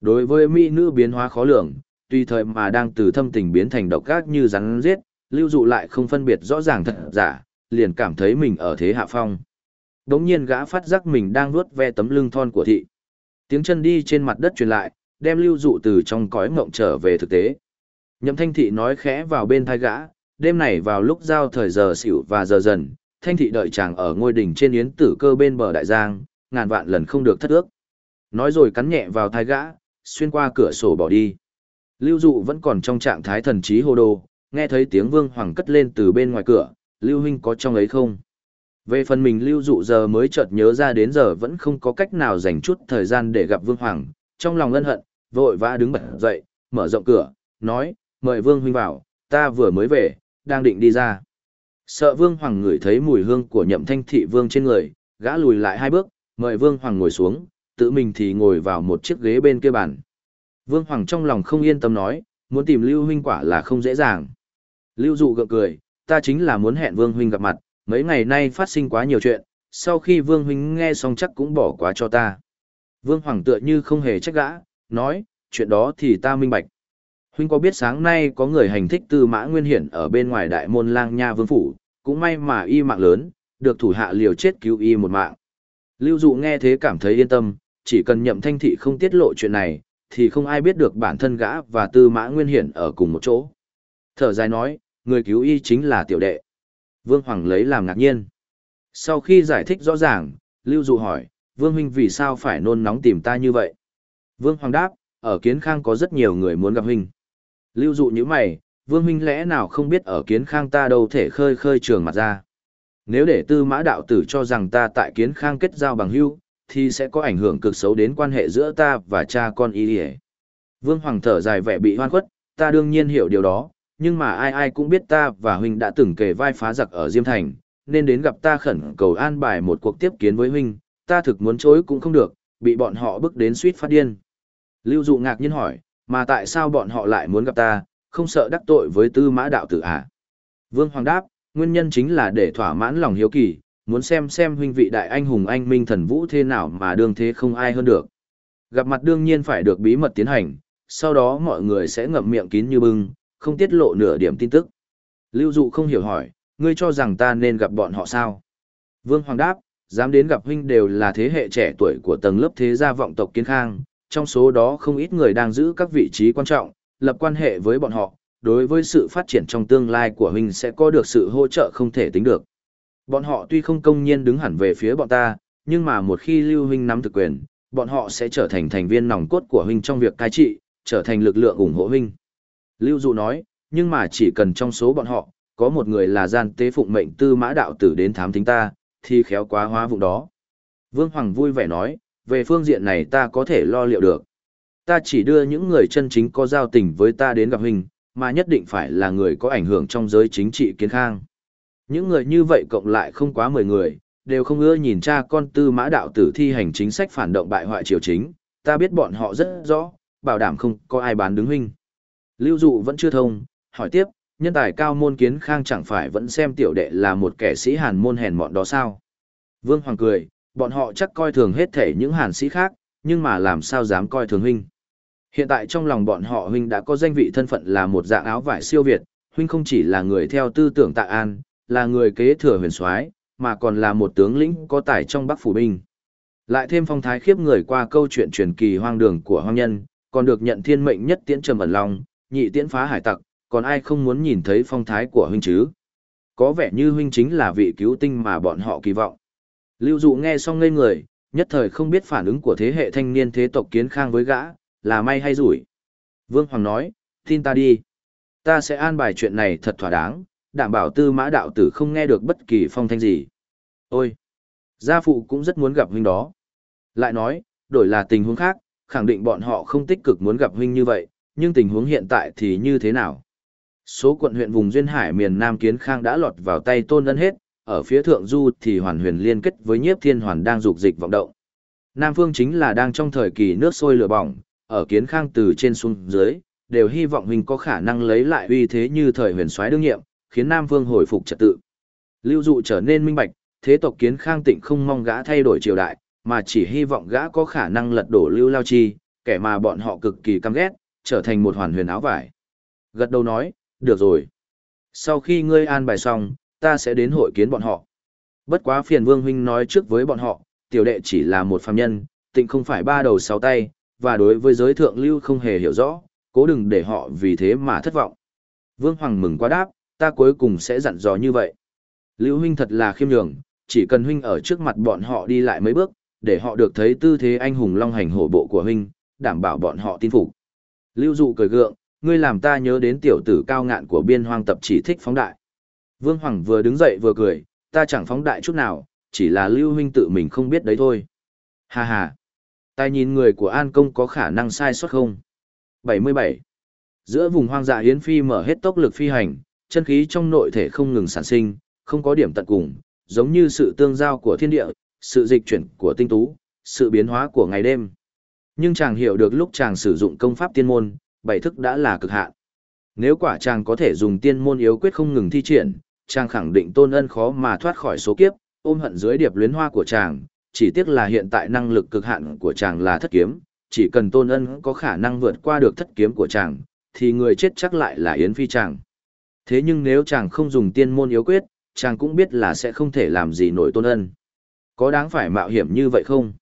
Đối với mỹ nữ biến hóa khó lường, tùy thời mà đang từ thâm tình biến thành độc ác như rắn giết, lưu dụ lại không phân biệt rõ ràng thật giả, liền cảm thấy mình ở thế hạ phong. Đống nhiên gã phát giác mình đang vuốt ve tấm lưng thon của thị. Tiếng chân đi trên mặt đất truyền lại, đem lưu dụ từ trong cõi ngộng trở về thực tế. Nhậm thanh thị nói khẽ vào bên thai gã, đêm này vào lúc giao thời giờ xỉu và giờ dần, thanh thị đợi chàng ở ngôi đỉnh trên yến tử cơ bên bờ đại giang, ngàn vạn lần không được thất ước. Nói rồi cắn nhẹ vào thai gã, xuyên qua cửa sổ bỏ đi. Lưu dụ vẫn còn trong trạng thái thần trí hồ đồ, nghe thấy tiếng vương hoàng cất lên từ bên ngoài cửa, lưu huynh có trong ấy không? Về phần mình lưu dụ giờ mới chợt nhớ ra đến giờ vẫn không có cách nào dành chút thời gian để gặp vương hoàng, trong lòng ân hận, vội vã đứng bật dậy, mở rộng cửa, nói, mời vương huynh vào, ta vừa mới về, đang định đi ra. Sợ vương hoàng ngửi thấy mùi hương của nhậm thanh thị vương trên người, gã lùi lại hai bước, mời vương hoàng ngồi xuống, tự mình thì ngồi vào một chiếc ghế bên kia bàn. Vương hoàng trong lòng không yên tâm nói, muốn tìm lưu huynh quả là không dễ dàng. Lưu dụ gượng cười, ta chính là muốn hẹn vương huynh gặp mặt, mấy ngày nay phát sinh quá nhiều chuyện, sau khi vương huynh nghe xong chắc cũng bỏ quá cho ta. Vương hoàng tựa như không hề trách gã, nói, chuyện đó thì ta minh bạch. Huynh có biết sáng nay có người hành thích tư mã nguyên hiển ở bên ngoài đại môn lang nha vương phủ, cũng may mà y mạng lớn, được thủ hạ liều chết cứu y một mạng. Lưu dụ nghe thế cảm thấy yên tâm, chỉ cần nhậm thanh thị không tiết lộ chuyện này, thì không ai biết được bản thân gã và tư mã nguyên hiển ở cùng một chỗ. Thở dài nói, người cứu y chính là tiểu đệ. Vương Hoàng lấy làm ngạc nhiên. Sau khi giải thích rõ ràng, Lưu Dụ hỏi, Vương Huynh vì sao phải nôn nóng tìm ta như vậy? Vương Hoàng đáp, ở Kiến Khang có rất nhiều người muốn gặp Huynh. Lưu Dụ như mày, Vương Huynh lẽ nào không biết ở Kiến Khang ta đâu thể khơi khơi trường mặt ra. Nếu để tư mã đạo tử cho rằng ta tại Kiến Khang kết giao bằng hữu, thì sẽ có ảnh hưởng cực xấu đến quan hệ giữa ta và cha con y Vương Hoàng thở dài vẻ bị hoan khuất, ta đương nhiên hiểu điều đó, nhưng mà ai ai cũng biết ta và huynh đã từng kề vai phá giặc ở Diêm Thành, nên đến gặp ta khẩn cầu an bài một cuộc tiếp kiến với huynh, ta thực muốn chối cũng không được, bị bọn họ bức đến suýt phát điên. Lưu Dụ ngạc nhiên hỏi, mà tại sao bọn họ lại muốn gặp ta, không sợ đắc tội với tư mã đạo tử à? Vương Hoàng đáp, nguyên nhân chính là để thỏa mãn lòng hiếu kỳ, muốn xem xem huynh vị đại anh hùng anh minh thần vũ thế nào mà đương thế không ai hơn được. Gặp mặt đương nhiên phải được bí mật tiến hành, sau đó mọi người sẽ ngậm miệng kín như bưng, không tiết lộ nửa điểm tin tức. Lưu Dụ không hiểu hỏi, ngươi cho rằng ta nên gặp bọn họ sao? Vương Hoàng đáp, dám đến gặp huynh đều là thế hệ trẻ tuổi của tầng lớp thế gia vọng tộc kiến khang, trong số đó không ít người đang giữ các vị trí quan trọng, lập quan hệ với bọn họ, đối với sự phát triển trong tương lai của huynh sẽ có được sự hỗ trợ không thể tính được. Bọn họ tuy không công nhiên đứng hẳn về phía bọn ta, nhưng mà một khi Lưu huynh nắm thực quyền, bọn họ sẽ trở thành thành viên nòng cốt của huynh trong việc cai trị, trở thành lực lượng ủng hộ huynh. Lưu Dụ nói, nhưng mà chỉ cần trong số bọn họ, có một người là gian tế phụng mệnh tư mã đạo tử đến thám thính ta, thì khéo quá hóa vụ đó. Vương Hoàng vui vẻ nói, về phương diện này ta có thể lo liệu được. Ta chỉ đưa những người chân chính có giao tình với ta đến gặp huynh, mà nhất định phải là người có ảnh hưởng trong giới chính trị kiến khang. Những người như vậy cộng lại không quá 10 người, đều không ưa nhìn cha con tư mã đạo tử thi hành chính sách phản động bại hoại triều chính, ta biết bọn họ rất rõ, bảo đảm không có ai bán đứng huynh. Lưu dụ vẫn chưa thông, hỏi tiếp, nhân tài cao môn kiến khang chẳng phải vẫn xem tiểu đệ là một kẻ sĩ hàn môn hèn mọn đó sao? Vương Hoàng cười, bọn họ chắc coi thường hết thể những hàn sĩ khác, nhưng mà làm sao dám coi thường huynh. Hiện tại trong lòng bọn họ huynh đã có danh vị thân phận là một dạng áo vải siêu việt, huynh không chỉ là người theo tư tưởng tạ an, là người kế thừa huyền soái, mà còn là một tướng lĩnh có tài trong Bắc phủ binh. Lại thêm phong thái khiếp người qua câu chuyện truyền kỳ hoang đường của hoang nhân, còn được nhận thiên mệnh nhất tiễn trầm ẩn long, nhị tiễn phá hải tặc, còn ai không muốn nhìn thấy phong thái của huynh chứ? Có vẻ như huynh chính là vị cứu tinh mà bọn họ kỳ vọng. Lưu dụ nghe xong ngây người, nhất thời không biết phản ứng của thế hệ thanh niên thế tộc kiến khang với gã, là may hay rủi. Vương Hoàng nói, tin ta đi. Ta sẽ an bài chuyện này thật thỏa đáng, đảm bảo tư mã đạo tử không nghe được bất kỳ phong thanh gì. Ôi! Gia phụ cũng rất muốn gặp huynh đó. Lại nói, đổi là tình huống khác, khẳng định bọn họ không tích cực muốn gặp huynh như vậy, nhưng tình huống hiện tại thì như thế nào? Số quận huyện vùng Duyên Hải miền Nam Kiến Khang đã lọt vào tay tôn ân hết, ở phía thượng du thì hoàn huyền liên kết với nhiếp thiên hoàn đang dục dịch vọng động. Nam phương chính là đang trong thời kỳ nước sôi lửa bỏng, ở Kiến Khang từ trên xuống dưới, đều hy vọng huynh có khả năng lấy lại uy thế như thời huyền soái đương nhiệm, khiến Nam vương hồi phục trật tự. Lưu dụ trở nên minh bạch, thế tộc Kiến Khang tịnh không mong gã thay đổi triều đại, mà chỉ hy vọng gã có khả năng lật đổ Lưu Lao Chi, kẻ mà bọn họ cực kỳ căm ghét, trở thành một hoàn huyền áo vải. Gật đầu nói, được rồi. Sau khi ngươi an bài xong, ta sẽ đến hội kiến bọn họ. Bất quá phiền vương huynh nói trước với bọn họ, tiểu đệ chỉ là một phàm nhân, tịnh không phải ba đầu sáu tay, và đối với giới thượng lưu không hề hiểu rõ, cố đừng để họ vì thế mà thất vọng. Vương Hoàng mừng quá đáp, ta cuối cùng sẽ dặn dò như vậy. Lưu huynh thật là khiêm nhường, chỉ cần huynh ở trước mặt bọn họ đi lại mấy bước, để họ được thấy tư thế anh hùng long hành hổ bộ của huynh, đảm bảo bọn họ tin phục. Lưu dụ cười gượng, ngươi làm ta nhớ đến tiểu tử cao ngạn của biên hoang tập chỉ thích phóng đại. Vương Hoàng vừa đứng dậy vừa cười, ta chẳng phóng đại chút nào, chỉ là Lưu huynh tự mình không biết đấy thôi. Hà hà. Ta nhìn người của An Công có khả năng sai sót không? 77. Giữa vùng hoang dã Yến Phi mở hết tốc lực phi hành, chân khí trong nội thể không ngừng sản sinh, không có điểm tận cùng, giống như sự tương giao của thiên địa, sự dịch chuyển của tinh tú, sự biến hóa của ngày đêm. Nhưng chàng hiểu được lúc chàng sử dụng công pháp tiên môn, bảy thức đã là cực hạn. Nếu quả chàng có thể dùng tiên môn yếu quyết không ngừng thi triển, chàng khẳng định tôn ân khó mà thoát khỏi số kiếp, ôm hận dưới điệp luyến hoa của chàng, chỉ tiếc là hiện tại năng lực cực hạn của chàng là thất kiếm, chỉ cần tôn ân có khả năng vượt qua được thất kiếm của chàng, thì người chết chắc lại là Yến Phi chàng. Thế nhưng nếu chàng không dùng tiên môn yếu quyết, chàng cũng biết là sẽ không thể làm gì nổi tôn ân. Có đáng phải mạo hiểm như vậy không?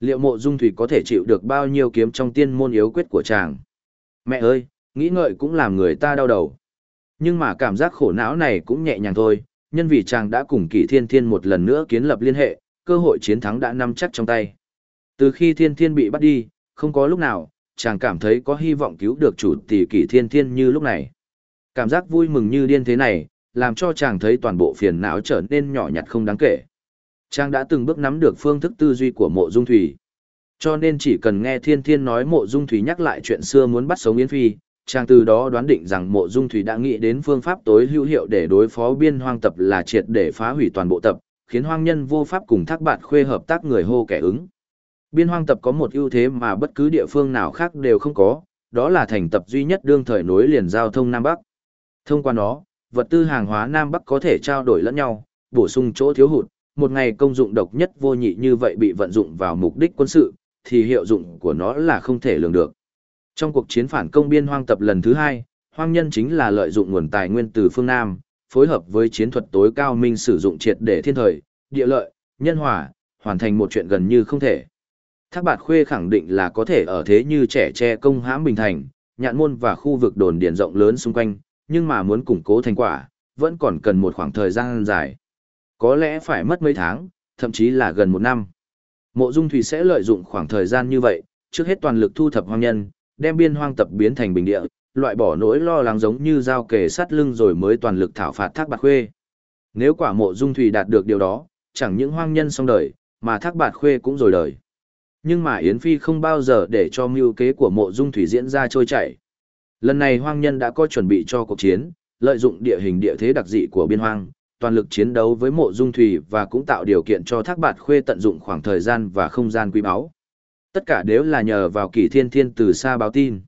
Liệu mộ dung thủy có thể chịu được bao nhiêu kiếm trong tiên môn yếu quyết của chàng? Mẹ ơi, nghĩ ngợi cũng làm người ta đau đầu. Nhưng mà cảm giác khổ não này cũng nhẹ nhàng thôi, nhân vì chàng đã cùng kỷ thiên thiên một lần nữa kiến lập liên hệ, cơ hội chiến thắng đã nắm chắc trong tay. Từ khi thiên thiên bị bắt đi, không có lúc nào, chàng cảm thấy có hy vọng cứu được chủ tỷ kỷ thiên thiên như lúc này. Cảm giác vui mừng như điên thế này, làm cho chàng thấy toàn bộ phiền não trở nên nhỏ nhặt không đáng kể. Chàng đã từng bước nắm được phương thức tư duy của mộ dung thủy. Cho nên chỉ cần nghe thiên thiên nói mộ dung thủy nhắc lại chuyện xưa muốn bắt sống Yến Phi, chàng từ đó đoán định rằng mộ dung thủy đã nghĩ đến phương pháp tối hữu hiệu để đối phó biên hoang tập là triệt để phá hủy toàn bộ tập, khiến hoang nhân vô pháp cùng thác bạn khuê hợp tác người hô kẻ ứng. Biên hoang tập có một ưu thế mà bất cứ địa phương nào khác đều không có, đó là thành tập duy nhất đương thời nối liền giao thông Nam Bắc. Thông qua nó, vật tư hàng hóa Nam Bắc có thể trao đổi lẫn nhau, bổ sung chỗ thiếu hụt, một ngày công dụng độc nhất vô nhị như vậy bị vận dụng vào mục đích quân sự, thì hiệu dụng của nó là không thể lường được. Trong cuộc chiến phản công biên hoang tập lần thứ hai, hoang nhân chính là lợi dụng nguồn tài nguyên từ phương Nam, phối hợp với chiến thuật tối cao minh sử dụng triệt để thiên thời, địa lợi, nhân hòa, hoàn thành một chuyện gần như không thể. Thác bạt khuê khẳng định là có thể ở thế như trẻ tre công hãm bình thành, nhạn môn và khu vực đồn điền rộng lớn xung quanh, nhưng mà muốn củng cố thành quả, vẫn còn cần một khoảng thời gian dài. Có lẽ phải mất mấy tháng, thậm chí là gần một năm. Mộ Dung Thủy sẽ lợi dụng khoảng thời gian như vậy, trước hết toàn lực thu thập hoang nhân, đem biên hoang tập biến thành bình địa, loại bỏ nỗi lo lắng giống như dao kề sát lưng rồi mới toàn lực thảo phạt Thác Bạt Khuê. Nếu quả Mộ Dung Thủy đạt được điều đó, chẳng những hoang nhân xong đời, mà Thác Bạt Khuê cũng rồi đời. Nhưng mà Yến Phi không bao giờ để cho mưu kế của Mộ Dung Thủy diễn ra trôi chảy. Lần này hoang nhân đã có chuẩn bị cho cuộc chiến, lợi dụng địa hình địa thế đặc dị của biên hoang, toàn lực chiến đấu với mộ dung thủy và cũng tạo điều kiện cho thác bạt khuê tận dụng khoảng thời gian và không gian quý báu. Tất cả đều là nhờ vào kỳ thiên thiên từ xa báo tin.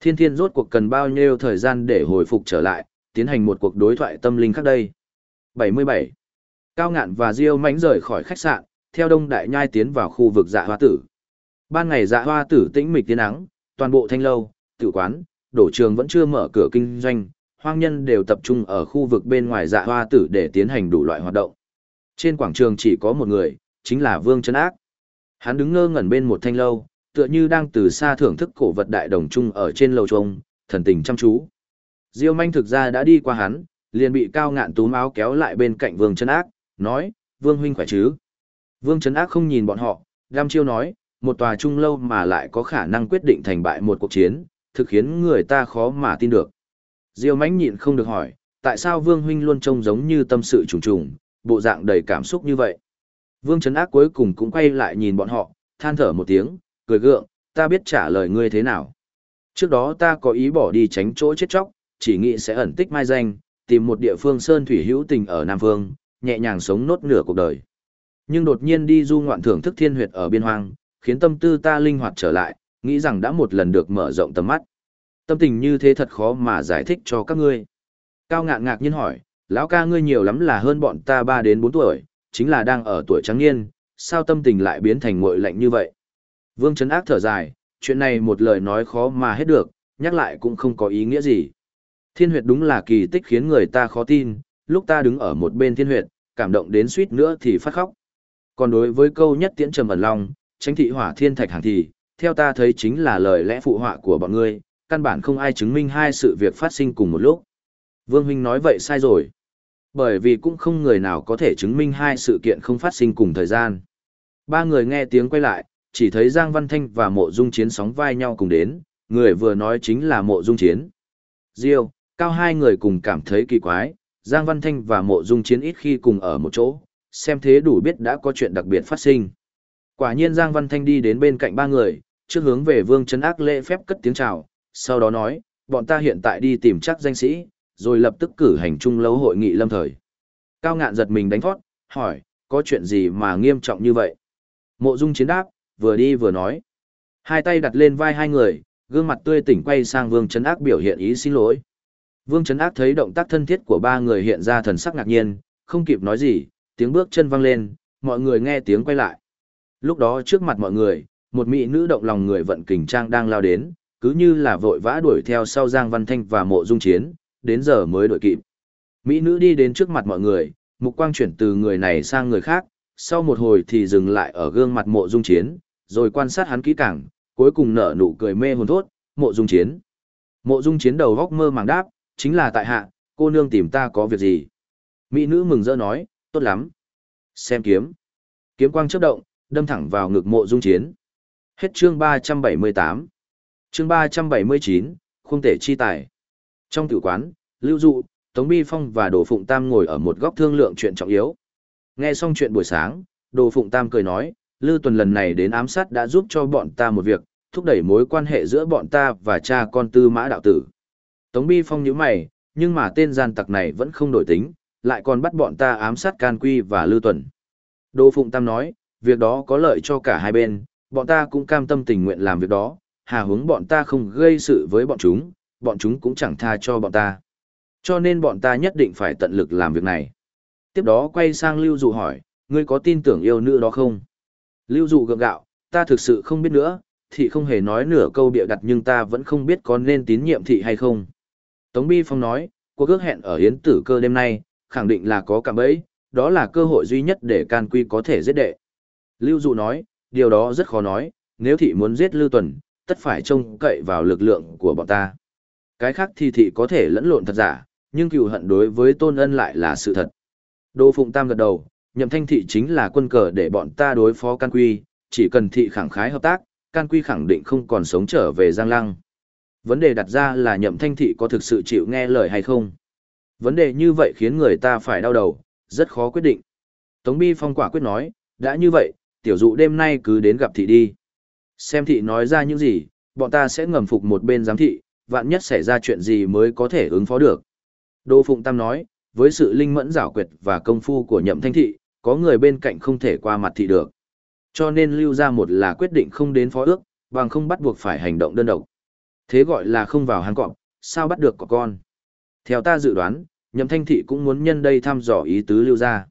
Thiên thiên rốt cuộc cần bao nhiêu thời gian để hồi phục trở lại, tiến hành một cuộc đối thoại tâm linh khác đây. 77. Cao ngạn và Diêu mánh rời khỏi khách sạn, theo đông đại nhai tiến vào khu vực dạ hoa tử. Ban ngày dạ hoa tử tĩnh mịch tiến nắng, toàn bộ thanh lâu, tử quán, đổ trường vẫn chưa mở cửa kinh doanh, hoang nhân đều tập trung ở khu vực bên ngoài dạ hoa tử để tiến hành đủ loại hoạt động. Trên quảng trường chỉ có một người, chính là Vương Trấn Ác. Hắn đứng ngơ ngẩn bên một thanh lâu, tựa như đang từ xa thưởng thức cổ vật đại đồng trung ở trên lầu trông, thần tình chăm chú. Diêu manh thực ra đã đi qua hắn, liền bị cao ngạn túm áo kéo lại bên cạnh Vương Trấn Ác, nói, Vương huynh khỏe chứ. Vương Trấn Ác không nhìn bọn họ, Lam Chiêu nói, một tòa trung lâu mà lại có khả năng quyết định thành bại một cuộc chiến, thực khiến người ta khó mà tin được. Diêu mãnh nhịn không được hỏi, tại sao Vương Huynh luôn trông giống như tâm sự trùng trùng, bộ dạng đầy cảm xúc như vậy. Vương Trấn Ác cuối cùng cũng quay lại nhìn bọn họ, than thở một tiếng, cười gượng, ta biết trả lời ngươi thế nào. Trước đó ta có ý bỏ đi tránh chỗ chết chóc, chỉ nghĩ sẽ ẩn tích mai danh, tìm một địa phương sơn thủy hữu tình ở Nam Vương, nhẹ nhàng sống nốt nửa cuộc đời. Nhưng đột nhiên đi du ngoạn thưởng thức thiên huyệt ở biên hoang, khiến tâm tư ta linh hoạt trở lại, nghĩ rằng đã một lần được mở rộng tầm mắt. Tâm tình như thế thật khó mà giải thích cho các ngươi. Cao ngạn ngạc nhiên hỏi, lão ca ngươi nhiều lắm là hơn bọn ta 3 đến 4 tuổi, chính là đang ở tuổi trắng niên, sao tâm tình lại biến thành nguội lạnh như vậy? Vương Trấn Ác thở dài, chuyện này một lời nói khó mà hết được, nhắc lại cũng không có ý nghĩa gì. Thiên huyệt đúng là kỳ tích khiến người ta khó tin, lúc ta đứng ở một bên thiên huyệt, cảm động đến suýt nữa thì phát khóc. Còn đối với câu nhất tiễn trầm ẩn long, tránh thị hỏa thiên thạch hàng thì, theo ta thấy chính là lời lẽ phụ họa của bọn ngươi, căn bản không ai chứng minh hai sự việc phát sinh cùng một lúc. Vương Huynh nói vậy sai rồi. Bởi vì cũng không người nào có thể chứng minh hai sự kiện không phát sinh cùng thời gian. Ba người nghe tiếng quay lại, chỉ thấy Giang Văn Thanh và Mộ Dung Chiến sóng vai nhau cùng đến, người vừa nói chính là Mộ Dung Chiến. Diêu, Cao hai người cùng cảm thấy kỳ quái, Giang Văn Thanh và Mộ Dung Chiến ít khi cùng ở một chỗ, xem thế đủ biết đã có chuyện đặc biệt phát sinh. Quả nhiên Giang Văn Thanh đi đến bên cạnh ba người, trước hướng về Vương Trấn Ác lễ phép cất tiếng chào, sau đó nói, bọn ta hiện tại đi tìm chắc danh sĩ, rồi lập tức cử hành trung lâu hội nghị lâm thời. Cao ngạn giật mình đánh thoát, hỏi, có chuyện gì mà nghiêm trọng như vậy? Mộ Dung Chiến đáp, vừa đi vừa nói. Hai tay đặt lên vai hai người, gương mặt tươi tỉnh quay sang Vương Trấn Ác biểu hiện ý xin lỗi. Vương Trấn Ác thấy động tác thân thiết của ba người hiện ra thần sắc ngạc nhiên, không kịp nói gì, tiếng bước chân vang lên, mọi người nghe tiếng quay lại. Lúc đó trước mặt mọi người, một mỹ nữ động lòng người vận kình trang đang lao đến, cứ như là vội vã đuổi theo sau Giang Văn Thanh và Mộ Dung Chiến, đến giờ mới đuổi kịp. Mỹ nữ đi đến trước mặt mọi người, mục quang chuyển từ người này sang người khác, sau một hồi thì dừng lại ở gương mặt Mộ Dung Chiến, rồi quan sát hắn kỹ càng, cuối cùng nở nụ cười mê hồn thốt, Mộ Dung Chiến. Mộ Dung Chiến đầu góc mơ màng đáp, chính là tại hạ, cô nương tìm ta có việc gì? Mỹ nữ mừng rỡ nói, tốt lắm. Xem kiếm. Kiếm quang chớp động, đâm thẳng vào ngực mộ dung chiến. Hết chương 378. Chương 379, khung tể chi tài. Trong tử quán, Lưu Dụ, Tống Bi Phong và Đồ Phụng Tam ngồi ở một góc thương lượng chuyện trọng yếu. Nghe xong chuyện buổi sáng, Đồ Phụng Tam cười nói, Lưu Tuần lần này đến ám sát đã giúp cho bọn ta một việc, thúc đẩy mối quan hệ giữa bọn ta và cha con tư mã đạo tử. Tống Bi Phong nhíu mày, nhưng mà tên gian tặc này vẫn không đổi tính, lại còn bắt bọn ta ám sát Can Quy và Lưu Tuần. Đỗ Phụng Tam nói, việc đó có lợi cho cả hai bên, bọn ta cũng cam tâm tình nguyện làm việc đó, hà hướng bọn ta không gây sự với bọn chúng, bọn chúng cũng chẳng tha cho bọn ta. Cho nên bọn ta nhất định phải tận lực làm việc này. Tiếp đó quay sang Lưu Dụ hỏi, ngươi có tin tưởng yêu nữ đó không? Lưu Dụ gượng gạo, ta thực sự không biết nữa, thị không hề nói nửa câu bịa đặt nhưng ta vẫn không biết có nên tín nhiệm thị hay không. Tống Bi Phong nói, cuộc ước hẹn ở Yến Tử Cơ đêm nay, khẳng định là có cảm ấy, đó là cơ hội duy nhất để Can Quy có thể giết đệ. Lưu Dụ nói, điều đó rất khó nói, nếu thị muốn giết Lưu Tuần, tất phải trông cậy vào lực lượng của bọn ta. Cái khác thì thị có thể lẫn lộn thật giả, nhưng cựu hận đối với Tôn Ân lại là sự thật. Đô Phụng Tam gật đầu, nhậm thanh thị chính là quân cờ để bọn ta đối phó Can Quy, chỉ cần thị khẳng khái hợp tác, Can Quy khẳng định không còn sống trở về Giang Lăng. Vấn đề đặt ra là nhậm thanh thị có thực sự chịu nghe lời hay không. Vấn đề như vậy khiến người ta phải đau đầu, rất khó quyết định. Tống Bi Phong quả quyết nói, đã như vậy, tiểu dụ đêm nay cứ đến gặp thị đi. Xem thị nói ra những gì, bọn ta sẽ ngầm phục một bên giám thị, vạn nhất xảy ra chuyện gì mới có thể ứng phó được. Đô Phụng Tam nói, với sự linh mẫn giảo quyệt và công phu của nhậm thanh thị, có người bên cạnh không thể qua mặt thị được. Cho nên lưu ra một là quyết định không đến phó ước, bằng không bắt buộc phải hành động đơn độc. Thế gọi là không vào hang cọp, sao bắt được có con. Theo ta dự đoán, nhậm thanh thị cũng muốn nhân đây thăm dò ý tứ lưu ra.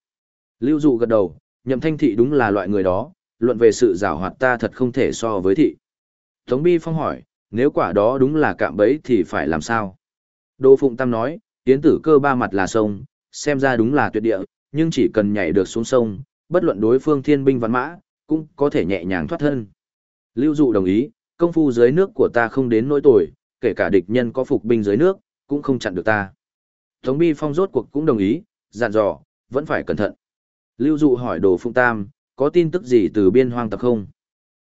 Lưu dụ gật đầu, nhậm thanh thị đúng là loại người đó, luận về sự giảo hoạt ta thật không thể so với thị. Tống Bi Phong hỏi, nếu quả đó đúng là cạm bẫy thì phải làm sao? Đỗ Phụng Tam nói, tiến tử cơ ba mặt là sông, xem ra đúng là tuyệt địa, nhưng chỉ cần nhảy được xuống sông, bất luận đối phương thiên binh văn mã, cũng có thể nhẹ nhàng thoát thân. Lưu dụ đồng ý, công phu dưới nước của ta không đến nỗi tồi, kể cả địch nhân có phục binh dưới nước, cũng không chặn được ta. Tống Bi Phong rốt cuộc cũng đồng ý, dặn dò, vẫn phải cẩn thận. Lưu Dụ hỏi Đồ Phụng Tam, có tin tức gì từ biên hoang tập không?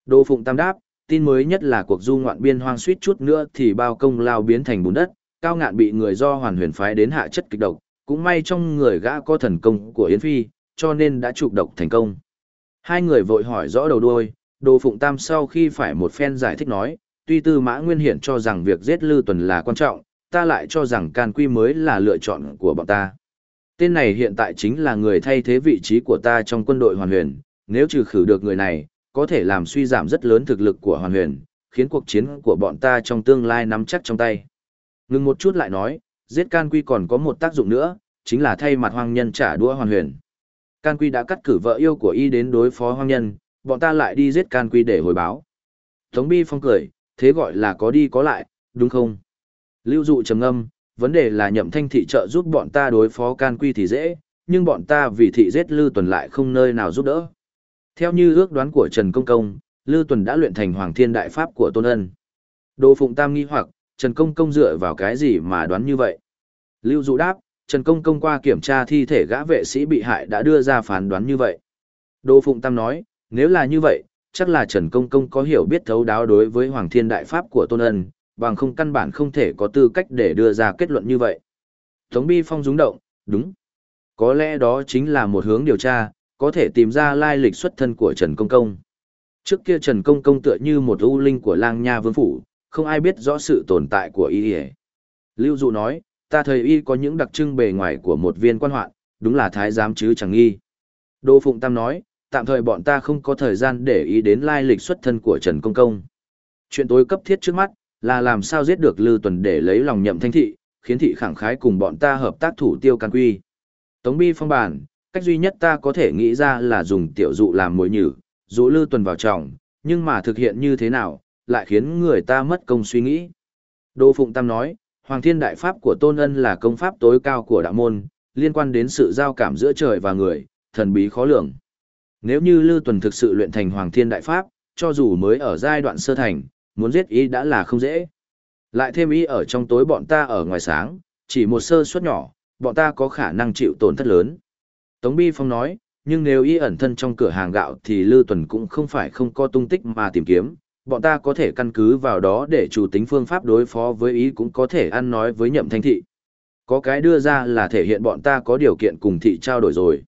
Đồ Phụng Tam đáp, tin mới nhất là cuộc du ngoạn biên hoang suýt chút nữa thì bao công lao biến thành bùn đất, cao ngạn bị người do hoàn huyền phái đến hạ chất kịch độc, cũng may trong người gã có thần công của Yến Phi, cho nên đã trục độc thành công. Hai người vội hỏi rõ đầu đuôi, Đồ Phụng Tam sau khi phải một phen giải thích nói, tuy Tư Mã Nguyên Hiển cho rằng việc giết Lư Tuần là quan trọng, ta lại cho rằng Can Quy mới là lựa chọn của bọn ta. Tên này hiện tại chính là người thay thế vị trí của ta trong quân đội Hoàn Huyền, nếu trừ khử được người này, có thể làm suy giảm rất lớn thực lực của Hoàn Huyền, khiến cuộc chiến của bọn ta trong tương lai nắm chắc trong tay. Ngừng một chút lại nói, giết Can Quy còn có một tác dụng nữa, chính là thay mặt hoang nhân trả đũa Hoàn Huyền. Can Quy đã cắt cử vợ yêu của y đến đối phó hoang nhân, bọn ta lại đi giết Can Quy để hồi báo. Tống Bi Phong cười, thế gọi là có đi có lại, đúng không? Lưu dụ trầm ngâm, vấn đề là nhậm thanh thị trợ giúp bọn ta đối phó can quy thì dễ, nhưng bọn ta vì thị giết Lư Tuần lại không nơi nào giúp đỡ. Theo như ước đoán của Trần Công Công, Lư Tuần đã luyện thành Hoàng Thiên Đại Pháp của Tôn Ân. Đỗ Phụng Tam nghi hoặc, Trần Công Công dựa vào cái gì mà đoán như vậy? Lưu Dụ đáp, Trần Công Công qua kiểm tra thi thể gã vệ sĩ bị hại đã đưa ra phán đoán như vậy. Đỗ Phụng Tam nói, nếu là như vậy, chắc là Trần Công Công có hiểu biết thấu đáo đối với Hoàng Thiên Đại Pháp của Tôn Ân, bằng không căn bản không thể có tư cách để đưa ra kết luận như vậy. Tống Bi Phong rúng động, đúng. Có lẽ đó chính là một hướng điều tra, có thể tìm ra lai lịch xuất thân của Trần Công Công. Trước kia Trần Công Công tựa như một ưu linh của lang nha vương phủ, không ai biết rõ sự tồn tại của y Lưu Dụ nói, ta thấy y có những đặc trưng bề ngoài của một viên quan hoạn, đúng là thái giám chứ chẳng nghi. đô Phụng Tam nói, tạm thời bọn ta không có thời gian để ý đến lai lịch xuất thân của Trần Công Công. Chuyện tối cấp thiết trước mắt, là làm sao giết được Lư Tuần để lấy lòng nhậm thanh thị, khiến thị khẳng khái cùng bọn ta hợp tác thủ tiêu can quy. Tống Bi phong bản, cách duy nhất ta có thể nghĩ ra là dùng tiểu dụ làm mồi nhử, dụ Lư Tuần vào trọng, nhưng mà thực hiện như thế nào, lại khiến người ta mất công suy nghĩ. Đô Phụng Tam nói, Hoàng Thiên Đại Pháp của Tôn Ân là công pháp tối cao của đạo môn, liên quan đến sự giao cảm giữa trời và người, thần bí khó lường. Nếu như Lư Tuần thực sự luyện thành Hoàng Thiên Đại Pháp, cho dù mới ở giai đoạn sơ thành, muốn giết ý đã là không dễ. Lại thêm ý ở trong tối bọn ta ở ngoài sáng, chỉ một sơ suất nhỏ, bọn ta có khả năng chịu tổn thất lớn. Tống Bi Phong nói, nhưng nếu ý ẩn thân trong cửa hàng gạo thì Lư Tuần cũng không phải không có tung tích mà tìm kiếm, bọn ta có thể căn cứ vào đó để chủ tính phương pháp đối phó với ý cũng có thể ăn nói với nhậm thanh thị. Có cái đưa ra là thể hiện bọn ta có điều kiện cùng thị trao đổi rồi.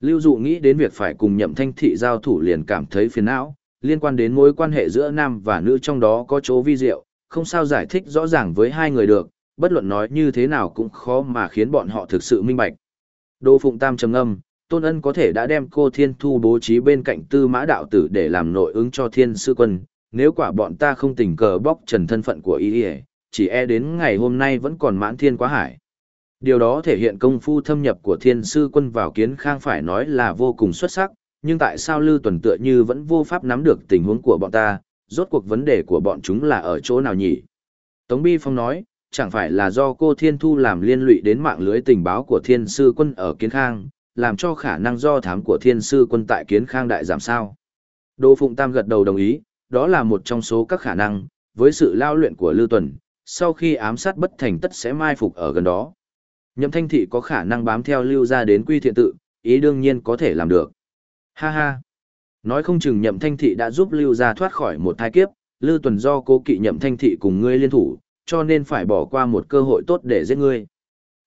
Lưu Dụ nghĩ đến việc phải cùng nhậm thanh thị giao thủ liền cảm thấy phiền não, liên quan đến mối quan hệ giữa nam và nữ trong đó có chỗ vi diệu, không sao giải thích rõ ràng với hai người được, bất luận nói như thế nào cũng khó mà khiến bọn họ thực sự minh bạch. Đô Phụng Tam trầm ngâm, Tôn Ân có thể đã đem cô Thiên Thu bố trí bên cạnh Tư Mã đạo tử để làm nội ứng cho Thiên sư quân, nếu quả bọn ta không tình cờ bóc trần thân phận của y chỉ e đến ngày hôm nay vẫn còn mãn thiên quá hải. Điều đó thể hiện công phu thâm nhập của thiên sư quân vào kiến khang phải nói là vô cùng xuất sắc, nhưng tại sao Lưu Tuần tựa như vẫn vô pháp nắm được tình huống của bọn ta, rốt cuộc vấn đề của bọn chúng là ở chỗ nào nhỉ? Tống Bi Phong nói, chẳng phải là do cô Thiên Thu làm liên lụy đến mạng lưới tình báo của thiên sư quân ở Kiến Khang, làm cho khả năng do thám của thiên sư quân tại Kiến Khang đại giảm sao. Đỗ Phụng Tam gật đầu đồng ý, đó là một trong số các khả năng, với sự lao luyện của Lưu Tuần, sau khi ám sát bất thành tất sẽ mai phục ở gần đó. Nhậm Thanh Thị có khả năng bám theo Lưu ra đến quy thiện tự, ý đương nhiên có thể làm được. Ha ha! Nói không chừng Nhậm Thanh Thị đã giúp Lưu ra thoát khỏi một thai kiếp, Lưu Tuần do cố kỵ Nhậm Thanh Thị cùng ngươi liên thủ, cho nên phải bỏ qua một cơ hội tốt để giết ngươi.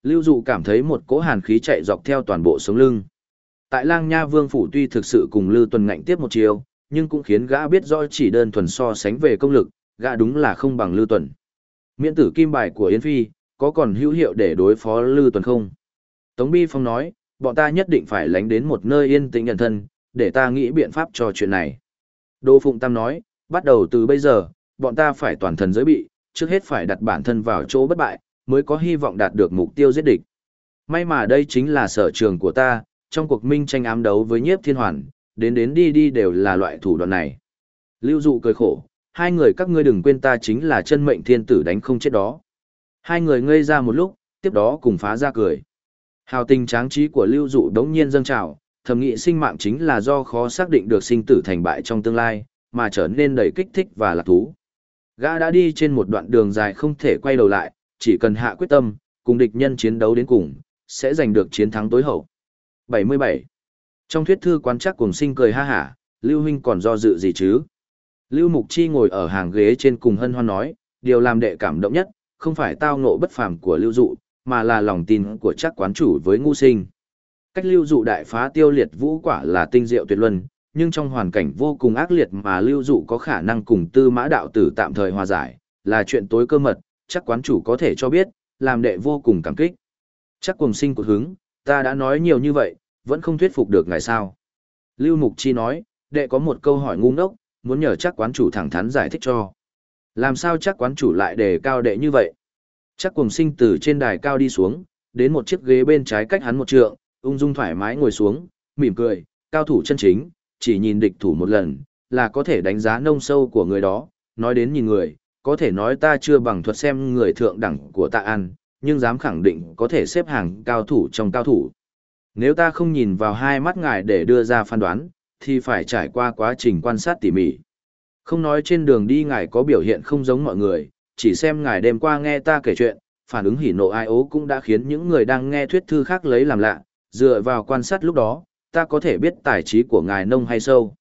Lưu Dụ cảm thấy một cỗ hàn khí chạy dọc theo toàn bộ sống lưng. Tại Lang Nha Vương phủ tuy thực sự cùng Lưu Tuần ngạnh tiếp một chiều, nhưng cũng khiến gã biết rõ chỉ đơn thuần so sánh về công lực, gã đúng là không bằng Lưu Tuần. Miễn tử kim bài của Yến Phi, có còn hữu hiệu để đối phó Lưu Tuần không? Tống Bi Phong nói, bọn ta nhất định phải lánh đến một nơi yên tĩnh nhận thân, để ta nghĩ biện pháp cho chuyện này. Đô Phụng Tam nói, bắt đầu từ bây giờ, bọn ta phải toàn thần giới bị, trước hết phải đặt bản thân vào chỗ bất bại, mới có hy vọng đạt được mục tiêu giết địch. May mà đây chính là sở trường của ta, trong cuộc minh tranh ám đấu với nhiếp thiên hoàn, đến đến đi đi đều là loại thủ đoạn này. Lưu dụ cười khổ, hai người các ngươi đừng quên ta chính là chân mệnh thiên tử đánh không chết đó. Hai người ngây ra một lúc, tiếp đó cùng phá ra cười. Hào tình tráng trí của lưu dụ đống nhiên dâng trào, thầm nghĩ sinh mạng chính là do khó xác định được sinh tử thành bại trong tương lai, mà trở nên đầy kích thích và lạc thú. Gã đã đi trên một đoạn đường dài không thể quay đầu lại, chỉ cần hạ quyết tâm, cùng địch nhân chiến đấu đến cùng, sẽ giành được chiến thắng tối hậu. 77. Trong thuyết thư quan chắc cùng sinh cười ha hả, Lưu Huynh còn do dự gì chứ? Lưu Mục Chi ngồi ở hàng ghế trên cùng hân hoan nói, điều làm đệ cảm động nhất, không phải tao ngộ bất phàm của Lưu Dụ, mà là lòng tin của chắc quán chủ với ngu sinh. Cách Lưu Dụ đại phá tiêu liệt vũ quả là tinh diệu tuyệt luân, nhưng trong hoàn cảnh vô cùng ác liệt mà Lưu Dụ có khả năng cùng tư mã đạo tử tạm thời hòa giải, là chuyện tối cơ mật, chắc quán chủ có thể cho biết, làm đệ vô cùng cảm kích. Chắc cùng sinh của hứng, ta đã nói nhiều như vậy, vẫn không thuyết phục được ngài sao. Lưu Mục Chi nói, đệ có một câu hỏi ngu ngốc, muốn nhờ chắc quán chủ thẳng thắn giải thích cho. Làm sao chắc quán chủ lại đề cao đệ như vậy? Chắc cùng sinh từ trên đài cao đi xuống, đến một chiếc ghế bên trái cách hắn một trượng, ung dung thoải mái ngồi xuống, mỉm cười, cao thủ chân chính, chỉ nhìn địch thủ một lần, là có thể đánh giá nông sâu của người đó, nói đến nhìn người, có thể nói ta chưa bằng thuật xem người thượng đẳng của tạ an, nhưng dám khẳng định có thể xếp hàng cao thủ trong cao thủ. Nếu ta không nhìn vào hai mắt ngài để đưa ra phán đoán, thì phải trải qua quá trình quan sát tỉ mỉ. Không nói trên đường đi ngài có biểu hiện không giống mọi người, chỉ xem ngài đêm qua nghe ta kể chuyện, phản ứng hỉ nộ ai ố cũng đã khiến những người đang nghe thuyết thư khác lấy làm lạ, dựa vào quan sát lúc đó, ta có thể biết tài trí của ngài nông hay sâu.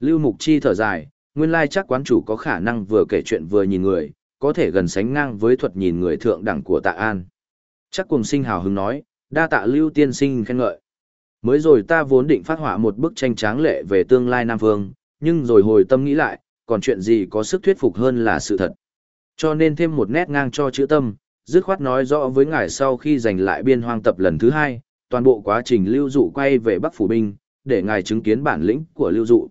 Lưu Mục Chi thở dài, nguyên lai chắc quán chủ có khả năng vừa kể chuyện vừa nhìn người, có thể gần sánh ngang với thuật nhìn người thượng đẳng của tạ an. Chắc cùng sinh hào hứng nói, đa tạ Lưu tiên sinh khen ngợi. Mới rồi ta vốn định phát họa một bức tranh tráng lệ về tương lai Nam vương nhưng rồi hồi tâm nghĩ lại, còn chuyện gì có sức thuyết phục hơn là sự thật. Cho nên thêm một nét ngang cho chữ tâm, dứt khoát nói rõ với ngài sau khi giành lại biên hoang tập lần thứ hai, toàn bộ quá trình lưu dụ quay về Bắc Phủ Binh, để ngài chứng kiến bản lĩnh của lưu dụ.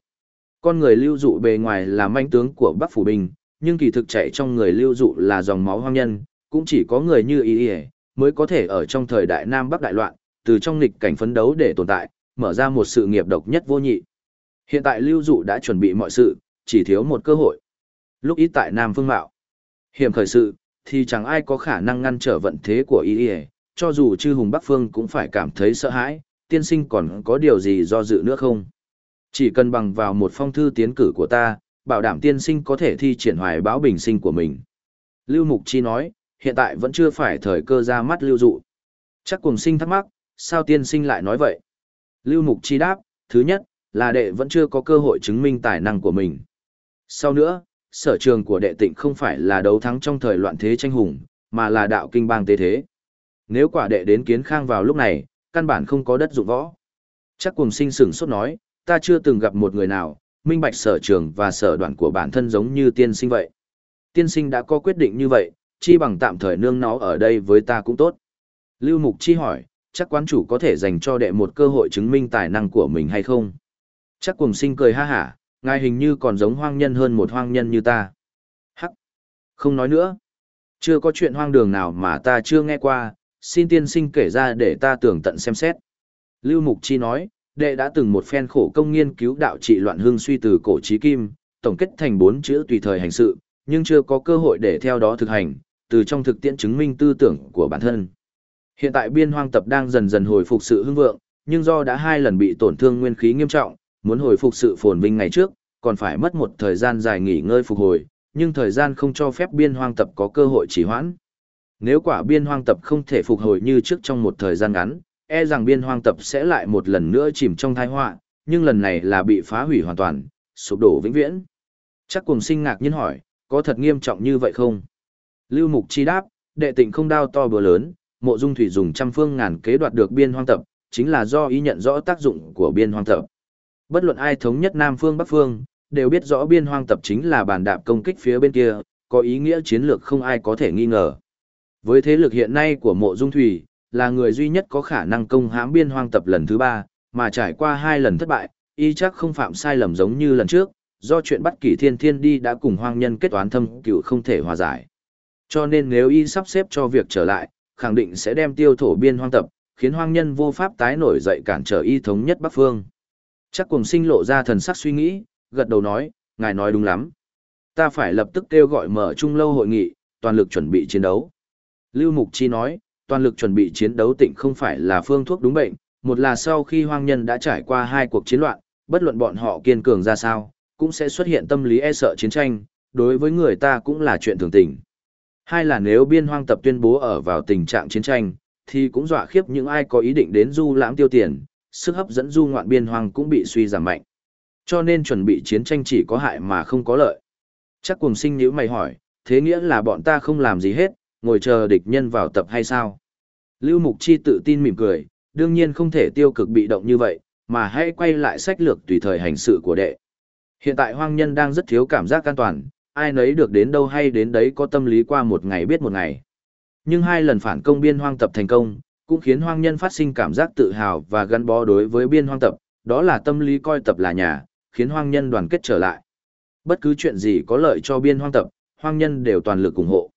Con người lưu dụ bề ngoài là manh tướng của Bắc Phủ Binh, nhưng kỳ thực chạy trong người lưu dụ là dòng máu hoang nhân, cũng chỉ có người như ý ý mới có thể ở trong thời đại Nam Bắc đại loạn, từ trong nghịch cảnh phấn đấu để tồn tại, mở ra một sự nghiệp độc nhất vô nhị. Hiện tại lưu dụ đã chuẩn bị mọi sự, chỉ thiếu một cơ hội. Lúc ít tại Nam Phương Mạo, hiểm khởi sự, thì chẳng ai có khả năng ngăn trở vận thế của ý ý, cho dù chư hùng Bắc Phương cũng phải cảm thấy sợ hãi, tiên sinh còn có điều gì do dự nữa không? Chỉ cần bằng vào một phong thư tiến cử của ta, bảo đảm tiên sinh có thể thi triển hoài báo bình sinh của mình. Lưu Mục Chi nói, hiện tại vẫn chưa phải thời cơ ra mắt lưu dụ. Chắc cùng sinh thắc mắc, sao tiên sinh lại nói vậy? Lưu Mục Chi đáp, thứ nhất, là đệ vẫn chưa có cơ hội chứng minh tài năng của mình. Sau nữa, sở trường của đệ tịnh không phải là đấu thắng trong thời loạn thế tranh hùng, mà là đạo kinh bang tế thế. Nếu quả đệ đến kiến khang vào lúc này, căn bản không có đất dụng võ. Chắc cùng sinh sửng sốt nói, ta chưa từng gặp một người nào, minh bạch sở trường và sở đoạn của bản thân giống như tiên sinh vậy. Tiên sinh đã có quyết định như vậy, chi bằng tạm thời nương nó ở đây với ta cũng tốt. Lưu Mục Chi hỏi, chắc quán chủ có thể dành cho đệ một cơ hội chứng minh tài năng của mình hay không? Chắc cùng sinh cười ha hả, ngài hình như còn giống hoang nhân hơn một hoang nhân như ta. Hắc! Không nói nữa. Chưa có chuyện hoang đường nào mà ta chưa nghe qua, xin tiên sinh kể ra để ta tưởng tận xem xét. Lưu Mục Chi nói, đệ đã từng một phen khổ công nghiên cứu đạo trị loạn hương suy từ cổ trí kim, tổng kết thành bốn chữ tùy thời hành sự, nhưng chưa có cơ hội để theo đó thực hành, từ trong thực tiễn chứng minh tư tưởng của bản thân. Hiện tại biên hoang tập đang dần dần hồi phục sự hưng vượng, nhưng do đã hai lần bị tổn thương nguyên khí nghiêm trọng, muốn hồi phục sự phồn vinh ngày trước, còn phải mất một thời gian dài nghỉ ngơi phục hồi, nhưng thời gian không cho phép biên hoang tập có cơ hội trì hoãn. Nếu quả biên hoang tập không thể phục hồi như trước trong một thời gian ngắn, e rằng biên hoang tập sẽ lại một lần nữa chìm trong tai họa, nhưng lần này là bị phá hủy hoàn toàn, sụp đổ vĩnh viễn. Chắc cùng sinh ngạc nhiên hỏi, có thật nghiêm trọng như vậy không? Lưu Mục Chi đáp, đệ tịnh không đao to bữa lớn, mộ dung thủy dùng trăm phương ngàn kế đoạt được biên hoang tập, chính là do ý nhận rõ tác dụng của biên hoang tập. Bất luận ai thống nhất Nam phương Bắc phương, đều biết rõ biên hoang tập chính là bàn đạp công kích phía bên kia, có ý nghĩa chiến lược không ai có thể nghi ngờ. Với thế lực hiện nay của mộ dung thủy, là người duy nhất có khả năng công hãm biên hoang tập lần thứ ba, mà trải qua hai lần thất bại, y chắc không phạm sai lầm giống như lần trước, do chuyện bắt kỷ thiên thiên đi đã cùng hoang nhân kết toán thâm cựu không thể hòa giải. Cho nên nếu y sắp xếp cho việc trở lại, khẳng định sẽ đem tiêu thổ biên hoang tập, khiến hoang nhân vô pháp tái nổi dậy cản trở y thống nhất Bắc Phương. Chắc cùng sinh lộ ra thần sắc suy nghĩ, gật đầu nói, ngài nói đúng lắm. Ta phải lập tức kêu gọi mở trung lâu hội nghị, toàn lực chuẩn bị chiến đấu. Lưu Mục Chi nói, toàn lực chuẩn bị chiến đấu tịnh không phải là phương thuốc đúng bệnh, một là sau khi hoang nhân đã trải qua hai cuộc chiến loạn, bất luận bọn họ kiên cường ra sao, cũng sẽ xuất hiện tâm lý e sợ chiến tranh, đối với người ta cũng là chuyện thường tình. Hai là nếu biên hoang tập tuyên bố ở vào tình trạng chiến tranh, thì cũng dọa khiếp những ai có ý định đến du lãm tiêu tiền, sức hấp dẫn du ngoạn biên hoang cũng bị suy giảm mạnh. Cho nên chuẩn bị chiến tranh chỉ có hại mà không có lợi. Chắc cùng sinh nữ mày hỏi, thế nghĩa là bọn ta không làm gì hết, ngồi chờ địch nhân vào tập hay sao? Lưu Mục Chi tự tin mỉm cười, đương nhiên không thể tiêu cực bị động như vậy, mà hãy quay lại sách lược tùy thời hành sự của đệ. Hiện tại hoang nhân đang rất thiếu cảm giác an toàn, ai nấy được đến đâu hay đến đấy có tâm lý qua một ngày biết một ngày. Nhưng hai lần phản công biên hoang tập thành công, cũng khiến hoang nhân phát sinh cảm giác tự hào và gắn bó đối với biên hoang tập, đó là tâm lý coi tập là nhà, khiến hoang nhân đoàn kết trở lại. Bất cứ chuyện gì có lợi cho biên hoang tập, hoang nhân đều toàn lực ủng hộ.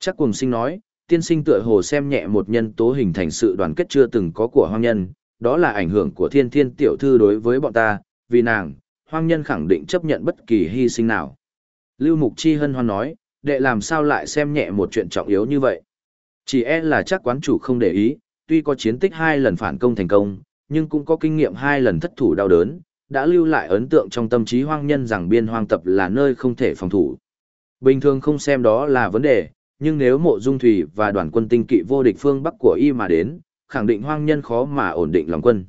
Chắc cùng sinh nói, tiên sinh tựa hồ xem nhẹ một nhân tố hình thành sự đoàn kết chưa từng có của hoang nhân, đó là ảnh hưởng của thiên thiên tiểu thư đối với bọn ta, vì nàng, hoang nhân khẳng định chấp nhận bất kỳ hy sinh nào. Lưu Mục Chi hân hoan nói, đệ làm sao lại xem nhẹ một chuyện trọng yếu như vậy. Chỉ e là chắc quán chủ không để ý, tuy có chiến tích hai lần phản công thành công, nhưng cũng có kinh nghiệm hai lần thất thủ đau đớn, đã lưu lại ấn tượng trong tâm trí hoang nhân rằng biên hoang tập là nơi không thể phòng thủ. Bình thường không xem đó là vấn đề, nhưng nếu mộ dung thủy và đoàn quân tinh kỵ vô địch phương Bắc của y mà đến, khẳng định hoang nhân khó mà ổn định lòng quân.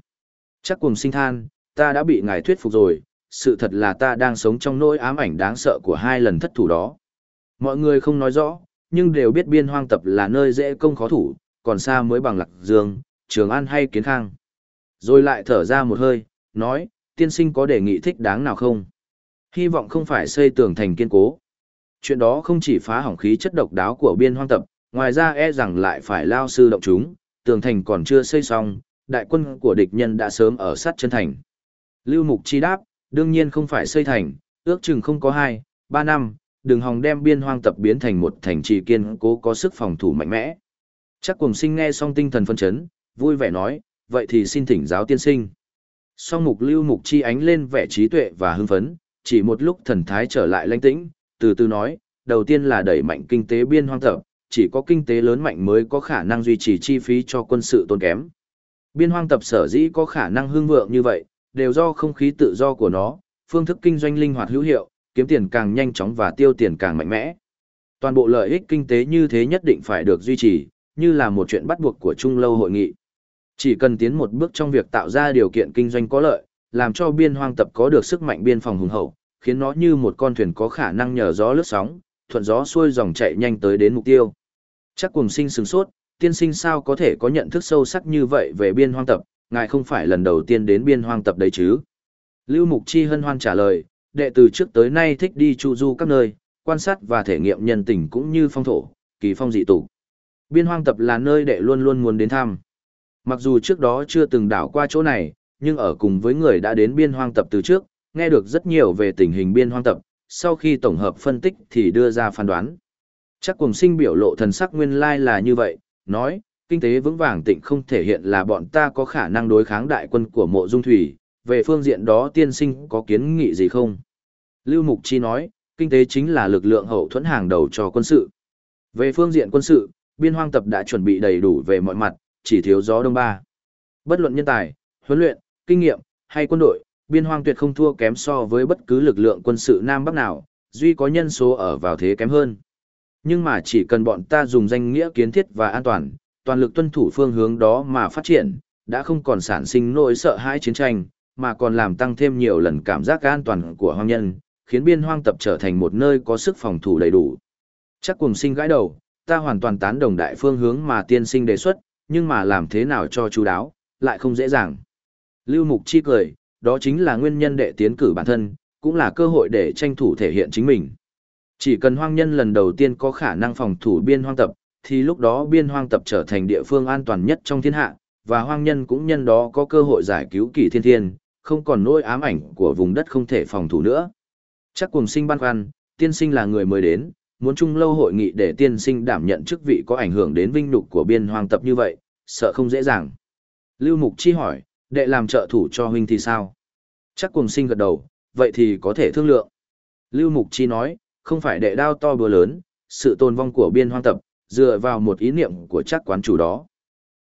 Chắc cùng sinh than, ta đã bị ngài thuyết phục rồi, sự thật là ta đang sống trong nỗi ám ảnh đáng sợ của hai lần thất thủ đó. Mọi người không nói rõ, nhưng đều biết biên hoang tập là nơi dễ công khó thủ, còn xa mới bằng lạc dương, trường an hay kiến khang. Rồi lại thở ra một hơi, nói, tiên sinh có đề nghị thích đáng nào không? Hy vọng không phải xây tường thành kiên cố. Chuyện đó không chỉ phá hỏng khí chất độc đáo của biên hoang tập, ngoài ra e rằng lại phải lao sư động chúng, tường thành còn chưa xây xong, đại quân của địch nhân đã sớm ở sát chân thành. Lưu Mục Chi đáp, đương nhiên không phải xây thành, ước chừng không có hai, ba năm, đừng hòng đem biên hoang tập biến thành một thành trì kiên cố có sức phòng thủ mạnh mẽ. Chắc cùng sinh nghe xong tinh thần phân chấn, vui vẻ nói, vậy thì xin thỉnh giáo tiên sinh. Song mục lưu mục chi ánh lên vẻ trí tuệ và hưng phấn, chỉ một lúc thần thái trở lại lãnh tĩnh, từ từ nói, đầu tiên là đẩy mạnh kinh tế biên hoang tập, chỉ có kinh tế lớn mạnh mới có khả năng duy trì chi phí cho quân sự tốn kém. Biên hoang tập sở dĩ có khả năng hương vượng như vậy, đều do không khí tự do của nó, phương thức kinh doanh linh hoạt hữu hiệu, kiếm tiền càng nhanh chóng và tiêu tiền càng mạnh mẽ. Toàn bộ lợi ích kinh tế như thế nhất định phải được duy trì, như là một chuyện bắt buộc của Trung Lâu hội nghị. Chỉ cần tiến một bước trong việc tạo ra điều kiện kinh doanh có lợi, làm cho biên hoang tập có được sức mạnh biên phòng hùng hậu, khiến nó như một con thuyền có khả năng nhờ gió lướt sóng, thuận gió xuôi dòng chạy nhanh tới đến mục tiêu. Chắc cùng sinh sừng sốt, tiên sinh sao có thể có nhận thức sâu sắc như vậy về biên hoang tập, ngài không phải lần đầu tiên đến biên hoang tập đấy chứ. Lưu Mục Chi hân hoan trả lời, đệ từ trước tới nay thích đi chu du các nơi, quan sát và thể nghiệm nhân tình cũng như phong thổ, kỳ phong dị tục. Biên hoang tập là nơi đệ luôn luôn muốn đến thăm. Mặc dù trước đó chưa từng đảo qua chỗ này, nhưng ở cùng với người đã đến biên hoang tập từ trước, nghe được rất nhiều về tình hình biên hoang tập, sau khi tổng hợp phân tích thì đưa ra phán đoán. Chắc cùng sinh biểu lộ thần sắc nguyên lai là như vậy, nói, kinh tế vững vàng tịnh không thể hiện là bọn ta có khả năng đối kháng đại quân của mộ dung thủy, về phương diện đó tiên sinh có kiến nghị gì không? Lưu Mục Chi nói, kinh tế chính là lực lượng hậu thuẫn hàng đầu cho quân sự. Về phương diện quân sự, biên hoang tập đã chuẩn bị đầy đủ về mọi mặt, chỉ thiếu gió đông ba. Bất luận nhân tài, huấn luyện, kinh nghiệm, hay quân đội, biên hoang tuyệt không thua kém so với bất cứ lực lượng quân sự Nam Bắc nào, duy có nhân số ở vào thế kém hơn. Nhưng mà chỉ cần bọn ta dùng danh nghĩa kiến thiết và an toàn, toàn lực tuân thủ phương hướng đó mà phát triển, đã không còn sản sinh nỗi sợ hãi chiến tranh, mà còn làm tăng thêm nhiều lần cảm giác an toàn của hoang nhân, khiến biên hoang tập trở thành một nơi có sức phòng thủ đầy đủ. Chắc cùng sinh gãi đầu, ta hoàn toàn tán đồng đại phương hướng mà tiên sinh đề xuất, nhưng mà làm thế nào cho chú đáo, lại không dễ dàng. Lưu Mục Chi cười, đó chính là nguyên nhân để tiến cử bản thân, cũng là cơ hội để tranh thủ thể hiện chính mình. Chỉ cần hoang nhân lần đầu tiên có khả năng phòng thủ biên hoang tập, thì lúc đó biên hoang tập trở thành địa phương an toàn nhất trong thiên hạ, và hoang nhân cũng nhân đó có cơ hội giải cứu kỳ thiên thiên, không còn nỗi ám ảnh của vùng đất không thể phòng thủ nữa. Chắc cùng sinh băn khoăn, tiên sinh là người mới đến, muốn chung lâu hội nghị để tiên sinh đảm nhận chức vị có ảnh hưởng đến vinh nhục của biên hoang tập như vậy, sợ không dễ dàng. Lưu Mục Chi hỏi, đệ làm trợ thủ cho huynh thì sao? Chắc cùng sinh gật đầu, vậy thì có thể thương lượng. Lưu Mục Chi nói, không phải đệ đao to bữa lớn, sự tồn vong của biên hoang tập, dựa vào một ý niệm của chắc quán chủ đó.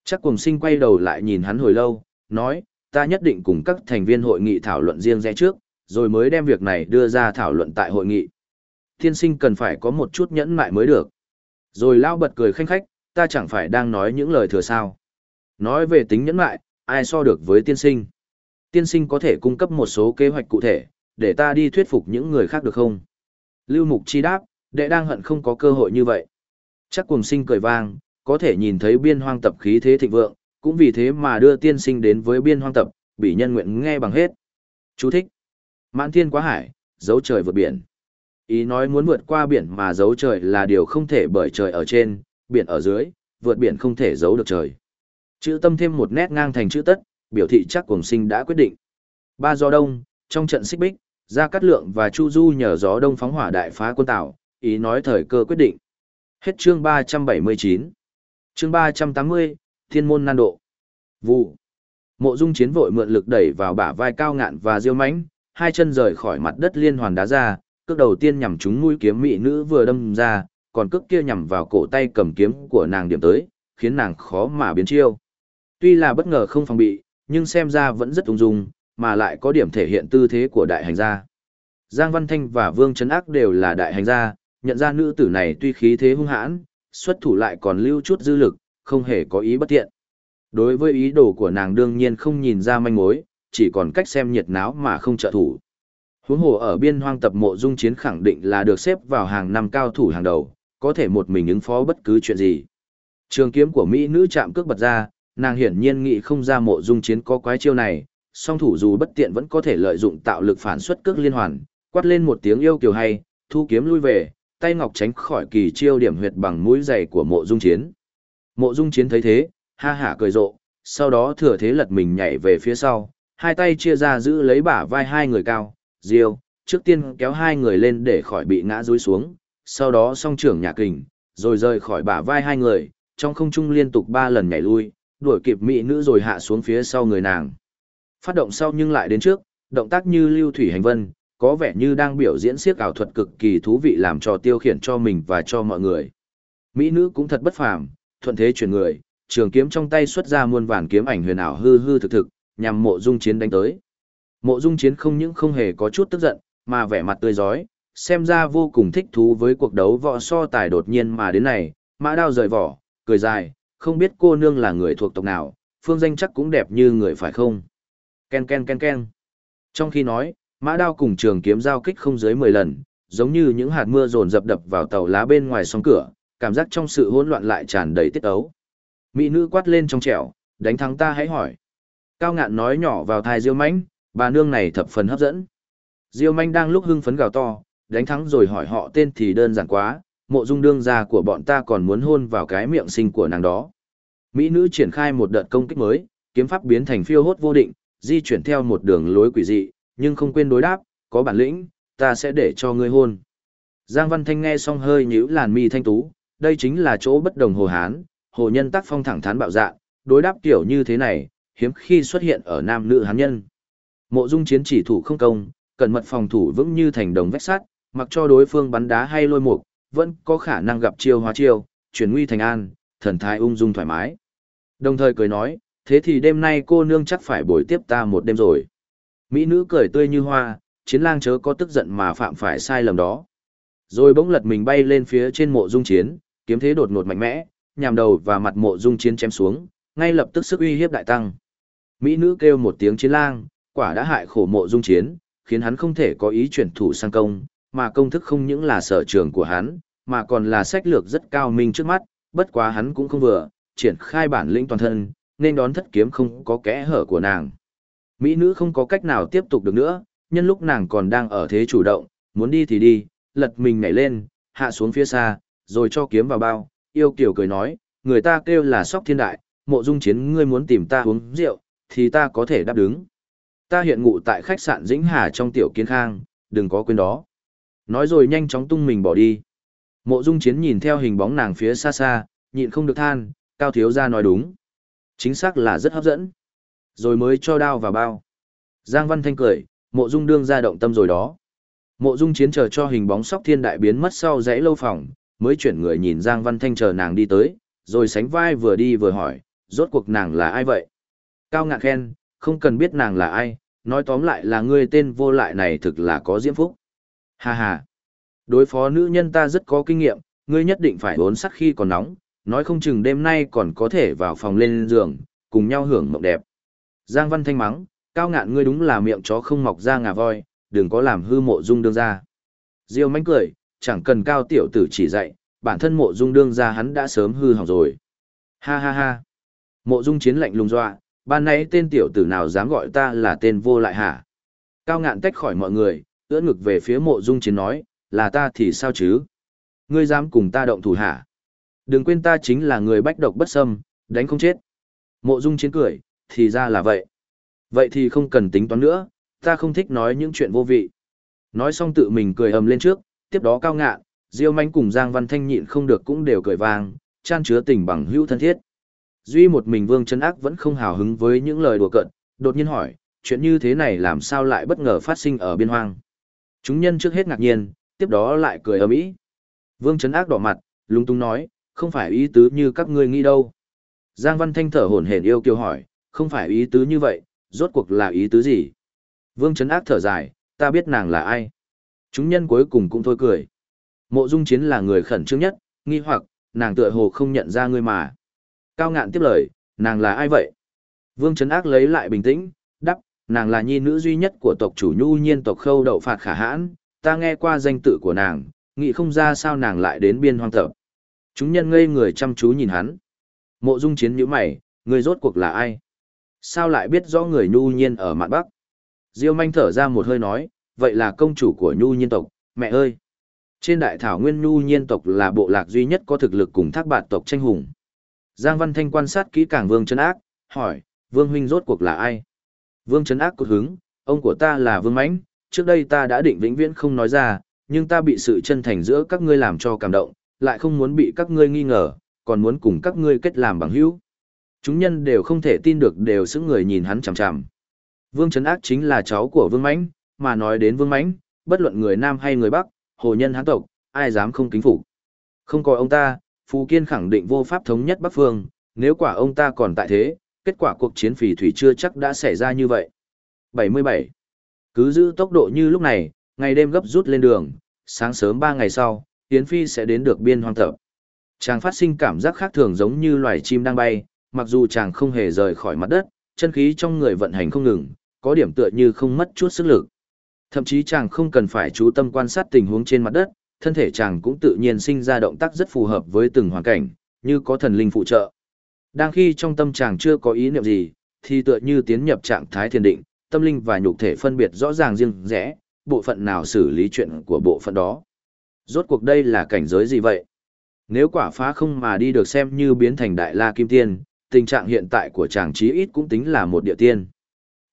Chắc cùng sinh quay đầu lại nhìn hắn hồi lâu, nói, ta nhất định cùng các thành viên hội nghị thảo luận riêng rẽ trước, rồi mới đem việc này đưa ra thảo luận tại hội nghị. Thiên sinh cần phải có một chút nhẫn mại mới được. Rồi lao bật cười khanh khách, ta chẳng phải đang nói những lời thừa sao. Nói về tính nhẫn mại, ai so được với tiên sinh. Tiên sinh có thể cung cấp một số kế hoạch cụ thể, để ta đi thuyết phục những người khác được không? Lưu Mục Chi đáp, đệ đang hận không có cơ hội như vậy. Chắc cùng sinh cười vang, có thể nhìn thấy biên hoang tập khí thế thịnh vượng, cũng vì thế mà đưa tiên sinh đến với biên hoang tập, bị nhân nguyện nghe bằng hết. Chú thích. Mãn thiên quá hải, dấu trời vượt biển. Ý nói muốn vượt qua biển mà dấu trời là điều không thể bởi trời ở trên, biển ở dưới, vượt biển không thể giấu được trời. Chữ tâm thêm một nét ngang thành chữ tất, biểu thị chắc cuồng sinh đã quyết định. Ba gió đông, trong trận xích bích, Gia Cát Lượng và Chu Du nhờ gió đông phóng hỏa đại phá quân Tào, ý nói thời cơ quyết định. Hết chương 379. Chương 380, Thiên môn nan độ. Vụ. Mộ Dung Chiến vội mượn lực đẩy vào bả vai cao ngạn và diêu mãnh, hai chân rời khỏi mặt đất liên hoàn đá ra, cước đầu tiên nhằm trúng mũi kiếm mỹ nữ vừa đâm ra, còn cước kia nhằm vào cổ tay cầm kiếm của nàng điểm tới, khiến nàng khó mà biến chiêu. Tuy là bất ngờ không phòng bị, nhưng xem ra vẫn rất ung dung, mà lại có điểm thể hiện tư thế của đại hành gia. Giang Văn Thanh và Vương Trấn Ác đều là đại hành gia, nhận ra nữ tử này tuy khí thế hung hãn, xuất thủ lại còn lưu chút dư lực, không hề có ý bất thiện. Đối với ý đồ của nàng đương nhiên không nhìn ra manh mối, chỉ còn cách xem nhiệt náo mà không trợ thủ. Huống hồ ở biên hoang tập mộ dung chiến khẳng định là được xếp vào hàng năm cao thủ hàng đầu, có thể một mình ứng phó bất cứ chuyện gì. Trường kiếm của Mỹ nữ chạm cước bật ra, nàng hiển nhiên nghĩ không ra mộ dung chiến có quái chiêu này, song thủ dù bất tiện vẫn có thể lợi dụng tạo lực phản xuất cước liên hoàn, quát lên một tiếng yêu kiều hay, thu kiếm lui về, tay ngọc tránh khỏi kỳ chiêu điểm huyệt bằng mũi giày của mộ dung chiến. Mộ dung chiến thấy thế, ha hả cười rộ, sau đó thừa thế lật mình nhảy về phía sau, hai tay chia ra giữ lấy bả vai hai người cao, diêu, trước tiên kéo hai người lên để khỏi bị ngã rúi xuống, sau đó song trưởng nhà kình, rồi rời khỏi bả vai hai người, trong không trung liên tục ba lần nhảy lui, đuổi kịp mỹ nữ rồi hạ xuống phía sau người nàng. Phát động sau nhưng lại đến trước, động tác như lưu thủy hành vân, có vẻ như đang biểu diễn siếc ảo thuật cực kỳ thú vị làm cho tiêu khiển cho mình và cho mọi người. Mỹ nữ cũng thật bất phàm, thuận thế chuyển người, trường kiếm trong tay xuất ra muôn vàn kiếm ảnh huyền ảo hư hư thực thực, nhằm mộ dung chiến đánh tới. Mộ dung chiến không những không hề có chút tức giận, mà vẻ mặt tươi giói, xem ra vô cùng thích thú với cuộc đấu võ so tài đột nhiên mà đến này, mã đao rời vỏ, cười dài, không biết cô nương là người thuộc tộc nào, phương danh chắc cũng đẹp như người phải không? Ken ken ken ken. Trong khi nói, mã đao cùng trường kiếm giao kích không dưới 10 lần, giống như những hạt mưa rồn dập đập vào tàu lá bên ngoài song cửa, cảm giác trong sự hỗn loạn lại tràn đầy tiết ấu. Mỹ nữ quát lên trong trẻo, đánh thắng ta hãy hỏi. Cao ngạn nói nhỏ vào thai Diêu Mánh, bà nương này thập phần hấp dẫn. Diêu Manh đang lúc hưng phấn gào to, đánh thắng rồi hỏi họ tên thì đơn giản quá, mộ dung đương gia của bọn ta còn muốn hôn vào cái miệng sinh của nàng đó. Mỹ nữ triển khai một đợt công kích mới, kiếm pháp biến thành phiêu hốt vô định, di chuyển theo một đường lối quỷ dị, nhưng không quên đối đáp, có bản lĩnh, ta sẽ để cho ngươi hôn. Giang Văn Thanh nghe xong hơi nhíu làn mi thanh tú, đây chính là chỗ bất đồng hồ hán, hồ nhân tác phong thẳng thắn bạo dạn, đối đáp kiểu như thế này, hiếm khi xuất hiện ở nam nữ hán nhân. Mộ Dung chiến chỉ thủ không công, cẩn mật phòng thủ vững như thành đồng vách sắt, mặc cho đối phương bắn đá hay lôi mục, vẫn có khả năng gặp chiêu hóa chiêu, chuyển nguy thành an, thần thái ung dung thoải mái. Đồng thời cười nói, thế thì đêm nay cô nương chắc phải bồi tiếp ta một đêm rồi. Mỹ nữ cười tươi như hoa, chiến lang chớ có tức giận mà phạm phải sai lầm đó. Rồi bỗng lật mình bay lên phía trên mộ dung chiến, kiếm thế đột ngột mạnh mẽ, nhằm đầu và mặt mộ dung chiến chém xuống, ngay lập tức sức uy hiếp đại tăng. Mỹ nữ kêu một tiếng chiến lang, quả đã hại khổ mộ dung chiến, khiến hắn không thể có ý chuyển thủ sang công, mà công thức không những là sở trường của hắn, mà còn là sách lược rất cao minh trước mắt, bất quá hắn cũng không vừa, triển khai bản lĩnh toàn thân, nên đón thất kiếm không có kẽ hở của nàng. Mỹ nữ không có cách nào tiếp tục được nữa, nhân lúc nàng còn đang ở thế chủ động, muốn đi thì đi, lật mình nhảy lên, hạ xuống phía xa, rồi cho kiếm vào bao, yêu kiểu cười nói, người ta kêu là sóc thiên đại, mộ dung chiến ngươi muốn tìm ta uống rượu, thì ta có thể đáp đứng. Ta hiện ngụ tại khách sạn Dĩnh Hà trong tiểu kiến khang, đừng có quên đó. Nói rồi nhanh chóng tung mình bỏ đi. Mộ dung chiến nhìn theo hình bóng nàng phía xa xa, nhịn không được than, cao thiếu gia nói đúng. Chính xác là rất hấp dẫn. Rồi mới cho đao vào bao. Giang Văn Thanh cười, mộ dung đương ra động tâm rồi đó. Mộ dung chiến chờ cho hình bóng sóc thiên đại biến mất sau dãy lâu phòng, mới chuyển người nhìn Giang Văn Thanh chờ nàng đi tới, rồi sánh vai vừa đi vừa hỏi, rốt cuộc nàng là ai vậy? Cao ngạn khen, không cần biết nàng là ai, nói tóm lại là ngươi tên vô lại này thực là có diễm phúc. Hà hà. Đối phó nữ nhân ta rất có kinh nghiệm, ngươi nhất định phải bốn sắc khi còn nóng, nói không chừng đêm nay còn có thể vào phòng lên giường, cùng nhau hưởng mộng đẹp. Giang Văn Thanh mắng, cao ngạn ngươi đúng là miệng chó không mọc ra ngà voi, đừng có làm hư mộ dung đương ra. Diêu mánh cười, chẳng cần cao tiểu tử chỉ dạy, bản thân mộ dung đương ra hắn đã sớm hư hỏng rồi. Ha ha ha. Mộ dung chiến lạnh lùng dọa, ban nãy tên tiểu tử nào dám gọi ta là tên vô lại hả? Cao ngạn tách khỏi mọi người, ưỡn ngực về phía mộ dung chiến nói, là ta thì sao chứ? Ngươi dám cùng ta động thủ hả? Đừng quên ta chính là người bách độc bất xâm, đánh không chết. Mộ dung chiến cười, thì ra là vậy. Vậy thì không cần tính toán nữa, ta không thích nói những chuyện vô vị. Nói xong tự mình cười ầm lên trước, tiếp đó cao ngạn, Diêu Manh cùng Giang Văn Thanh nhịn không được cũng đều cười vang, chan chứa tình bằng hữu thân thiết. Duy một mình Vương Trấn Ác vẫn không hào hứng với những lời đùa cợt, đột nhiên hỏi, chuyện như thế này làm sao lại bất ngờ phát sinh ở biên hoang. Chúng nhân trước hết ngạc nhiên, tiếp đó lại cười ầm ĩ. Vương Trấn Ác đỏ mặt, lúng túng nói, không phải ý tứ như các ngươi nghĩ đâu. Giang Văn Thanh thở hổn hển yêu kiều hỏi, không phải ý tứ như vậy, rốt cuộc là ý tứ gì? Vương Trấn Ác thở dài, ta biết nàng là ai. Chúng nhân cuối cùng cũng thôi cười. Mộ Dung Chiến là người khẩn trương nhất, nghi hoặc, nàng tựa hồ không nhận ra ngươi mà. Cao ngạn tiếp lời, nàng là ai vậy? Vương Trấn Ác lấy lại bình tĩnh, nàng là nhi nữ duy nhất của tộc chủ nhu nhiên tộc khâu đậu phạt khả hãn, ta nghe qua danh tự của nàng, nghĩ không ra sao nàng lại đến biên hoang tập. Chúng nhân ngây người chăm chú nhìn hắn. Mộ dung chiến nhíu mày, người rốt cuộc là ai? Sao lại biết rõ người nhu nhiên ở mạn bắc? Diêu manh thở ra một hơi nói, vậy là công chủ của nhu nhiên tộc, mẹ ơi! Trên đại thảo nguyên nhu nhiên tộc là bộ lạc duy nhất có thực lực cùng thác bạt tộc tranh hùng. Giang Văn Thanh quan sát kỹ càng Vương Trấn Ác, hỏi, Vương huynh rốt cuộc là ai? Vương Trấn Ác cột hứng, ông của ta là Vương Mãnh, trước đây ta đã định vĩnh viễn không nói ra, nhưng ta bị sự chân thành giữa các ngươi làm cho cảm động, lại không muốn bị các ngươi nghi ngờ, còn muốn cùng các ngươi kết làm bằng hữu. Chúng nhân đều không thể tin được đều sững người nhìn hắn chằm chằm. Vương Trấn Ác chính là cháu của Vương Mãnh, mà nói đến Vương Mãnh, bất luận người Nam hay người Bắc, hồ nhân hán tộc, ai dám không kính phục. Không có ông ta, Phù Kiên khẳng định vô pháp thống nhất Bắc Phương, nếu quả ông ta còn tại thế, kết quả cuộc chiến phỉ thủy chưa chắc đã xảy ra như vậy. 77. Cứ giữ tốc độ như lúc này, ngày đêm gấp rút lên đường, sáng sớm 3 ngày sau, Yến Phi sẽ đến được biên hoang tập. Chàng phát sinh cảm giác khác thường giống như loài chim đang bay, mặc dù chàng không hề rời khỏi mặt đất, chân khí trong người vận hành không ngừng, có điểm tựa như không mất chút sức lực. Thậm chí chàng không cần phải chú tâm quan sát tình huống trên mặt đất, thân thể chàng cũng tự nhiên sinh ra động tác rất phù hợp với từng hoàn cảnh, như có thần linh phụ trợ. Đang khi trong tâm chàng chưa có ý niệm gì, thì tựa như tiến nhập trạng thái thiền định, tâm linh và nhục thể phân biệt rõ ràng riêng rẽ, bộ phận nào xử lý chuyện của bộ phận đó. Rốt cuộc đây là cảnh giới gì vậy? Nếu quả phá không mà đi được xem như biến thành đại la kim tiên, tình trạng hiện tại của chàng chí ít cũng tính là một địa tiên.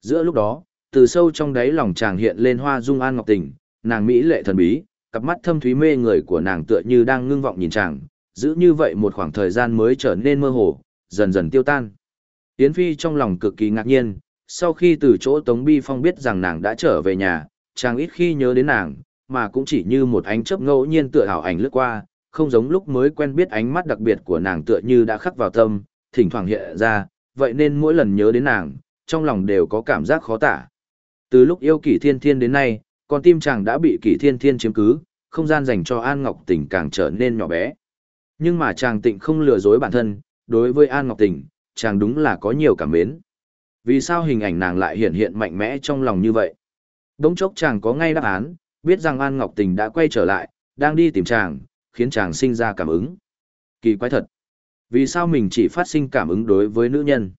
Giữa lúc đó, từ sâu trong đáy lòng chàng hiện lên hoa dung an ngọc tình, nàng mỹ lệ thần bí, cặp mắt thâm thúy mê người của nàng tựa như đang ngưng vọng nhìn chàng, giữ như vậy một khoảng thời gian mới trở nên mơ hồ, dần dần tiêu tan. Yến Phi trong lòng cực kỳ ngạc nhiên, sau khi từ chỗ Tống Bi Phong biết rằng nàng đã trở về nhà, chàng ít khi nhớ đến nàng, mà cũng chỉ như một ánh chớp ngẫu nhiên tựa hảo ảnh lướt qua, không giống lúc mới quen biết ánh mắt đặc biệt của nàng tựa như đã khắc vào tâm, thỉnh thoảng hiện ra, vậy nên mỗi lần nhớ đến nàng, trong lòng đều có cảm giác khó tả. Từ lúc yêu kỷ thiên thiên đến nay, con tim chàng đã bị kỷ thiên thiên chiếm cứ, không gian dành cho An Ngọc Tình càng trở nên nhỏ bé. Nhưng mà chàng tịnh không lừa dối bản thân, đối với An Ngọc Tình, chàng đúng là có nhiều cảm mến. Vì sao hình ảnh nàng lại hiện hiện mạnh mẽ trong lòng như vậy? Đống chốc chàng có ngay đáp án, biết rằng An Ngọc Tình đã quay trở lại, đang đi tìm chàng, khiến chàng sinh ra cảm ứng. Kỳ quái thật. Vì sao mình chỉ phát sinh cảm ứng đối với nữ nhân?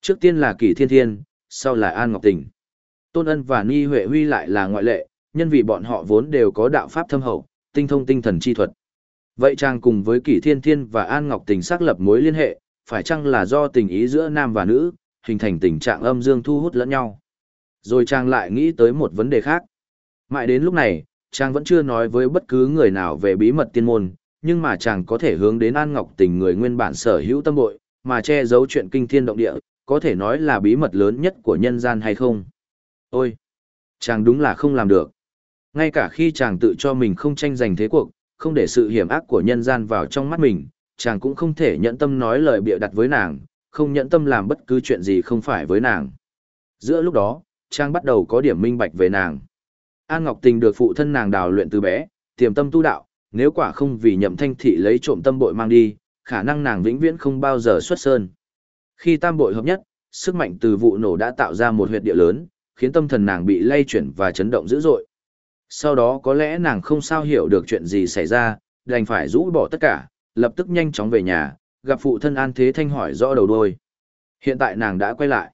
Trước tiên là Kỳ Thiên Thiên, sau là An Ngọc Tình. Tôn Ân và Ni Huệ Huy lại là ngoại lệ, nhân vì bọn họ vốn đều có đạo pháp thâm hậu, tinh thông tinh thần chi thuật. Vậy chàng cùng với Kỷ Thiên Thiên và An Ngọc Tình xác lập mối liên hệ, phải chăng là do tình ý giữa nam và nữ, hình thành tình trạng âm dương thu hút lẫn nhau. Rồi chàng lại nghĩ tới một vấn đề khác. Mãi đến lúc này, chàng vẫn chưa nói với bất cứ người nào về bí mật tiên môn, nhưng mà chàng có thể hướng đến An Ngọc Tình người nguyên bản sở hữu tâm bội, mà che giấu chuyện kinh thiên động địa, có thể nói là bí mật lớn nhất của nhân gian hay không? Ôi! Chàng đúng là không làm được. Ngay cả khi chàng tự cho mình không tranh giành thế cuộc, không để sự hiểm ác của nhân gian vào trong mắt mình, chàng cũng không thể nhẫn tâm nói lời bịa đặt với nàng, không nhẫn tâm làm bất cứ chuyện gì không phải với nàng. Giữa lúc đó, chàng bắt đầu có điểm minh bạch về nàng. An Ngọc Tình được phụ thân nàng đào luyện từ bé, tiềm tâm tu đạo, nếu quả không vì nhậm thanh thị lấy trộm tâm bội mang đi, khả năng nàng vĩnh viễn không bao giờ xuất sơn. Khi tam bội hợp nhất, sức mạnh từ vụ nổ đã tạo ra một huyệt địa lớn, khiến tâm thần nàng bị lay chuyển và chấn động dữ dội. Sau đó có lẽ nàng không sao hiểu được chuyện gì xảy ra, đành phải rũ bỏ tất cả, lập tức nhanh chóng về nhà, gặp phụ thân An Thế Thanh hỏi rõ đầu đuôi. Hiện tại nàng đã quay lại.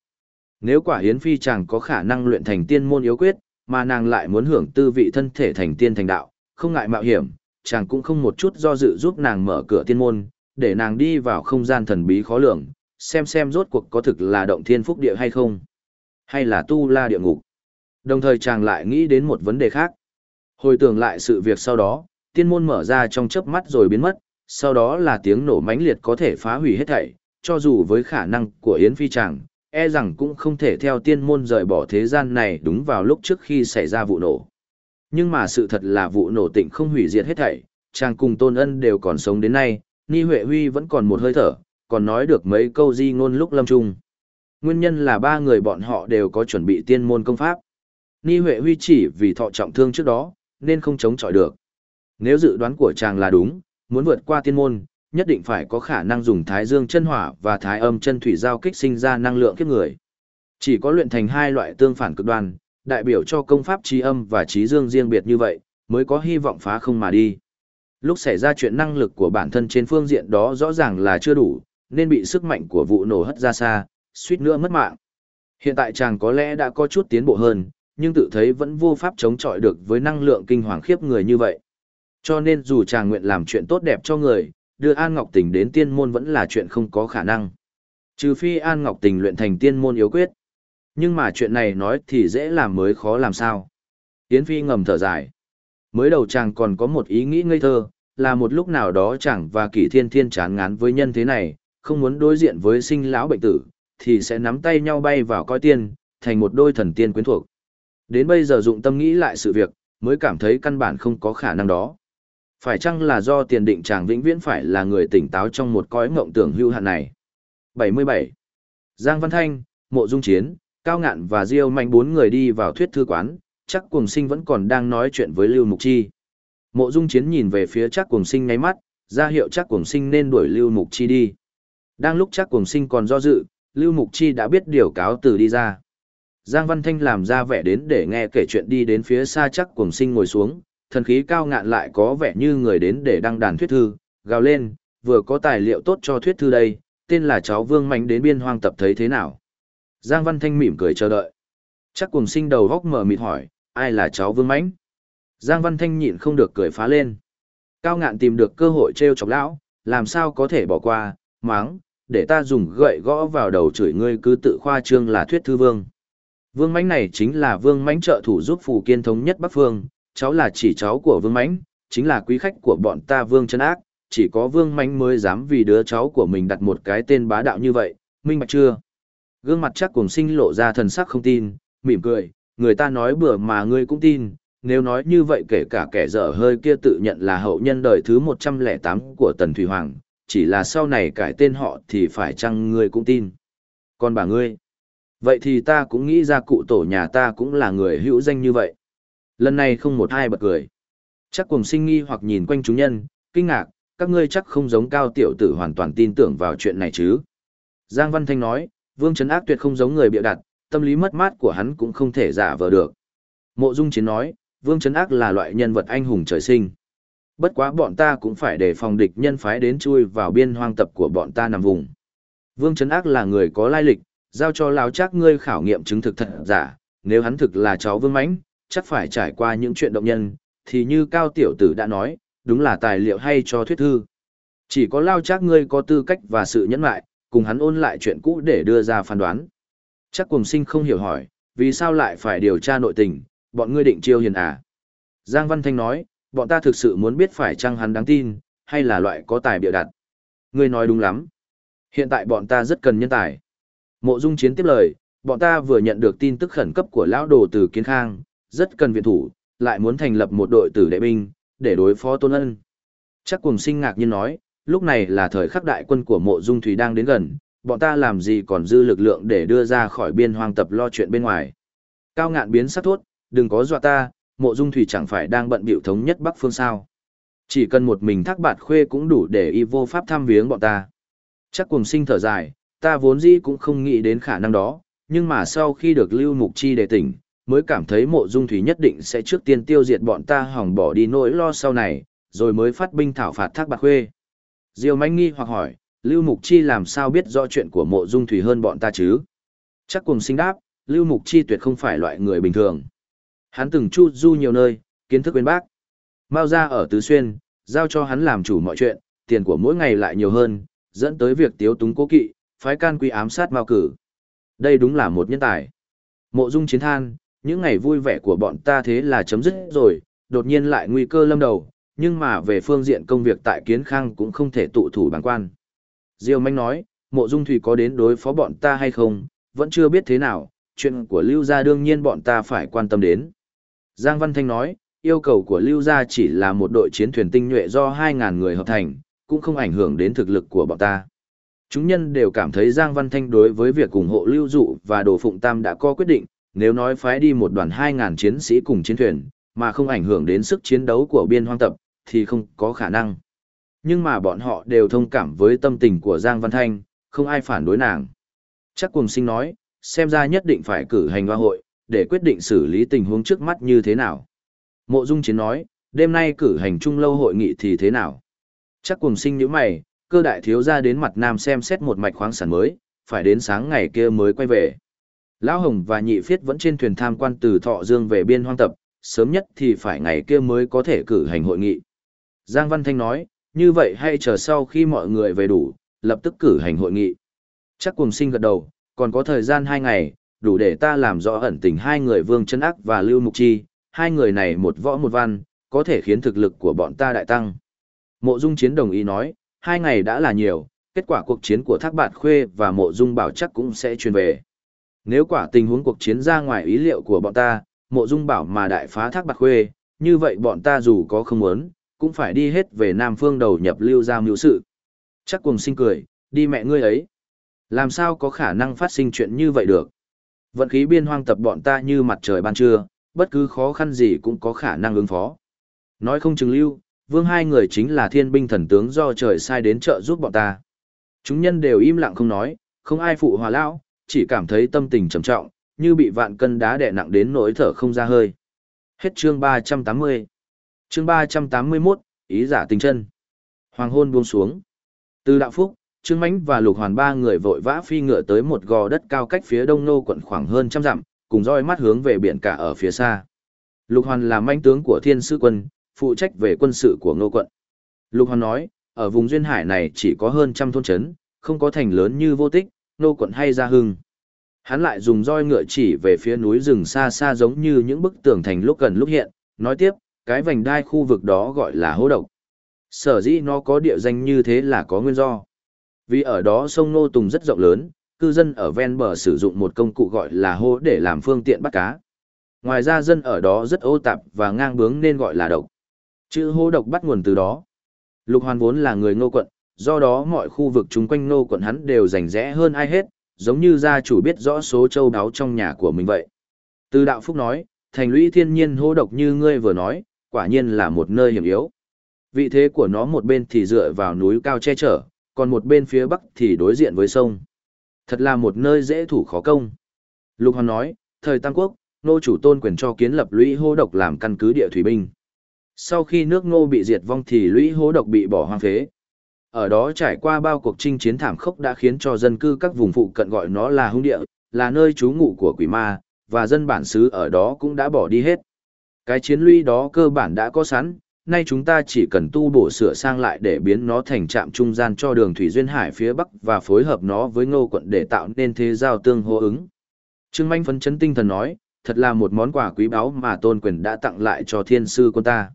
Nếu quả hiến phi chàng có khả năng luyện thành tiên môn yếu quyết, mà nàng lại muốn hưởng tư vị thân thể thành tiên thành đạo, không ngại mạo hiểm, chàng cũng không một chút do dự giúp nàng mở cửa tiên môn, để nàng đi vào không gian thần bí khó lường, xem xem rốt cuộc có thực là động thiên phúc địa hay không, hay là tu la địa ngục. Đồng thời chàng lại nghĩ đến một vấn đề khác. Hồi tưởng lại sự việc sau đó, tiên môn mở ra trong chớp mắt rồi biến mất, sau đó là tiếng nổ mãnh liệt có thể phá hủy hết thảy, cho dù với khả năng của Yến Phi chàng, e rằng cũng không thể theo tiên môn rời bỏ thế gian này đúng vào lúc trước khi xảy ra vụ nổ. Nhưng mà sự thật là vụ nổ tịnh không hủy diệt hết thảy, chàng cùng tôn ân đều còn sống đến nay, Ni Huệ Huy vẫn còn một hơi thở, còn nói được mấy câu di ngôn lúc lâm trung. Nguyên nhân là ba người bọn họ đều có chuẩn bị tiên môn công pháp. Ni Huệ Huy chỉ vì thọ trọng thương trước đó, nên không chống chọi được. Nếu dự đoán của chàng là đúng, muốn vượt qua tiên môn, nhất định phải có khả năng dùng thái dương chân hỏa và thái âm chân thủy giao kích sinh ra năng lượng kiếp người. Chỉ có luyện thành hai loại tương phản cực đoan, đại biểu cho công pháp trí âm và trí dương riêng biệt như vậy, mới có hy vọng phá không mà đi. Lúc xảy ra chuyện năng lực của bản thân trên phương diện đó rõ ràng là chưa đủ, nên bị sức mạnh của vụ nổ hất ra xa, suýt nữa mất mạng. Hiện tại chàng có lẽ đã có chút tiến bộ hơn, nhưng tự thấy vẫn vô pháp chống chọi được với năng lượng kinh hoàng khiếp người như vậy. Cho nên dù chàng nguyện làm chuyện tốt đẹp cho người, đưa An Ngọc Tình đến tiên môn vẫn là chuyện không có khả năng. Trừ phi An Ngọc Tình luyện thành tiên môn yếu quyết. Nhưng mà chuyện này nói thì dễ làm mới khó làm sao. Yến Phi ngầm thở dài. Mới đầu chàng còn có một ý nghĩ ngây thơ, là một lúc nào đó chàng và kỷ thiên thiên chán ngán với nhân thế này, không muốn đối diện với sinh lão bệnh tử, thì sẽ nắm tay nhau bay vào coi tiên, thành một đôi thần tiên quyến thuộc. Đến bây giờ dụng tâm nghĩ lại sự việc, mới cảm thấy căn bản không có khả năng đó. Phải chăng là do tiền định chàng vĩnh viễn phải là người tỉnh táo trong một cõi mộng tưởng hưu hạn này? 77. Giang Văn Thanh, Mộ Dung Chiến, Cao Ngạn và Diêu Mạnh bốn người đi vào thuyết thư quán, chắc cuồng sinh vẫn còn đang nói chuyện với Lưu Mục Chi. Mộ Dung Chiến nhìn về phía chắc cuồng sinh ngáy mắt, ra hiệu chắc cuồng sinh nên đuổi Lưu Mục Chi đi. Đang lúc chắc cuồng sinh còn do dự, Lưu Mục Chi đã biết điều cáo từ đi ra. Giang Văn Thanh làm ra vẻ đến để nghe kể chuyện đi đến phía xa chắc cuồng sinh ngồi xuống, thần khí cao ngạn lại có vẻ như người đến để đăng đàn thuyết thư, gào lên, vừa có tài liệu tốt cho thuyết thư đây, tên là cháu Vương Mạnh đến biên hoang tập thấy thế nào. Giang Văn Thanh mỉm cười chờ đợi. Chắc cùng sinh đầu góc mở mịt hỏi, ai là cháu Vương Mạnh? Giang Văn Thanh nhịn không được cười phá lên. Cao ngạn tìm được cơ hội trêu chọc lão, làm sao có thể bỏ qua, máng, để ta dùng gậy gõ vào đầu chửi ngươi cứ tự khoa trương là thuyết thư vương. Vương Mánh này chính là Vương Mánh trợ thủ giúp Phù Kiên thống nhất Bắc Phương, cháu là chỉ cháu của Vương Mánh, chính là quý khách của bọn ta Vương Trấn Ác, chỉ có Vương Mánh mới dám vì đứa cháu của mình đặt một cái tên bá đạo như vậy, minh bạch chưa? Gương mặt chắc cùng sinh lộ ra thần sắc không tin, mỉm cười, người ta nói bừa mà ngươi cũng tin, nếu nói như vậy kể cả kẻ dở hơi kia tự nhận là hậu nhân đời thứ 108 của Tần Thủy Hoàng, chỉ là sau này cải tên họ thì phải chăng ngươi cũng tin. Còn bà ngươi, vậy thì ta cũng nghĩ ra cụ tổ nhà ta cũng là người hữu danh như vậy. Lần này không một ai bật cười. Chắc cùng sinh nghi hoặc nhìn quanh chúng nhân, kinh ngạc, các ngươi chắc không giống cao tiểu tử hoàn toàn tin tưởng vào chuyện này chứ. Giang Văn Thanh nói, Vương Trấn Ác tuyệt không giống người bịa đặt, tâm lý mất mát của hắn cũng không thể giả vờ được. Mộ Dung Chiến nói, Vương Trấn Ác là loại nhân vật anh hùng trời sinh. Bất quá bọn ta cũng phải đề phòng địch nhân phái đến chui vào biên hoang tập của bọn ta nằm vùng. Vương Trấn Ác là người có lai lịch, giao cho lão chắc ngươi khảo nghiệm chứng thực thật giả, nếu hắn thực là cháu Vương Mãnh, chắc phải trải qua những chuyện động nhân, thì như Cao Tiểu Tử đã nói, đúng là tài liệu hay cho thuyết thư. Chỉ có lao chắc ngươi có tư cách và sự nhẫn lại, cùng hắn ôn lại chuyện cũ để đưa ra phán đoán. Chắc cùng sinh không hiểu hỏi, vì sao lại phải điều tra nội tình, bọn ngươi định chiêu hiền à? Giang Văn Thanh nói, bọn ta thực sự muốn biết phải chăng hắn đáng tin, hay là loại có tài bịa đặt. Ngươi nói đúng lắm. Hiện tại bọn ta rất cần nhân tài. Mộ Dung Chiến tiếp lời, bọn ta vừa nhận được tin tức khẩn cấp của lão đồ từ Kiến Khang, rất cần viện thủ, lại muốn thành lập một đội tử đệ binh, để đối phó Tôn Ân. Chắc cùng sinh ngạc nhiên nói, lúc này là thời khắc đại quân của mộ dung thủy đang đến gần, bọn ta làm gì còn dư lực lượng để đưa ra khỏi biên hoang tập lo chuyện bên ngoài. Cao ngạn biến sắc thốt, đừng có dọa ta, mộ dung thủy chẳng phải đang bận biểu thống nhất Bắc phương sao. Chỉ cần một mình thác bạt khuê cũng đủ để y vô pháp tham viếng bọn ta. Chắc cùng sinh thở dài, ta vốn dĩ cũng không nghĩ đến khả năng đó, nhưng mà sau khi được lưu mục chi đề tỉnh, mới cảm thấy mộ dung thủy nhất định sẽ trước tiên tiêu diệt bọn ta hỏng bỏ đi nỗi lo sau này, rồi mới phát binh thảo phạt thác bạc khuê. Diêu manh nghi hoặc hỏi, Lưu Mục Chi làm sao biết rõ chuyện của mộ dung thủy hơn bọn ta chứ? Chắc cùng sinh đáp, Lưu Mục Chi tuyệt không phải loại người bình thường. Hắn từng chu du nhiều nơi, kiến thức bên bác. Mao ra ở Tứ Xuyên, giao cho hắn làm chủ mọi chuyện, tiền của mỗi ngày lại nhiều hơn, dẫn tới việc tiếu túng cố kỵ, phái can quy ám sát Mao cử. Đây đúng là một nhân tài. Mộ dung chiến than, những ngày vui vẻ của bọn ta thế là chấm dứt rồi, đột nhiên lại nguy cơ lâm đầu, nhưng mà về phương diện công việc tại Kiến Khang cũng không thể tụ thủ bằng quan. Diêu Manh nói, mộ dung thủy có đến đối phó bọn ta hay không, vẫn chưa biết thế nào, chuyện của Lưu gia đương nhiên bọn ta phải quan tâm đến. Giang Văn Thanh nói, yêu cầu của Lưu gia chỉ là một đội chiến thuyền tinh nhuệ do 2.000 người hợp thành, cũng không ảnh hưởng đến thực lực của bọn ta. Chúng nhân đều cảm thấy Giang Văn Thanh đối với việc ủng hộ Lưu Dụ và Đồ Phụng Tam đã có quyết định, nếu nói phái đi một đoàn 2.000 chiến sĩ cùng chiến thuyền, mà không ảnh hưởng đến sức chiến đấu của biên hoang tập, thì không có khả năng. Nhưng mà bọn họ đều thông cảm với tâm tình của Giang Văn Thanh, không ai phản đối nàng. Chắc cùng sinh nói, xem ra nhất định phải cử hành hoa hội, để quyết định xử lý tình huống trước mắt như thế nào. Mộ Dung Chiến nói, đêm nay cử hành chung lâu hội nghị thì thế nào? Chắc cùng sinh những mày, cơ đại thiếu ra đến mặt nam xem xét một mạch khoáng sản mới, phải đến sáng ngày kia mới quay về. Lão Hồng và Nhị Phiết vẫn trên thuyền tham quan từ Thọ Dương về biên hoang tập, sớm nhất thì phải ngày kia mới có thể cử hành hội nghị. Giang Văn Thanh nói, như vậy hay chờ sau khi mọi người về đủ, lập tức cử hành hội nghị. Chắc cùng sinh gật đầu, còn có thời gian hai ngày, đủ để ta làm rõ ẩn tình hai người Vương Chân Ác và Lưu Mục Chi, hai người này một võ một văn, có thể khiến thực lực của bọn ta đại tăng. Mộ Dung Chiến đồng ý nói, hai ngày đã là nhiều, kết quả cuộc chiến của Thác Bạt Khuê và Mộ Dung Bảo chắc cũng sẽ truyền về. Nếu quả tình huống cuộc chiến ra ngoài ý liệu của bọn ta, Mộ Dung Bảo mà đại phá Thác Bạt Khuê, như vậy bọn ta dù có không muốn, cũng phải đi hết về Nam Phương đầu nhập lưu ra mưu sự. Chắc cùng sinh cười, đi mẹ ngươi ấy. Làm sao có khả năng phát sinh chuyện như vậy được? Vận khí biên hoang tập bọn ta như mặt trời ban trưa, bất cứ khó khăn gì cũng có khả năng ứng phó. Nói không chừng lưu, vương hai người chính là thiên binh thần tướng do trời sai đến trợ giúp bọn ta. Chúng nhân đều im lặng không nói, không ai phụ hòa lão, chỉ cảm thấy tâm tình trầm trọng, như bị vạn cân đá đè nặng đến nỗi thở không ra hơi. Hết chương 380. Chương 381, ý giả tình chân. Hoàng hôn buông xuống. Từ đạo phúc, Trương Mánh và Lục Hoàn ba người vội vã phi ngựa tới một gò đất cao cách phía đông nô quận khoảng hơn trăm dặm, cùng roi mắt hướng về biển cả ở phía xa. Lục Hoàn là manh tướng của Thiên Sư quân, phụ trách về quân sự của Ngô quận. Lục Hoàn nói, ở vùng duyên hải này chỉ có hơn trăm thôn trấn, không có thành lớn như vô tích, Ngô quận hay gia hưng. Hắn lại dùng roi ngựa chỉ về phía núi rừng xa xa giống như những bức tường thành lúc gần lúc hiện, nói tiếp, cái vành đai khu vực đó gọi là hố độc. Sở dĩ nó có địa danh như thế là có nguyên do. Vì ở đó sông Nô Tùng rất rộng lớn, cư dân ở ven bờ sử dụng một công cụ gọi là hô để làm phương tiện bắt cá. Ngoài ra dân ở đó rất ô tạp và ngang bướng nên gọi là độc. Chữ hô độc bắt nguồn từ đó. Lục Hoàn vốn là người ngô quận, do đó mọi khu vực chung quanh Ngô quận hắn đều rành rẽ hơn ai hết, giống như gia chủ biết rõ số châu đáo trong nhà của mình vậy. Từ đạo phúc nói, thành lũy thiên nhiên hô độc như ngươi vừa nói, quả nhiên là một nơi hiểm yếu. Vị thế của nó một bên thì dựa vào núi cao che chở, còn một bên phía bắc thì đối diện với sông. Thật là một nơi dễ thủ khó công. Lục Hoàn nói, thời Tam Quốc, nô chủ tôn quyền cho kiến lập lũy hô độc làm căn cứ địa thủy binh. Sau khi nước ngô bị diệt vong thì lũy hố độc bị bỏ hoang phế. Ở đó trải qua bao cuộc chinh chiến thảm khốc đã khiến cho dân cư các vùng phụ cận gọi nó là hung địa, là nơi trú ngụ của quỷ ma, và dân bản xứ ở đó cũng đã bỏ đi hết. Cái chiến lũy đó cơ bản đã có sẵn, nay chúng ta chỉ cần tu bổ sửa sang lại để biến nó thành trạm trung gian cho đường thủy duyên hải phía bắc và phối hợp nó với ngô quận để tạo nên thế giao tương hô ứng. Trương Manh phấn chấn tinh thần nói, thật là một món quà quý báu mà tôn quyền đã tặng lại cho thiên sư quân ta.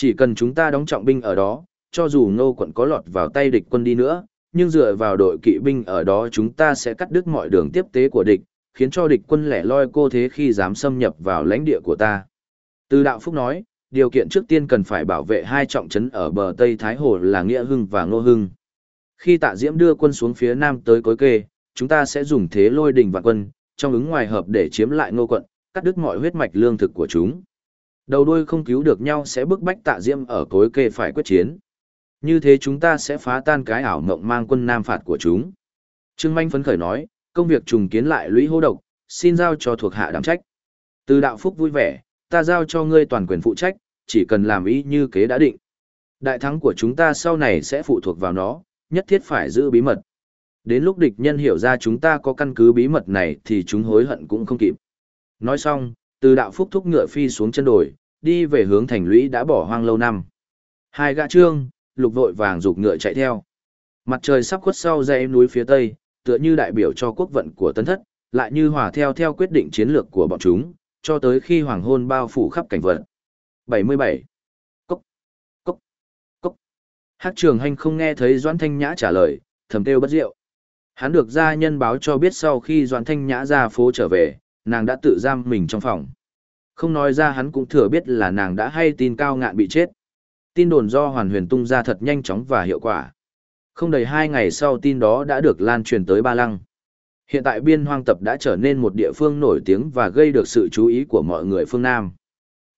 Chỉ cần chúng ta đóng trọng binh ở đó, cho dù ngô quận có lọt vào tay địch quân đi nữa, nhưng dựa vào đội kỵ binh ở đó chúng ta sẽ cắt đứt mọi đường tiếp tế của địch, khiến cho địch quân lẻ loi cô thế khi dám xâm nhập vào lãnh địa của ta. Từ đạo phúc nói, điều kiện trước tiên cần phải bảo vệ hai trọng trấn ở bờ Tây Thái Hồ là Nghĩa Hưng và Ngô Hưng. Khi tạ diễm đưa quân xuống phía nam tới cối kê, chúng ta sẽ dùng thế lôi đình và quân, trong ứng ngoài hợp để chiếm lại ngô quận, cắt đứt mọi huyết mạch lương thực của chúng. Đầu đuôi không cứu được nhau sẽ bức bách tạ diễm ở cối kê phải quyết chiến. Như thế chúng ta sẽ phá tan cái ảo mộng mang quân nam phạt của chúng. Trương Manh phấn khởi nói, công việc trùng kiến lại lũy hô độc, xin giao cho thuộc hạ đảm trách. Từ đạo phúc vui vẻ, ta giao cho ngươi toàn quyền phụ trách, chỉ cần làm ý như kế đã định. Đại thắng của chúng ta sau này sẽ phụ thuộc vào nó, nhất thiết phải giữ bí mật. Đến lúc địch nhân hiểu ra chúng ta có căn cứ bí mật này thì chúng hối hận cũng không kịp. Nói xong, từ đạo phúc thúc ngựa phi xuống chân đồi, đi về hướng thành lũy đã bỏ hoang lâu năm. Hai gã trương, lục vội vàng rục ngựa chạy theo. Mặt trời sắp khuất sau dãy núi phía tây, tựa như đại biểu cho quốc vận của tân thất, lại như hòa theo theo quyết định chiến lược của bọn chúng, cho tới khi hoàng hôn bao phủ khắp cảnh vật. 77. Cốc, cốc, cốc. Hát trường hành không nghe thấy Doãn Thanh Nhã trả lời, thầm kêu bất diệu. Hắn được gia nhân báo cho biết sau khi Doãn Thanh Nhã ra phố trở về, nàng đã tự giam mình trong phòng. Không nói ra hắn cũng thừa biết là nàng đã hay tin cao ngạn bị chết. Tin đồn do hoàn huyền tung ra thật nhanh chóng và hiệu quả. Không đầy hai ngày sau tin đó đã được lan truyền tới Ba Lăng. Hiện tại biên hoang tập đã trở nên một địa phương nổi tiếng và gây được sự chú ý của mọi người phương Nam.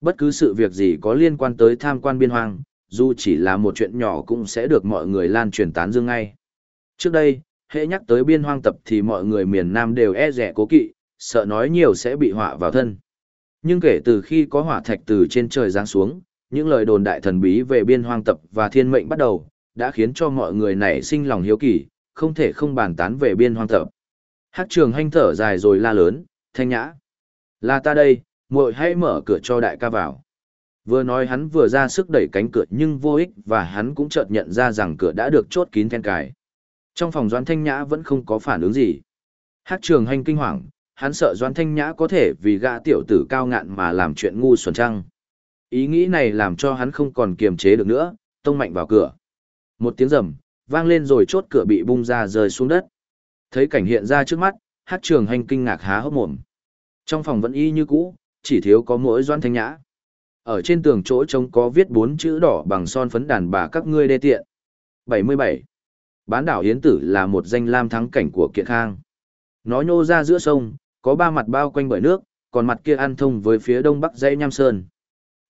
Bất cứ sự việc gì có liên quan tới tham quan biên hoang, dù chỉ là một chuyện nhỏ cũng sẽ được mọi người lan truyền tán dương ngay. Trước đây, hễ nhắc tới biên hoang tập thì mọi người miền Nam đều e rẻ cố kỵ, sợ nói nhiều sẽ bị họa vào thân. Nhưng kể từ khi có hỏa thạch từ trên trời giáng xuống, những lời đồn đại thần bí về biên hoang tập và thiên mệnh bắt đầu, đã khiến cho mọi người nảy sinh lòng hiếu kỳ, không thể không bàn tán về biên hoang tập. Hát trường hanh thở dài rồi la lớn, thanh nhã. Là ta đây, muội hãy mở cửa cho đại ca vào. Vừa nói hắn vừa ra sức đẩy cánh cửa nhưng vô ích và hắn cũng chợt nhận ra rằng cửa đã được chốt kín then cài. Trong phòng Doãn Thanh Nhã vẫn không có phản ứng gì. Hát trường hành kinh hoàng, hắn sợ doan Thanh Nhã có thể vì gã tiểu tử cao ngạn mà làm chuyện ngu xuẩn trăng. Ý nghĩ này làm cho hắn không còn kiềm chế được nữa, tông mạnh vào cửa. Một tiếng rầm, vang lên rồi chốt cửa bị bung ra rơi xuống đất. Thấy cảnh hiện ra trước mắt, hát trường hành kinh ngạc há hốc mồm. Trong phòng vẫn y như cũ, chỉ thiếu có mỗi doan Thanh Nhã. Ở trên tường chỗ trống có viết bốn chữ đỏ bằng son phấn đàn bà các ngươi đê tiện. 77. Bán đảo hiến Tử là một danh lam thắng cảnh của Kiện Khang. Nó nhô ra giữa sông, có ba mặt bao quanh bởi nước, còn mặt kia ăn thông với phía đông bắc dãy Nham Sơn.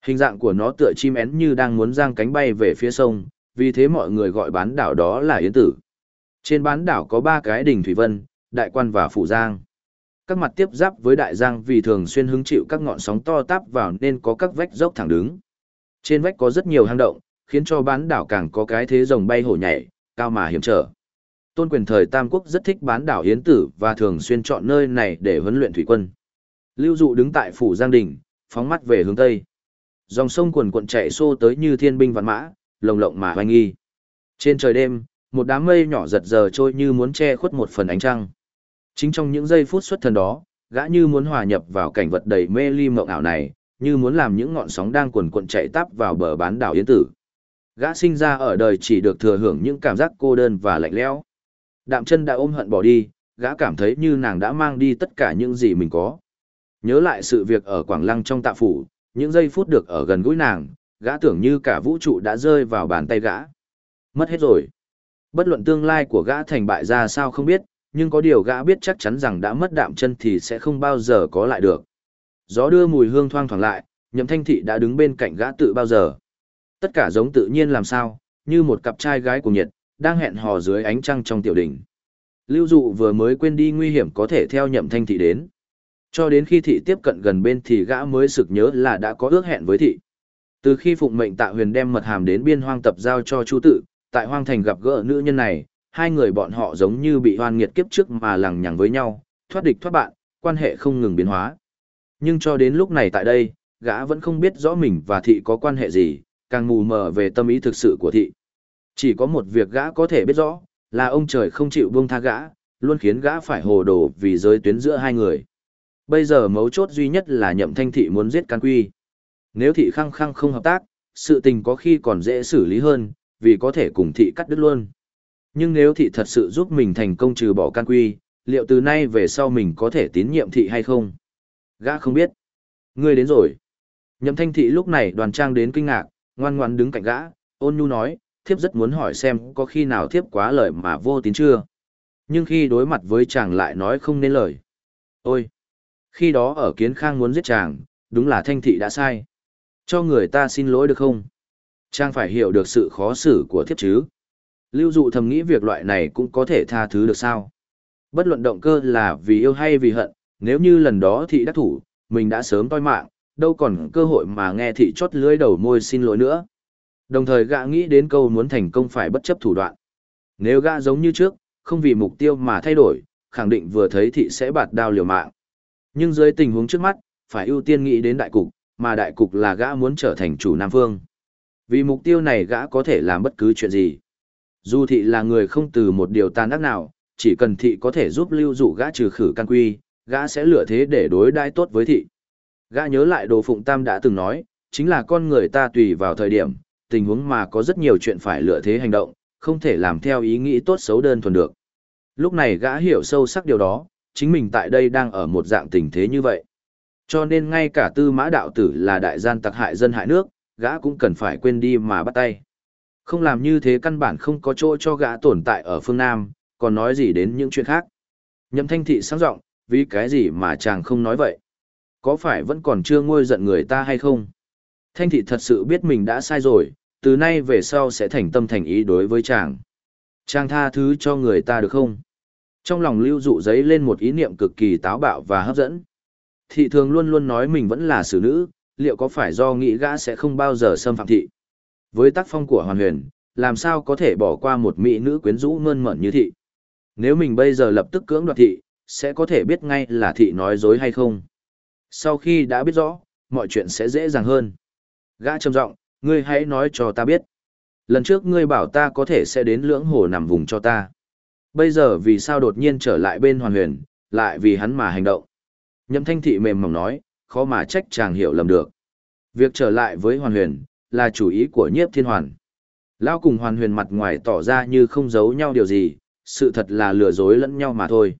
Hình dạng của nó tựa chim én như đang muốn giang cánh bay về phía sông, vì thế mọi người gọi bán đảo đó là Yến Tử. Trên bán đảo có ba cái đỉnh Thủy Vân, Đại Quan và Phủ Giang. Các mặt tiếp giáp với Đại Giang vì thường xuyên hứng chịu các ngọn sóng to táp vào nên có các vách dốc thẳng đứng. Trên vách có rất nhiều hang động, khiến cho bán đảo càng có cái thế rồng bay hổ nhảy, cao mà hiểm trở. Tôn quyền thời Tam Quốc rất thích bán đảo Hiến Tử và thường xuyên chọn nơi này để huấn luyện thủy quân. Lưu Dụ đứng tại phủ Giang Đình, phóng mắt về hướng Tây. Dòng sông quần cuộn chạy xô tới như thiên binh vạn mã, lồng lộng mà hoành nghi. Trên trời đêm, một đám mây nhỏ giật giờ trôi như muốn che khuất một phần ánh trăng. Chính trong những giây phút xuất thần đó, gã như muốn hòa nhập vào cảnh vật đầy mê ly mộng ảo này, như muốn làm những ngọn sóng đang cuồn cuộn chạy tắp vào bờ bán đảo Yến Tử. Gã sinh ra ở đời chỉ được thừa hưởng những cảm giác cô đơn và lạnh lẽo. Đạm chân đã ôm hận bỏ đi, gã cảm thấy như nàng đã mang đi tất cả những gì mình có. Nhớ lại sự việc ở Quảng Lăng trong tạ phủ, những giây phút được ở gần gũi nàng, gã tưởng như cả vũ trụ đã rơi vào bàn tay gã. Mất hết rồi. Bất luận tương lai của gã thành bại ra sao không biết, nhưng có điều gã biết chắc chắn rằng đã mất đạm chân thì sẽ không bao giờ có lại được. Gió đưa mùi hương thoang thoảng lại, nhậm thanh thị đã đứng bên cạnh gã tự bao giờ. Tất cả giống tự nhiên làm sao, như một cặp trai gái cùng nhiệt, đang hẹn hò dưới ánh trăng trong tiểu đỉnh. Lưu dụ vừa mới quên đi nguy hiểm có thể theo nhậm thanh thị đến. Cho đến khi thị tiếp cận gần bên thì gã mới sực nhớ là đã có ước hẹn với thị. Từ khi phụng mệnh tạ huyền đem mật hàm đến biên hoang tập giao cho chu tự, tại hoang thành gặp gỡ nữ nhân này, hai người bọn họ giống như bị hoan nghiệt kiếp trước mà lằng nhằng với nhau, thoát địch thoát bạn, quan hệ không ngừng biến hóa. Nhưng cho đến lúc này tại đây, gã vẫn không biết rõ mình và thị có quan hệ gì, càng mù mờ về tâm ý thực sự của thị. Chỉ có một việc gã có thể biết rõ, là ông trời không chịu buông tha gã, luôn khiến gã phải hồ đồ vì giới tuyến giữa hai người. Bây giờ mấu chốt duy nhất là nhậm thanh thị muốn giết can quy. Nếu thị khăng khăng không hợp tác, sự tình có khi còn dễ xử lý hơn, vì có thể cùng thị cắt đứt luôn. Nhưng nếu thị thật sự giúp mình thành công trừ bỏ can quy, liệu từ nay về sau mình có thể tín nhiệm thị hay không? Gã không biết. Ngươi đến rồi. Nhậm thanh thị lúc này đoàn trang đến kinh ngạc, ngoan ngoan đứng cạnh gã, ôn nhu nói, thiếp rất muốn hỏi xem có khi nào thiếp quá lời mà vô tín chưa. Nhưng khi đối mặt với chàng lại nói không nên lời. Ôi! Khi đó ở kiến khang muốn giết chàng, đúng là thanh thị đã sai. Cho người ta xin lỗi được không? Chàng phải hiểu được sự khó xử của thiếp chứ. Lưu dụ thầm nghĩ việc loại này cũng có thể tha thứ được sao. Bất luận động cơ là vì yêu hay vì hận, nếu như lần đó thị đắc thủ, mình đã sớm toi mạng, đâu còn cơ hội mà nghe thị chót lưỡi đầu môi xin lỗi nữa. Đồng thời gã nghĩ đến câu muốn thành công phải bất chấp thủ đoạn. Nếu gã giống như trước, không vì mục tiêu mà thay đổi, khẳng định vừa thấy thị sẽ bạt đao liều mạng. Nhưng dưới tình huống trước mắt, phải ưu tiên nghĩ đến đại cục, mà đại cục là gã muốn trở thành chủ Nam Phương. Vì mục tiêu này gã có thể làm bất cứ chuyện gì. Dù thị là người không từ một điều tàn ác nào, chỉ cần thị có thể giúp lưu dụ gã trừ khử căn quy, gã sẽ lựa thế để đối đãi tốt với thị. Gã nhớ lại đồ phụng tam đã từng nói, chính là con người ta tùy vào thời điểm, tình huống mà có rất nhiều chuyện phải lựa thế hành động, không thể làm theo ý nghĩ tốt xấu đơn thuần được. Lúc này gã hiểu sâu sắc điều đó, chính mình tại đây đang ở một dạng tình thế như vậy. Cho nên ngay cả tư mã đạo tử là đại gian tặc hại dân hại nước, gã cũng cần phải quên đi mà bắt tay. Không làm như thế căn bản không có chỗ cho gã tồn tại ở phương Nam, còn nói gì đến những chuyện khác. Nhậm thanh thị sáng giọng vì cái gì mà chàng không nói vậy? Có phải vẫn còn chưa ngôi giận người ta hay không? Thanh thị thật sự biết mình đã sai rồi, từ nay về sau sẽ thành tâm thành ý đối với chàng. Chàng tha thứ cho người ta được không? Trong lòng lưu dụ giấy lên một ý niệm cực kỳ táo bạo và hấp dẫn. Thị thường luôn luôn nói mình vẫn là xử nữ, liệu có phải do nghĩ gã sẽ không bao giờ xâm phạm thị? Với tác phong của hoàn huyền, làm sao có thể bỏ qua một mỹ nữ quyến rũ mơn mởn như thị? Nếu mình bây giờ lập tức cưỡng đoạt thị, sẽ có thể biết ngay là thị nói dối hay không. Sau khi đã biết rõ, mọi chuyện sẽ dễ dàng hơn. Gã trầm giọng, ngươi hãy nói cho ta biết. Lần trước ngươi bảo ta có thể sẽ đến lưỡng hồ nằm vùng cho ta. Bây giờ vì sao đột nhiên trở lại bên hoàn huyền, lại vì hắn mà hành động. Nhậm thanh thị mềm mỏng nói, khó mà trách chàng hiểu lầm được. Việc trở lại với hoàn huyền, là chủ ý của nhiếp thiên hoàn. Lao cùng hoàn huyền mặt ngoài tỏ ra như không giấu nhau điều gì, sự thật là lừa dối lẫn nhau mà thôi.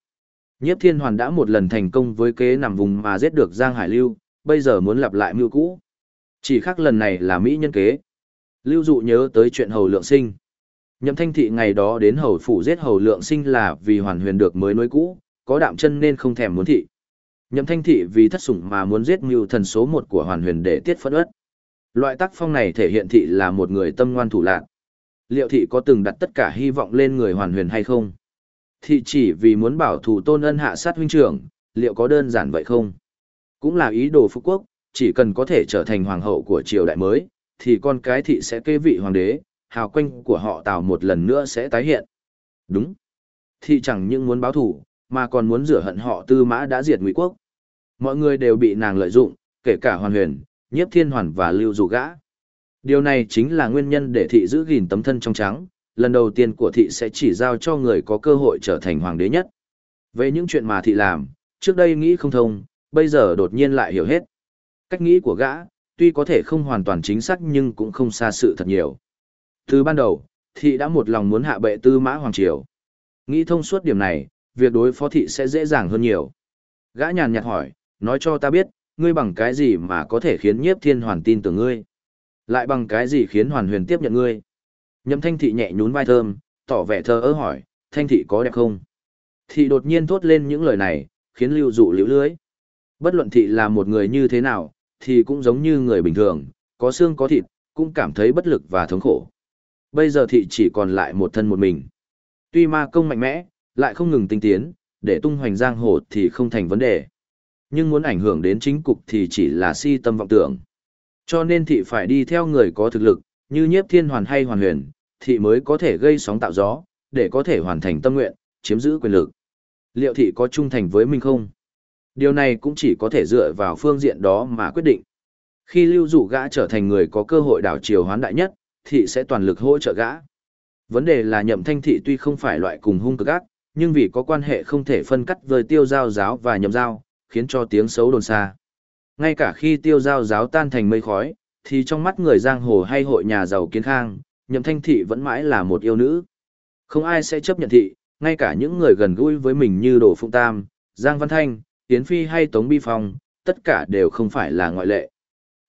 Nhiếp thiên hoàn đã một lần thành công với kế nằm vùng mà giết được Giang Hải Lưu, bây giờ muốn lặp lại mưu cũ. Chỉ khác lần này là Mỹ nhân kế. Lưu dụ nhớ tới chuyện hầu lượng sinh. Nhậm thanh thị ngày đó đến hầu phủ giết hầu lượng sinh là vì hoàn huyền được mới nối cũ, có đạm chân nên không thèm muốn thị. Nhậm thanh thị vì thất sủng mà muốn giết mưu thần số một của hoàn huyền để tiết phẫn ớt. Loại tác phong này thể hiện thị là một người tâm ngoan thủ lạc. Liệu thị có từng đặt tất cả hy vọng lên người hoàn huyền hay không? Thị chỉ vì muốn bảo thủ tôn ân hạ sát huynh trưởng, liệu có đơn giản vậy không? Cũng là ý đồ phú quốc, chỉ cần có thể trở thành hoàng hậu của triều đại mới, thì con cái thị sẽ kế vị hoàng đế, hào quanh của họ tào một lần nữa sẽ tái hiện. Đúng. Thị chẳng những muốn báo thủ, mà còn muốn rửa hận họ tư mã đã diệt ngụy quốc. Mọi người đều bị nàng lợi dụng, kể cả hoàn huyền, nhiếp thiên hoàn và lưu dụ gã. Điều này chính là nguyên nhân để thị giữ gìn tấm thân trong trắng, lần đầu tiên của thị sẽ chỉ giao cho người có cơ hội trở thành hoàng đế nhất. Về những chuyện mà thị làm, trước đây nghĩ không thông, bây giờ đột nhiên lại hiểu hết. Cách nghĩ của gã, tuy có thể không hoàn toàn chính xác nhưng cũng không xa sự thật nhiều. Từ ban đầu, thị đã một lòng muốn hạ bệ tư mã hoàng triều. Nghĩ thông suốt điểm này, việc đối phó thị sẽ dễ dàng hơn nhiều. Gã nhàn nhạt hỏi, nói cho ta biết, ngươi bằng cái gì mà có thể khiến nhiếp thiên hoàn tin tưởng ngươi? Lại bằng cái gì khiến hoàn huyền tiếp nhận ngươi? Nhậm thanh thị nhẹ nhún vai thơm, tỏ vẻ thơ ớ hỏi, thanh thị có đẹp không? Thị đột nhiên thốt lên những lời này, khiến lưu dụ liễu lưới. Bất luận thị là một người như thế nào, thì cũng giống như người bình thường, có xương có thịt, cũng cảm thấy bất lực và thống khổ. Bây giờ thị chỉ còn lại một thân một mình. Tuy ma công mạnh mẽ, lại không ngừng tinh tiến, để tung hoành giang hồ thì không thành vấn đề. Nhưng muốn ảnh hưởng đến chính cục thì chỉ là si tâm vọng tưởng. Cho nên thị phải đi theo người có thực lực, như nhiếp thiên hoàn hay hoàn huyền, thị mới có thể gây sóng tạo gió, để có thể hoàn thành tâm nguyện, chiếm giữ quyền lực. Liệu thị có trung thành với mình không? Điều này cũng chỉ có thể dựa vào phương diện đó mà quyết định. Khi lưu dụ gã trở thành người có cơ hội đảo chiều hoán đại nhất, thị sẽ toàn lực hỗ trợ gã. Vấn đề là nhậm thanh thị tuy không phải loại cùng hung cực ác, nhưng vì có quan hệ không thể phân cắt với tiêu giao giáo và nhậm giao, khiến cho tiếng xấu đồn xa. Ngay cả khi tiêu giao giáo tan thành mây khói, thì trong mắt người giang hồ hay hội nhà giàu kiến khang, nhậm thanh thị vẫn mãi là một yêu nữ. Không ai sẽ chấp nhận thị, ngay cả những người gần gũi với mình như Đồ Phụng Tam, Giang Văn Thanh, Tiến Phi hay Tống Bi Phong, tất cả đều không phải là ngoại lệ.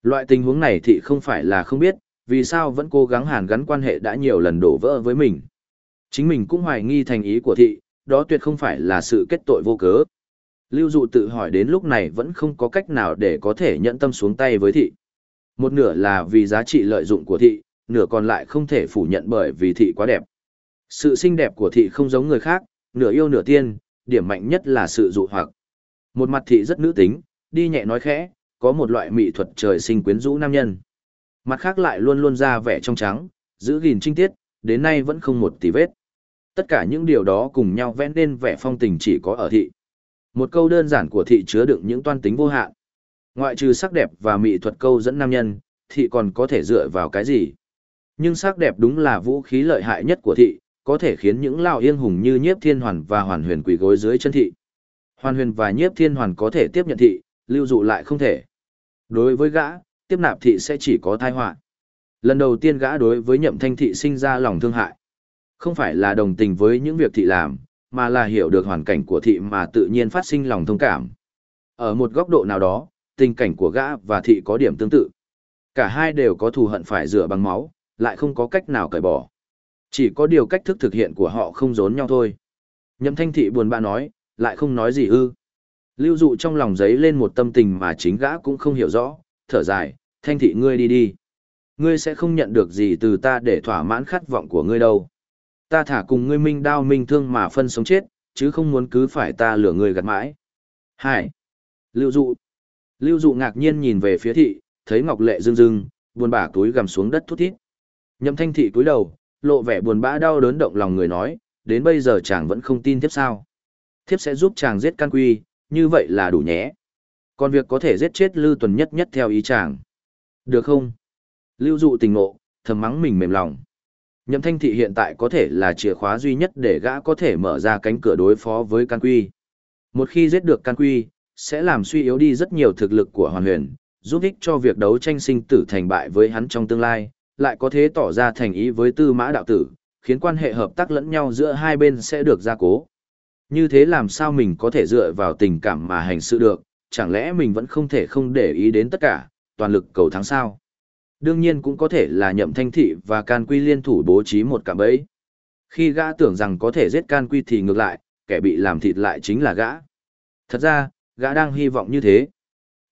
Loại tình huống này thị không phải là không biết, vì sao vẫn cố gắng hàn gắn quan hệ đã nhiều lần đổ vỡ với mình. Chính mình cũng hoài nghi thành ý của thị, đó tuyệt không phải là sự kết tội vô cớ. Lưu dụ tự hỏi đến lúc này vẫn không có cách nào để có thể nhận tâm xuống tay với thị. Một nửa là vì giá trị lợi dụng của thị, nửa còn lại không thể phủ nhận bởi vì thị quá đẹp. Sự xinh đẹp của thị không giống người khác, nửa yêu nửa tiên, điểm mạnh nhất là sự dụ hoặc. Một mặt thị rất nữ tính, đi nhẹ nói khẽ, có một loại mỹ thuật trời sinh quyến rũ nam nhân. Mặt khác lại luôn luôn ra vẻ trong trắng, giữ gìn trinh tiết, đến nay vẫn không một tì vết. Tất cả những điều đó cùng nhau vẽ nên vẻ phong tình chỉ có ở thị. Một câu đơn giản của thị chứa đựng những toan tính vô hạn. Ngoại trừ sắc đẹp và mỹ thuật câu dẫn nam nhân, thị còn có thể dựa vào cái gì? Nhưng sắc đẹp đúng là vũ khí lợi hại nhất của thị, có thể khiến những lao yên hùng như nhiếp thiên hoàn và hoàn huyền quỳ gối dưới chân thị. Hoàn huyền và nhiếp thiên hoàn có thể tiếp nhận thị, lưu dụ lại không thể. Đối với gã, tiếp nạp thị sẽ chỉ có tai họa. Lần đầu tiên gã đối với nhậm thanh thị sinh ra lòng thương hại. Không phải là đồng tình với những việc thị làm, mà là hiểu được hoàn cảnh của thị mà tự nhiên phát sinh lòng thông cảm. Ở một góc độ nào đó, tình cảnh của gã và thị có điểm tương tự. Cả hai đều có thù hận phải rửa bằng máu, lại không có cách nào cởi bỏ. Chỉ có điều cách thức thực hiện của họ không giống nhau thôi. Nhậm thanh thị buồn bã nói, lại không nói gì ư. Lưu dụ trong lòng giấy lên một tâm tình mà chính gã cũng không hiểu rõ, thở dài, thanh thị ngươi đi đi. Ngươi sẽ không nhận được gì từ ta để thỏa mãn khát vọng của ngươi đâu. Ta thả cùng ngươi minh đao minh thương mà phân sống chết, chứ không muốn cứ phải ta lửa ngươi gặt mãi. Hai. Lưu dụ. Lưu dụ ngạc nhiên nhìn về phía thị, thấy Ngọc Lệ rưng rưng, buồn bã túi gầm xuống đất thút thít. Nhậm thanh thị cúi đầu, lộ vẻ buồn bã đau đớn động lòng người nói, đến bây giờ chàng vẫn không tin tiếp sao. Thiếp sẽ giúp chàng giết can quy, như vậy là đủ nhé. Còn việc có thể giết chết Lưu Tuần nhất nhất theo ý chàng. Được không? Lưu dụ tình ngộ, thầm mắng mình mềm lòng. Nhậm thanh thị hiện tại có thể là chìa khóa duy nhất để gã có thể mở ra cánh cửa đối phó với can quy. Một khi giết được can quy, sẽ làm suy yếu đi rất nhiều thực lực của hoàn huyền, giúp ích cho việc đấu tranh sinh tử thành bại với hắn trong tương lai, lại có thể tỏ ra thành ý với tư mã đạo tử, khiến quan hệ hợp tác lẫn nhau giữa hai bên sẽ được gia cố. Như thế làm sao mình có thể dựa vào tình cảm mà hành sự được, chẳng lẽ mình vẫn không thể không để ý đến tất cả, toàn lực cầu thắng sao? Đương nhiên cũng có thể là nhậm thanh thị và can quy liên thủ bố trí một cạm bẫy. Khi gã tưởng rằng có thể giết can quy thì ngược lại, kẻ bị làm thịt lại chính là gã. Thật ra, gã đang hy vọng như thế.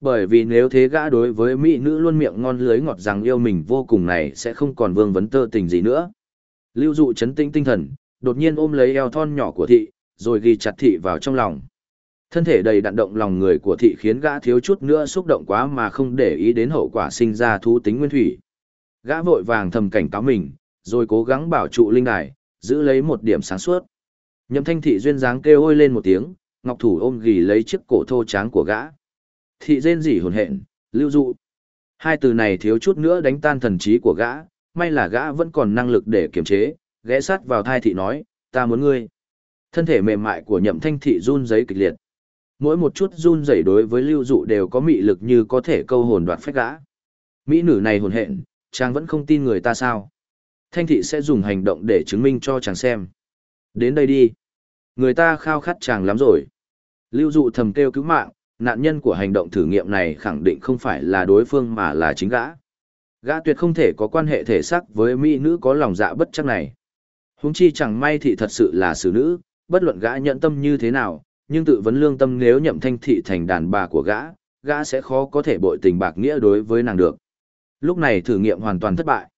Bởi vì nếu thế gã đối với mỹ nữ luôn miệng ngon lưới ngọt rằng yêu mình vô cùng này sẽ không còn vương vấn tơ tình gì nữa. Lưu dụ chấn tĩnh tinh thần, đột nhiên ôm lấy eo thon nhỏ của thị, rồi ghi chặt thị vào trong lòng. Thân thể đầy đặn động lòng người của thị khiến gã thiếu chút nữa xúc động quá mà không để ý đến hậu quả sinh ra thú tính nguyên thủy. Gã vội vàng thầm cảnh cáo mình, rồi cố gắng bảo trụ linh đài, giữ lấy một điểm sáng suốt. Nhậm thanh thị duyên dáng kêu ôi lên một tiếng, ngọc thủ ôm ghi lấy chiếc cổ thô tráng của gã. Thị rên rỉ hồn hện, lưu dụ. Hai từ này thiếu chút nữa đánh tan thần trí của gã, may là gã vẫn còn năng lực để kiềm chế, ghé sát vào thai thị nói, ta muốn ngươi. Thân thể mềm mại của nhậm thanh thị run giấy kịch liệt. Mỗi một chút run rẩy đối với lưu dụ đều có mị lực như có thể câu hồn đoạt phách gã. Mỹ nữ này hồn hện, chàng vẫn không tin người ta sao. Thanh thị sẽ dùng hành động để chứng minh cho chàng xem. Đến đây đi. Người ta khao khát chàng lắm rồi. Lưu dụ thầm kêu cứu mạng, nạn nhân của hành động thử nghiệm này khẳng định không phải là đối phương mà là chính gã. Gã tuyệt không thể có quan hệ thể xác với mỹ nữ có lòng dạ bất chắc này. Huống chi chẳng may thị thật sự là xử nữ, bất luận gã nhận tâm như thế nào, nhưng tự vấn lương tâm nếu nhậm thanh thị thành đàn bà của gã, gã sẽ khó có thể bội tình bạc nghĩa đối với nàng được. Lúc này thử nghiệm hoàn toàn thất bại.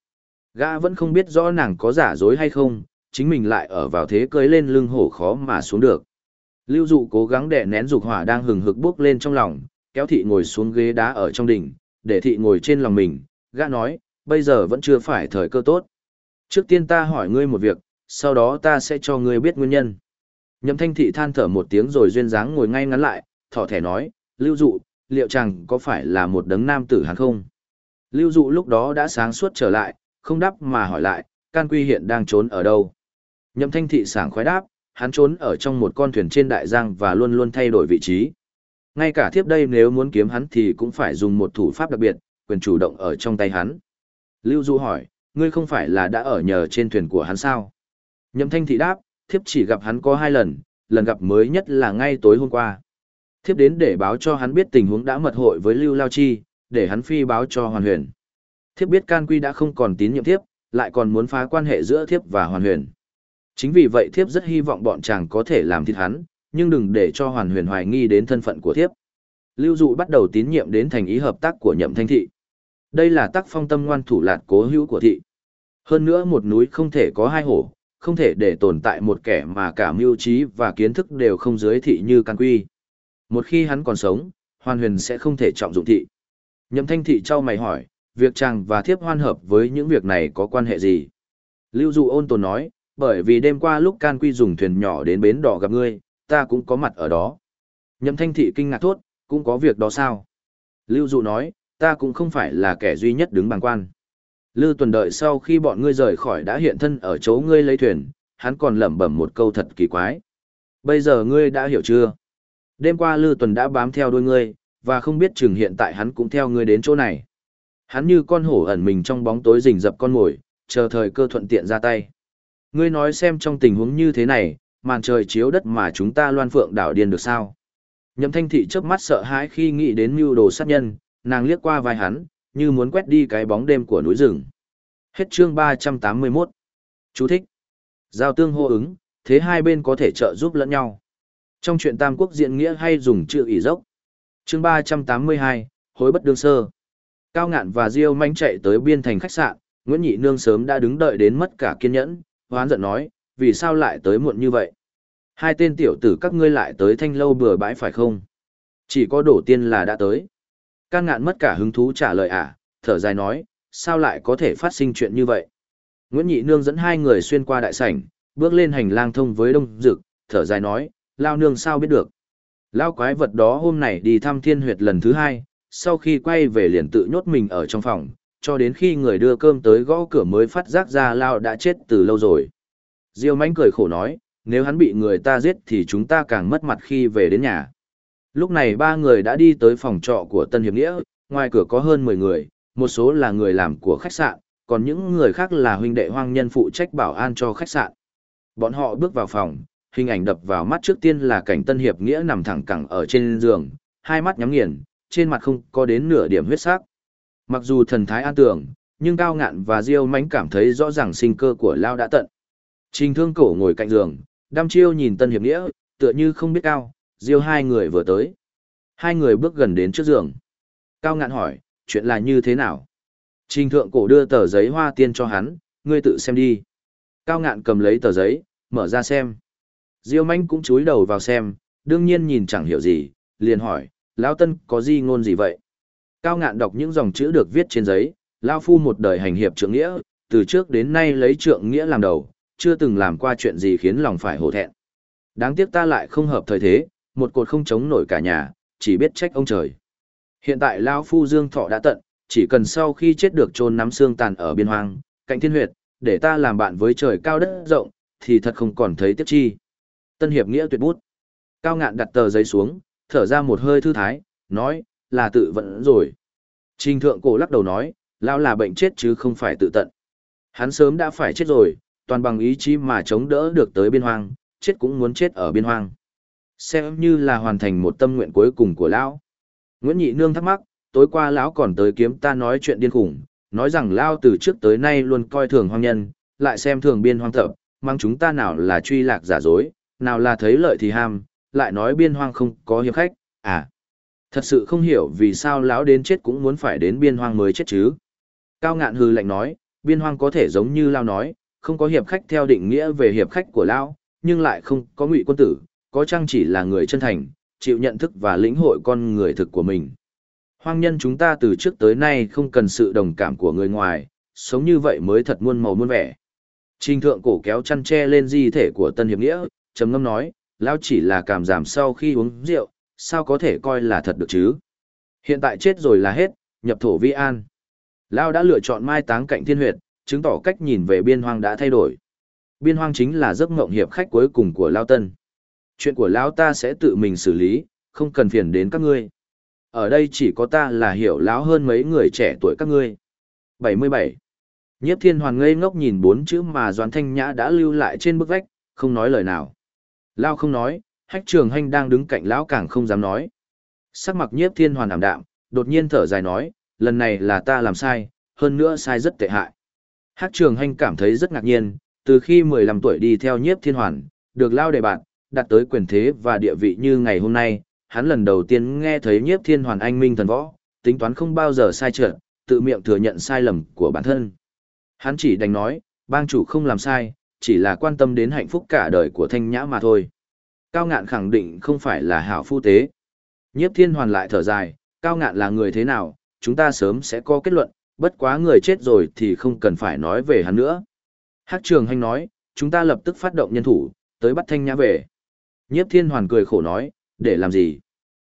Gã vẫn không biết rõ nàng có giả dối hay không, chính mình lại ở vào thế cưới lên lưng hổ khó mà xuống được. Lưu dụ cố gắng đè nén dục hỏa đang hừng hực bốc lên trong lòng, kéo thị ngồi xuống ghế đá ở trong đỉnh, để thị ngồi trên lòng mình, gã nói, bây giờ vẫn chưa phải thời cơ tốt. Trước tiên ta hỏi ngươi một việc, sau đó ta sẽ cho ngươi biết nguyên nhân. Nhậm thanh thị than thở một tiếng rồi duyên dáng ngồi ngay ngắn lại, thỏ thẻ nói, lưu dụ, liệu chàng có phải là một đấng nam tử hắn không? Lưu dụ lúc đó đã sáng suốt trở lại, không đáp mà hỏi lại, can quy hiện đang trốn ở đâu? Nhậm thanh thị sảng khoái đáp, hắn trốn ở trong một con thuyền trên đại giang và luôn luôn thay đổi vị trí. Ngay cả thiếp đây nếu muốn kiếm hắn thì cũng phải dùng một thủ pháp đặc biệt, quyền chủ động ở trong tay hắn. Lưu Dụ hỏi, ngươi không phải là đã ở nhờ trên thuyền của hắn sao? Nhậm thanh thị đáp, thiếp chỉ gặp hắn có hai lần, lần gặp mới nhất là ngay tối hôm qua. Thiếp đến để báo cho hắn biết tình huống đã mật hội với Lưu Lao Chi, để hắn phi báo cho Hoàn Huyền. Thiếp biết Can Quy đã không còn tín nhiệm thiếp, lại còn muốn phá quan hệ giữa thiếp và Hoàn Huyền. Chính vì vậy thiếp rất hy vọng bọn chàng có thể làm thịt hắn, nhưng đừng để cho Hoàn Huyền hoài nghi đến thân phận của thiếp. Lưu Dụ bắt đầu tín nhiệm đến thành ý hợp tác của Nhậm Thanh Thị. Đây là tác phong tâm ngoan thủ lạt cố hữu của thị. Hơn nữa một núi không thể có hai hổ, không thể để tồn tại một kẻ mà cả mưu trí và kiến thức đều không giới thị như can quy. Một khi hắn còn sống, Hoàn Huyền sẽ không thể trọng dụng thị. Nhậm Thanh Thị trao mày hỏi, việc chàng và thiếp hoan hợp với những việc này có quan hệ gì? Lưu Dụ ôn tồn nói, bởi vì đêm qua lúc can quy dùng thuyền nhỏ đến bến đỏ gặp ngươi, ta cũng có mặt ở đó. Nhậm thanh thị kinh ngạc thốt, cũng có việc đó sao? Lưu Dụ nói, ta cũng không phải là kẻ duy nhất đứng bằng quan. Lưu tuần đợi sau khi bọn ngươi rời khỏi đã hiện thân ở chỗ ngươi lấy thuyền, hắn còn lẩm bẩm một câu thật kỳ quái. Bây giờ ngươi đã hiểu chưa? Đêm qua Lưu tuần đã bám theo đuôi ngươi, và không biết chừng hiện tại hắn cũng theo ngươi đến chỗ này. Hắn như con hổ ẩn mình trong bóng tối rình rập con mồi, chờ thời cơ thuận tiện ra tay. Ngươi nói xem trong tình huống như thế này, màn trời chiếu đất mà chúng ta loan phượng đảo điên được sao? Nhậm thanh thị chớp mắt sợ hãi khi nghĩ đến mưu đồ sát nhân, nàng liếc qua vai hắn, như muốn quét đi cái bóng đêm của núi rừng. Hết chương 381. Chú thích. Giao tương hô ứng, thế hai bên có thể trợ giúp lẫn nhau. Trong chuyện Tam Quốc diện nghĩa hay dùng chữ ỉ dốc. Chương 382, hối bất đương sơ. Cao ngạn và Diêu manh chạy tới biên thành khách sạn, Nguyễn Nhị Nương sớm đã đứng đợi đến mất cả kiên nhẫn, hoán giận nói, vì sao lại tới muộn như vậy? Hai tên tiểu tử các ngươi lại tới thanh lâu bừa bãi phải không? Chỉ có đổ tiên là đã tới. Can ngạn mất cả hứng thú trả lời ả, à, thở dài nói, sao lại có thể phát sinh chuyện như vậy? Nguyễn Nhị Nương dẫn hai người xuyên qua đại sảnh, bước lên hành lang thông với đông dực, thở dài nói, lao nương sao biết được. Lao quái vật đó hôm nay đi thăm thiên huyệt lần thứ hai, sau khi quay về liền tự nhốt mình ở trong phòng, cho đến khi người đưa cơm tới gõ cửa mới phát giác ra Lao đã chết từ lâu rồi. Diêu mánh cười khổ nói, nếu hắn bị người ta giết thì chúng ta càng mất mặt khi về đến nhà. Lúc này ba người đã đi tới phòng trọ của Tân Hiệp Nghĩa, ngoài cửa có hơn 10 người, một số là người làm của khách sạn, còn những người khác là huynh đệ hoang nhân phụ trách bảo an cho khách sạn. Bọn họ bước vào phòng, hình ảnh đập vào mắt trước tiên là cảnh Tân Hiệp Nghĩa nằm thẳng cẳng ở trên giường, hai mắt nhắm nghiền, trên mặt không có đến nửa điểm huyết sắc. Mặc dù thần thái an tưởng, nhưng Cao Ngạn và Diêu Mánh cảm thấy rõ ràng sinh cơ của Lao đã tận. Trình Thương Cổ ngồi cạnh giường, đăm chiêu nhìn Tân Hiệp Nghĩa, tựa như không biết Cao, Diêu hai người vừa tới. Hai người bước gần đến trước giường. Cao Ngạn hỏi, chuyện là như thế nào? Trình Thượng Cổ đưa tờ giấy hoa tiên cho hắn, ngươi tự xem đi. Cao Ngạn cầm lấy tờ giấy, mở ra xem. Diêu Manh cũng chúi đầu vào xem, đương nhiên nhìn chẳng hiểu gì, liền hỏi, Lão Tân có gì ngôn gì vậy? Cao ngạn đọc những dòng chữ được viết trên giấy, Lao Phu một đời hành hiệp trượng nghĩa, từ trước đến nay lấy trượng nghĩa làm đầu, chưa từng làm qua chuyện gì khiến lòng phải hổ thẹn. Đáng tiếc ta lại không hợp thời thế, một cột không chống nổi cả nhà, chỉ biết trách ông trời. Hiện tại Lao Phu Dương Thọ đã tận, chỉ cần sau khi chết được chôn nắm xương tàn ở biên hoang, cạnh thiên huyệt, để ta làm bạn với trời cao đất rộng, thì thật không còn thấy tiếc chi. Tân Hiệp Nghĩa tuyệt bút. Cao ngạn đặt tờ giấy xuống, thở ra một hơi thư thái, nói, là tự vận rồi. Trình thượng cổ lắc đầu nói, lão là bệnh chết chứ không phải tự tận. Hắn sớm đã phải chết rồi, toàn bằng ý chí mà chống đỡ được tới biên hoang, chết cũng muốn chết ở biên hoang. Xem như là hoàn thành một tâm nguyện cuối cùng của lão. Nguyễn Nhị Nương thắc mắc, tối qua lão còn tới kiếm ta nói chuyện điên khủng, nói rằng lão từ trước tới nay luôn coi thường hoang nhân, lại xem thường biên hoang thập, mang chúng ta nào là truy lạc giả dối, nào là thấy lợi thì ham, lại nói biên hoang không có hiệp khách, à. Thật sự không hiểu vì sao lão đến chết cũng muốn phải đến biên hoang mới chết chứ. Cao ngạn hư lạnh nói, biên hoang có thể giống như lao nói, không có hiệp khách theo định nghĩa về hiệp khách của lão, nhưng lại không có ngụy quân tử, có chăng chỉ là người chân thành, chịu nhận thức và lĩnh hội con người thực của mình. Hoang nhân chúng ta từ trước tới nay không cần sự đồng cảm của người ngoài, sống như vậy mới thật muôn màu muôn vẻ. Trình thượng cổ kéo chăn tre lên di thể của Tân Hiệp Nghĩa, trầm ngâm nói, lão chỉ là cảm giảm sau khi uống rượu, sao có thể coi là thật được chứ? Hiện tại chết rồi là hết, nhập thổ vi an. Lao đã lựa chọn mai táng cạnh thiên huyệt, chứng tỏ cách nhìn về biên hoang đã thay đổi. Biên hoang chính là giấc mộng hiệp khách cuối cùng của Lao Tân. Chuyện của Lão ta sẽ tự mình xử lý, không cần phiền đến các ngươi. Ở đây chỉ có ta là hiểu lão hơn mấy người trẻ tuổi các ngươi. 77. Nhiếp thiên hoàn ngây ngốc nhìn bốn chữ mà Doan Thanh Nhã đã lưu lại trên bức vách, không nói lời nào. Lao không nói, hách trường hành đang đứng cạnh lão càng không dám nói. Sắc mặt nhiếp thiên hoàn ảm đạm, đột nhiên thở dài nói, lần này là ta làm sai, hơn nữa sai rất tệ hại. Hách trường hành cảm thấy rất ngạc nhiên, từ khi 15 tuổi đi theo nhiếp thiên hoàn, được lao đề bạn, đạt tới quyền thế và địa vị như ngày hôm nay, hắn lần đầu tiên nghe thấy nhiếp thiên hoàn anh minh thần võ, tính toán không bao giờ sai trượt, tự miệng thừa nhận sai lầm của bản thân. Hắn chỉ đành nói, bang chủ không làm sai, chỉ là quan tâm đến hạnh phúc cả đời của thanh nhã mà thôi. Cao ngạn khẳng định không phải là hảo phu tế. Nhiếp thiên hoàn lại thở dài, cao ngạn là người thế nào, chúng ta sớm sẽ có kết luận, bất quá người chết rồi thì không cần phải nói về hắn nữa. Hắc trường hành nói, chúng ta lập tức phát động nhân thủ, tới bắt thanh nhã về. Nhiếp thiên hoàn cười khổ nói, để làm gì?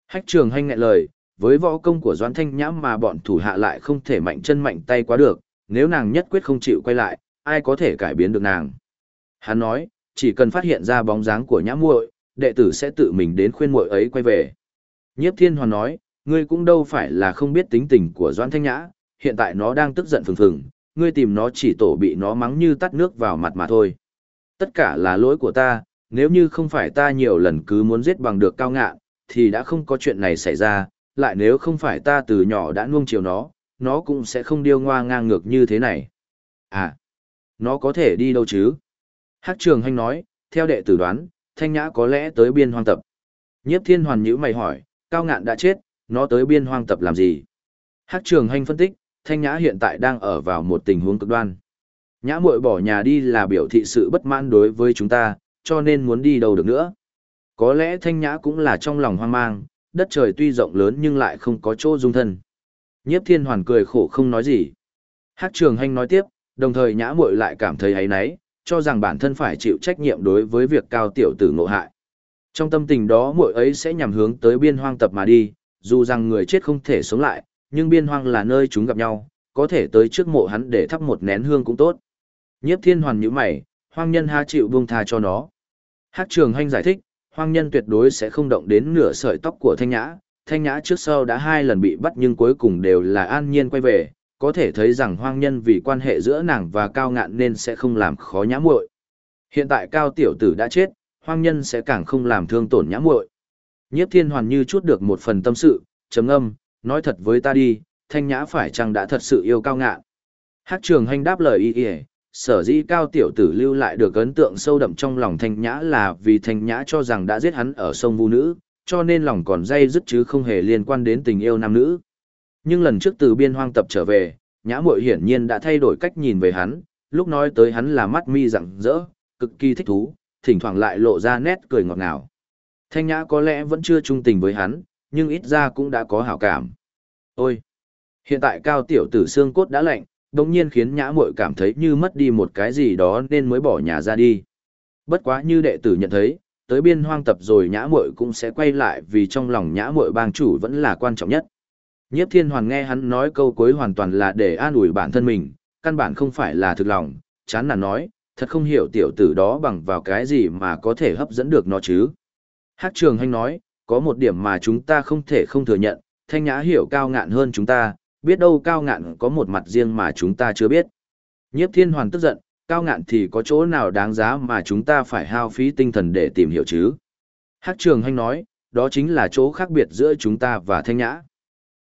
Hách trường hành ngại lời, với võ công của Doãn Thanh Nhã mà bọn thủ hạ lại không thể mạnh chân mạnh tay quá được, nếu nàng nhất quyết không chịu quay lại, ai có thể cải biến được nàng. Hắn nói, chỉ cần phát hiện ra bóng dáng của Nhã muội, đệ tử sẽ tự mình đến khuyên muội ấy quay về. Nhiếp Thiên Hoàn nói, ngươi cũng đâu phải là không biết tính tình của Doãn Thanh Nhã, hiện tại nó đang tức giận phừng phừng, ngươi tìm nó chỉ tổ bị nó mắng như tắt nước vào mặt mà thôi. Tất cả là lỗi của ta, nếu như không phải ta nhiều lần cứ muốn giết bằng được cao ngạn, thì đã không có chuyện này xảy ra, lại nếu không phải ta từ nhỏ đã nuông chiều nó, nó cũng sẽ không điêu ngoa ngang ngược như thế này. À, nó có thể đi đâu chứ? Hát trường hành nói, theo đệ tử đoán, thanh nhã có lẽ tới biên hoang tập. Nhiếp thiên hoàn nhữ mày hỏi, cao ngạn đã chết, nó tới biên hoang tập làm gì? Hát trường hành phân tích, thanh nhã hiện tại đang ở vào một tình huống cực đoan. Nhã muội bỏ nhà đi là biểu thị sự bất mãn đối với chúng ta, cho nên muốn đi đâu được nữa. Có lẽ thanh nhã cũng là trong lòng hoang mang, đất trời tuy rộng lớn nhưng lại không có chỗ dung thân. Nhiếp thiên hoàn cười khổ không nói gì. Hát trường hành nói tiếp, đồng thời nhã muội lại cảm thấy ấy nấy, cho rằng bản thân phải chịu trách nhiệm đối với việc cao tiểu tử ngộ hại. Trong tâm tình đó muội ấy sẽ nhằm hướng tới biên hoang tập mà đi, dù rằng người chết không thể sống lại, nhưng biên hoang là nơi chúng gặp nhau, có thể tới trước mộ hắn để thắp một nén hương cũng tốt. Nhiếp thiên hoàn như mày, hoang nhân ha chịu buông tha cho nó. Hát trường hành giải thích, hoang nhân tuyệt đối sẽ không động đến nửa sợi tóc của thanh nhã. Thanh nhã trước sau đã hai lần bị bắt nhưng cuối cùng đều là an nhiên quay về, có thể thấy rằng hoang nhân vì quan hệ giữa nàng và cao ngạn nên sẽ không làm khó nhã muội. Hiện tại cao tiểu tử đã chết, hoang nhân sẽ càng không làm thương tổn nhã muội. Nhiếp thiên hoàn như chút được một phần tâm sự, chấm âm, nói thật với ta đi, thanh nhã phải chăng đã thật sự yêu cao ngạn. Hát trường hành đáp lời y y, sở dĩ cao tiểu tử lưu lại được ấn tượng sâu đậm trong lòng thanh nhã là vì thanh nhã cho rằng đã giết hắn ở sông Vu Nữ, cho nên lòng còn dây dứt chứ không hề liên quan đến tình yêu nam nữ. Nhưng lần trước từ biên hoang tập trở về, nhã muội hiển nhiên đã thay đổi cách nhìn về hắn, lúc nói tới hắn là mắt mi rạng rỡ, cực kỳ thích thú, thỉnh thoảng lại lộ ra nét cười ngọt ngào. Thanh nhã có lẽ vẫn chưa trung tình với hắn, nhưng ít ra cũng đã có hảo cảm. Ôi! Hiện tại cao tiểu tử xương cốt đã lạnh, đồng nhiên khiến nhã muội cảm thấy như mất đi một cái gì đó nên mới bỏ nhà ra đi. Bất quá như đệ tử nhận thấy, tới biên hoang tập rồi nhã muội cũng sẽ quay lại vì trong lòng nhã muội bang chủ vẫn là quan trọng nhất. Nhiếp thiên hoàn nghe hắn nói câu cuối hoàn toàn là để an ủi bản thân mình, căn bản không phải là thực lòng, chán nản nói, thật không hiểu tiểu tử đó bằng vào cái gì mà có thể hấp dẫn được nó chứ. Hắc trường hành nói, có một điểm mà chúng ta không thể không thừa nhận, thanh nhã hiểu cao ngạn hơn chúng ta, biết đâu cao ngạn có một mặt riêng mà chúng ta chưa biết. Nhiếp thiên hoàn tức giận, cao ngạn thì có chỗ nào đáng giá mà chúng ta phải hao phí tinh thần để tìm hiểu chứ. Hắc trường hành nói, đó chính là chỗ khác biệt giữa chúng ta và thanh nhã.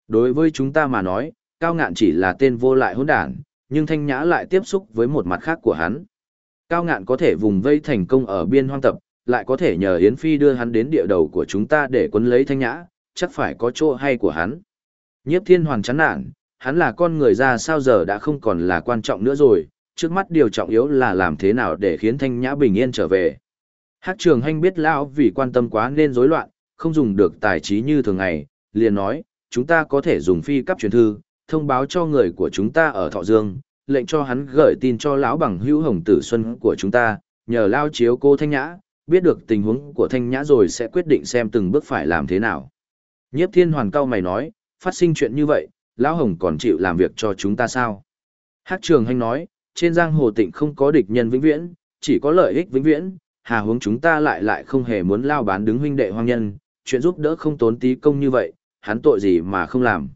Đối với chúng ta mà nói, cao ngạn chỉ là tên vô lại hỗn đản, nhưng thanh nhã lại tiếp xúc với một mặt khác của hắn. Cao ngạn có thể vùng vây thành công ở biên hoang tập, lại có thể nhờ Yến Phi đưa hắn đến địa đầu của chúng ta để quấn lấy thanh nhã, chắc phải có chỗ hay của hắn. Nhiếp thiên hoàn chán nản, hắn là con người ra sao giờ đã không còn là quan trọng nữa rồi, trước mắt điều trọng yếu là làm thế nào để khiến thanh nhã bình yên trở về. Hát trường Hành biết lão vì quan tâm quá nên rối loạn, không dùng được tài trí như thường ngày, liền nói, chúng ta có thể dùng phi cấp truyền thư, thông báo cho người của chúng ta ở Thọ Dương, lệnh cho hắn gửi tin cho lão bằng hữu hồng tử xuân của chúng ta, nhờ lao chiếu cô Thanh Nhã, biết được tình huống của Thanh Nhã rồi sẽ quyết định xem từng bước phải làm thế nào. Nhiếp thiên hoàn cao mày nói, phát sinh chuyện như vậy, lão hồng còn chịu làm việc cho chúng ta sao? Hát trường hành nói, trên giang hồ tịnh không có địch nhân vĩnh viễn, chỉ có lợi ích vĩnh viễn, hà hướng chúng ta lại lại không hề muốn lao bán đứng huynh đệ hoang nhân, chuyện giúp đỡ không tốn tí công như vậy, hắn tội gì mà không làm.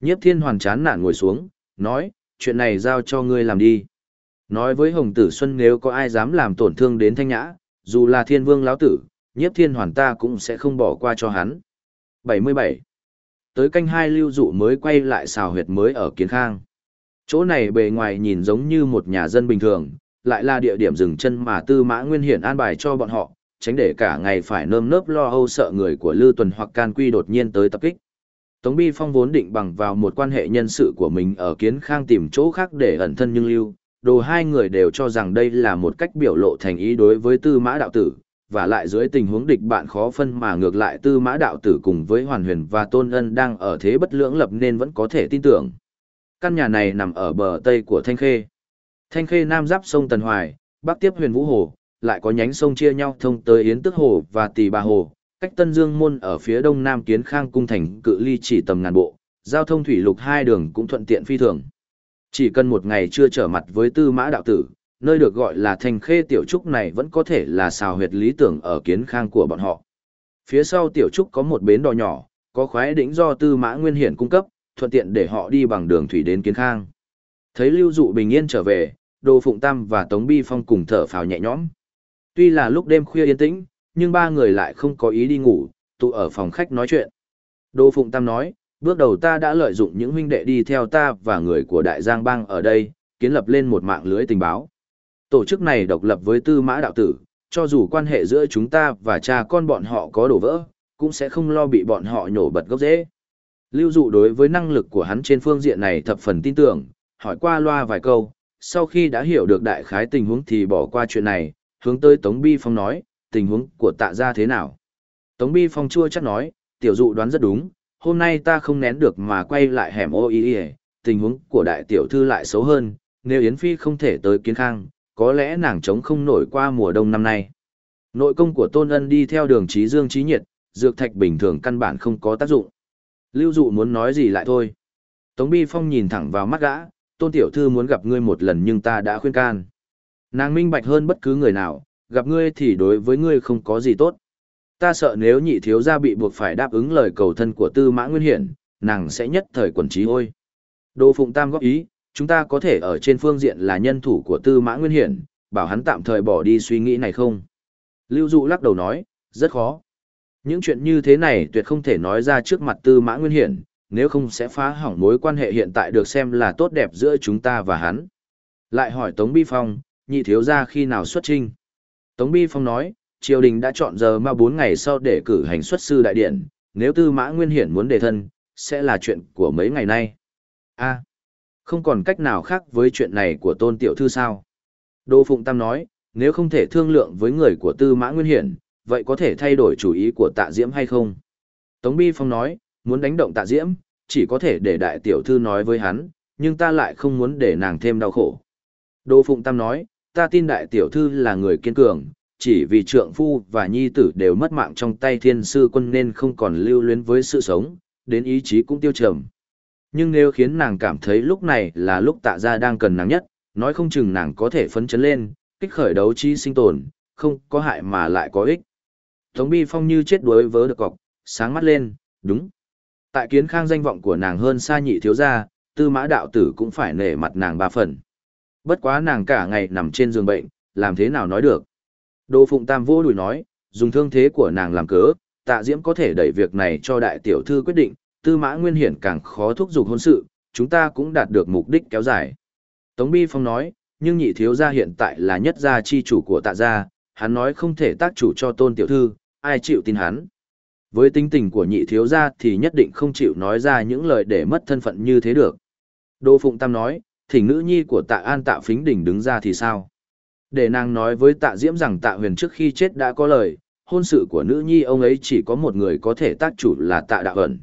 Nhiếp thiên hoàn chán nản ngồi xuống, nói, chuyện này giao cho ngươi làm đi. Nói với Hồng Tử Xuân nếu có ai dám làm tổn thương đến thanh nhã, dù là thiên vương lão tử, nhiếp thiên hoàn ta cũng sẽ không bỏ qua cho hắn. 77. Tới canh hai lưu dụ mới quay lại xào huyệt mới ở Kiến Khang. Chỗ này bề ngoài nhìn giống như một nhà dân bình thường, lại là địa điểm dừng chân mà tư mã nguyên hiển an bài cho bọn họ, tránh để cả ngày phải nơm nớp lo âu sợ người của Lư Tuần hoặc Can Quy đột nhiên tới tập kích. Tống Bi Phong vốn định bằng vào một quan hệ nhân sự của mình ở Kiến Khang tìm chỗ khác để ẩn thân nhưng lưu, đồ hai người đều cho rằng đây là một cách biểu lộ thành ý đối với tư mã đạo tử, và lại dưới tình huống địch bạn khó phân mà ngược lại tư mã đạo tử cùng với Hoàn Huyền và Tôn Ân đang ở thế bất lưỡng lập nên vẫn có thể tin tưởng. Căn nhà này nằm ở bờ tây của Thanh Khê. Thanh Khê nam giáp sông Tần Hoài, bắc tiếp Huyền Vũ Hồ, lại có nhánh sông chia nhau thông tới Yến Tức Hồ và Tỳ Bà Hồ, cách Tân Dương Môn ở phía đông nam Kiến Khang Cung Thành cự ly chỉ tầm ngàn bộ, giao thông thủy lục hai đường cũng thuận tiện phi thường. Chỉ cần một ngày chưa trở mặt với tư mã đạo tử, nơi được gọi là thành khê tiểu trúc này vẫn có thể là xào huyệt lý tưởng ở Kiến Khang của bọn họ. Phía sau tiểu trúc có một bến đò nhỏ, có khoái đỉnh do tư mã nguyên hiển cung cấp, thuận tiện để họ đi bằng đường thủy đến Kiến Khang. Thấy Lưu Dụ bình yên trở về, Đồ Phụng Tam và Tống Bi Phong cùng thở phào nhẹ nhõm. Tuy là lúc đêm khuya yên tĩnh, nhưng ba người lại không có ý đi ngủ, tụ ở phòng khách nói chuyện. Đô Phụng Tam nói, bước đầu ta đã lợi dụng những huynh đệ đi theo ta và người của Đại Giang Bang ở đây, kiến lập lên một mạng lưới tình báo. Tổ chức này độc lập với tư mã đạo tử, cho dù quan hệ giữa chúng ta và cha con bọn họ có đổ vỡ, cũng sẽ không lo bị bọn họ nhổ bật gốc rễ. Lưu dụ đối với năng lực của hắn trên phương diện này thập phần tin tưởng, hỏi qua loa vài câu, sau khi đã hiểu được đại khái tình huống thì bỏ qua chuyện này, hướng tới Tống Bi Phong nói, tình huống của tạ ra thế nào. Tống Bi Phong chua chắc nói, tiểu dụ đoán rất đúng, hôm nay ta không nén được mà quay lại hẻm ô ý ý, tình huống của đại tiểu thư lại xấu hơn, nếu Yến Phi không thể tới kiến khang, có lẽ nàng chống không nổi qua mùa đông năm nay. Nội công của Tôn Ân đi theo đường trí dương trí nhiệt, dược thạch bình thường căn bản không có tác dụng. Lưu dụ muốn nói gì lại thôi. Tống Bi Phong nhìn thẳng vào mắt gã, Tôn Tiểu Thư muốn gặp ngươi một lần nhưng ta đã khuyên can. Nàng minh bạch hơn bất cứ người nào, gặp ngươi thì đối với ngươi không có gì tốt. Ta sợ nếu nhị thiếu gia bị buộc phải đáp ứng lời cầu thân của Tư Mã Nguyên Hiển, nàng sẽ nhất thời quần trí ôi. Đô Phụng Tam góp ý, chúng ta có thể ở trên phương diện là nhân thủ của Tư Mã Nguyên Hiển, bảo hắn tạm thời bỏ đi suy nghĩ này không. Lưu Dụ lắc đầu nói, rất khó. Những chuyện như thế này tuyệt không thể nói ra trước mặt Tư Mã Nguyên Hiển, nếu không sẽ phá hỏng mối quan hệ hiện tại được xem là tốt đẹp giữa chúng ta và hắn. Lại hỏi Tống Bi Phong, nhị thiếu gia khi nào xuất trinh? Tống Bi Phong nói, triều đình đã chọn giờ mà 4 ngày sau để cử hành xuất sư đại điện, nếu Tư Mã Nguyên Hiển muốn đề thân, sẽ là chuyện của mấy ngày nay. A, không còn cách nào khác với chuyện này của Tôn Tiểu Thư sao? Đô Phụng Tam nói, nếu không thể thương lượng với người của Tư Mã Nguyên Hiển, vậy có thể thay đổi chủ ý của Tạ Diễm hay không? Tống Bi Phong nói, muốn đánh động Tạ Diễm, chỉ có thể để đại tiểu thư nói với hắn, nhưng ta lại không muốn để nàng thêm đau khổ. Đô Phụng Tam nói, ta tin đại tiểu thư là người kiên cường, chỉ vì trượng phu và nhi tử đều mất mạng trong tay thiên sư quân nên không còn lưu luyến với sự sống, đến ý chí cũng tiêu trầm. Nhưng nếu khiến nàng cảm thấy lúc này là lúc tạ gia đang cần nàng nhất, nói không chừng nàng có thể phấn chấn lên, kích khởi đấu trí sinh tồn, không có hại mà lại có ích. Tống Bi Phong như chết đuối vớ được cọc, sáng mắt lên, đúng. Tại kiến khang danh vọng của nàng hơn xa nhị thiếu gia, tư mã đạo tử cũng phải nể mặt nàng ba phần. Bất quá nàng cả ngày nằm trên giường bệnh, làm thế nào nói được. Đô Phụng Tam vô đùi nói, dùng thương thế của nàng làm cớ, tạ diễm có thể đẩy việc này cho đại tiểu thư quyết định, tư mã nguyên hiển càng khó thúc giục hôn sự, chúng ta cũng đạt được mục đích kéo dài. Tống Bi Phong nói, nhưng nhị thiếu gia hiện tại là nhất gia chi chủ của tạ gia, hắn nói không thể tác chủ cho tôn tiểu thư, ai chịu tin hắn. Với tính tình của nhị thiếu gia thì nhất định không chịu nói ra những lời để mất thân phận như thế được. Đô Phụng Tam nói, thỉnh nữ nhi của tạ an tạ phính đỉnh đứng ra thì sao? Để nàng nói với tạ diễm rằng tạ huyền trước khi chết đã có lời, hôn sự của nữ nhi ông ấy chỉ có một người có thể tác chủ là tạ đạo ẩn.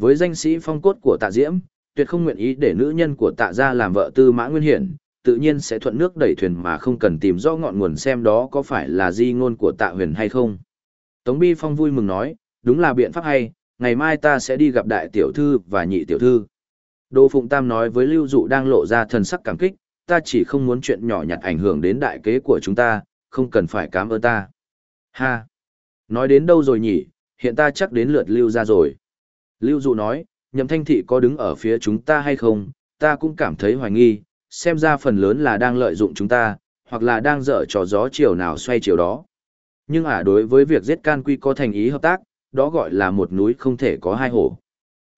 Với danh sĩ phong cốt của tạ diễm, tuyệt không nguyện ý để nữ nhân của tạ gia làm vợ tư mã nguyên hiển, tự nhiên sẽ thuận nước đẩy thuyền mà không cần tìm rõ ngọn nguồn xem đó có phải là di ngôn của tạ huyền hay không. Tống Bi Phong vui mừng nói, đúng là biện pháp hay, ngày mai ta sẽ đi gặp đại tiểu thư và nhị tiểu thư. Đỗ Phụng Tam nói với Lưu Dụ đang lộ ra thần sắc cảm kích, ta chỉ không muốn chuyện nhỏ nhặt ảnh hưởng đến đại kế của chúng ta, không cần phải cảm ơn ta. Ha! Nói đến đâu rồi nhỉ, hiện ta chắc đến lượt Lưu ra rồi. Lưu Dụ nói, nhậm thanh thị có đứng ở phía chúng ta hay không, ta cũng cảm thấy hoài nghi, xem ra phần lớn là đang lợi dụng chúng ta, hoặc là đang dở trò gió chiều nào xoay chiều đó. Nhưng à đối với việc giết can quy có thành ý hợp tác, đó gọi là một núi không thể có hai hổ.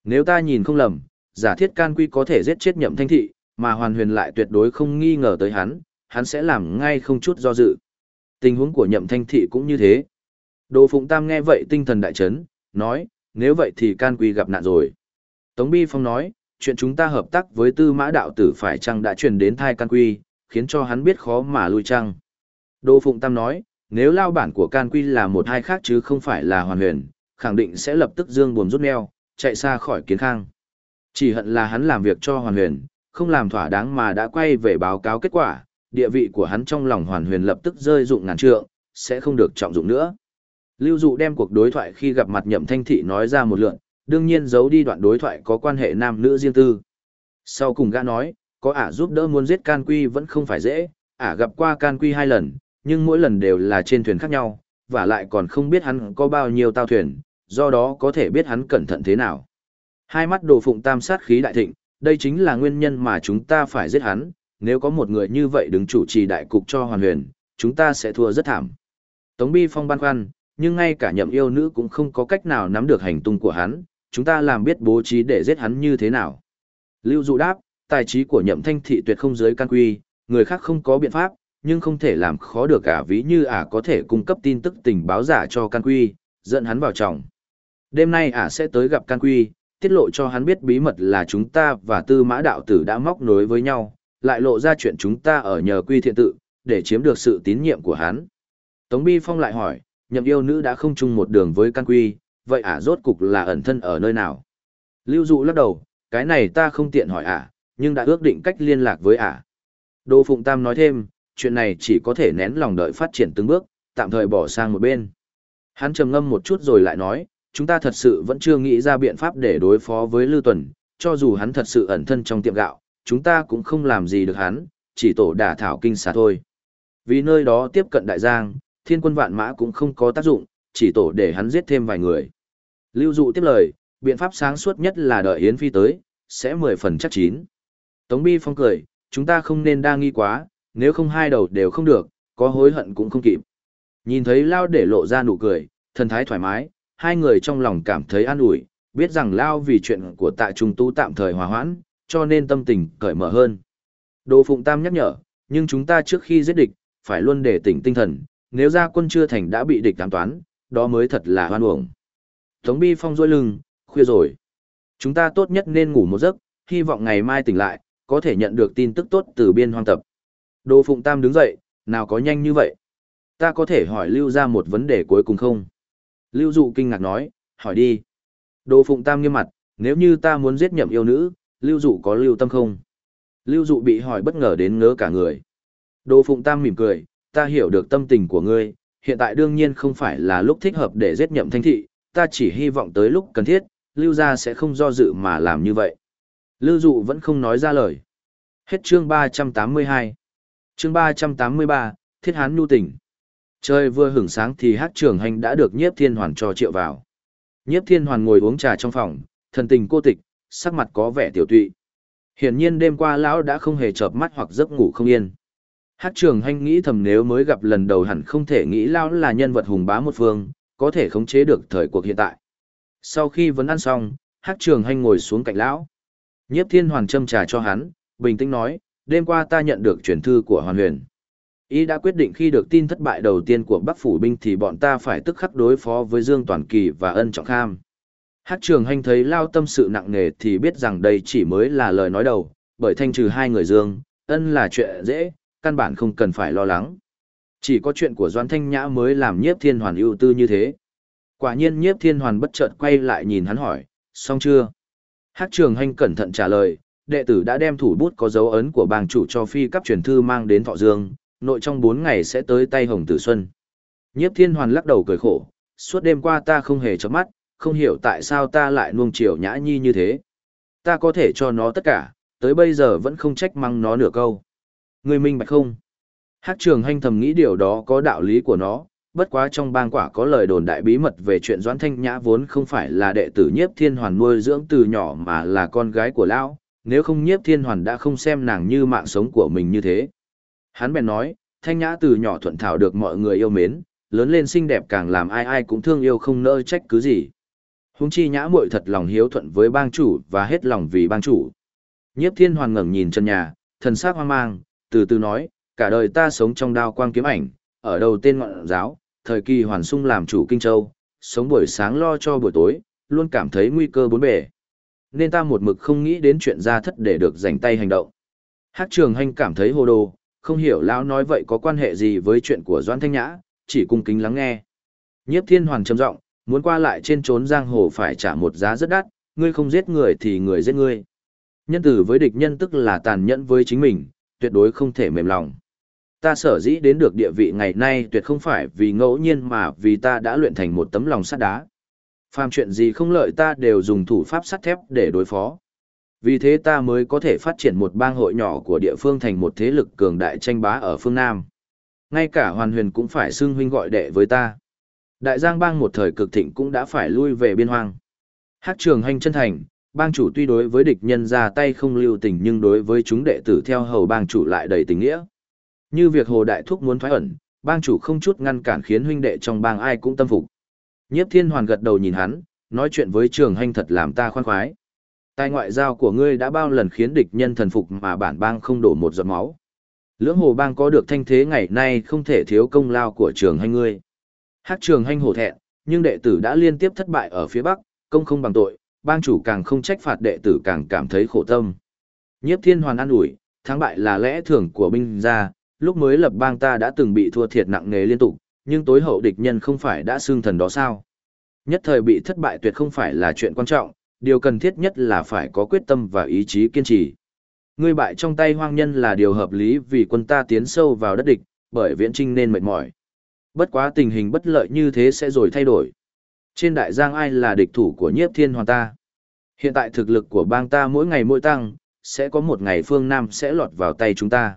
Nếu ta nhìn không lầm, giả thiết can quy có thể giết chết nhậm thanh thị, mà hoàn huyền lại tuyệt đối không nghi ngờ tới hắn, hắn sẽ làm ngay không chút do dự. Tình huống của nhậm thanh thị cũng như thế. Đồ Phụng Tam nghe vậy tinh thần đại chấn, nói, nếu vậy thì can quy gặp nạn rồi. Tống Bi Phong nói, chuyện chúng ta hợp tác với tư mã đạo tử phải chăng đã truyền đến thai can quy, khiến cho hắn biết khó mà lui chăng. Đô Phụng Tam nói, nếu lao bản của can quy là một hai khác chứ không phải là hoàn huyền, khẳng định sẽ lập tức dương buồm rút neo, chạy xa khỏi kiến khang. Chỉ hận là hắn làm việc cho hoàn huyền, không làm thỏa đáng mà đã quay về báo cáo kết quả, địa vị của hắn trong lòng hoàn huyền lập tức rơi dụng ngàn trượng, sẽ không được trọng dụng nữa. Lưu Dụ đem cuộc đối thoại khi gặp mặt Nhậm Thanh Thị nói ra một lượng, đương nhiên giấu đi đoạn đối thoại có quan hệ nam nữ riêng tư. Sau cùng gã nói, có ả giúp đỡ muốn giết can quy vẫn không phải dễ, ả gặp qua can quy hai lần, nhưng mỗi lần đều là trên thuyền khác nhau, và lại còn không biết hắn có bao nhiêu tao thuyền, do đó có thể biết hắn cẩn thận thế nào. Hai mắt đồ phụng tam sát khí đại thịnh, đây chính là nguyên nhân mà chúng ta phải giết hắn, nếu có một người như vậy đứng chủ trì đại cục cho hoàn huyền, chúng ta sẽ thua rất thảm. Tống Bi Phong băn khoăn, nhưng ngay cả nhậm yêu nữ cũng không có cách nào nắm được hành tung của hắn, chúng ta làm biết bố trí để giết hắn như thế nào. Lưu Dụ đáp, tài trí của nhậm thanh thị tuyệt không dưới can quy, người khác không có biện pháp, nhưng không thể làm khó được cả ví như ả có thể cung cấp tin tức tình báo giả cho can quy, dẫn hắn vào trọng. Đêm nay ả sẽ tới gặp can quy, tiết lộ cho hắn biết bí mật là chúng ta và tư mã đạo tử đã móc nối với nhau, lại lộ ra chuyện chúng ta ở nhờ quy thiện tự, để chiếm được sự tín nhiệm của hắn. Tống Bi Phong lại hỏi, nhậm yêu nữ đã không chung một đường với căn quy, vậy ả rốt cục là ẩn thân ở nơi nào? Lưu dụ lắc đầu, cái này ta không tiện hỏi ả, nhưng đã ước định cách liên lạc với ả. Đô Phụng Tam nói thêm, chuyện này chỉ có thể nén lòng đợi phát triển từng bước, tạm thời bỏ sang một bên. Hắn trầm ngâm một chút rồi lại nói, chúng ta thật sự vẫn chưa nghĩ ra biện pháp để đối phó với Lưu Tuần, cho dù hắn thật sự ẩn thân trong tiệm gạo, chúng ta cũng không làm gì được hắn, chỉ tổ đả thảo kinh xà thôi. Vì nơi đó tiếp cận đại giang, thiên quân vạn mã cũng không có tác dụng, chỉ tổ để hắn giết thêm vài người. Lưu dụ tiếp lời, biện pháp sáng suốt nhất là đợi Yến Phi tới, sẽ mười phần chắc chín. Tống Bi Phong cười, chúng ta không nên đa nghi quá, nếu không hai đầu đều không được, có hối hận cũng không kịp. Nhìn thấy Lao để lộ ra nụ cười, thần thái thoải mái, hai người trong lòng cảm thấy an ủi, biết rằng Lao vì chuyện của tại trung tu tạm thời hòa hoãn, cho nên tâm tình cởi mở hơn. Đồ Phụng Tam nhắc nhở, nhưng chúng ta trước khi giết địch, phải luôn để tỉnh tinh thần, nếu ra quân chưa thành đã bị địch tám toán, đó mới thật là hoan uổng. Tống Bi Phong dôi lưng, khuya rồi. Chúng ta tốt nhất nên ngủ một giấc, hy vọng ngày mai tỉnh lại, có thể nhận được tin tức tốt từ biên hoang tập. Đồ Phụng Tam đứng dậy, nào có nhanh như vậy. Ta có thể hỏi Lưu ra một vấn đề cuối cùng không? Lưu Dụ kinh ngạc nói, hỏi đi. Đồ Phụng Tam nghiêm mặt, nếu như ta muốn giết nhậm yêu nữ, Lưu Dụ có lưu tâm không? Lưu Dụ bị hỏi bất ngờ đến ngớ cả người. Đồ Phụng Tam mỉm cười, ta hiểu được tâm tình của ngươi, hiện tại đương nhiên không phải là lúc thích hợp để giết nhậm thanh thị, ta chỉ hy vọng tới lúc cần thiết, Lưu gia sẽ không do dự mà làm như vậy. Lưu Dụ vẫn không nói ra lời. Hết chương 382. Chương 383, Thiết Hán Nhu Tỉnh. Trời vừa hưởng sáng thì hát trường hành đã được nhiếp thiên hoàn cho triệu vào. Nhiếp thiên hoàn ngồi uống trà trong phòng, thần tình cô tịch, sắc mặt có vẻ tiểu tụy. Hiển nhiên đêm qua lão đã không hề chợp mắt hoặc giấc ngủ không yên. Hát trường hành nghĩ thầm nếu mới gặp lần đầu hẳn không thể nghĩ lão là nhân vật hùng bá một phương, có thể khống chế được thời cuộc hiện tại. Sau khi vấn ăn xong, hát trường hành ngồi xuống cạnh lão. Nhiếp thiên hoàn châm trà cho hắn, bình tĩnh nói, đêm qua ta nhận được truyền thư của hoàn huyền. Ý đã quyết định khi được tin thất bại đầu tiên của Bắc Phủ Binh thì bọn ta phải tức khắc đối phó với Dương Toàn Kỳ và Ân Trọng Kham. Hát trường hành thấy lao tâm sự nặng nề thì biết rằng đây chỉ mới là lời nói đầu, bởi thanh trừ hai người Dương, Ân là chuyện dễ, căn bản không cần phải lo lắng. Chỉ có chuyện của Doan Thanh Nhã mới làm nhiếp thiên hoàn ưu tư như thế. Quả nhiên nhiếp thiên hoàn bất chợt quay lại nhìn hắn hỏi, xong chưa? Hát trường hành cẩn thận trả lời, đệ tử đã đem thủ bút có dấu ấn của bang chủ cho phi cấp truyền thư mang đến Thọ Dương, nội trong 4 ngày sẽ tới tay Hồng Tử Xuân. Nhiếp Thiên Hoàn lắc đầu cười khổ, suốt đêm qua ta không hề chớp mắt, không hiểu tại sao ta lại nuông chiều nhã nhi như thế. Ta có thể cho nó tất cả, tới bây giờ vẫn không trách mắng nó nửa câu. Người minh bạch không? Hát trường hành thầm nghĩ điều đó có đạo lý của nó, bất quá trong bang quả có lời đồn đại bí mật về chuyện Doãn Thanh Nhã vốn không phải là đệ tử nhiếp thiên hoàn nuôi dưỡng từ nhỏ mà là con gái của lão, nếu không nhiếp thiên hoàn đã không xem nàng như mạng sống của mình như thế. Hắn bèn nói, thanh nhã từ nhỏ thuận thảo được mọi người yêu mến, lớn lên xinh đẹp càng làm ai ai cũng thương yêu không nỡ trách cứ gì. Húng chi nhã muội thật lòng hiếu thuận với bang chủ và hết lòng vì bang chủ. Nhiếp thiên hoàn ngẩng nhìn chân nhà, thần sắc hoang mang, từ từ nói, cả đời ta sống trong đao quang kiếm ảnh, ở đầu tên ngọn giáo, thời kỳ hoàn sung làm chủ kinh châu, sống buổi sáng lo cho buổi tối, luôn cảm thấy nguy cơ bốn bề. Nên ta một mực không nghĩ đến chuyện ra thất để được rảnh tay hành động. Hát trường hành cảm thấy hồ đồ, không hiểu lão nói vậy có quan hệ gì với chuyện của Doãn Thanh Nhã, chỉ cung kính lắng nghe. Nhiếp Thiên Hoàng trầm giọng, muốn qua lại trên trốn giang hồ phải trả một giá rất đắt, ngươi không giết người thì người giết ngươi. Nhân tử với địch nhân tức là tàn nhẫn với chính mình, tuyệt đối không thể mềm lòng. Ta sở dĩ đến được địa vị ngày nay tuyệt không phải vì ngẫu nhiên mà vì ta đã luyện thành một tấm lòng sắt đá. Phàm chuyện gì không lợi ta đều dùng thủ pháp sắt thép để đối phó. Vì thế ta mới có thể phát triển một bang hội nhỏ của địa phương thành một thế lực cường đại tranh bá ở phương Nam. Ngay cả hoàn huyền cũng phải xưng huynh gọi đệ với ta. Đại giang bang một thời cực thịnh cũng đã phải lui về biên hoang. Hát trường hành chân thành, bang chủ tuy đối với địch nhân ra tay không lưu tình nhưng đối với chúng đệ tử theo hầu bang chủ lại đầy tình nghĩa. Như việc Hồ Đại Thúc muốn thoái ẩn, bang chủ không chút ngăn cản khiến huynh đệ trong bang ai cũng tâm phục. Nhiếp thiên hoàn gật đầu nhìn hắn, nói chuyện với trường hành thật làm ta khoan khoái. Tài ngoại giao của ngươi đã bao lần khiến địch nhân thần phục mà bản bang không đổ một giọt máu. Lưỡng hồ bang có được thanh thế ngày nay không thể thiếu công lao của trường hành ngươi. Hát trường hành hổ thẹn, nhưng đệ tử đã liên tiếp thất bại ở phía Bắc, công không bằng tội, bang chủ càng không trách phạt đệ tử càng cảm thấy khổ tâm. Nhiếp thiên hoàn an ủi, thắng bại là lẽ thường của binh gia, lúc mới lập bang ta đã từng bị thua thiệt nặng nề liên tục, nhưng tối hậu địch nhân không phải đã xương thần đó sao? Nhất thời bị thất bại tuyệt không phải là chuyện quan trọng, điều cần thiết nhất là phải có quyết tâm và ý chí kiên trì. Ngươi bại trong tay hoang nhân là điều hợp lý vì quân ta tiến sâu vào đất địch, bởi viễn trinh nên mệt mỏi. Bất quá tình hình bất lợi như thế sẽ rồi thay đổi. Trên đại giang ai là địch thủ của nhiếp thiên hoàng ta? Hiện tại thực lực của bang ta mỗi ngày mỗi tăng, sẽ có một ngày phương Nam sẽ lọt vào tay chúng ta.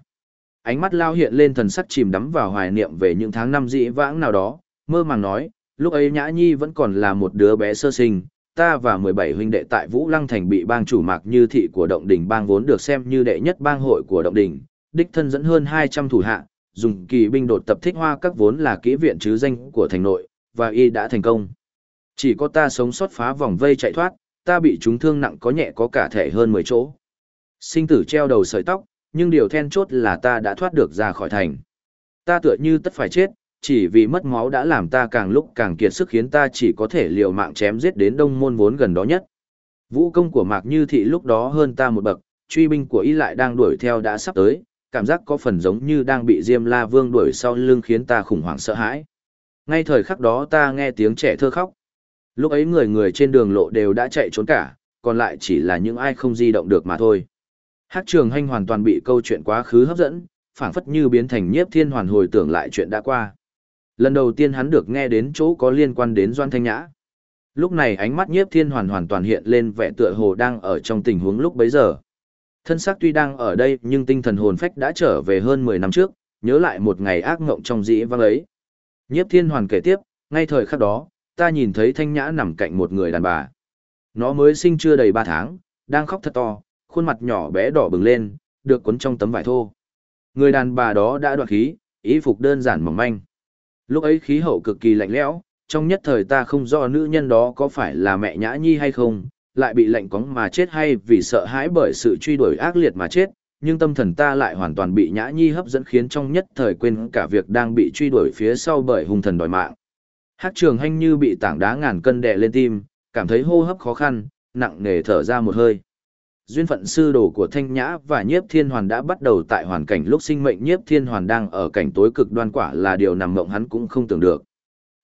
Ánh mắt lao hiện lên thần sắc chìm đắm vào hoài niệm về những tháng năm dĩ vãng nào đó, mơ màng nói, lúc ấy Nhã Nhi vẫn còn là một đứa bé sơ sinh, ta và 17 huynh đệ tại Vũ Lăng Thành bị bang chủ mạc như thị của động đình bang vốn được xem như đệ nhất bang hội của động đình, đích thân dẫn hơn 200 thủ hạ, dùng kỳ binh đột tập thích hoa các vốn là kỹ viện chứ danh của thành nội, và y đã thành công. Chỉ có ta sống sót phá vòng vây chạy thoát, ta bị chúng thương nặng có nhẹ có cả thể hơn 10 chỗ. Sinh tử treo đầu sợi tóc, nhưng điều then chốt là ta đã thoát được ra khỏi thành. Ta tựa như tất phải chết, chỉ vì mất máu đã làm ta càng lúc càng kiệt sức khiến ta chỉ có thể liều mạng chém giết đến đông môn vốn gần đó nhất. Vũ công của Mạc Như Thị lúc đó hơn ta một bậc, truy binh của y lại đang đuổi theo đã sắp tới, cảm giác có phần giống như đang bị Diêm La Vương đuổi sau lưng khiến ta khủng hoảng sợ hãi. Ngay thời khắc đó ta nghe tiếng trẻ thơ khóc. Lúc ấy người người trên đường lộ đều đã chạy trốn cả, còn lại chỉ là những ai không di động được mà thôi. Hát trường hành hoàn toàn bị câu chuyện quá khứ hấp dẫn, phảng phất như biến thành nhiếp thiên hoàn hồi tưởng lại chuyện đã qua. Lần đầu tiên hắn được nghe đến chỗ có liên quan đến Doan Thanh Nhã. Lúc này ánh mắt nhiếp thiên hoàn hoàn toàn hiện lên vẻ tựa hồ đang ở trong tình huống lúc bấy giờ. Thân xác tuy đang ở đây nhưng tinh thần hồn phách đã trở về hơn 10 năm trước, nhớ lại một ngày ác ngộng trong dĩ vang ấy. Nhiếp thiên hoàn kể tiếp, ngay thời khắc đó, ta nhìn thấy Thanh Nhã nằm cạnh một người đàn bà. Nó mới sinh chưa đầy 3 tháng, đang khóc thật to, khuôn mặt nhỏ bé đỏ bừng lên, được cuốn trong tấm vải thô. Người đàn bà đó đã đoạt khí, y phục đơn giản mỏng manh. Lúc ấy khí hậu cực kỳ lạnh lẽo, trong nhất thời ta không rõ nữ nhân đó có phải là mẹ Nhã Nhi hay không, lại bị lạnh cóng mà chết hay vì sợ hãi bởi sự truy đuổi ác liệt mà chết, nhưng tâm thần ta lại hoàn toàn bị Nhã Nhi hấp dẫn khiến trong nhất thời quên cả việc đang bị truy đuổi phía sau bởi hung thần đòi mạng. Hát trường hanh như bị tảng đá ngàn cân đè lên tim, cảm thấy hô hấp khó khăn, nặng nề thở ra một hơi. Duyên phận sư đồ của Thanh Nhã và Nhiếp Thiên Hoàn đã bắt đầu tại hoàn cảnh lúc sinh mệnh Nhiếp Thiên Hoàn đang ở cảnh tối cực đoan quả là điều nằm mộng hắn cũng không tưởng được.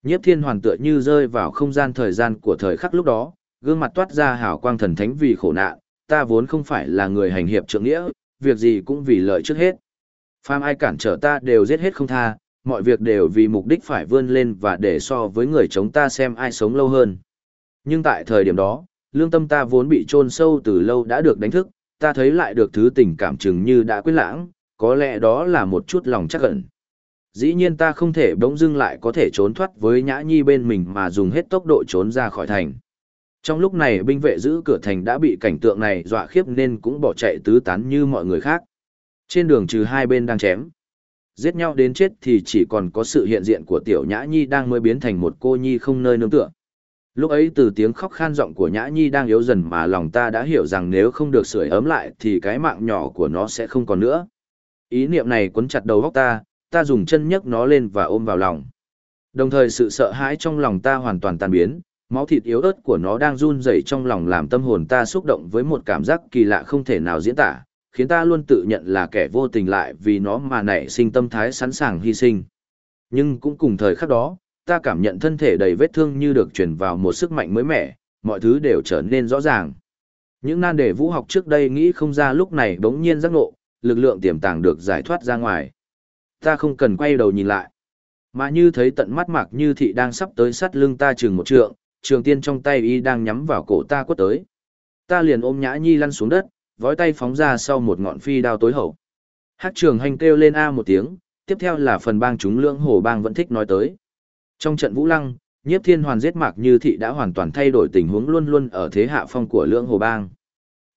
Nhiếp Thiên Hoàn tựa như rơi vào không gian thời gian của thời khắc lúc đó, gương mặt toát ra hào quang thần thánh vì khổ nạn, ta vốn không phải là người hành hiệp trượng nghĩa, việc gì cũng vì lợi trước hết. Phàm ai cản trở ta đều giết hết không tha, mọi việc đều vì mục đích phải vươn lên và để so với người chống ta xem ai sống lâu hơn. Nhưng tại thời điểm đó, lương tâm ta vốn bị chôn sâu từ lâu đã được đánh thức, ta thấy lại được thứ tình cảm chừng như đã quên lãng, có lẽ đó là một chút lòng chắc ẩn. Dĩ nhiên ta không thể bỗng dưng lại có thể trốn thoát với nhã nhi bên mình mà dùng hết tốc độ trốn ra khỏi thành. Trong lúc này binh vệ giữ cửa thành đã bị cảnh tượng này dọa khiếp nên cũng bỏ chạy tứ tán như mọi người khác. Trên đường trừ hai bên đang chém. Giết nhau đến chết thì chỉ còn có sự hiện diện của tiểu nhã nhi đang mới biến thành một cô nhi không nơi nương tựa. Lúc ấy từ tiếng khóc khan giọng của Nhã Nhi đang yếu dần mà lòng ta đã hiểu rằng nếu không được sưởi ấm lại thì cái mạng nhỏ của nó sẽ không còn nữa. Ý niệm này cuốn chặt đầu óc ta, ta dùng chân nhấc nó lên và ôm vào lòng. Đồng thời sự sợ hãi trong lòng ta hoàn toàn tan biến, máu thịt yếu ớt của nó đang run rẩy trong lòng làm tâm hồn ta xúc động với một cảm giác kỳ lạ không thể nào diễn tả, khiến ta luôn tự nhận là kẻ vô tình lại vì nó mà nảy sinh tâm thái sẵn sàng hy sinh. Nhưng cũng cùng thời khắc đó, ta cảm nhận thân thể đầy vết thương như được truyền vào một sức mạnh mới mẻ, mọi thứ đều trở nên rõ ràng. Những nan đề vũ học trước đây nghĩ không ra lúc này bỗng nhiên giác ngộ, lực lượng tiềm tàng được giải thoát ra ngoài. Ta không cần quay đầu nhìn lại, mà như thấy tận mắt mạc như thị đang sắp tới sát lưng ta chừng một trượng, trường tiên trong tay y đang nhắm vào cổ ta quất tới. Ta liền ôm nhã nhi lăn xuống đất, vói tay phóng ra sau một ngọn phi đao tối hậu. Hát trường hành kêu lên A một tiếng, tiếp theo là phần bang chúng lưỡng hồ bang vẫn thích nói tới. Trong trận Vũ Lăng, Nhiếp Thiên Hoàn giết Mạc Như Thị đã hoàn toàn thay đổi tình huống luôn luôn ở thế hạ phong của Lưỡng Hồ Bang.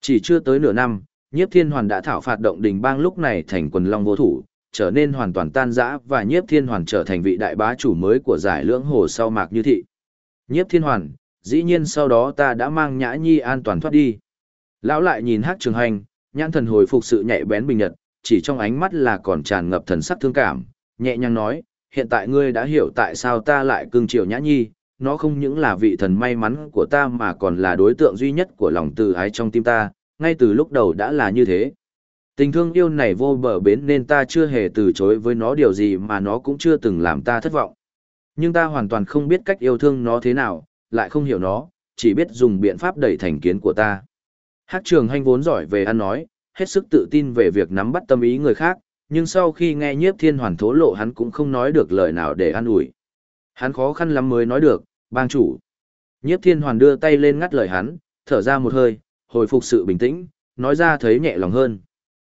Chỉ chưa tới nửa năm, Nhiếp Thiên Hoàn đã thảo phạt động đình bang lúc này thành quần long vô thủ, trở nên hoàn toàn tan rã và nhiếp thiên hoàn trở thành vị đại bá chủ mới của giải lưỡng hồ sau mạc như thị. Nhiếp thiên hoàn, dĩ nhiên sau đó ta đã mang nhã nhi an toàn thoát đi. Lão lại nhìn hát trường hành, nhãn thần hồi phục sự nhạy bén bình nhật, chỉ trong ánh mắt là còn tràn ngập thần sắc thương cảm, nhẹ nhàng nói, hiện tại ngươi đã hiểu tại sao ta lại cưng chiều nhã nhi, nó không những là vị thần may mắn của ta mà còn là đối tượng duy nhất của lòng từ ái trong tim ta, ngay từ lúc đầu đã là như thế. Tình thương yêu này vô bờ bến nên ta chưa hề từ chối với nó điều gì mà nó cũng chưa từng làm ta thất vọng. Nhưng ta hoàn toàn không biết cách yêu thương nó thế nào, lại không hiểu nó, chỉ biết dùng biện pháp đẩy thành kiến của ta. Hát trường hành vốn giỏi về ăn nói, hết sức tự tin về việc nắm bắt tâm ý người khác, nhưng sau khi nghe nhiếp thiên hoàn thố lộ hắn cũng không nói được lời nào để an ủi. Hắn khó khăn lắm mới nói được, bang chủ. Nhiếp thiên hoàn đưa tay lên ngắt lời hắn, thở ra một hơi, hồi phục sự bình tĩnh, nói ra thấy nhẹ lòng hơn.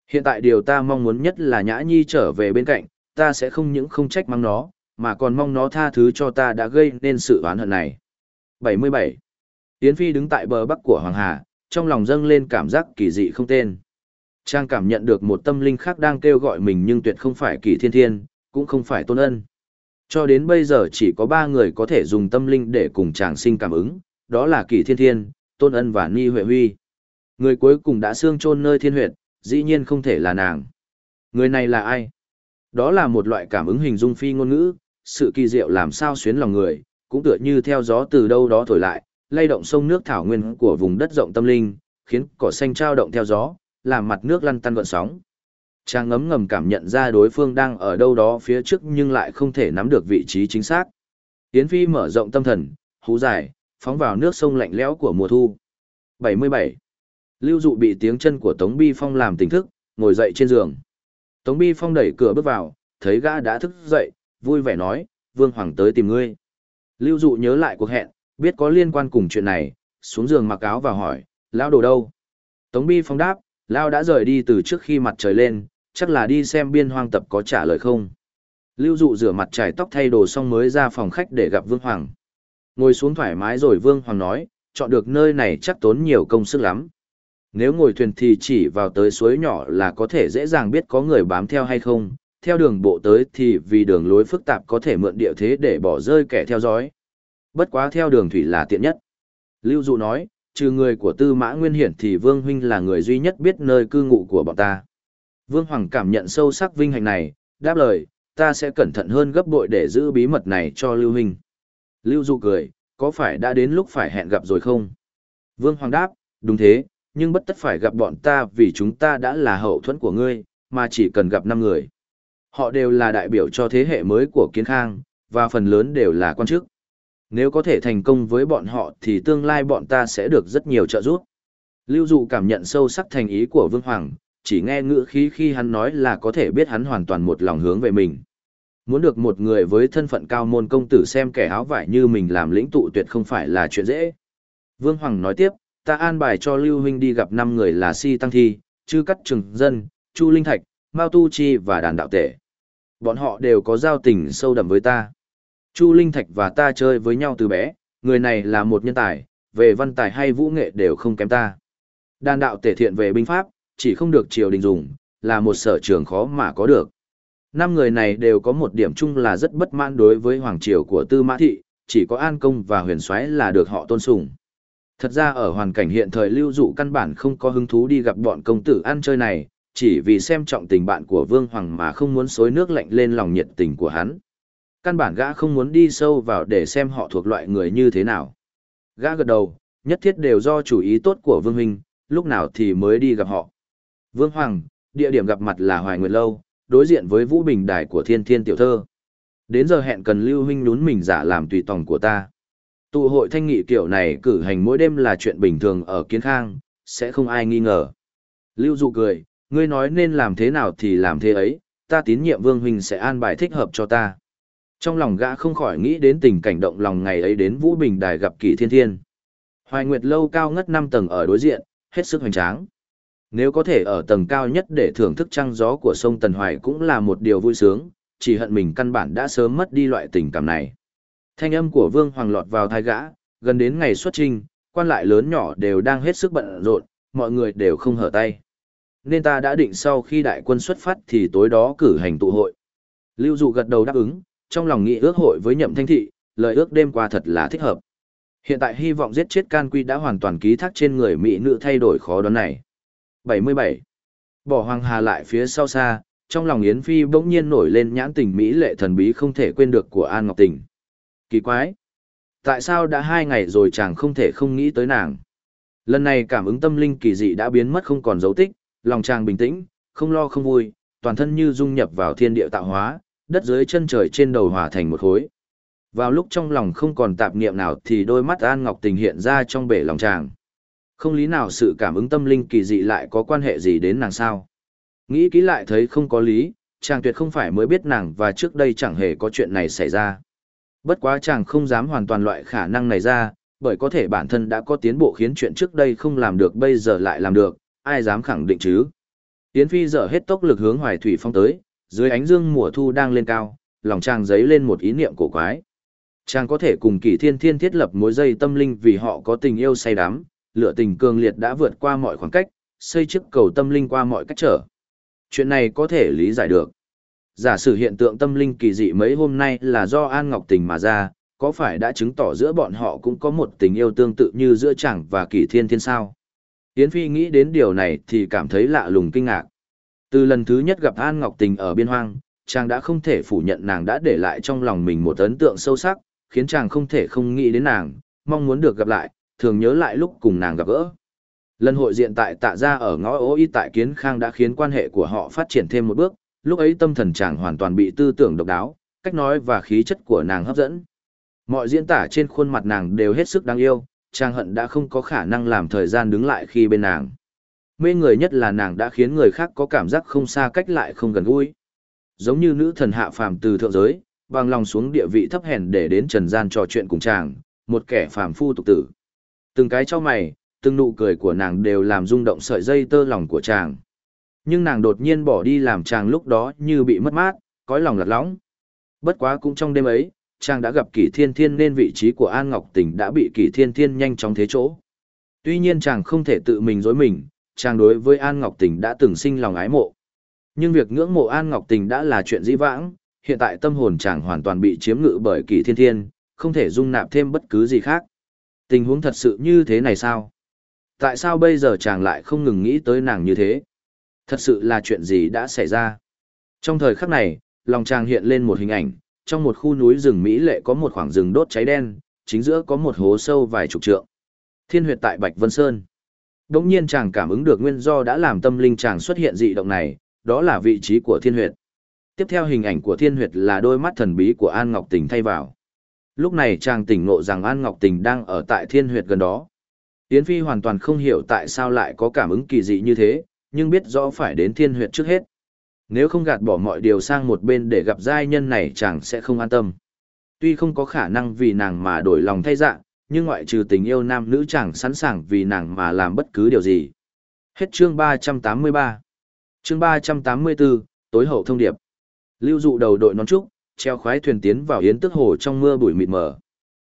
Hiện tại điều ta mong muốn nhất là Nhã Nhi trở về bên cạnh, ta sẽ không những không trách mắng nó, mà còn mong nó tha thứ cho ta đã gây nên sự oán hận này. 77. Yến Phi đứng tại bờ bắc của Hoàng Hà, trong lòng dâng lên cảm giác kỳ dị không tên. Trang cảm nhận được một tâm linh khác đang kêu gọi mình nhưng tuyệt không phải kỳ thiên thiên, cũng không phải tôn ân. Cho đến bây giờ chỉ có ba người có thể dùng tâm linh để cùng chàng sinh cảm ứng, đó là kỳ thiên thiên, tôn ân và ni huệ huy. Người cuối cùng đã xương chôn nơi thiên huyệt, dĩ nhiên không thể là nàng. Người này là ai? Đó là một loại cảm ứng hình dung phi ngôn ngữ, sự kỳ diệu làm sao xuyến lòng người, cũng tựa như theo gió từ đâu đó thổi lại, lay động sông nước thảo nguyên của vùng đất rộng tâm linh, khiến cỏ xanh trao động theo gió, làm mặt nước lăn tăn gợn sóng. Trang ngấm ngầm cảm nhận ra đối phương đang ở đâu đó phía trước nhưng lại không thể nắm được vị trí chính xác. Yến Phi mở rộng tâm thần, hú dài, phóng vào nước sông lạnh lẽo của mùa thu. 77. Lưu dụ bị tiếng chân của Tống Bi Phong làm tỉnh thức, ngồi dậy trên giường. Tống Bi Phong đẩy cửa bước vào, thấy gã đã thức dậy, vui vẻ nói, Vương Hoàng tới tìm ngươi. Lưu dụ nhớ lại cuộc hẹn, biết có liên quan cùng chuyện này, xuống giường mặc áo và hỏi, Lão đồ đâu? Tống Bi Phong đáp, Lão đã rời đi từ trước khi mặt trời lên, chắc là đi xem biên hoang tập có trả lời không. Lưu dụ rửa mặt trải tóc thay đồ xong mới ra phòng khách để gặp Vương Hoàng. Ngồi xuống thoải mái rồi Vương Hoàng nói, chọn được nơi này chắc tốn nhiều công sức lắm. Nếu ngồi thuyền thì chỉ vào tới suối nhỏ là có thể dễ dàng biết có người bám theo hay không, theo đường bộ tới thì vì đường lối phức tạp có thể mượn địa thế để bỏ rơi kẻ theo dõi. Bất quá theo đường thủy là tiện nhất. Lưu Dụ nói, trừ người của Tư Mã Nguyên Hiển thì Vương Huynh là người duy nhất biết nơi cư ngụ của bọn ta. Vương Hoàng cảm nhận sâu sắc vinh hạnh này, đáp lời, ta sẽ cẩn thận hơn gấp bội để giữ bí mật này cho Lưu Huynh. Lưu Dụ cười, có phải đã đến lúc phải hẹn gặp rồi không? Vương Hoàng đáp, đúng thế, nhưng bất tất phải gặp bọn ta vì chúng ta đã là hậu thuẫn của ngươi, mà chỉ cần gặp 5 người. Họ đều là đại biểu cho thế hệ mới của Kiến Khang, và phần lớn đều là quan chức. Nếu có thể thành công với bọn họ thì tương lai bọn ta sẽ được rất nhiều trợ giúp. Lưu Dụ cảm nhận sâu sắc thành ý của Vương Hoàng, chỉ nghe ngữ khí khi hắn nói là có thể biết hắn hoàn toàn một lòng hướng về mình. Muốn được một người với thân phận cao môn công tử xem kẻ áo vải như mình làm lĩnh tụ tuyệt không phải là chuyện dễ. Vương Hoàng nói tiếp, ta an bài cho Lưu Huynh đi gặp 5 người là Si Tăng Thi, Chư Cắt Trừng Dân, Chu Linh Thạch, Mao Tu Chi và Đàn Đạo Tể. Bọn họ đều có giao tình sâu đậm với ta. Chu Linh Thạch và ta chơi với nhau từ bé, người này là một nhân tài, về văn tài hay vũ nghệ đều không kém ta. Đàn đạo tể thiện về binh pháp, chỉ không được triều đình dùng, là một sở trường khó mà có được. Năm người này đều có một điểm chung là rất bất mãn đối với hoàng triều của Tư Mã Thị, chỉ có An Công và Huyền Soái là được họ tôn sùng. Thật ra ở hoàn cảnh hiện thời lưu dụ căn bản không có hứng thú đi gặp bọn công tử ăn chơi này, chỉ vì xem trọng tình bạn của Vương Hoàng mà không muốn xối nước lạnh lên lòng nhiệt tình của hắn. Căn bản gã không muốn đi sâu vào để xem họ thuộc loại người như thế nào. Gã gật đầu, nhất thiết đều do chủ ý tốt của Vương Huynh, lúc nào thì mới đi gặp họ. Vương Hoàng, địa điểm gặp mặt là Hoài Nguyệt Lâu, đối diện với Vũ Bình Đài của Thiên Thiên Tiểu Thơ. Đến giờ hẹn cần Lưu Huynh nhún mình giả làm tùy tòng của ta. Tụ hội thanh nghị kiểu này cử hành mỗi đêm là chuyện bình thường ở Kiến Khang, sẽ không ai nghi ngờ. Lưu Dụ cười, ngươi nói nên làm thế nào thì làm thế ấy, ta tín nhiệm Vương Huynh sẽ an bài thích hợp cho ta. Trong lòng gã không khỏi nghĩ đến tình cảnh động lòng ngày ấy đến Vũ Bình Đài gặp Kỳ Thiên Thiên. Hoài Nguyệt lâu cao ngất 5 tầng ở đối diện, hết sức hoành tráng. Nếu có thể ở tầng cao nhất để thưởng thức trăng gió của sông Tần Hoài cũng là một điều vui sướng, chỉ hận mình căn bản đã sớm mất đi loại tình cảm này. Thanh âm của Vương Hoàng lọt vào thai gã, gần đến ngày xuất trình, quan lại lớn nhỏ đều đang hết sức bận rộn, mọi người đều không hở tay. nên ta đã định sau khi đại quân xuất phát thì tối đó cử hành tụ hội. Lưu Dụ gật đầu đáp ứng, trong lòng nghĩ ước hội với nhậm thanh thị, lời ước đêm qua thật là thích hợp. Hiện tại hy vọng giết chết can quy đã hoàn toàn ký thác trên người mỹ nữ thay đổi khó đoán này. 77. Bỏ Hoàng Hà lại phía sau xa, trong lòng Yến Phi bỗng nhiên nổi lên nhãn tình mỹ lệ thần bí không thể quên được của An Ngọc Tình. Kỳ quái! Tại sao đã hai ngày rồi chàng không thể không nghĩ tới nàng? Lần này cảm ứng tâm linh kỳ dị đã biến mất không còn dấu tích, lòng chàng bình tĩnh, không lo không vui, toàn thân như dung nhập vào thiên địa tạo hóa, đất dưới chân trời trên đầu hòa thành một khối. Vào lúc trong lòng không còn tạp niệm nào thì đôi mắt An Ngọc Tình hiện ra trong bể lòng chàng. Không lý nào sự cảm ứng tâm linh kỳ dị lại có quan hệ gì đến nàng sao. Nghĩ kỹ lại thấy không có lý, chàng tuyệt không phải mới biết nàng và trước đây chẳng hề có chuyện này xảy ra. Bất quá chàng không dám hoàn toàn loại khả năng này ra, bởi có thể bản thân đã có tiến bộ khiến chuyện trước đây không làm được bây giờ lại làm được, ai dám khẳng định chứ. Yến Phi dở hết tốc lực hướng Hoài Thủy Phong tới, dưới ánh dương mùa thu đang lên cao, lòng chàng dấy lên một ý niệm cổ quái. Chàng có thể cùng Kỷ Thiên Thiên thiết lập mối dây tâm linh vì họ có tình yêu say đắm, lửa tình cường liệt đã vượt qua mọi khoảng cách, xây chiếc cầu tâm linh qua mọi cách trở. Chuyện này có thể lý giải được. Giả sử hiện tượng tâm linh kỳ dị mấy hôm nay là do An Ngọc Tình mà ra, có phải đã chứng tỏ giữa bọn họ cũng có một tình yêu tương tự như giữa chàng và Kỷ Thiên Thiên sao? Yến Phi nghĩ đến điều này thì cảm thấy lạ lùng kinh ngạc. Từ lần thứ nhất gặp An Ngọc Tình ở biên hoang, chàng đã không thể phủ nhận nàng đã để lại trong lòng mình một ấn tượng sâu sắc, khiến chàng không thể không nghĩ đến nàng, mong muốn được gặp lại, thường nhớ lại lúc cùng nàng gặp gỡ. Lần hội diện tại tạ gia ở ngõ ố y tại Kiến Khang đã khiến quan hệ của họ phát triển thêm một bước, lúc ấy tâm thần chàng hoàn toàn bị tư tưởng độc đáo, cách nói và khí chất của nàng hấp dẫn. Mọi diễn tả trên khuôn mặt nàng đều hết sức đáng yêu, chàng hận đã không có khả năng làm thời gian đứng lại khi bên nàng. Mê người nhất là nàng đã khiến người khác có cảm giác không xa cách lại không gần gũi. Giống như nữ thần hạ phàm từ thượng giới, bằng lòng xuống địa vị thấp hèn để đến trần gian trò chuyện cùng chàng, một kẻ phàm phu tục tử. Từng cái cho mày, từng nụ cười của nàng đều làm rung động sợi dây tơ lòng của chàng. Nhưng nàng đột nhiên bỏ đi làm chàng lúc đó như bị mất mát, cõi lòng lật lõng. Bất quá cũng trong đêm ấy, chàng đã gặp kỷ thiên thiên nên vị trí của An Ngọc Tình đã bị kỷ thiên thiên nhanh chóng thế chỗ. Tuy nhiên chàng không thể tự mình dối mình, chàng đối với An Ngọc Tình đã từng sinh lòng ái mộ. Nhưng việc ngưỡng mộ An Ngọc Tình đã là chuyện dĩ vãng, hiện tại tâm hồn chàng hoàn toàn bị chiếm ngự bởi kỷ thiên thiên, không thể dung nạp thêm bất cứ gì khác. Tình huống thật sự như thế này sao? Tại sao bây giờ chàng lại không ngừng nghĩ tới nàng như thế? Thật sự là chuyện gì đã xảy ra? Trong thời khắc này, lòng chàng hiện lên một hình ảnh, trong một khu núi rừng Mỹ lệ có một khoảng rừng đốt cháy đen, chính giữa có một hố sâu vài chục trượng. Thiên huyệt tại Bạch Vân Sơn. Đống nhiên chàng cảm ứng được nguyên do đã làm tâm linh chàng xuất hiện dị động này, đó là vị trí của thiên huyệt. Tiếp theo hình ảnh của thiên huyệt là đôi mắt thần bí của An Ngọc Tình thay vào. Lúc này chàng tỉnh ngộ rằng An Ngọc Tình đang ở tại thiên huyệt gần đó. Yến Phi hoàn toàn không hiểu tại sao lại có cảm ứng kỳ dị như thế, nhưng biết rõ phải đến thiên huyệt trước hết. Nếu không gạt bỏ mọi điều sang một bên để gặp giai nhân này chàng sẽ không an tâm. Tuy không có khả năng vì nàng mà đổi lòng thay dạng, nhưng ngoại trừ tình yêu nam nữ chẳng sẵn sàng vì nàng mà làm bất cứ điều gì. Hết chương 383. Chương 384, tối hậu thông điệp. Lưu dụ đầu đội nón trúc, treo khoái thuyền tiến vào yến tức hồ trong mưa bụi mịt mờ.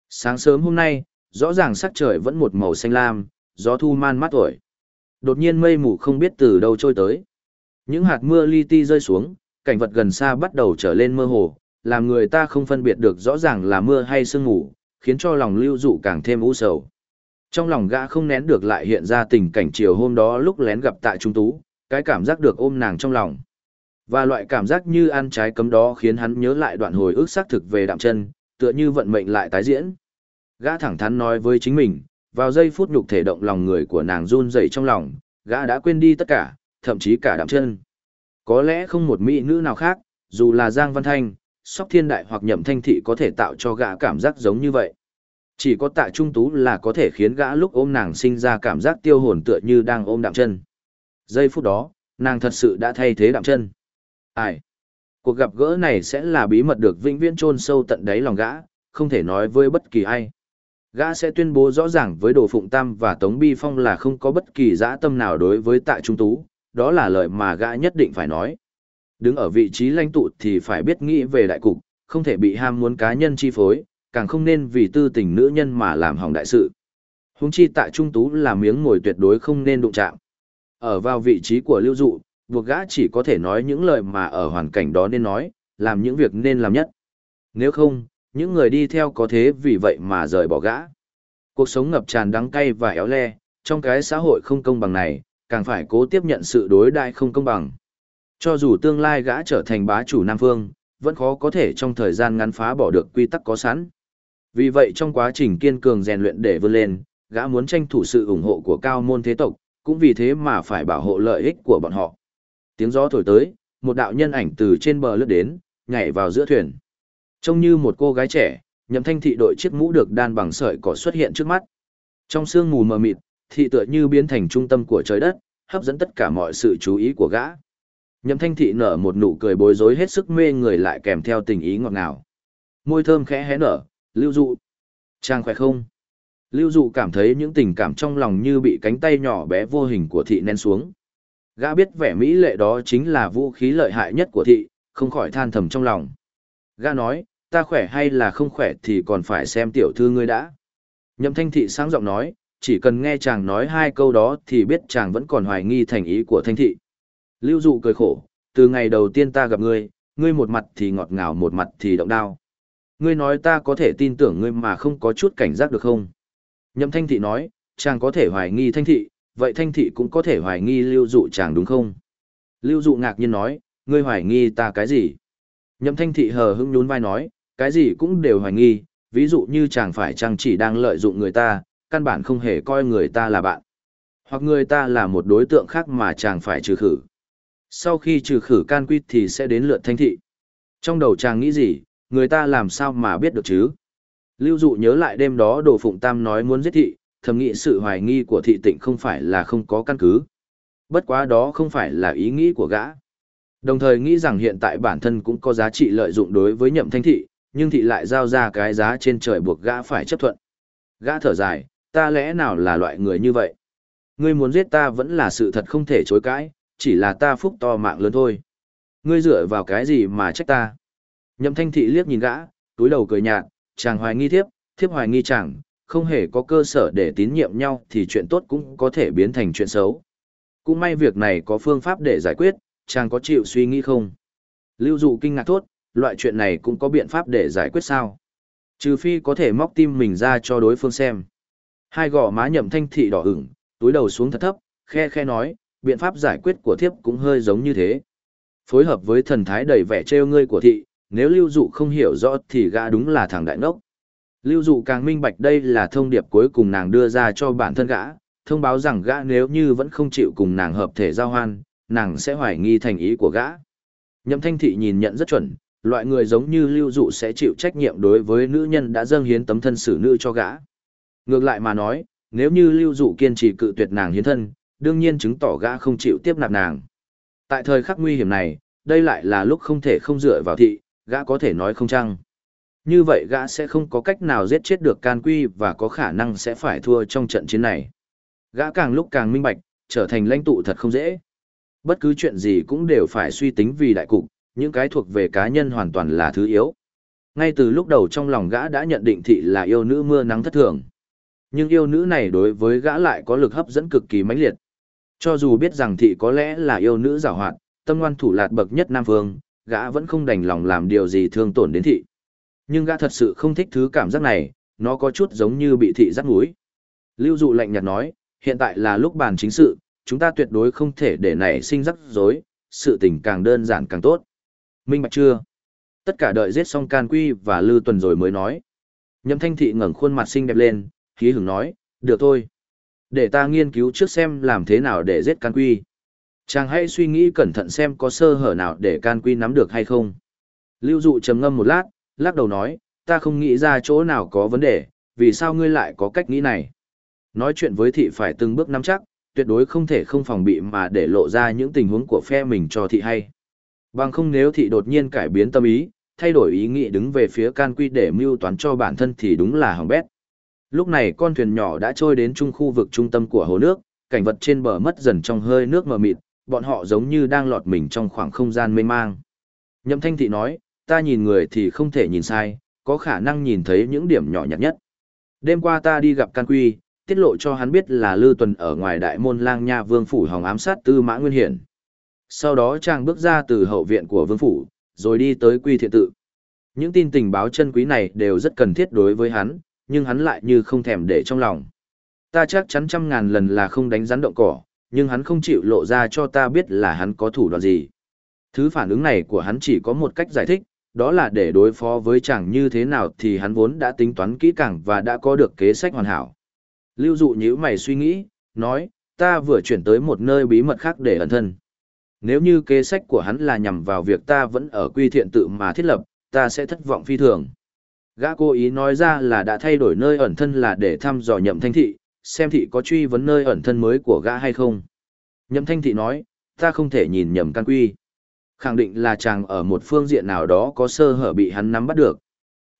Sáng sớm hôm nay, rõ ràng sắc trời vẫn một màu xanh lam, gió thu man mát tuổi. Đột nhiên mây mù không biết từ đâu trôi tới. Những hạt mưa li ti rơi xuống, cảnh vật gần xa bắt đầu trở lên mơ hồ, làm người ta không phân biệt được rõ ràng là mưa hay sương mù, khiến cho lòng lưu dụ càng thêm u sầu. Trong lòng gã không nén được lại hiện ra tình cảnh chiều hôm đó lúc lén gặp tại trung tú, cái cảm giác được ôm nàng trong lòng. Và loại cảm giác như ăn trái cấm đó khiến hắn nhớ lại đoạn hồi ức xác thực về đạm chân, tựa như vận mệnh lại tái diễn. Gã thẳng thắn nói với chính mình, vào giây phút nhục thể động lòng người của nàng run rẩy trong lòng, gã đã quên đi tất cả, thậm chí cả đạm chân. Có lẽ không một mỹ nữ nào khác, dù là Giang Văn Thanh, Sóc Thiên Đại hoặc Nhậm Thanh Thị có thể tạo cho gã cảm giác giống như vậy. Chỉ có tạ trung tú là có thể khiến gã lúc ôm nàng sinh ra cảm giác tiêu hồn tựa như đang ôm đạm chân. Giây phút đó, nàng thật sự đã thay thế đạm chân. Ai? Cuộc gặp gỡ này sẽ là bí mật được vĩnh viễn chôn sâu tận đáy lòng gã, không thể nói với bất kỳ ai. Gã sẽ tuyên bố rõ ràng với Đồ Phụng Tam và Tống Bi Phong là không có bất kỳ dã tâm nào đối với Tạ Trung Tú, đó là lời mà gã nhất định phải nói. Đứng ở vị trí lãnh tụ thì phải biết nghĩ về đại cục, không thể bị ham muốn cá nhân chi phối, càng không nên vì tư tình nữ nhân mà làm hỏng đại sự. Huống chi tại Trung Tú là miếng ngồi tuyệt đối không nên đụng chạm. Ở vào vị trí của lưu dụ, buộc gã chỉ có thể nói những lời mà ở hoàn cảnh đó nên nói, làm những việc nên làm nhất. Nếu không, những người đi theo có thế vì vậy mà rời bỏ gã. Cuộc sống ngập tràn đắng cay và éo le, trong cái xã hội không công bằng này, càng phải cố tiếp nhận sự đối đại không công bằng. Cho dù tương lai gã trở thành bá chủ Nam Phương, vẫn khó có thể trong thời gian ngắn phá bỏ được quy tắc có sẵn. Vì vậy trong quá trình kiên cường rèn luyện để vươn lên, gã muốn tranh thủ sự ủng hộ của cao môn thế tộc, cũng vì thế mà phải bảo hộ lợi ích của bọn họ. Tiếng gió thổi tới, một đạo nhân ảnh từ trên bờ lướt đến, nhảy vào giữa thuyền. Trông như một cô gái trẻ, nhậm thanh thị đội chiếc mũ được đan bằng sợi cỏ xuất hiện trước mắt. Trong sương mù mờ mịt, thị tựa như biến thành trung tâm của trời đất, hấp dẫn tất cả mọi sự chú ý của gã. Nhậm thanh thị nở một nụ cười bối rối hết sức mê người lại kèm theo tình ý ngọt ngào. Môi thơm khẽ hé nở, lưu dụ. Trang khỏe không? Lưu dụ cảm thấy những tình cảm trong lòng như bị cánh tay nhỏ bé vô hình của thị nén xuống. Gã biết vẻ mỹ lệ đó chính là vũ khí lợi hại nhất của thị, không khỏi than thầm trong lòng. Gã nói, ta khỏe hay là không khỏe thì còn phải xem tiểu thư ngươi đã. Nhậm thanh thị sáng giọng nói, chỉ cần nghe chàng nói hai câu đó thì biết chàng vẫn còn hoài nghi thành ý của thanh thị. Lưu dụ cười khổ, từ ngày đầu tiên ta gặp ngươi, ngươi một mặt thì ngọt ngào một mặt thì động đao. Ngươi nói ta có thể tin tưởng ngươi mà không có chút cảnh giác được không? Nhậm thanh thị nói, chàng có thể hoài nghi thanh thị, vậy thanh thị cũng có thể hoài nghi lưu dụ chàng đúng không? Lưu dụ ngạc nhiên nói, ngươi hoài nghi ta cái gì? Nhậm thanh thị hờ hững nhún vai nói, cái gì cũng đều hoài nghi, ví dụ như chàng phải chàng chỉ đang lợi dụng người ta, căn bản không hề coi người ta là bạn. Hoặc người ta là một đối tượng khác mà chàng phải trừ khử. Sau khi trừ khử can quy thì sẽ đến lượt thanh thị. Trong đầu chàng nghĩ gì, người ta làm sao mà biết được chứ? Lưu dụ nhớ lại đêm đó Đồ Phụng Tam nói muốn giết thị, thầm nghĩ sự hoài nghi của thị tịnh không phải là không có căn cứ. Bất quá đó không phải là ý nghĩ của gã. Đồng thời nghĩ rằng hiện tại bản thân cũng có giá trị lợi dụng đối với nhậm thanh thị, nhưng thị lại giao ra cái giá trên trời buộc gã phải chấp thuận. Gã thở dài, ta lẽ nào là loại người như vậy? Ngươi muốn giết ta vẫn là sự thật không thể chối cãi, chỉ là ta phúc to mạng lớn thôi. Ngươi dựa vào cái gì mà trách ta? Nhậm thanh thị liếc nhìn gã, túi đầu cười nhạt, chàng hoài nghi thiếp, thiếp hoài nghi chàng, không hề có cơ sở để tín nhiệm nhau thì chuyện tốt cũng có thể biến thành chuyện xấu. Cũng may việc này có phương pháp để giải quyết, chàng có chịu suy nghĩ không? Lưu dụ kinh ngạc thốt, loại chuyện này cũng có biện pháp để giải quyết sao? Trừ phi có thể móc tim mình ra cho đối phương xem. Hai gò má nhậm thanh thị đỏ ửng, túi đầu xuống thật thấp, khe khe nói, biện pháp giải quyết của thiếp cũng hơi giống như thế. Phối hợp với thần thái đầy vẻ trêu ngươi của thị, nếu lưu dụ không hiểu rõ thì gã đúng là thằng đại ngốc. Lưu dụ càng minh bạch đây là thông điệp cuối cùng nàng đưa ra cho bản thân gã, thông báo rằng gã nếu như vẫn không chịu cùng nàng hợp thể giao hoan, nàng sẽ hoài nghi thành ý của gã. Nhậm thanh thị nhìn nhận rất chuẩn, loại người giống như lưu dụ sẽ chịu trách nhiệm đối với nữ nhân đã dâng hiến tấm thân xử nữ cho gã. Ngược lại mà nói, nếu như lưu dụ kiên trì cự tuyệt nàng hiến thân, đương nhiên chứng tỏ gã không chịu tiếp nạp nàng. Tại thời khắc nguy hiểm này, đây lại là lúc không thể không dựa vào thị, gã có thể nói không chăng. Như vậy gã sẽ không có cách nào giết chết được can quy và có khả năng sẽ phải thua trong trận chiến này. Gã càng lúc càng minh bạch, trở thành lãnh tụ thật không dễ. Bất cứ chuyện gì cũng đều phải suy tính vì đại cục, những cái thuộc về cá nhân hoàn toàn là thứ yếu. Ngay từ lúc đầu trong lòng gã đã nhận định thị là yêu nữ mưa nắng thất thường. Nhưng yêu nữ này đối với gã lại có lực hấp dẫn cực kỳ mãnh liệt. Cho dù biết rằng thị có lẽ là yêu nữ giảo hoạt, tâm ngoan thủ lạt bậc nhất Nam Phương, gã vẫn không đành lòng làm điều gì thương tổn đến thị. Nhưng gã thật sự không thích thứ cảm giác này, nó có chút giống như bị thị rắc mũi. Lưu dụ lạnh nhạt nói, hiện tại là lúc bàn chính sự, chúng ta tuyệt đối không thể để nảy sinh rắc rối, sự tình càng đơn giản càng tốt. Minh bạch chưa? Tất cả đợi giết xong can quy và lư tuần rồi mới nói. Nhậm thanh thị ngẩng khuôn mặt xinh đẹp lên, khí hứng nói, được thôi. Để ta nghiên cứu trước xem làm thế nào để giết can quy. Chàng hãy suy nghĩ cẩn thận xem có sơ hở nào để can quy nắm được hay không. Lưu dụ trầm ngâm một lát, lắc đầu nói, ta không nghĩ ra chỗ nào có vấn đề, vì sao ngươi lại có cách nghĩ này. Nói chuyện với thị phải từng bước nắm chắc, tuyệt đối không thể không phòng bị mà để lộ ra những tình huống của phe mình cho thị hay. Bằng không nếu thị đột nhiên cải biến tâm ý, thay đổi ý nghĩ đứng về phía can quy để mưu toán cho bản thân thì đúng là hỏng bét. Lúc này con thuyền nhỏ đã trôi đến trung khu vực trung tâm của hồ nước, cảnh vật trên bờ mất dần trong hơi nước mờ mịt, bọn họ giống như đang lọt mình trong khoảng không gian mênh mang. Nhậm thanh thị nói, ta nhìn người thì không thể nhìn sai, có khả năng nhìn thấy những điểm nhỏ nhặt nhất. Đêm qua ta đi gặp can quy, tiết lộ cho hắn biết là Lư Tuần ở ngoài đại môn lang nha vương phủ hòng ám sát tư mã nguyên hiển. Sau đó chàng bước ra từ hậu viện của vương phủ, rồi đi tới quy thiện tự. Những tin tình báo chân quý này đều rất cần thiết đối với hắn, nhưng hắn lại như không thèm để trong lòng. Ta chắc chắn trăm ngàn lần là không đánh rắn động cỏ, nhưng hắn không chịu lộ ra cho ta biết là hắn có thủ đoạn gì. Thứ phản ứng này của hắn chỉ có một cách giải thích, đó là để đối phó với chẳng như thế nào thì hắn vốn đã tính toán kỹ càng và đã có được kế sách hoàn hảo. Lưu dụ nhíu mày suy nghĩ, nói, ta vừa chuyển tới một nơi bí mật khác để ẩn thân. Nếu như kế sách của hắn là nhằm vào việc ta vẫn ở quy thiện tự mà thiết lập, ta sẽ thất vọng phi thường. Gã cố ý nói ra là đã thay đổi nơi ẩn thân là để thăm dò nhậm thanh thị, xem thị có truy vấn nơi ẩn thân mới của gã hay không. Nhậm thanh thị nói, ta không thể nhìn nhầm căn quy. Khẳng định là chàng ở một phương diện nào đó có sơ hở bị hắn nắm bắt được.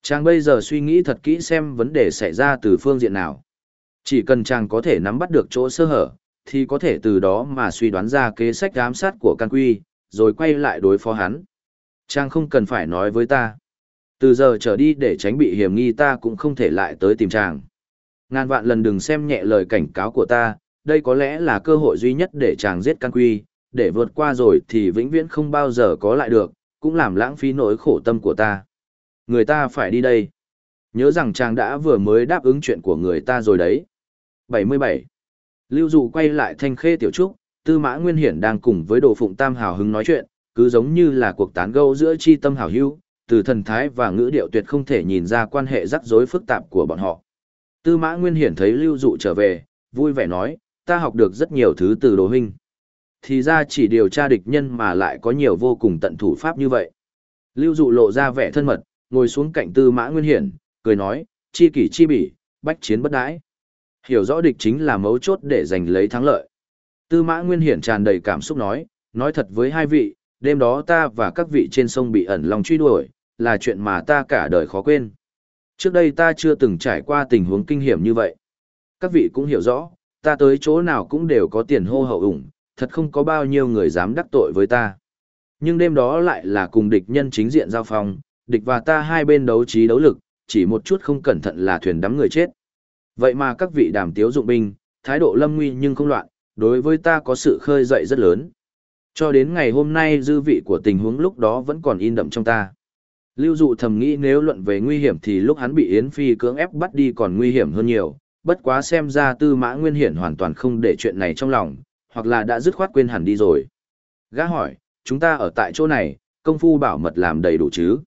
Chàng bây giờ suy nghĩ thật kỹ xem vấn đề xảy ra từ phương diện nào. Chỉ cần chàng có thể nắm bắt được chỗ sơ hở, thì có thể từ đó mà suy đoán ra kế sách giám sát của căn quy, rồi quay lại đối phó hắn. Chàng không cần phải nói với ta. Từ giờ trở đi để tránh bị hiểm nghi ta cũng không thể lại tới tìm chàng. Ngàn vạn lần đừng xem nhẹ lời cảnh cáo của ta, đây có lẽ là cơ hội duy nhất để chàng giết căn quy, để vượt qua rồi thì vĩnh viễn không bao giờ có lại được, cũng làm lãng phí nỗi khổ tâm của ta. Người ta phải đi đây. Nhớ rằng chàng đã vừa mới đáp ứng chuyện của người ta rồi đấy. 77. Lưu Dụ quay lại thanh khê tiểu trúc, tư mã nguyên hiển đang cùng với đồ phụng tam hào hứng nói chuyện, cứ giống như là cuộc tán gẫu giữa chi tâm hào hữu, từ thần thái và ngữ điệu tuyệt không thể nhìn ra quan hệ rắc rối phức tạp của bọn họ. Tư mã nguyên hiển thấy Lưu Dụ trở về, vui vẻ nói, ta học được rất nhiều thứ từ đồ huynh. Thì ra chỉ điều tra địch nhân mà lại có nhiều vô cùng tận thủ pháp như vậy. Lưu Dụ lộ ra vẻ thân mật, ngồi xuống cạnh tư mã nguyên hiển, cười nói, chi kỷ chi bỉ, bách chiến bất đãi. Hiểu rõ địch chính là mấu chốt để giành lấy thắng lợi. Tư mã nguyên hiển tràn đầy cảm xúc nói, nói thật với hai vị, đêm đó ta và các vị trên sông bị ẩn lòng truy đuổi, là chuyện mà ta cả đời khó quên. Trước đây ta chưa từng trải qua tình huống kinh hiểm như vậy. Các vị cũng hiểu rõ, ta tới chỗ nào cũng đều có tiền hô hậu ủng, thật không có bao nhiêu người dám đắc tội với ta. Nhưng đêm đó lại là cùng địch nhân chính diện giao phong, địch và ta hai bên đấu trí đấu lực, chỉ một chút không cẩn thận là thuyền đắm người chết. Vậy mà các vị đàm tiếu dụng binh, thái độ lâm nguy nhưng không loạn, đối với ta có sự khơi dậy rất lớn. Cho đến ngày hôm nay dư vị của tình huống lúc đó vẫn còn in đậm trong ta. Lưu dụ thầm nghĩ nếu luận về nguy hiểm thì lúc hắn bị Yến Phi cưỡng ép bắt đi còn nguy hiểm hơn nhiều, bất quá xem ra tư mã nguyên hiển hoàn toàn không để chuyện này trong lòng, hoặc là đã dứt khoát quên hẳn đi rồi. Gã hỏi, chúng ta ở tại chỗ này, công phu bảo mật làm đầy đủ chứ?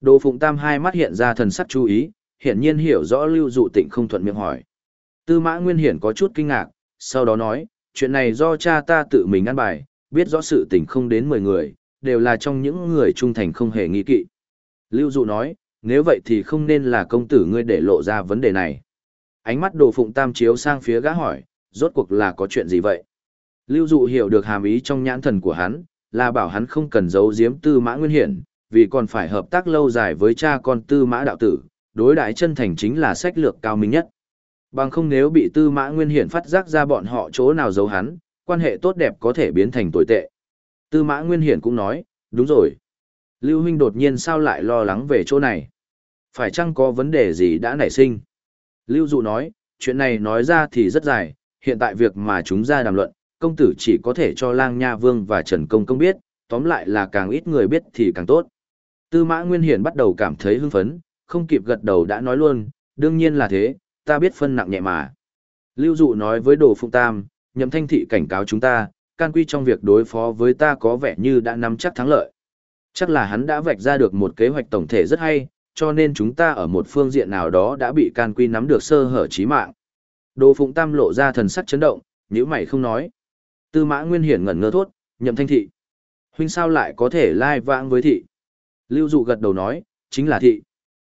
Đồ Phụng Tam hai mắt hiện ra thần sắc chú ý, hiển nhiên hiểu rõ Lưu Dụ Tịnh không thuận miệng hỏi. Tư Mã Nguyên Hiển có chút kinh ngạc, sau đó nói, chuyện này do cha ta tự mình ăn bài, biết rõ sự tình không đến 10 người, đều là trong những người trung thành không hề nghi kỵ. Lưu Dụ nói, nếu vậy thì không nên là công tử ngươi để lộ ra vấn đề này. Ánh mắt Đồ Phụng Tam chiếu sang phía gã hỏi, rốt cuộc là có chuyện gì vậy? Lưu Dụ hiểu được hàm ý trong nhãn thần của hắn, là bảo hắn không cần giấu giếm Tư Mã Nguyên Hiển, vì còn phải hợp tác lâu dài với cha con Tư Mã đạo tử, đối đại chân thành chính là sách lược cao minh nhất. Bằng không nếu bị Tư Mã Nguyên Hiển phát giác ra bọn họ chỗ nào giấu hắn, quan hệ tốt đẹp có thể biến thành tồi tệ. Tư Mã Nguyên Hiển cũng nói, đúng rồi. Lưu huynh đột nhiên sao lại lo lắng về chỗ này? Phải chăng có vấn đề gì đã nảy sinh? Lưu Dụ nói, chuyện này nói ra thì rất dài, hiện tại việc mà chúng ra đàm luận, công tử chỉ có thể cho Lang Nha Vương và Trần Công Công biết, tóm lại là càng ít người biết thì càng tốt. Tư Mã Nguyên Hiển bắt đầu cảm thấy hưng phấn, không kịp gật đầu đã nói luôn, đương nhiên là thế, ta biết phân nặng nhẹ mà. Lưu Dụ nói với Đồ Phụng Tam, nhậm thanh thị cảnh cáo chúng ta, can quy trong việc đối phó với ta có vẻ như đã nắm chắc thắng lợi. Chắc là hắn đã vạch ra được một kế hoạch tổng thể rất hay, cho nên chúng ta ở một phương diện nào đó đã bị can quy nắm được sơ hở chí mạng. Đồ Phụng Tam lộ ra thần sắc chấn động, nếu mày không nói. Tư mã nguyên hiển ngẩn ngơ thốt, nhậm thanh thị. Huynh sao lại có thể lai vãng với thị? Lưu Dụ gật đầu nói, chính là thị.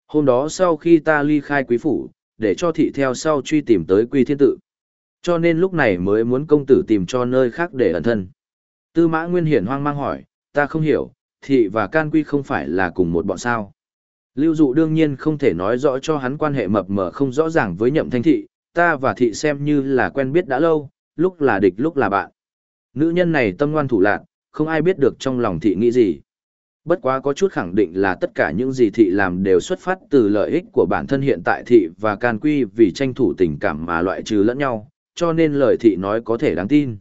Hôm đó sau khi ta ly khai quý phủ, để cho thị theo sau truy tìm tới quy thiên tự. Cho nên lúc này mới muốn công tử tìm cho nơi khác để ẩn thân. Tư mã nguyên hiển hoang mang hỏi, ta không hiểu, thị và can quy không phải là cùng một bọn sao. Lưu dụ đương nhiên không thể nói rõ cho hắn quan hệ mập mờ không rõ ràng với nhậm thanh thị, ta và thị xem như là quen biết đã lâu, lúc là địch lúc là bạn. Nữ nhân này tâm ngoan thủ lạc, không ai biết được trong lòng thị nghĩ gì. Bất quá có chút khẳng định là tất cả những gì thị làm đều xuất phát từ lợi ích của bản thân hiện tại thị và can quy vì tranh thủ tình cảm mà loại trừ lẫn nhau, cho nên lời thị nói có thể đáng tin.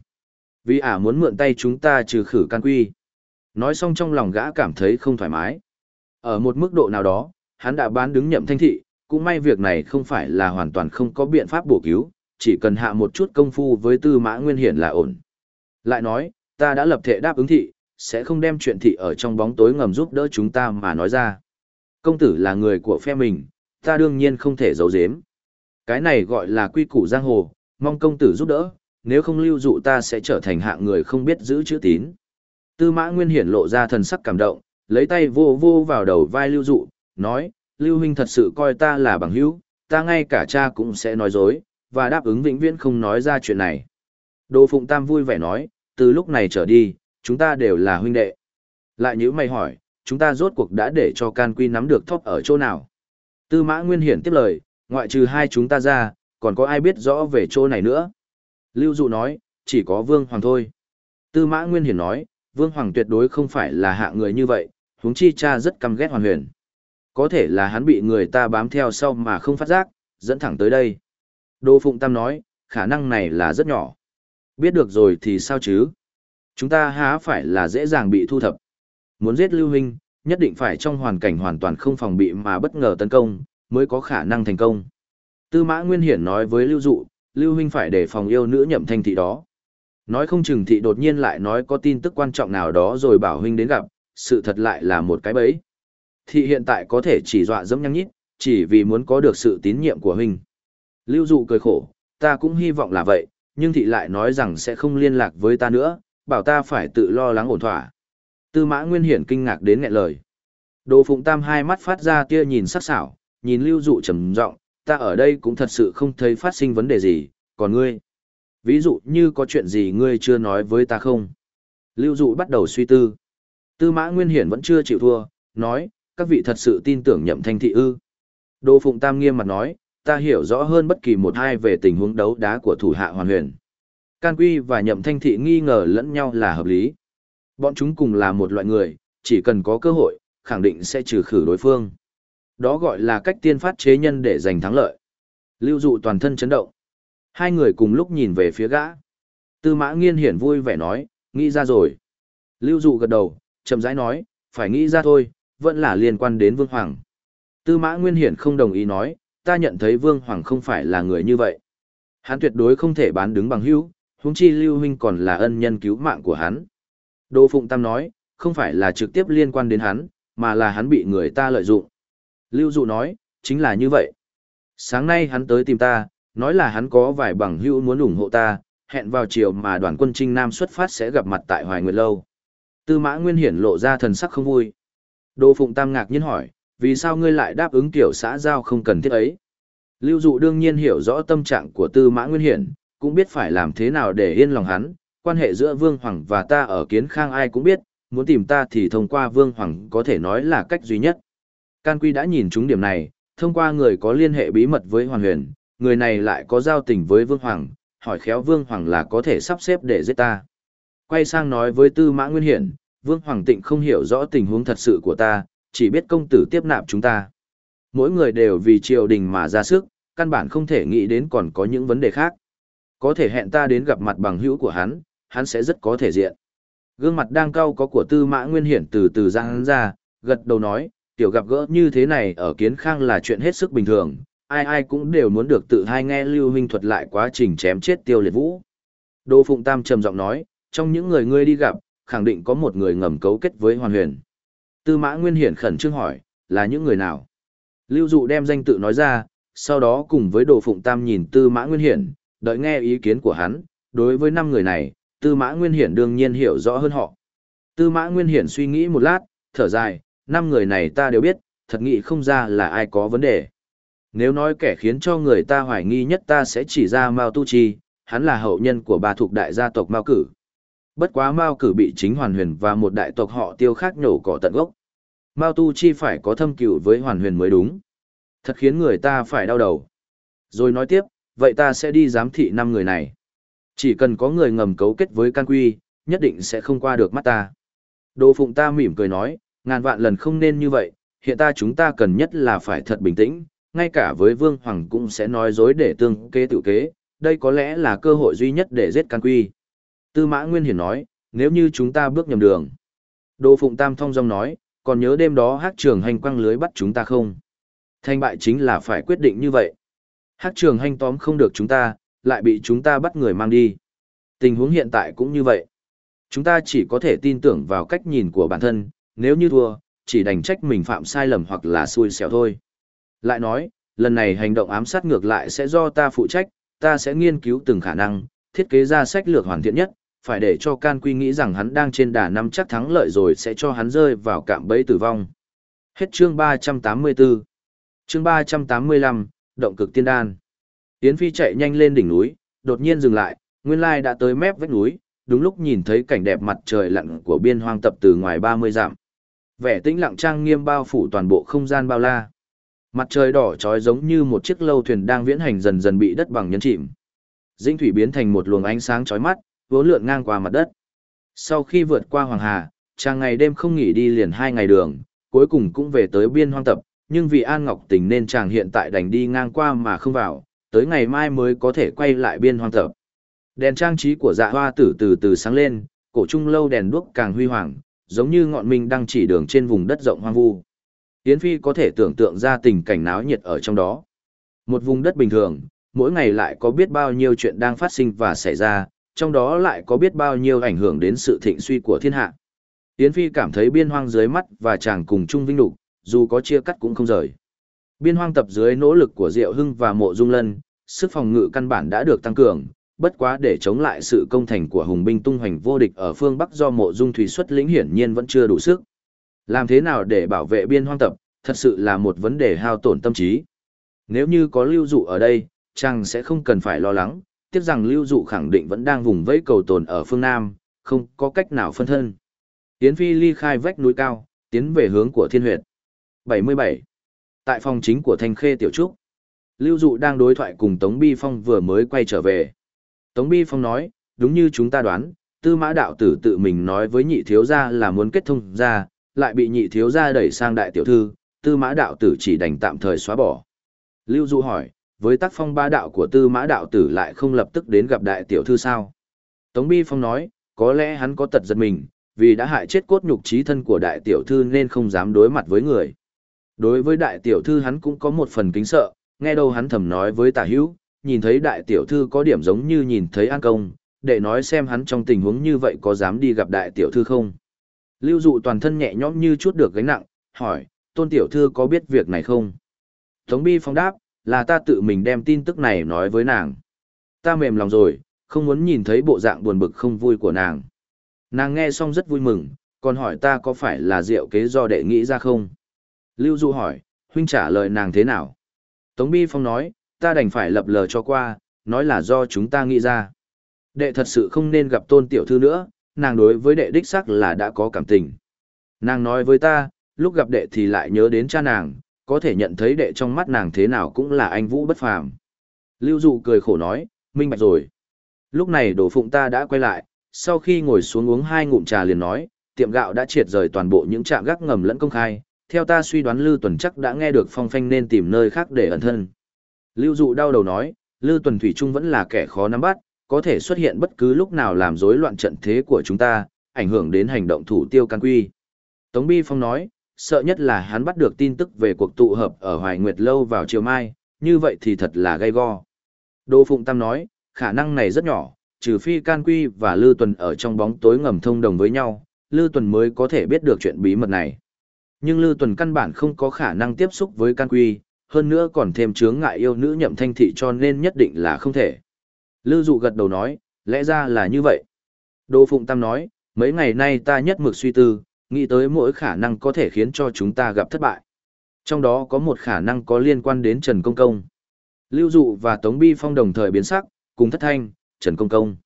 Vì ả muốn mượn tay chúng ta trừ khử can quy. Nói xong trong lòng gã cảm thấy không thoải mái. Ở một mức độ nào đó, hắn đã bán đứng nhậm thanh thị, cũng may việc này không phải là hoàn toàn không có biện pháp bổ cứu, chỉ cần hạ một chút công phu với tư mã nguyên hiển là ổn. Lại nói, ta đã lập thể đáp ứng thị, sẽ không đem chuyện thị ở trong bóng tối ngầm giúp đỡ chúng ta mà nói ra. Công tử là người của phe mình, ta đương nhiên không thể giấu giếm. Cái này gọi là quy củ giang hồ, mong công tử giúp đỡ, nếu không lưu dụ ta sẽ trở thành hạng người không biết giữ chữ tín. Tư mã nguyên hiển lộ ra thần sắc cảm động, lấy tay vô vô vào đầu vai lưu dụ, nói, lưu huynh thật sự coi ta là bằng hữu, ta ngay cả cha cũng sẽ nói dối, và đáp ứng vĩnh viễn không nói ra chuyện này. Đồ Phụng Tam vui vẻ nói, từ lúc này trở đi, chúng ta đều là huynh đệ. Lại như mày hỏi, chúng ta rốt cuộc đã để cho can quy nắm được thóp ở chỗ nào? Tư mã nguyên hiển tiếp lời, ngoại trừ hai chúng ta ra, còn có ai biết rõ về chỗ này nữa? Lưu Dụ nói, chỉ có Vương Hoàng thôi. Tư mã nguyên hiển nói, Vương Hoàng tuyệt đối không phải là hạ người như vậy, huống chi cha rất căm ghét hoàn huyền. Có thể là hắn bị người ta bám theo sau mà không phát giác, dẫn thẳng tới đây. Đô Phụng Tam nói, khả năng này là rất nhỏ. Biết được rồi thì sao chứ? Chúng ta há phải là dễ dàng bị thu thập. Muốn giết Lưu Huynh, nhất định phải trong hoàn cảnh hoàn toàn không phòng bị mà bất ngờ tấn công, mới có khả năng thành công. Tư mã Nguyên Hiển nói với Lưu Dụ, Lưu Huynh phải đề phòng yêu nữ nhậm thanh thị đó. Nói không chừng thị đột nhiên lại nói có tin tức quan trọng nào đó rồi bảo Huynh đến gặp, sự thật lại là một cái bẫy. Thị hiện tại có thể chỉ dọa dẫm nhăng nhít, chỉ vì muốn có được sự tín nhiệm của Huynh. Lưu Dụ cười khổ, ta cũng hy vọng là vậy, nhưng thị lại nói rằng sẽ không liên lạc với ta nữa, bảo ta phải tự lo lắng ổn thỏa. Tư mã Nguyên Hiển kinh ngạc đến nghẹn lời. Đồ Phụng Tam hai mắt phát ra tia nhìn sắc sảo, nhìn Lưu Dụ trầm giọng, ta ở đây cũng thật sự không thấy phát sinh vấn đề gì, còn ngươi? Ví dụ như có chuyện gì ngươi chưa nói với ta không? Lưu Dụ bắt đầu suy tư. Tư mã Nguyên Hiển vẫn chưa chịu thua, nói, các vị thật sự tin tưởng nhậm thanh thị ư. Đô Phụng Tam nghiêm mặt nói, ta hiểu rõ hơn bất kỳ một hai về tình huống đấu đá của thủ hạ hoàn huyền. Can Quy và Nhậm Thanh Thị nghi ngờ lẫn nhau là hợp lý. Bọn chúng cùng là một loại người, chỉ cần có cơ hội, khẳng định sẽ trừ khử đối phương. Đó gọi là cách tiên phát chế nhân để giành thắng lợi. Lưu dụ toàn thân chấn động. Hai người cùng lúc nhìn về phía gã. Tư mã nghiên hiển vui vẻ nói, nghĩ ra rồi. Lưu dụ gật đầu, chậm rãi nói, phải nghĩ ra thôi, vẫn là liên quan đến Vương Hoàng. Tư mã nguyên hiển không đồng ý nói, ta nhận thấy Vương Hoàng không phải là người như vậy. Hắn tuyệt đối không thể bán đứng bằng hữu, huống chi Lưu Huynh còn là ân nhân cứu mạng của hắn. Đỗ Phụng Tam nói, không phải là trực tiếp liên quan đến hắn, mà là hắn bị người ta lợi dụng. Lưu Dụ nói, chính là như vậy. Sáng nay hắn tới tìm ta, nói là hắn có vài bằng hữu muốn ủng hộ ta, hẹn vào chiều mà đoàn quân Trinh Nam xuất phát sẽ gặp mặt tại Hoài Nguyệt Lâu. Tư mã Nguyên Hiển lộ ra thần sắc không vui. Đỗ Phụng Tam ngạc nhiên hỏi, vì sao ngươi lại đáp ứng tiểu xã giao không cần thiết ấy? Lưu Dụ đương nhiên hiểu rõ tâm trạng của Tư Mã Nguyên Hiển, cũng biết phải làm thế nào để yên lòng hắn, quan hệ giữa Vương Hoàng và ta ở kiến khang ai cũng biết, muốn tìm ta thì thông qua Vương Hoàng có thể nói là cách duy nhất. Can Quy đã nhìn trúng điểm này, thông qua người có liên hệ bí mật với Hoàng Huyền, người này lại có giao tình với Vương Hoàng, hỏi khéo Vương Hoàng là có thể sắp xếp để giết ta. Quay sang nói với Tư Mã Nguyên Hiển, Vương Hoàng Tịnh không hiểu rõ tình huống thật sự của ta, chỉ biết công tử tiếp nạp chúng ta. Mỗi người đều vì triều đình mà ra sức, căn bản không thể nghĩ đến còn có những vấn đề khác. Có thể hẹn ta đến gặp mặt bằng hữu của hắn, hắn sẽ rất có thể diện. Gương mặt đang cau có của tư mã nguyên hiển từ từ ra hắn ra, gật đầu nói, tiểu gặp gỡ như thế này ở kiến khang là chuyện hết sức bình thường, ai ai cũng đều muốn được tự hai nghe lưu huynh thuật lại quá trình chém chết tiêu liệt vũ. Đô Phụng Tam trầm giọng nói, trong những người ngươi đi gặp, khẳng định có một người ngầm cấu kết với hoàn huyền. Tư mã nguyên hiển khẩn trương hỏi, là những người nào? Lưu dụ đem danh tự nói ra, sau đó cùng với đồ phụng tam nhìn tư mã nguyên hiển, đợi nghe ý kiến của hắn, đối với năm người này, tư mã nguyên hiển đương nhiên hiểu rõ hơn họ. Tư mã nguyên hiển suy nghĩ một lát, thở dài, năm người này ta đều biết, thật nghĩ không ra là ai có vấn đề. Nếu nói kẻ khiến cho người ta hoài nghi nhất ta sẽ chỉ ra Mao Tu Chi, hắn là hậu nhân của bà thuộc đại gia tộc Mao Cử. Bất quá Mao Cử bị chính Hoàn Huyền và một đại tộc họ tiêu khác nhổ cỏ tận gốc. Mao Tu Chi phải có thâm cựu với Hoàn Huyền mới đúng. Thật khiến người ta phải đau đầu. Rồi nói tiếp, vậy ta sẽ đi giám thị năm người này. Chỉ cần có người ngầm cấu kết với can quy, nhất định sẽ không qua được mắt ta. Đồ Phụng ta mỉm cười nói, Ngàn vạn lần không nên như vậy, hiện ta chúng ta cần nhất là phải thật bình tĩnh, ngay cả với Vương Hoàng cũng sẽ nói dối để tương kế tự kế, đây có lẽ là cơ hội duy nhất để giết can quy. Tư Mã Nguyên Hiển nói, nếu như chúng ta bước nhầm đường. Đỗ Phụng Tam thông dong nói, còn nhớ đêm đó hát trường hành quăng lưới bắt chúng ta không? Thành bại chính là phải quyết định như vậy. Hát trường hành tóm không được chúng ta, lại bị chúng ta bắt người mang đi. Tình huống hiện tại cũng như vậy. Chúng ta chỉ có thể tin tưởng vào cách nhìn của bản thân, nếu như thua, chỉ đành trách mình phạm sai lầm hoặc là xui xẻo thôi. Lại nói, lần này hành động ám sát ngược lại sẽ do ta phụ trách, ta sẽ nghiên cứu từng khả năng, thiết kế ra sách lược hoàn thiện nhất, phải để cho Can Quy nghĩ rằng hắn đang trên đà năm chắc thắng lợi rồi sẽ cho hắn rơi vào cạm bẫy tử vong. Hết chương 384. Chương 385, động cực tiên đan. Yến Phi chạy nhanh lên đỉnh núi, đột nhiên dừng lại, nguyên lai đã tới mép vách núi, đúng lúc nhìn thấy cảnh đẹp mặt trời lặn của biên hoang tập từ ngoài 30 dặm. Vẻ tĩnh lặng trang nghiêm bao phủ toàn bộ không gian bao la. Mặt trời đỏ trói giống như một chiếc lâu thuyền đang viễn hành dần dần bị đất bằng nhấn chìm. Dĩnh thủy biến thành một luồng ánh sáng chói mắt, vốn lượn ngang qua mặt đất. Sau khi vượt qua Hoàng Hà, chàng ngày đêm không nghỉ đi liền hai ngày đường, cuối cùng cũng về tới biên hoang tập, nhưng vì An Ngọc Tình nên chàng hiện tại đành đi ngang qua mà không vào, tới ngày mai mới có thể quay lại biên hoang tập. Đèn trang trí của dạ hoa tử từ từ sáng lên, cổ trung lâu đèn đuốc càng huy hoàng, giống như ngọn minh đang chỉ đường trên vùng đất rộng hoang vu. Yến Phi có thể tưởng tượng ra tình cảnh náo nhiệt ở trong đó. Một vùng đất bình thường, mỗi ngày lại có biết bao nhiêu chuyện đang phát sinh và xảy ra, trong đó lại có biết bao nhiêu ảnh hưởng đến sự thịnh suy của thiên hạ. Yến Phi cảm thấy biên hoang dưới mắt và chàng cùng chung vinh lục, dù có chia cắt cũng không rời. Biên hoang tập dưới nỗ lực của Diệu Hưng và Mộ Dung Lân, sức phòng ngự căn bản đã được tăng cường, bất quá để chống lại sự công thành của hùng binh tung hoành vô địch ở phương Bắc do Mộ Dung Thủy xuất lĩnh hiển nhiên vẫn chưa đủ sức. Làm thế nào để bảo vệ biên hoang tập, thật sự là một vấn đề hao tổn tâm trí. Nếu như có lưu dụ ở đây, chàng sẽ không cần phải lo lắng, tiếc rằng lưu dụ khẳng định vẫn đang vùng vẫy cầu tồn ở phương Nam, không có cách nào phân thân. Tiến phi ly khai vách núi cao, tiến về hướng của thiên huyệt. 77. Tại phòng chính của Thanh Khê Tiểu Trúc, Lưu Dụ đang đối thoại cùng Tống Bi Phong vừa mới quay trở về. Tống Bi Phong nói, đúng như chúng ta đoán, tư mã đạo tử tự mình nói với nhị thiếu gia là muốn kết thông ra, lại bị nhị thiếu gia đẩy sang đại tiểu thư, tư mã đạo tử chỉ đành tạm thời xóa bỏ. Lưu Du hỏi, với tác phong ba đạo của tư mã đạo tử lại không lập tức đến gặp đại tiểu thư sao? Tống Bi Phong nói, có lẽ hắn có tật giật mình, vì đã hại chết cốt nhục trí thân của đại tiểu thư nên không dám đối mặt với người. Đối với đại tiểu thư hắn cũng có một phần kính sợ, nghe đâu hắn thầm nói với tả hữu, nhìn thấy đại tiểu thư có điểm giống như nhìn thấy an công, để nói xem hắn trong tình huống như vậy có dám đi gặp đại tiểu thư không. Lưu dụ toàn thân nhẹ nhõm như chút được gánh nặng, hỏi, tôn tiểu thư có biết việc này không? Tống bi phong đáp, là ta tự mình đem tin tức này nói với nàng. Ta mềm lòng rồi, không muốn nhìn thấy bộ dạng buồn bực không vui của nàng. Nàng nghe xong rất vui mừng, còn hỏi ta có phải là diệu kế do đệ nghĩ ra không? Lưu Dụ hỏi, huynh trả lời nàng thế nào? Tống Bi Phong nói, ta đành phải lập lờ cho qua, nói là do chúng ta nghĩ ra. Đệ thật sự không nên gặp tôn tiểu thư nữa, nàng đối với đệ đích sắc là đã có cảm tình. Nàng nói với ta, lúc gặp đệ thì lại nhớ đến cha nàng, có thể nhận thấy đệ trong mắt nàng thế nào cũng là anh vũ bất phàm. Lưu Dụ cười khổ nói, minh bạch rồi. Lúc này đồ phụng ta đã quay lại, sau khi ngồi xuống uống hai ngụm trà liền nói, tiệm gạo đã triệt rời toàn bộ những trạm gác ngầm lẫn công khai, theo ta suy đoán Lưu Tuần chắc đã nghe được phong phanh nên tìm nơi khác để ẩn thân. Lưu Dụ đau đầu nói, Lưu Tuần Thủy Trung vẫn là kẻ khó nắm bắt, có thể xuất hiện bất cứ lúc nào làm rối loạn trận thế của chúng ta, ảnh hưởng đến hành động thủ tiêu can quy. Tống Bi Phong nói, sợ nhất là hắn bắt được tin tức về cuộc tụ hợp ở Hoài Nguyệt Lâu vào chiều mai, như vậy thì thật là gay go. Đô Phụng Tam nói, khả năng này rất nhỏ, trừ phi Can Quy và Lư Tuần ở trong bóng tối ngầm thông đồng với nhau, Lư Tuần mới có thể biết được chuyện bí mật này. Nhưng Lư Tuần căn bản không có khả năng tiếp xúc với Can Quy, hơn nữa còn thêm chướng ngại yêu nữ nhậm thanh thị cho nên nhất định là không thể. Lư Dụ gật đầu nói, lẽ ra là như vậy. Đỗ Phụng Tam nói, mấy ngày nay ta nhất mực suy tư, nghĩ tới mỗi khả năng có thể khiến cho chúng ta gặp thất bại. Trong đó có một khả năng có liên quan đến Trần Công Công. Lưu Dụ và Tống Bi Phong đồng thời biến sắc, cùng thất thanh, Trần Công Công.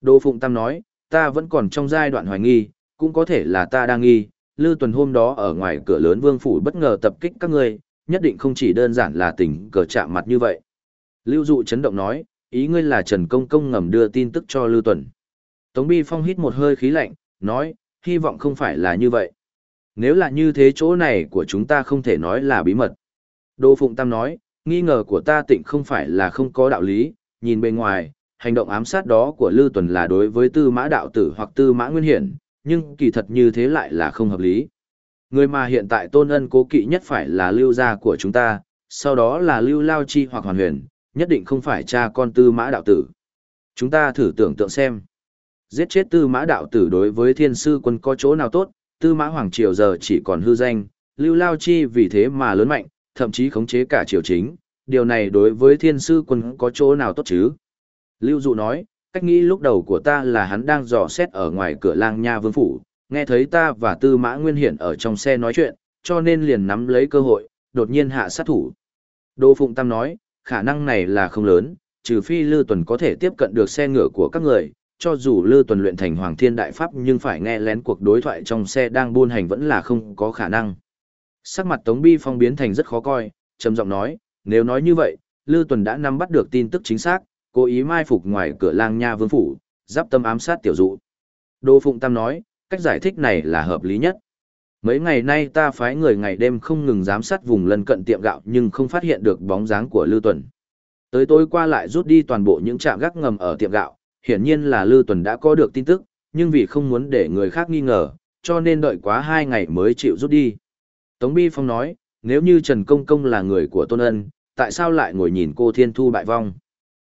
Đỗ Phụng Tam nói, ta vẫn còn trong giai đoạn hoài nghi, cũng có thể là ta đang nghi, lưu Tuần hôm đó ở ngoài cửa lớn Vương Phủ bất ngờ tập kích các ngươi, nhất định không chỉ đơn giản là tình cờ chạm mặt như vậy. Lưu Dụ chấn động nói, ý ngươi là Trần Công Công ngầm đưa tin tức cho Lưu Tuần. Tống Bi Phong hít một hơi khí lạnh, nói, hy vọng không phải là như vậy. Nếu là như thế chỗ này của chúng ta không thể nói là bí mật. Đỗ Phụng Tam nói, nghi ngờ của ta tịnh không phải là không có đạo lý, nhìn bên ngoài, hành động ám sát đó của Lưu Tuần là đối với tư mã đạo tử hoặc tư mã nguyên hiển, nhưng kỳ thật như thế lại là không hợp lý. Người mà hiện tại tôn ân cố kỵ nhất phải là lưu gia của chúng ta, sau đó là lưu lao chi hoặc hoàn huyền, nhất định không phải cha con tư mã đạo tử. Chúng ta thử tưởng tượng xem. Giết chết tư mã đạo tử đối với thiên sư quân có chỗ nào tốt, tư mã hoàng triều giờ chỉ còn hư danh, lưu lao chi vì thế mà lớn mạnh, thậm chí khống chế cả triều chính, điều này đối với thiên sư quân có chỗ nào tốt chứ? Lưu dụ nói, cách nghĩ lúc đầu của ta là hắn đang dò xét ở ngoài cửa lang nha vương phủ, nghe thấy ta và tư mã nguyên hiển ở trong xe nói chuyện, cho nên liền nắm lấy cơ hội, đột nhiên hạ sát thủ. Đỗ Phụng Tam nói, khả năng này là không lớn, trừ phi Lư Tuần có thể tiếp cận được xe ngựa của các người, cho dù Lư Tuần luyện thành Hoàng Thiên Đại Pháp nhưng phải nghe lén cuộc đối thoại trong xe đang buôn hành vẫn là không có khả năng. Sắc mặt Tống Bi Phong biến thành rất khó coi, trầm giọng nói, nếu nói như vậy, Lư Tuần đã nắm bắt được tin tức chính xác, cố ý mai phục ngoài cửa lang nha vương phủ, giáp tâm ám sát tiểu dụ. Đỗ Phụng Tam nói, cách giải thích này là hợp lý nhất. Mấy ngày nay ta phái người ngày đêm không ngừng giám sát vùng lân cận tiệm gạo nhưng không phát hiện được bóng dáng của Lưu Tuần. Tới tối qua lại rút đi toàn bộ những trạm gác ngầm ở tiệm gạo, hiển nhiên là Lưu Tuần đã có được tin tức, nhưng vì không muốn để người khác nghi ngờ, cho nên đợi quá hai ngày mới chịu rút đi. Tống Bi Phong nói, nếu như Trần Công Công là người của Tôn Ân, tại sao lại ngồi nhìn cô Thiên Thu bại vong?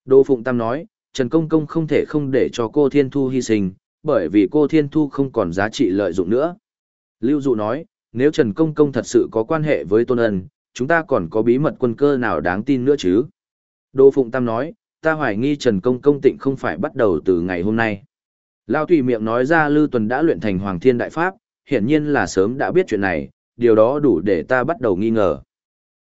Đỗ Phụng Tam nói, Trần Công Công không thể không để cho cô Thiên Thu hy sinh, bởi vì cô Thiên Thu không còn giá trị lợi dụng nữa. Lưu Dụ nói, nếu Trần Công Công thật sự có quan hệ với Tôn Ân, chúng ta còn có bí mật quân cơ nào đáng tin nữa chứ? Đỗ Phụng Tam nói, ta hoài nghi Trần Công Công tịnh không phải bắt đầu từ ngày hôm nay. Lao tùy miệng nói ra Lưu Tuần đã luyện thành Hoàng Thiên Đại Pháp, hiển nhiên là sớm đã biết chuyện này, điều đó đủ để ta bắt đầu nghi ngờ.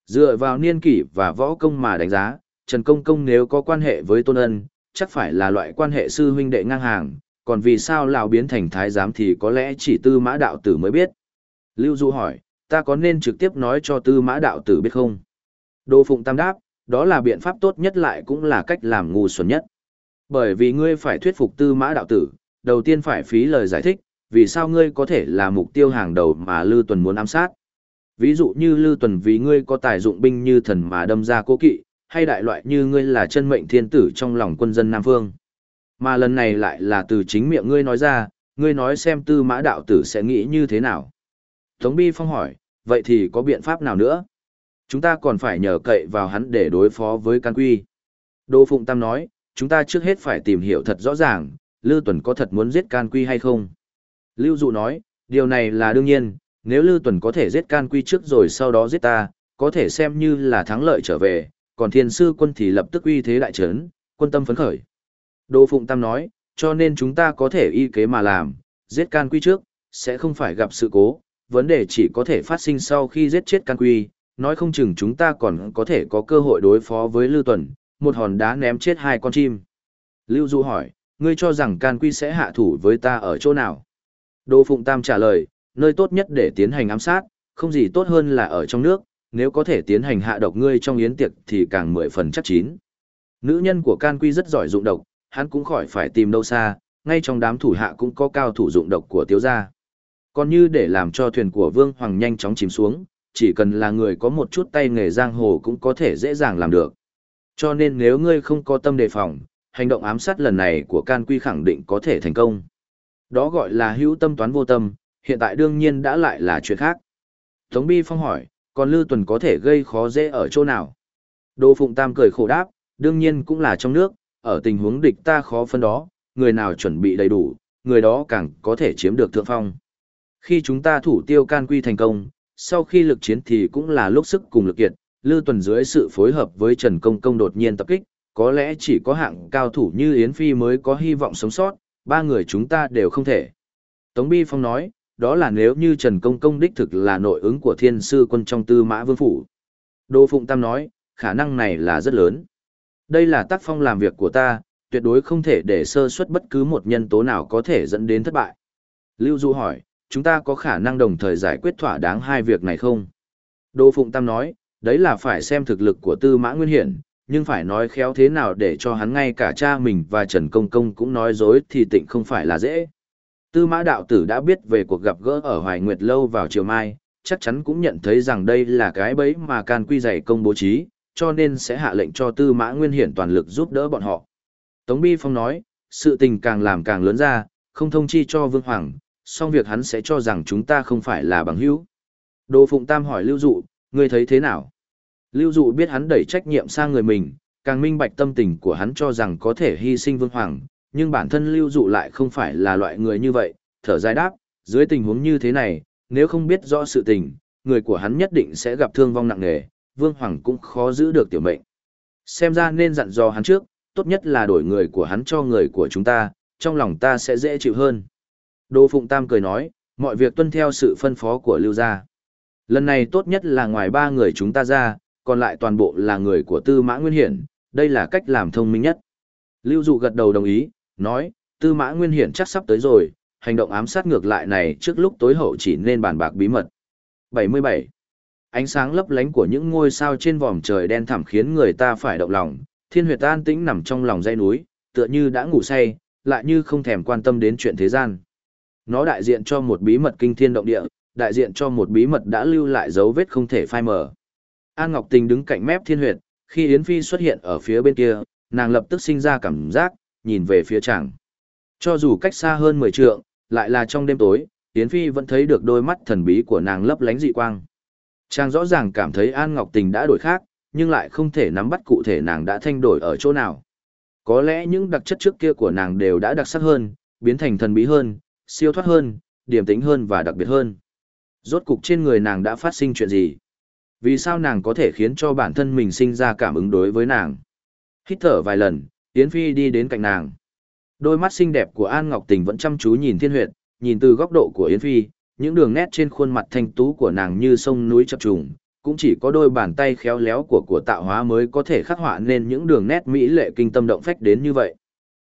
Dựa vào niên kỷ và võ công mà đánh giá, Trần Công Công nếu có quan hệ với Tôn Ân, chắc phải là loại quan hệ sư huynh đệ ngang hàng, còn vì sao lão biến thành thái giám thì có lẽ chỉ tư mã đạo tử mới biết. Lưu Du hỏi, ta có nên trực tiếp nói cho tư mã đạo tử biết không? Đô Phụng Tam đáp, đó là biện pháp tốt nhất lại cũng là cách làm ngu xuẩn nhất. Bởi vì ngươi phải thuyết phục tư mã đạo tử, đầu tiên phải phí lời giải thích, vì sao ngươi có thể là mục tiêu hàng đầu mà Lưu Tuần muốn ám sát. Ví dụ như Lưu Tuần vì ngươi có tài dụng binh như thần mà đâm ra cố kỵ, hay đại loại như ngươi là chân mệnh thiên tử trong lòng quân dân Nam Phương. Mà lần này lại là từ chính miệng ngươi nói ra, ngươi nói xem tư mã đạo tử sẽ nghĩ như thế nào. Tống Bi Phong hỏi, vậy thì có biện pháp nào nữa? Chúng ta còn phải nhờ cậy vào hắn để đối phó với can quy. Đô Phụng Tam nói, chúng ta trước hết phải tìm hiểu thật rõ ràng, Lư Tuần có thật muốn giết can quy hay không. Lưu Dụ nói, điều này là đương nhiên, nếu Lư Tuần có thể giết can quy trước rồi sau đó giết ta, có thể xem như là thắng lợi trở về, còn thiên sư quân thì lập tức uy thế đại trấn, quân tâm phấn khởi. Đỗ Phụng Tam nói, cho nên chúng ta có thể y kế mà làm, giết can quy trước, sẽ không phải gặp sự cố, vấn đề chỉ có thể phát sinh sau khi giết chết can quy, nói không chừng chúng ta còn có thể có cơ hội đối phó với Lưu Tuần, một hòn đá ném chết hai con chim. Lưu Du hỏi, ngươi cho rằng can quy sẽ hạ thủ với ta ở chỗ nào? Đỗ Phụng Tam trả lời, nơi tốt nhất để tiến hành ám sát, không gì tốt hơn là ở trong nước, nếu có thể tiến hành hạ độc ngươi trong yến tiệc thì càng mười phần chắc chín. Nữ nhân của can quy rất giỏi dụng độc, hắn cũng khỏi phải tìm đâu xa, ngay trong đám thủ hạ cũng có cao thủ dụng độc của tiếu gia. Còn như để làm cho thuyền của Vương Hoàng nhanh chóng chìm xuống, chỉ cần là người có một chút tay nghề giang hồ cũng có thể dễ dàng làm được. Cho nên nếu ngươi không có tâm đề phòng, hành động ám sát lần này của can quy khẳng định có thể thành công. Đó gọi là hữu tâm toán vô tâm, hiện tại đương nhiên đã lại là chuyện khác. Tống Bi Phong hỏi, còn Lư Tuần có thể gây khó dễ ở chỗ nào? Đỗ Phụng Tam cười khổ đáp, đương nhiên cũng là trong nước, ở tình huống địch ta khó phân đó, người nào chuẩn bị đầy đủ, người đó càng có thể chiếm được thượng phong. Khi chúng ta thủ tiêu can quy thành công, sau khi lực chiến thì cũng là lúc sức cùng lực kiệt, Lư Tuần dưới sự phối hợp với Trần Công Công đột nhiên tập kích, có lẽ chỉ có hạng cao thủ như Yến Phi mới có hy vọng sống sót, ba người chúng ta đều không thể. Tống Bi Phong nói, đó là nếu như Trần Công Công đích thực là nội ứng của thiên sư quân trong tư mã vương phủ. Đỗ Phụng Tam nói, khả năng này là rất lớn. Đây là tác phong làm việc của ta, tuyệt đối không thể để sơ suất bất cứ một nhân tố nào có thể dẫn đến thất bại. Lưu Du hỏi, chúng ta có khả năng đồng thời giải quyết thỏa đáng hai việc này không? Đỗ Phụng Tam nói, đấy là phải xem thực lực của Tư Mã Nguyên Hiển, nhưng phải nói khéo thế nào để cho hắn ngay cả cha mình và Trần Công Công cũng nói dối thì tịnh không phải là dễ. Tư mã đạo tử đã biết về cuộc gặp gỡ ở Hoài Nguyệt Lâu vào chiều mai, chắc chắn cũng nhận thấy rằng đây là cái bẫy mà can quy dày công bố trí, cho nên sẽ hạ lệnh cho tư mã nguyên hiển toàn lực giúp đỡ bọn họ. Tống Bi Phong nói, sự tình càng làm càng lớn ra, không thông chi cho Vương Hoàng, song việc hắn sẽ cho rằng chúng ta không phải là bằng hữu. Đồ Phụng Tam hỏi Lưu Dụ, ngươi thấy thế nào? Lưu Dụ biết hắn đẩy trách nhiệm sang người mình, càng minh bạch tâm tình của hắn cho rằng có thể hy sinh Vương Hoàng, nhưng bản thân Lưu Dụ lại không phải là loại người như vậy, thở dài đáp, dưới tình huống như thế này, nếu không biết rõ sự tình, người của hắn nhất định sẽ gặp thương vong nặng nề, Vương Hoàng cũng khó giữ được tiểu mệnh. Xem ra nên dặn dò hắn trước, tốt nhất là đổi người của hắn cho người của chúng ta, trong lòng ta sẽ dễ chịu hơn. Đô Phụng Tam cười nói, mọi việc tuân theo sự phân phó của Lưu gia. Lần này tốt nhất là ngoài ba người chúng ta ra, còn lại toàn bộ là người của Tư Mã Nguyên Hiển, đây là cách làm thông minh nhất. Lưu Dụ gật đầu đồng ý, nói, Tư Mã Nguyên Hiển chắc sắp tới rồi, hành động ám sát ngược lại này trước lúc tối hậu chỉ nên bàn bạc bí mật. 77. Ánh sáng lấp lánh của những ngôi sao trên vòm trời đen thẳm khiến người ta phải động lòng, thiên huyệt an tĩnh nằm trong lòng dãy núi, tựa như đã ngủ say, lại như không thèm quan tâm đến chuyện thế gian. Nó đại diện cho một bí mật kinh thiên động địa, đại diện cho một bí mật đã lưu lại dấu vết không thể phai mờ. An Ngọc Tình đứng cạnh mép thiên huyệt, khi Yến Phi xuất hiện ở phía bên kia, nàng lập tức sinh ra cảm giác, nhìn về phía chàng. Cho dù cách xa hơn 10 trượng, lại là trong đêm tối, Yến Phi vẫn thấy được đôi mắt thần bí của nàng lấp lánh dị quang. Chàng rõ ràng cảm thấy An Ngọc Tình đã đổi khác, nhưng lại không thể nắm bắt cụ thể nàng đã thay đổi ở chỗ nào. Có lẽ những đặc chất trước kia của nàng đều đã đặc sắc hơn, biến thành thần bí hơn, siêu thoát hơn, điềm tĩnh hơn và đặc biệt hơn. Rốt cục trên người nàng đã phát sinh chuyện gì? Vì sao nàng có thể khiến cho bản thân mình sinh ra cảm ứng đối với nàng? Hít thở vài lần, Yến Phi đi đến cạnh nàng. Đôi mắt xinh đẹp của An Ngọc Tình vẫn chăm chú nhìn Thiên Huyệt, nhìn từ góc độ của Yến Phi, những đường nét trên khuôn mặt thanh tú của nàng như sông núi chập trùng, cũng chỉ có đôi bàn tay khéo léo của của tạo hóa mới có thể khắc họa nên những đường nét mỹ lệ kinh tâm động phách đến như vậy.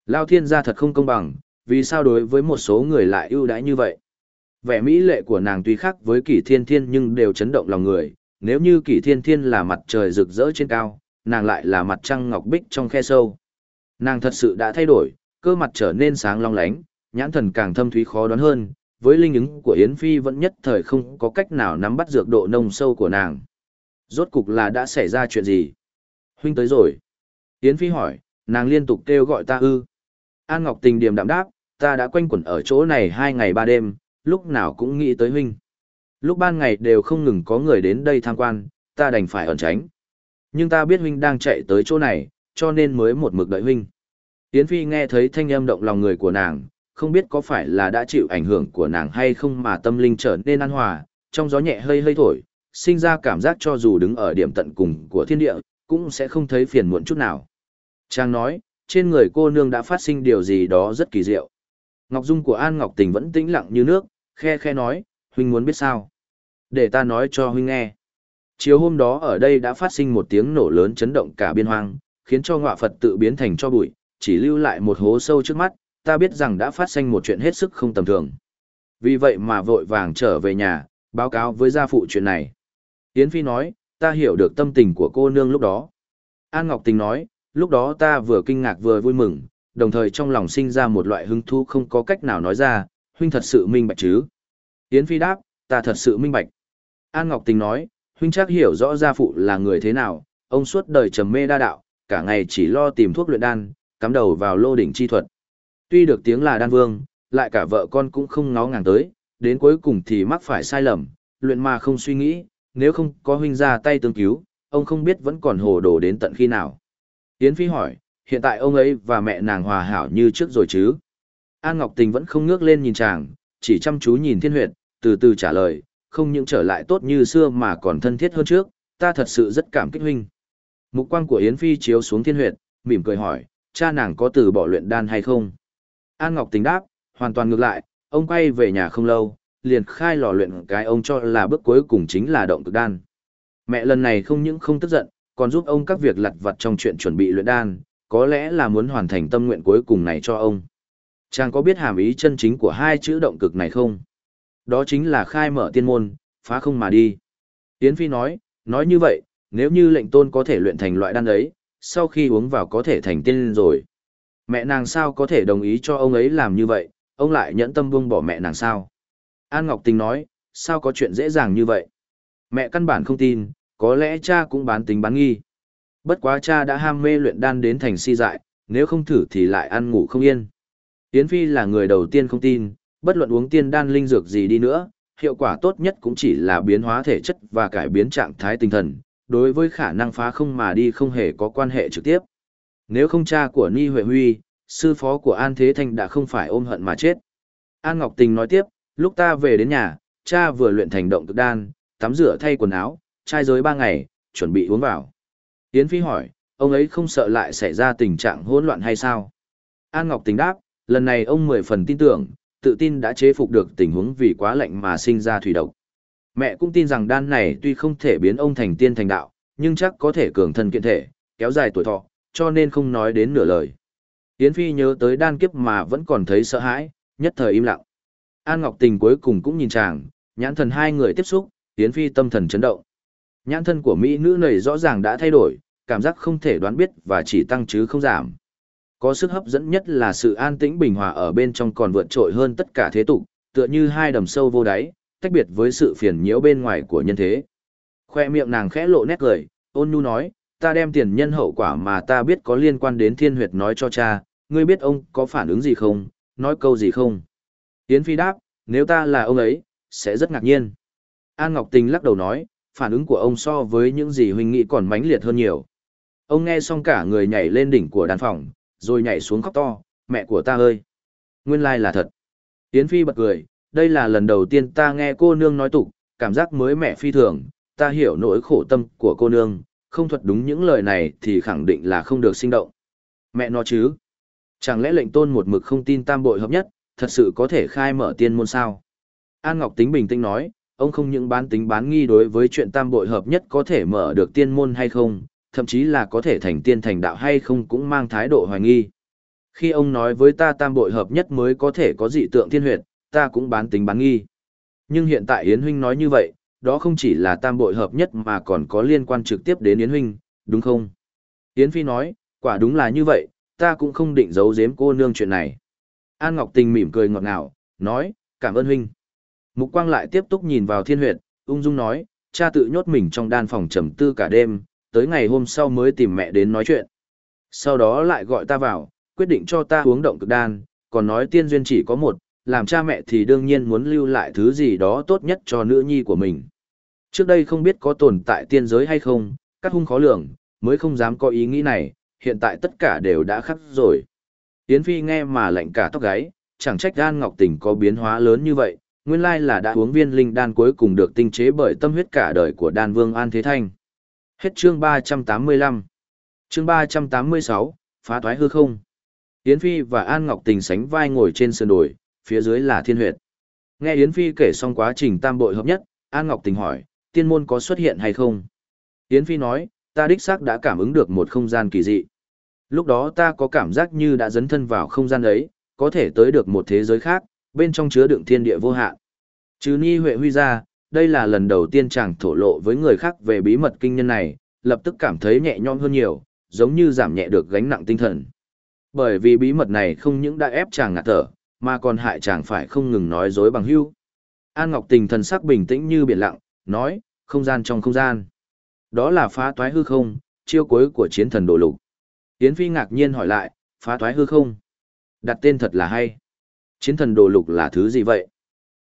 Lao thiên gia thật không công bằng, vì sao đối với một số người lại ưu đãi như vậy? Vẻ mỹ lệ của nàng tuy khác với kỷ thiên thiên nhưng đều chấn động lòng người, nếu như kỷ thiên thiên là mặt trời rực rỡ trên cao, nàng lại là mặt trăng ngọc bích trong khe sâu. Nàng thật sự đã thay đổi, cơ mặt trở nên sáng long lánh, nhãn thần càng thâm thúy khó đoán hơn, với linh ứng của Yến Phi vẫn nhất thời không có cách nào nắm bắt dược độ nông sâu của nàng. Rốt cục là đã xảy ra chuyện gì? Huynh tới rồi. Yến Phi hỏi, nàng liên tục kêu gọi ta ư. An Ngọc tình điềm đạm đáp, ta đã quanh quẩn ở chỗ này hai ngày ba đêm, lúc nào cũng nghĩ tới huynh. Lúc ban ngày đều không ngừng có người đến đây tham quan, ta đành phải ẩn tránh. Nhưng ta biết huynh đang chạy tới chỗ này, cho nên mới một mực đợi huynh. Yến Phi nghe thấy thanh âm động lòng người của nàng, không biết có phải là đã chịu ảnh hưởng của nàng hay không mà tâm linh trở nên an hòa, trong gió nhẹ hơi hơi thổi, sinh ra cảm giác cho dù đứng ở điểm tận cùng của thiên địa, cũng sẽ không thấy phiền muộn chút nào. Trang nói, trên người cô nương đã phát sinh điều gì đó rất kỳ diệu. Ngọc Dung của An Ngọc Tình vẫn tĩnh lặng như nước, khe khe nói, huynh muốn biết sao? Để ta nói cho huynh nghe. Chiều hôm đó ở đây đã phát sinh một tiếng nổ lớn chấn động cả biên hoang, khiến cho ngọa Phật tự biến thành cho bụi, chỉ lưu lại một hố sâu trước mắt, ta biết rằng đã phát sinh một chuyện hết sức không tầm thường. Vì vậy mà vội vàng trở về nhà, báo cáo với gia phụ chuyện này. Yến Phi nói, ta hiểu được tâm tình của cô nương lúc đó. An Ngọc Tình nói, lúc đó ta vừa kinh ngạc vừa vui mừng, đồng thời trong lòng sinh ra một loại hứng thú không có cách nào nói ra, huynh thật sự minh bạch chứ. Yến Phi đáp, ta thật sự minh bạch. An Ngọc Tình nói, huynh chắc hiểu rõ gia phụ là người thế nào, ông suốt đời trầm mê đa đạo, cả ngày chỉ lo tìm thuốc luyện đan, cắm đầu vào lô đỉnh chi thuật. Tuy được tiếng là đan vương, lại cả vợ con cũng không ngó ngàng tới, đến cuối cùng thì mắc phải sai lầm, luyện mà không suy nghĩ, nếu không có huynh ra tay tương cứu, ông không biết vẫn còn hồ đồ đến tận khi nào. Yến Phi hỏi, hiện tại ông ấy và mẹ nàng hòa hảo như trước rồi chứ? An Ngọc Tình vẫn không ngước lên nhìn chàng, chỉ chăm chú nhìn thiên huyệt, từ từ trả lời, không những trở lại tốt như xưa mà còn thân thiết hơn trước, ta thật sự rất cảm kích huynh. Mục quang của Yến Phi chiếu xuống thiên huyệt, mỉm cười hỏi, cha nàng có từ bỏ luyện đan hay không? An Ngọc Tình đáp, hoàn toàn ngược lại, ông quay về nhà không lâu, liền khai lò luyện cái ông cho là bước cuối cùng chính là động cực đan. Mẹ lần này không những không tức giận, còn giúp ông các việc lặt vặt trong chuyện chuẩn bị luyện đan, có lẽ là muốn hoàn thành tâm nguyện cuối cùng này cho ông. Chàng có biết hàm ý chân chính của hai chữ động cực này không? Đó chính là khai mở tiên môn, phá không mà đi. Yến Phi nói, nói như vậy, nếu như lệnh tôn có thể luyện thành loại đan ấy, sau khi uống vào có thể thành tiên rồi. Mẹ nàng sao có thể đồng ý cho ông ấy làm như vậy, ông lại nhẫn tâm buông bỏ mẹ nàng sao? An Ngọc Tình nói, sao có chuyện dễ dàng như vậy? Mẹ căn bản không tin, có lẽ cha cũng bán tính bán nghi. Bất quá cha đã ham mê luyện đan đến thành si dại, nếu không thử thì lại ăn ngủ không yên. Yến Phi là người đầu tiên không tin, bất luận uống tiên đan linh dược gì đi nữa, hiệu quả tốt nhất cũng chỉ là biến hóa thể chất và cải biến trạng thái tinh thần, đối với khả năng phá không mà đi không hề có quan hệ trực tiếp. Nếu không cha của Ni Huệ Huy, sư phó của An Thế Thanh đã không phải ôm hận mà chết. An Ngọc Tình nói tiếp, lúc ta về đến nhà, cha vừa luyện thành động cực đan, tắm rửa thay quần áo, trai giới ba ngày, chuẩn bị uống vào. Yến Phi hỏi, ông ấy không sợ lại xảy ra tình trạng hỗn loạn hay sao? An Ngọc Tình đáp, lần này ông mười phần tin tưởng, tự tin đã chế phục được tình huống vì quá lạnh mà sinh ra thủy độc. Mẹ cũng tin rằng đan này tuy không thể biến ông thành tiên thành đạo, nhưng chắc có thể cường thân kiện thể, kéo dài tuổi thọ, cho nên không nói đến nửa lời. Yến Phi nhớ tới đan kiếp mà vẫn còn thấy sợ hãi, nhất thời im lặng. An Ngọc Tình cuối cùng cũng nhìn chàng, nhãn thần hai người tiếp xúc, Yến Phi tâm thần chấn động. Nhãn thân của mỹ nữ này rõ ràng đã thay đổi, cảm giác không thể đoán biết và chỉ tăng chứ không giảm. Có sức hấp dẫn nhất là sự an tĩnh bình hòa ở bên trong còn vượt trội hơn tất cả thế tục, tựa như hai đầm sâu vô đáy, tách biệt với sự phiền nhiễu bên ngoài của nhân thế. Khoe miệng nàng khẽ lộ nét cười, ôn nhu nói, ta đem tiền nhân hậu quả mà ta biết có liên quan đến thiên huyệt nói cho cha, ngươi biết ông có phản ứng gì không, nói câu gì không. Yến Phi đáp, nếu ta là ông ấy, sẽ rất ngạc nhiên. An Ngọc Tình lắc đầu nói, phản ứng của ông so với những gì huynh nghĩ còn mãnh liệt hơn nhiều. Ông nghe xong cả người nhảy lên đỉnh của đàn phòng, rồi nhảy xuống khóc to, mẹ của ta ơi. Nguyên lai là thật. Yến Phi bật cười, đây là lần đầu tiên ta nghe cô nương nói tục, cảm giác mới mẹ phi thường, ta hiểu nỗi khổ tâm của cô nương, không thuật đúng những lời này thì khẳng định là không được sinh động. Mẹ nó chứ. Chẳng lẽ lệnh tôn một mực không tin tam bội hợp nhất, thật sự có thể khai mở tiên môn sao? An Ngọc Tính bình tĩnh nói, ông không những bán tính bán nghi đối với chuyện tam bội hợp nhất có thể mở được tiên môn hay không, thậm chí là có thể thành tiên thành đạo hay không cũng mang thái độ hoài nghi. Khi ông nói với ta tam bội hợp nhất mới có thể có dị tượng thiên huyệt, ta cũng bán tính bán nghi. Nhưng hiện tại Yến Huynh nói như vậy, đó không chỉ là tam bội hợp nhất mà còn có liên quan trực tiếp đến Yến Huynh, đúng không? Yến Phi nói, quả đúng là như vậy, ta cũng không định giấu giếm cô nương chuyện này. An Ngọc Tình mỉm cười ngọt ngào, nói, cảm ơn Huynh. Mục Quang lại tiếp tục nhìn vào thiên huyệt, ung dung nói, cha tự nhốt mình trong đan phòng trầm tư cả đêm, tới ngày hôm sau mới tìm mẹ đến nói chuyện. Sau đó lại gọi ta vào, quyết định cho ta uống động cực đan, còn nói tiên duyên chỉ có một, làm cha mẹ thì đương nhiên muốn lưu lại thứ gì đó tốt nhất cho nữ nhi của mình. Trước đây không biết có tồn tại tiên giới hay không, các hung khó lường, mới không dám có ý nghĩ này, hiện tại tất cả đều đã khắc rồi. Yến Phi nghe mà lạnh cả tóc gáy, chẳng trách An Ngọc Tình có biến hóa lớn như vậy, nguyên lai là đã uống viên linh đan cuối cùng được tinh chế bởi tâm huyết cả đời của đan vương An Thế Thanh. Hết chương 385. Chương 386, phá toái hư không. Yến Phi và An Ngọc Tình sánh vai ngồi trên sườn đồi, phía dưới là thiên huyệt. Nghe Yến Phi kể xong quá trình tam bội hợp nhất, An Ngọc Tình hỏi, tiên môn có xuất hiện hay không? Yến Phi nói, ta đích xác đã cảm ứng được một không gian kỳ dị. Lúc đó ta có cảm giác như đã dấn thân vào không gian ấy, có thể tới được một thế giới khác, bên trong chứa đựng thiên địa vô hạn. Chứ Ni Huệ Huy ra, đây là lần đầu tiên chàng thổ lộ với người khác về bí mật kinh nhân này, lập tức cảm thấy nhẹ nhõm hơn nhiều, giống như giảm nhẹ được gánh nặng tinh thần. Bởi vì bí mật này không những đã ép chàng ngạt thở, mà còn hại chàng phải không ngừng nói dối bằng hưu. An Ngọc Tình thần sắc bình tĩnh như biển lặng, nói, không gian trong không gian. Đó là phá toái hư không, chiêu cuối của chiến thần đồ lục. Yến Phi ngạc nhiên hỏi lại, phá toái hư không? Đặt tên thật là hay. Chiến thần đồ lục là thứ gì vậy?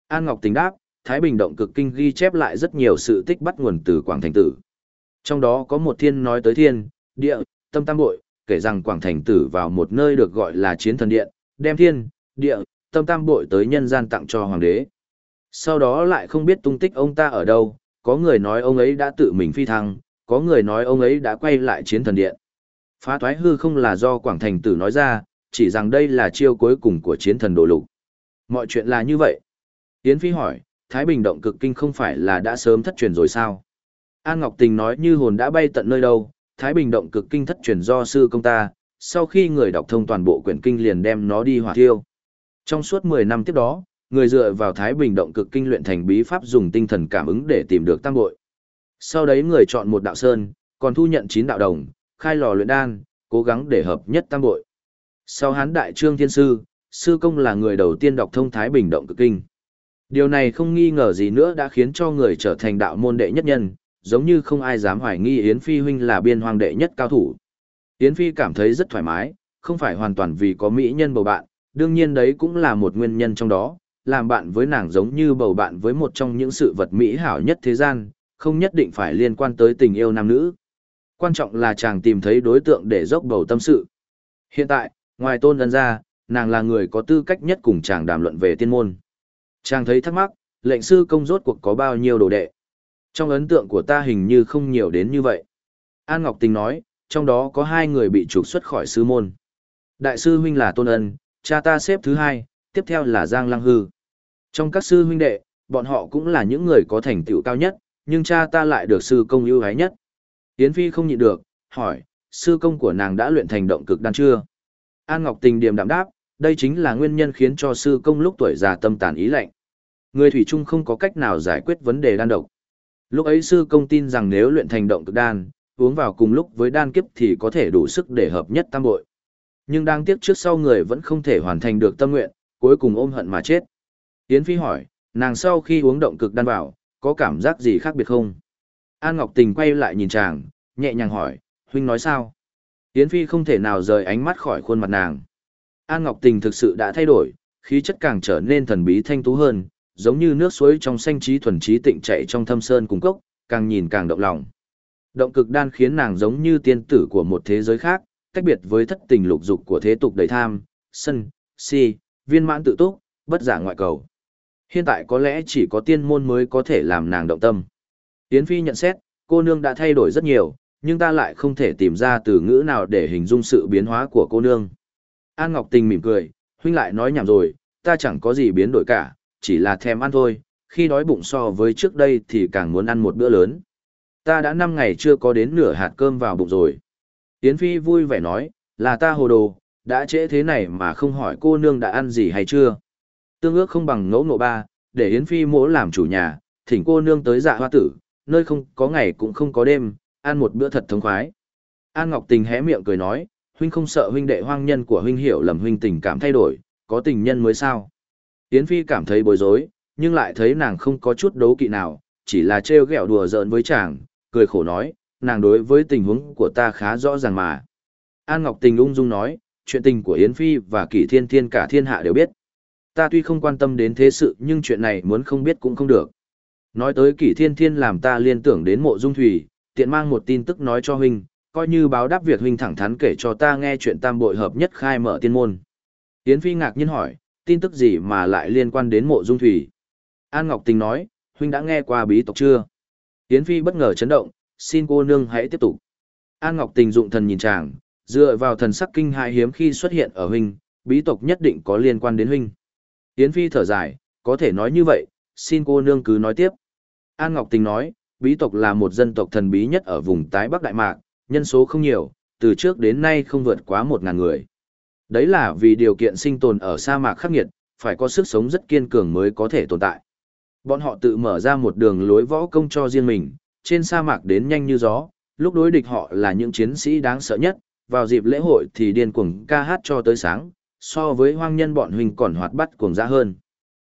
An Ngọc tính đáp, Thái Bình Động cực kinh ghi chép lại rất nhiều sự tích bắt nguồn từ Quảng Thành Tử. Trong đó có một thiên nói tới thiên, địa, tâm tam bội, kể rằng Quảng Thành Tử vào một nơi được gọi là chiến thần điện, đem thiên, địa, tâm tam bội tới nhân gian tặng cho hoàng đế. Sau đó lại không biết tung tích ông ta ở đâu, có người nói ông ấy đã tự mình phi thăng, có người nói ông ấy đã quay lại chiến thần điện. Phá thoái hư không là do Quảng Thành Tử nói ra, chỉ rằng đây là chiêu cuối cùng của chiến thần đồ lục. Mọi chuyện là như vậy. Yến Phi hỏi, Thái Bình động cực kinh không phải là đã sớm thất truyền rồi sao? An Ngọc Tình nói như hồn đã bay tận nơi đâu, Thái Bình động cực kinh thất truyền do sư công ta, sau khi người đọc thông toàn bộ quyển kinh liền đem nó đi hỏa thiêu. Trong suốt 10 năm tiếp đó, người dựa vào Thái Bình động cực kinh luyện thành bí pháp dùng tinh thần cảm ứng để tìm được tam bội. Sau đấy người chọn một đạo sơn, còn thu nhận 9 đạo đồng, khai lò luyện đan, cố gắng để hợp nhất tam bội. Sau hán đại trương thiên sư, sư công là người đầu tiên đọc thông Thái Bình Động Cực Kinh. Điều này không nghi ngờ gì nữa đã khiến cho người trở thành đạo môn đệ nhất nhân, giống như không ai dám hoài nghi Yến Phi huynh là biên hoàng đệ nhất cao thủ. Yến Phi cảm thấy rất thoải mái, không phải hoàn toàn vì có mỹ nhân bầu bạn, đương nhiên đấy cũng là một nguyên nhân trong đó, làm bạn với nàng giống như bầu bạn với một trong những sự vật mỹ hảo nhất thế gian, không nhất định phải liên quan tới tình yêu nam nữ. Quan trọng là chàng tìm thấy đối tượng để dốc bầu tâm sự. Hiện tại, ngoài tôn ân ra, nàng là người có tư cách nhất cùng chàng đàm luận về tiên môn. Chàng thấy thắc mắc, lệnh sư công rốt cuộc có bao nhiêu đồ đệ. Trong ấn tượng của ta hình như không nhiều đến như vậy. An Ngọc Tình nói, trong đó có hai người bị trục xuất khỏi sư môn. Đại sư huynh là Tôn Ân, cha ta xếp thứ hai, tiếp theo là Giang Lăng Hư. Trong các sư huynh đệ, bọn họ cũng là những người có thành tựu cao nhất, nhưng cha ta lại được sư công ưu ái nhất. Yến Phi không nhịn được, hỏi, sư công của nàng đã luyện thành động cực đan chưa? An Ngọc Tình điềm đạm đáp, đây chính là nguyên nhân khiến cho sư công lúc tuổi già tâm tàn ý lạnh. Người thủy chung không có cách nào giải quyết vấn đề đan độc. Lúc ấy sư công tin rằng nếu luyện thành động cực đan, uống vào cùng lúc với đan kiếp thì có thể đủ sức để hợp nhất tam bội. Nhưng đang tiếc trước sau người vẫn không thể hoàn thành được tâm nguyện, cuối cùng ôm hận mà chết. Yến Phi hỏi, nàng sau khi uống động cực đan vào, có cảm giác gì khác biệt không? An Ngọc Tình quay lại nhìn chàng, nhẹ nhàng hỏi, huynh nói sao? Yến Phi không thể nào rời ánh mắt khỏi khuôn mặt nàng. An Ngọc Tình thực sự đã thay đổi, khí chất càng trở nên thần bí thanh tú hơn, giống như nước suối trong xanh trí thuần trí tịnh chạy trong thâm sơn cùng cốc, càng nhìn càng động lòng. Động cực đan khiến nàng giống như tiên tử của một thế giới khác, cách biệt với thất tình lục dục của thế tục đầy tham, sân, si, viên mãn tự túc, bất giả ngoại cầu. Hiện tại có lẽ chỉ có tiên môn mới có thể làm nàng động tâm. Yến Phi nhận xét, cô nương đã thay đổi rất nhiều, nhưng ta lại không thể tìm ra từ ngữ nào để hình dung sự biến hóa của cô nương. An Ngọc Tình mỉm cười, huynh lại nói nhảm rồi, ta chẳng có gì biến đổi cả, chỉ là thèm ăn thôi, khi đói bụng so với trước đây thì càng muốn ăn một bữa lớn. Ta đã 5 ngày chưa có đến nửa hạt cơm vào bụng rồi. Yến Phi vui vẻ nói, là ta hồ đồ, đã trễ thế này mà không hỏi cô nương đã ăn gì hay chưa. Tương ước không bằng ngẫu nộ ba, để Yến Phi mỗ làm chủ nhà, thỉnh cô nương tới dạ hoa tử, nơi không có ngày cũng không có đêm, ăn một bữa thật thống khoái. An Ngọc Tình hé miệng cười nói, huynh không sợ huynh đệ hoang nhân của huynh hiểu lầm huynh tình cảm thay đổi, có tình nhân mới sao. Yến Phi cảm thấy bối rối, nhưng lại thấy nàng không có chút đấu kỵ nào, chỉ là trêu ghẹo đùa giỡn với chàng, cười khổ nói, nàng đối với tình huống của ta khá rõ ràng mà. An Ngọc Tình ung dung nói, chuyện tình của Yến Phi và Kỷ Thiên Thiên cả thiên hạ đều biết. Ta tuy không quan tâm đến thế sự nhưng chuyện này muốn không biết cũng không được. Nói tới Kỷ Thiên Thiên làm ta liên tưởng đến mộ dung thủy, tiện mang một tin tức nói cho huynh, coi như báo đáp việc huynh thẳng thắn kể cho ta nghe chuyện tam bội hợp nhất khai mở tiên môn. Yến Phi ngạc nhiên hỏi, tin tức gì mà lại liên quan đến mộ dung thủy? An Ngọc Tình nói, huynh đã nghe qua bí tộc chưa? Yến Phi bất ngờ chấn động, xin cô nương hãy tiếp tục. An Ngọc Tình dụng thần nhìn chàng, dựa vào thần sắc kinh hại hiếm khi xuất hiện ở huynh, bí tộc nhất định có liên quan đến huynh. Yến Phi thở dài, có thể nói như vậy, xin cô nương cứ nói tiếp. An Ngọc Tình nói, bí tộc là một dân tộc thần bí nhất ở vùng tái Bắc Đại Mạc, nhân số không nhiều, từ trước đến nay không vượt quá một ngàn người. Đấy là vì điều kiện sinh tồn ở sa mạc khắc nghiệt, phải có sức sống rất kiên cường mới có thể tồn tại. Bọn họ tự mở ra một đường lối võ công cho riêng mình, trên sa mạc đến nhanh như gió, lúc đối địch họ là những chiến sĩ đáng sợ nhất, vào dịp lễ hội thì điên cuồng ca hát cho tới sáng, so với hoang nhân bọn huynh còn hoạt bát cuồng dã hơn.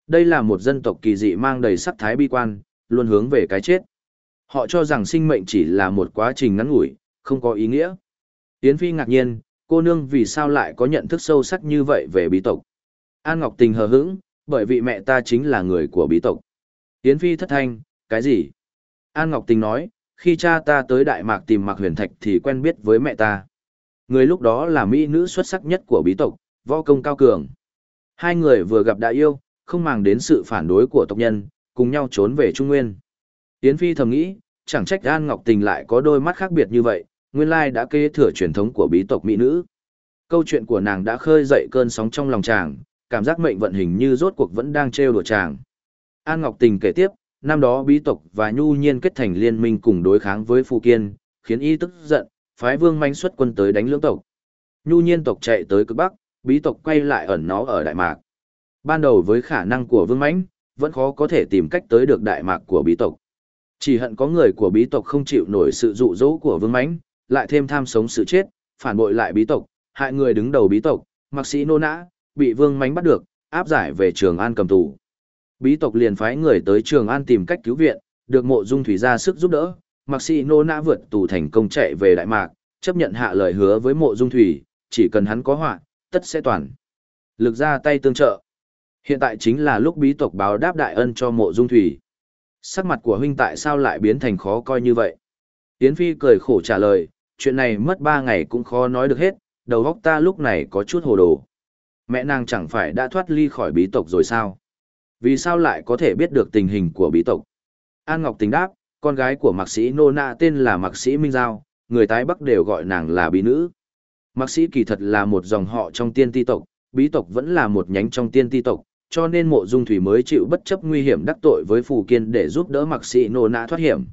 Đây là một dân tộc kỳ dị mang đầy sắc thái bi quan, luôn hướng về cái chết. Họ cho rằng sinh mệnh chỉ là một quá trình ngắn ngủi, không có ý nghĩa. Yến Phi ngạc nhiên, cô nương vì sao lại có nhận thức sâu sắc như vậy về bí tộc. An Ngọc Tình hờ hững, bởi vì mẹ ta chính là người của bí tộc. Yến Phi thất thanh, cái gì? An Ngọc Tình nói, khi cha ta tới Đại Mạc tìm Mạc Huyền Thạch thì quen biết với mẹ ta. Người lúc đó là mỹ nữ xuất sắc nhất của bí tộc, võ công cao cường. Hai người vừa gặp đã yêu, không màng đến sự phản đối của tộc nhân, cùng nhau trốn về Trung Nguyên. Yến Phi thầm nghĩ, chẳng trách An Ngọc Tình lại có đôi mắt khác biệt như vậy, nguyên lai đã kế thừa truyền thống của bí tộc mỹ nữ. Câu chuyện của nàng đã khơi dậy cơn sóng trong lòng chàng, cảm giác mệnh vận hình như rốt cuộc vẫn đang trêu đùa chàng. An Ngọc Tình kể tiếp, năm đó bí tộc và nhu nhiên kết thành liên minh cùng đối kháng với Phù Kiên, khiến y tức giận, phái vương manh xuất quân tới đánh lưỡng tộc. Nhu nhiên tộc chạy tới cực bắc, bí tộc quay lại ẩn nó ở Đại Mạc. Ban đầu với khả năng của vương mãnh, vẫn khó có thể tìm cách tới được Đại Mạc của bí tộc. Chỉ hận có người của bí tộc không chịu nổi sự dụ dỗ của vương mãnh, lại thêm tham sống sự chết, phản bội lại bí tộc, hại người đứng đầu bí tộc, mặc sĩ nô nã, bị Vương Mánh bắt được, áp giải về Trường An cầm tù. Bí tộc liền phái người tới Trường An tìm cách cứu viện, được Mộ Dung Thủy ra sức giúp đỡ, Mạc Sĩ Nô Nã vượt tù thành công chạy về Đại Mạc, chấp nhận hạ lời hứa với Mộ Dung Thủy, chỉ cần hắn có họa, tất sẽ toàn lực ra tay tương trợ. Hiện tại chính là lúc bí tộc báo đáp đại ân cho Mộ Dung Thủy. Sắc mặt của huynh tại sao lại biến thành khó coi như vậy? Yến Phi cười khổ trả lời, chuyện này mất ba ngày cũng khó nói được hết, đầu óc ta lúc này có chút hồ đồ. Mẹ nàng chẳng phải đã thoát ly khỏi bí tộc rồi sao? Vì sao lại có thể biết được tình hình của bí tộc? An Ngọc tính đáp, con gái của mạc sĩ Nô Nạ tên là mạc sĩ Minh Giao, người tái bắc đều gọi nàng là bí nữ. Mạc sĩ kỳ thật là một dòng họ trong tiên ti tộc, bí tộc vẫn là một nhánh trong tiên ti tộc, cho nên mộ dung thủy mới chịu bất chấp nguy hiểm đắc tội với phù kiên để giúp đỡ mạc sĩ Nô Nạ thoát hiểm.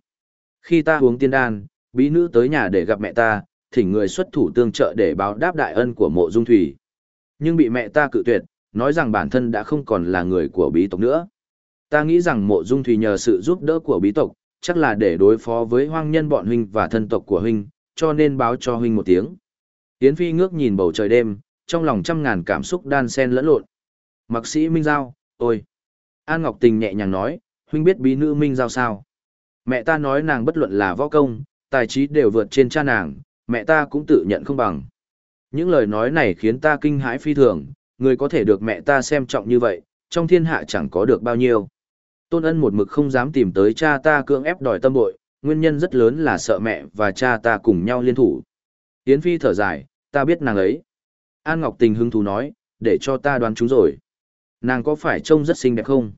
Khi ta uống tiên đan, bí nữ tới nhà để gặp mẹ ta, thỉnh người xuất thủ tương trợ để báo đáp đại ân của mộ dung thủy. Nhưng bị mẹ ta cự tuyệt, nói rằng bản thân đã không còn là người của bí tộc nữa. Ta nghĩ rằng mộ dung thủy nhờ sự giúp đỡ của bí tộc, chắc là để đối phó với hoang nhân bọn huynh và thân tộc của huynh, cho nên báo cho huynh một tiếng. Yến Phi ngước nhìn bầu trời đêm, trong lòng trăm ngàn cảm xúc đan xen lẫn lộn. Mặc sĩ Minh Giao, ôi! An Ngọc Tình nhẹ nhàng nói, huynh biết bí nữ Minh Giao sao? Mẹ ta nói nàng bất luận là võ công, tài trí đều vượt trên cha nàng, mẹ ta cũng tự nhận không bằng. Những lời nói này khiến ta kinh hãi phi thường, người có thể được mẹ ta xem trọng như vậy, trong thiên hạ chẳng có được bao nhiêu. Tôn ân một mực không dám tìm tới cha ta cưỡng ép đòi tâm bội, nguyên nhân rất lớn là sợ mẹ và cha ta cùng nhau liên thủ. Yến Phi thở dài, ta biết nàng ấy. An Ngọc Tình hứng thú nói, để cho ta đoán chúng rồi. Nàng có phải trông rất xinh đẹp không?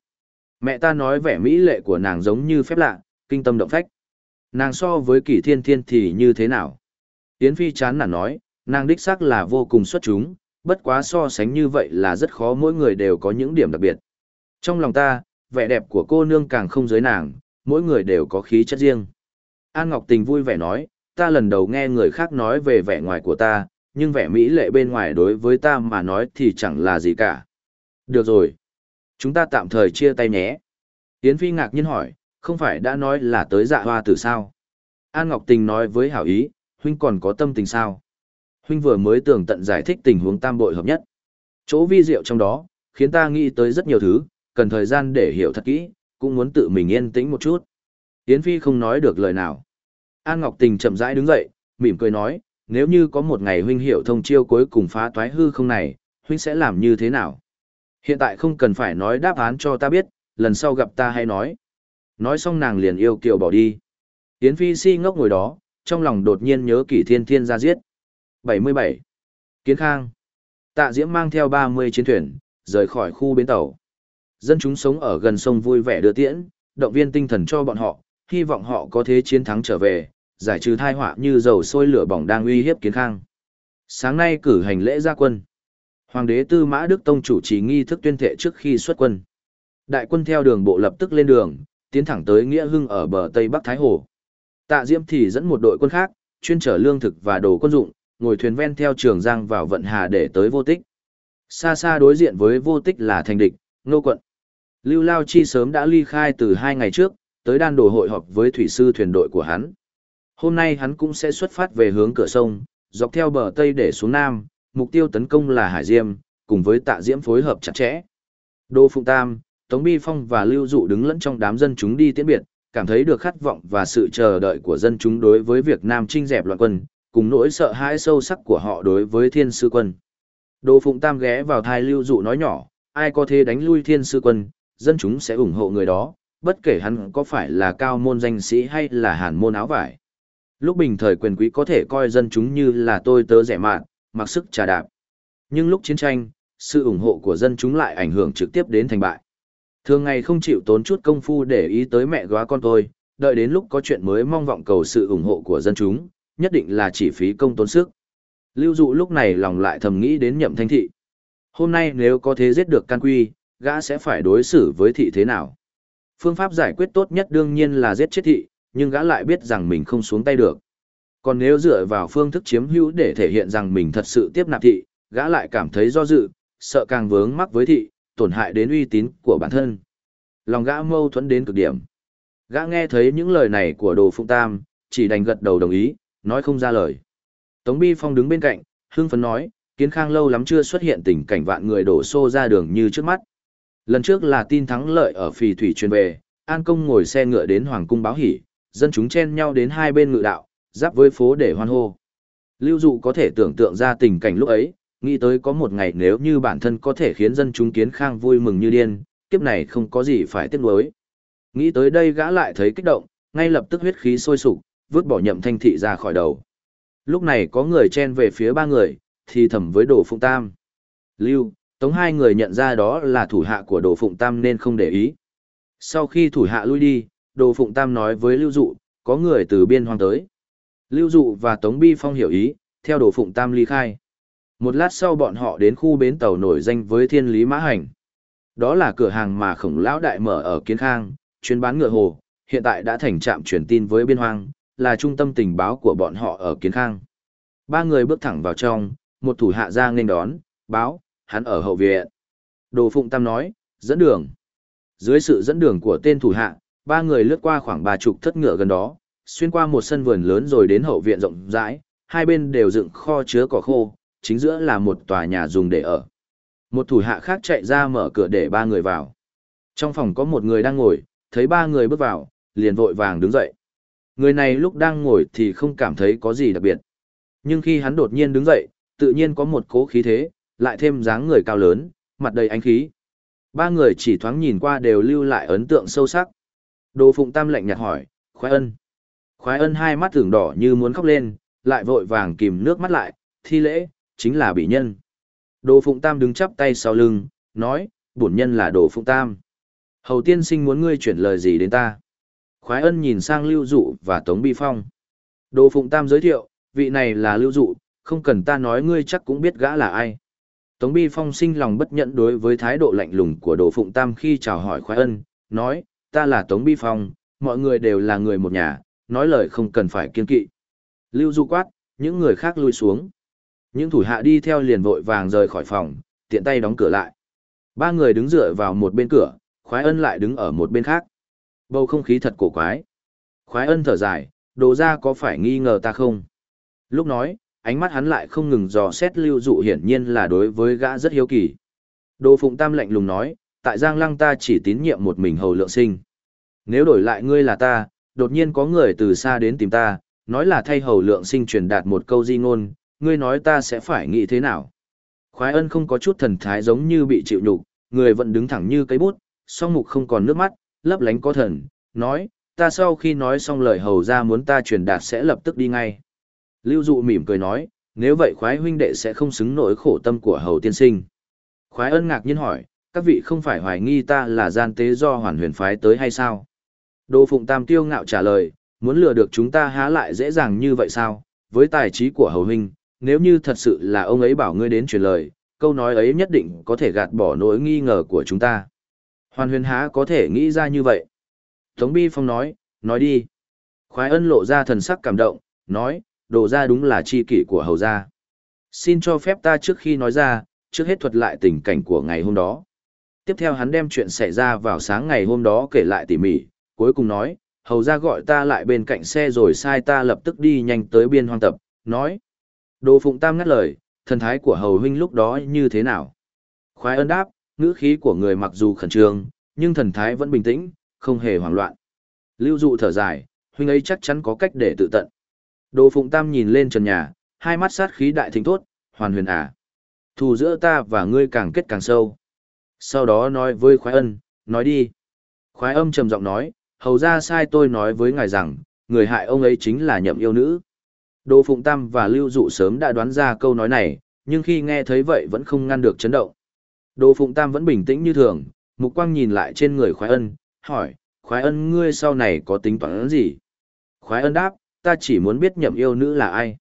Mẹ ta nói vẻ mỹ lệ của nàng giống như phép lạ, kinh tâm động phách. Nàng so với kỷ thiên thiên thì như thế nào? Yến Phi chán nản nói, nàng đích xác là vô cùng xuất chúng, bất quá so sánh như vậy là rất khó mỗi người đều có những điểm đặc biệt. Trong lòng ta, vẻ đẹp của cô nương càng không giới nàng, mỗi người đều có khí chất riêng. An Ngọc Tình vui vẻ nói, ta lần đầu nghe người khác nói về vẻ ngoài của ta, nhưng vẻ mỹ lệ bên ngoài đối với ta mà nói thì chẳng là gì cả. Được rồi. Chúng ta tạm thời chia tay nhé. Yến Phi ngạc nhiên hỏi, không phải đã nói là tới dạ hoa từ sao? An Ngọc Tình nói với hảo ý, huynh còn có tâm tình sao? Huynh vừa mới tường tận giải thích tình huống tam bội hợp nhất. Chỗ vi diệu trong đó, khiến ta nghĩ tới rất nhiều thứ, cần thời gian để hiểu thật kỹ, cũng muốn tự mình yên tĩnh một chút. Yến Phi không nói được lời nào. An Ngọc Tình chậm rãi đứng dậy, mỉm cười nói, nếu như có một ngày huynh hiểu thông chiêu cuối cùng phá toái hư không này, huynh sẽ làm như thế nào? Hiện tại không cần phải nói đáp án cho ta biết, lần sau gặp ta hay nói. Nói xong nàng liền yêu kiều bỏ đi. Yến Phi si ngốc ngồi đó, trong lòng đột nhiên nhớ kỷ thiên thiên ra giết. 77. Kiến Khang. Tạ Diễm mang theo 30 chiến thuyền, rời khỏi khu bến tàu. Dân chúng sống ở gần sông vui vẻ đưa tiễn, động viên tinh thần cho bọn họ, hy vọng họ có thế chiến thắng trở về, giải trừ thai họa như dầu sôi lửa bỏng đang uy hiếp Kiến Khang. Sáng nay cử hành lễ gia quân. Hoàng đế Tư Mã Đức Tông chủ trì nghi thức tuyên thệ trước khi xuất quân. Đại quân theo đường bộ lập tức lên đường, tiến thẳng tới Nghĩa Hưng ở bờ Tây Bắc Thái Hồ. Tạ Diễm thì dẫn một đội quân khác, chuyên chở lương thực và đồ quân dụng, ngồi thuyền ven theo Trường Giang vào vận hà để tới vô tích. Xa xa đối diện với vô tích là thành địch, nô quận. Lưu Lao Chi sớm đã ly khai từ hai ngày trước, tới đan đồ hội họp với thủy sư thuyền đội của hắn. Hôm nay hắn cũng sẽ xuất phát về hướng cửa sông, dọc theo bờ Tây để xuống Nam, mục tiêu tấn công là Hải Diêm, cùng với tạ diễm phối hợp chặt chẽ. Đô Phụng Tam, Tống Bi Phong và Lưu Dụ đứng lẫn trong đám dân chúng đi tiễn biệt, cảm thấy được khát vọng và sự chờ đợi của dân chúng đối với việc Nam trinh dẹp loạn quân, cùng nỗi sợ hãi sâu sắc của họ đối với thiên sư quân. Đô Phụng Tam ghé vào thai Lưu Dụ nói nhỏ, ai có thể đánh lui thiên sư quân, dân chúng sẽ ủng hộ người đó, bất kể hắn có phải là cao môn danh sĩ hay là hàn môn áo vải. Lúc bình thời quyền quý có thể coi dân chúng như là tôi tớ rẻ mạt, mặc sức trà đạp. Nhưng lúc chiến tranh, sự ủng hộ của dân chúng lại ảnh hưởng trực tiếp đến thành bại. Thường ngày không chịu tốn chút công phu để ý tới mẹ góa con tôi, đợi đến lúc có chuyện mới mong vọng cầu sự ủng hộ của dân chúng, nhất định là chỉ phí công tốn sức. Lưu dụ lúc này lòng lại thầm nghĩ đến nhậm thanh thị. Hôm nay nếu có thế giết được can quy, gã sẽ phải đối xử với thị thế nào? Phương pháp giải quyết tốt nhất đương nhiên là giết chết thị, nhưng gã lại biết rằng mình không xuống tay được. Còn nếu dựa vào phương thức chiếm hữu để thể hiện rằng mình thật sự tiếp nạp thị, gã lại cảm thấy do dự, sợ càng vướng mắc với thị, tổn hại đến uy tín của bản thân. Lòng gã mâu thuẫn đến cực điểm. Gã nghe thấy những lời này của Đồ Phụng Tam, chỉ đành gật đầu đồng ý, nói không ra lời. Tống Bi Phong đứng bên cạnh, hưng phấn nói, Kiến khang lâu lắm chưa xuất hiện tình cảnh vạn người đổ xô ra đường như trước mắt. Lần trước là tin thắng lợi ở phì thủy truyền về, An Công ngồi xe ngựa đến Hoàng cung báo hỉ, dân chúng chen nhau đến hai bên ngự đạo, giáp với phố để hoan hô. Lưu dụ có thể tưởng tượng ra tình cảnh lúc ấy, nghĩ tới có một ngày nếu như bản thân có thể khiến dân chúng kiến khang vui mừng như điên, kiếp này không có gì phải tiếc nuối. Nghĩ tới đây gã lại thấy kích động, ngay lập tức huyết khí sôi sục, vứt bỏ nhậm thanh thị ra khỏi đầu. Lúc này có người chen về phía ba người, thì thầm với Đồ Phụng Tam. Lưu, Tống hai người nhận ra đó là thủ hạ của Đồ Phụng Tam nên không để ý. Sau khi thủ hạ lui đi, Đồ Phụng Tam nói với Lưu Dụ, có người từ biên hoang tới. Lưu Dụ và Tống Bi Phong hiểu ý, theo Đồ Phụng Tam ly khai. Một lát sau bọn họ đến khu bến tàu nổi danh với Thiên Lý Mã Hành. Đó là cửa hàng mà khổng lão đại mở ở Kiến Khang, chuyên bán ngựa hồ, hiện tại đã thành trạm truyền tin với biên hoang, là trung tâm tình báo của bọn họ ở Kiến Khang. Ba người bước thẳng vào trong, một thủ hạ ra nên đón, báo, hắn ở hậu viện. Đồ Phụng Tam nói, dẫn đường. Dưới sự dẫn đường của tên thủ hạ, ba người lướt qua khoảng ba chục thất ngựa gần đó, xuyên qua một sân vườn lớn rồi đến hậu viện rộng rãi, hai bên đều dựng kho chứa cỏ khô, chính giữa là một tòa nhà dùng để ở. Một thủ hạ khác chạy ra mở cửa để ba người vào. Trong phòng có một người đang ngồi, thấy ba người bước vào, liền vội vàng đứng dậy. Người này lúc đang ngồi thì không cảm thấy có gì đặc biệt. Nhưng khi hắn đột nhiên đứng dậy, tự nhiên có một cố khí thế, lại thêm dáng người cao lớn, mặt đầy ánh khí. Ba người chỉ thoáng nhìn qua đều lưu lại ấn tượng sâu sắc. Đồ Phụng Tam lạnh nhạt hỏi, khoái ân. Khoái ân hai mắt thường đỏ như muốn khóc lên, lại vội vàng kìm nước mắt lại, thi lễ, chính là bị nhân. Đồ Phụng Tam đứng chắp tay sau lưng, nói, bổn nhân là Đồ Phụng Tam. Hầu tiên sinh muốn ngươi chuyển lời gì đến ta? Khoái ân nhìn sang Lưu Dụ và Tống Bi Phong. Đồ Phụng Tam giới thiệu, vị này là Lưu Dụ, không cần ta nói ngươi chắc cũng biết gã là ai. Tống Bi Phong sinh lòng bất nhẫn đối với thái độ lạnh lùng của Đồ Phụng Tam khi chào hỏi khoái ân, nói, ta là Tống Bi Phong, mọi người đều là người một nhà, nói lời không cần phải kiên kỵ. Lưu Du quát, những người khác lui xuống. Những thủ hạ đi theo liền vội vàng rời khỏi phòng, tiện tay đóng cửa lại. Ba người đứng dựa vào một bên cửa, khoái ân lại đứng ở một bên khác. Bầu không khí thật cổ quái. Khoái ân thở dài, đồ ra có phải nghi ngờ ta không? Lúc nói, ánh mắt hắn lại không ngừng dò xét lưu dụ hiển nhiên là đối với gã rất hiếu kỳ. Đồ Phụng Tam lạnh lùng nói, tại Giang Lăng ta chỉ tín nhiệm một mình hầu lượng sinh. Nếu đổi lại ngươi là ta, đột nhiên có người từ xa đến tìm ta, nói là thay hầu lượng sinh truyền đạt một câu di ngôn, ngươi nói ta sẽ phải nghĩ thế nào. Khoái ân không có chút thần thái giống như bị chịu nhục, người vẫn đứng thẳng như cây bút, song mục không còn nước mắt, lấp lánh có thần, nói, ta sau khi nói xong lời hầu ra muốn ta truyền đạt sẽ lập tức đi ngay. Lưu dụ mỉm cười nói, nếu vậy khoái huynh đệ sẽ không xứng nổi khổ tâm của hầu tiên sinh. Khoái ân ngạc nhiên hỏi, các vị không phải hoài nghi ta là gian tế do hoàn huyền phái tới hay sao? Đô Phụng Tam tiêu ngạo trả lời, muốn lừa được chúng ta há lại dễ dàng như vậy sao? Với tài trí của hầu huynh, nếu như thật sự là ông ấy bảo ngươi đến truyền lời, câu nói ấy nhất định có thể gạt bỏ nỗi nghi ngờ của chúng ta. Hoàn huyền há có thể nghĩ ra như vậy. Tống Bi Phong nói, nói đi. Khoái ân lộ ra thần sắc cảm động, nói, đồ ra đúng là chi kỷ của hầu gia. Xin cho phép ta trước khi nói ra, trước hết thuật lại tình cảnh của ngày hôm đó. Tiếp theo hắn đem chuyện xảy ra vào sáng ngày hôm đó kể lại tỉ mỉ, cuối cùng nói, hầu gia gọi ta lại bên cạnh xe rồi sai ta lập tức đi nhanh tới biên hoang tập, nói. Đồ Phụng Tam ngắt lời, thần thái của hầu huynh lúc đó như thế nào? Khoái ân đáp, ngữ khí của người mặc dù khẩn trương, nhưng thần thái vẫn bình tĩnh, không hề hoảng loạn. Lưu dụ thở dài, huynh ấy chắc chắn có cách để tự tận. Đồ Phụng Tam nhìn lên trần nhà, hai mắt sát khí đại thịnh thốt, hoàn huyền à. Thù giữa ta và ngươi càng kết càng sâu. Sau đó nói với khoái ân, nói đi. Khoái âm trầm giọng nói, hầu ra sai tôi nói với ngài rằng, người hại ông ấy chính là nhậm yêu nữ. Đồ Phụng Tam và Lưu Dụ sớm đã đoán ra câu nói này, nhưng khi nghe thấy vậy vẫn không ngăn được chấn động. Đồ Phụng Tam vẫn bình tĩnh như thường, mục quang nhìn lại trên người khoái ân, hỏi, khoái ân ngươi sau này có tính toán gì? Khoái ân đáp, ta chỉ muốn biết nhậm yêu nữ là ai.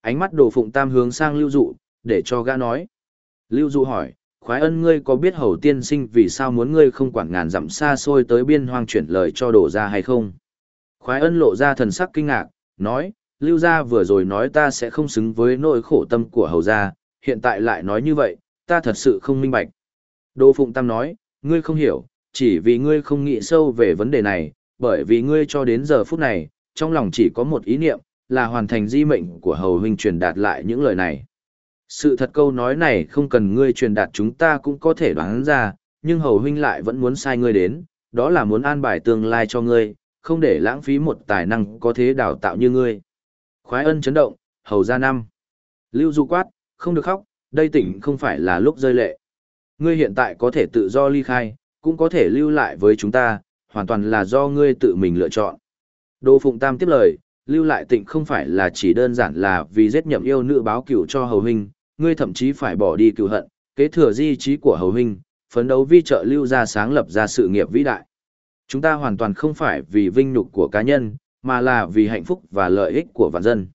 Ánh mắt đồ phụng tam hướng sang lưu dụ, để cho gã nói. Lưu dụ hỏi, khoái ân ngươi có biết hầu tiên sinh vì sao muốn ngươi không quản ngàn dặm xa xôi tới biên hoang chuyển lời cho đổ ra hay không? Khoái ân lộ ra thần sắc kinh ngạc, nói, lưu gia vừa rồi nói ta sẽ không xứng với nỗi khổ tâm của hầu gia, hiện tại lại nói như vậy, ta thật sự không minh bạch. Đồ Phụng Tam nói, ngươi không hiểu, chỉ vì ngươi không nghĩ sâu về vấn đề này, bởi vì ngươi cho đến giờ phút này, trong lòng chỉ có một ý niệm, là hoàn thành di mệnh của hầu huynh truyền đạt lại những lời này. Sự thật câu nói này không cần ngươi truyền đạt chúng ta cũng có thể đoán ra, nhưng hầu huynh lại vẫn muốn sai ngươi đến, đó là muốn an bài tương lai cho ngươi, không để lãng phí một tài năng có thế đào tạo như ngươi. Khoái ân chấn động, hầu ra năm. Lưu du quát, không được khóc, đây tỉnh không phải là lúc rơi lệ. Ngươi hiện tại có thể tự do ly khai, cũng có thể lưu lại với chúng ta, hoàn toàn là do ngươi tự mình lựa chọn. Đỗ Phụng Tam tiếp lời, lưu lại tịnh không phải là chỉ đơn giản là vì giết nhậm yêu nữ báo cửu cho hầu huynh, ngươi thậm chí phải bỏ đi cửu hận, kế thừa di trí của hầu huynh, phấn đấu vi trợ lưu ra sáng lập ra sự nghiệp vĩ đại. Chúng ta hoàn toàn không phải vì vinh nhục của cá nhân, mà là vì hạnh phúc và lợi ích của vạn dân.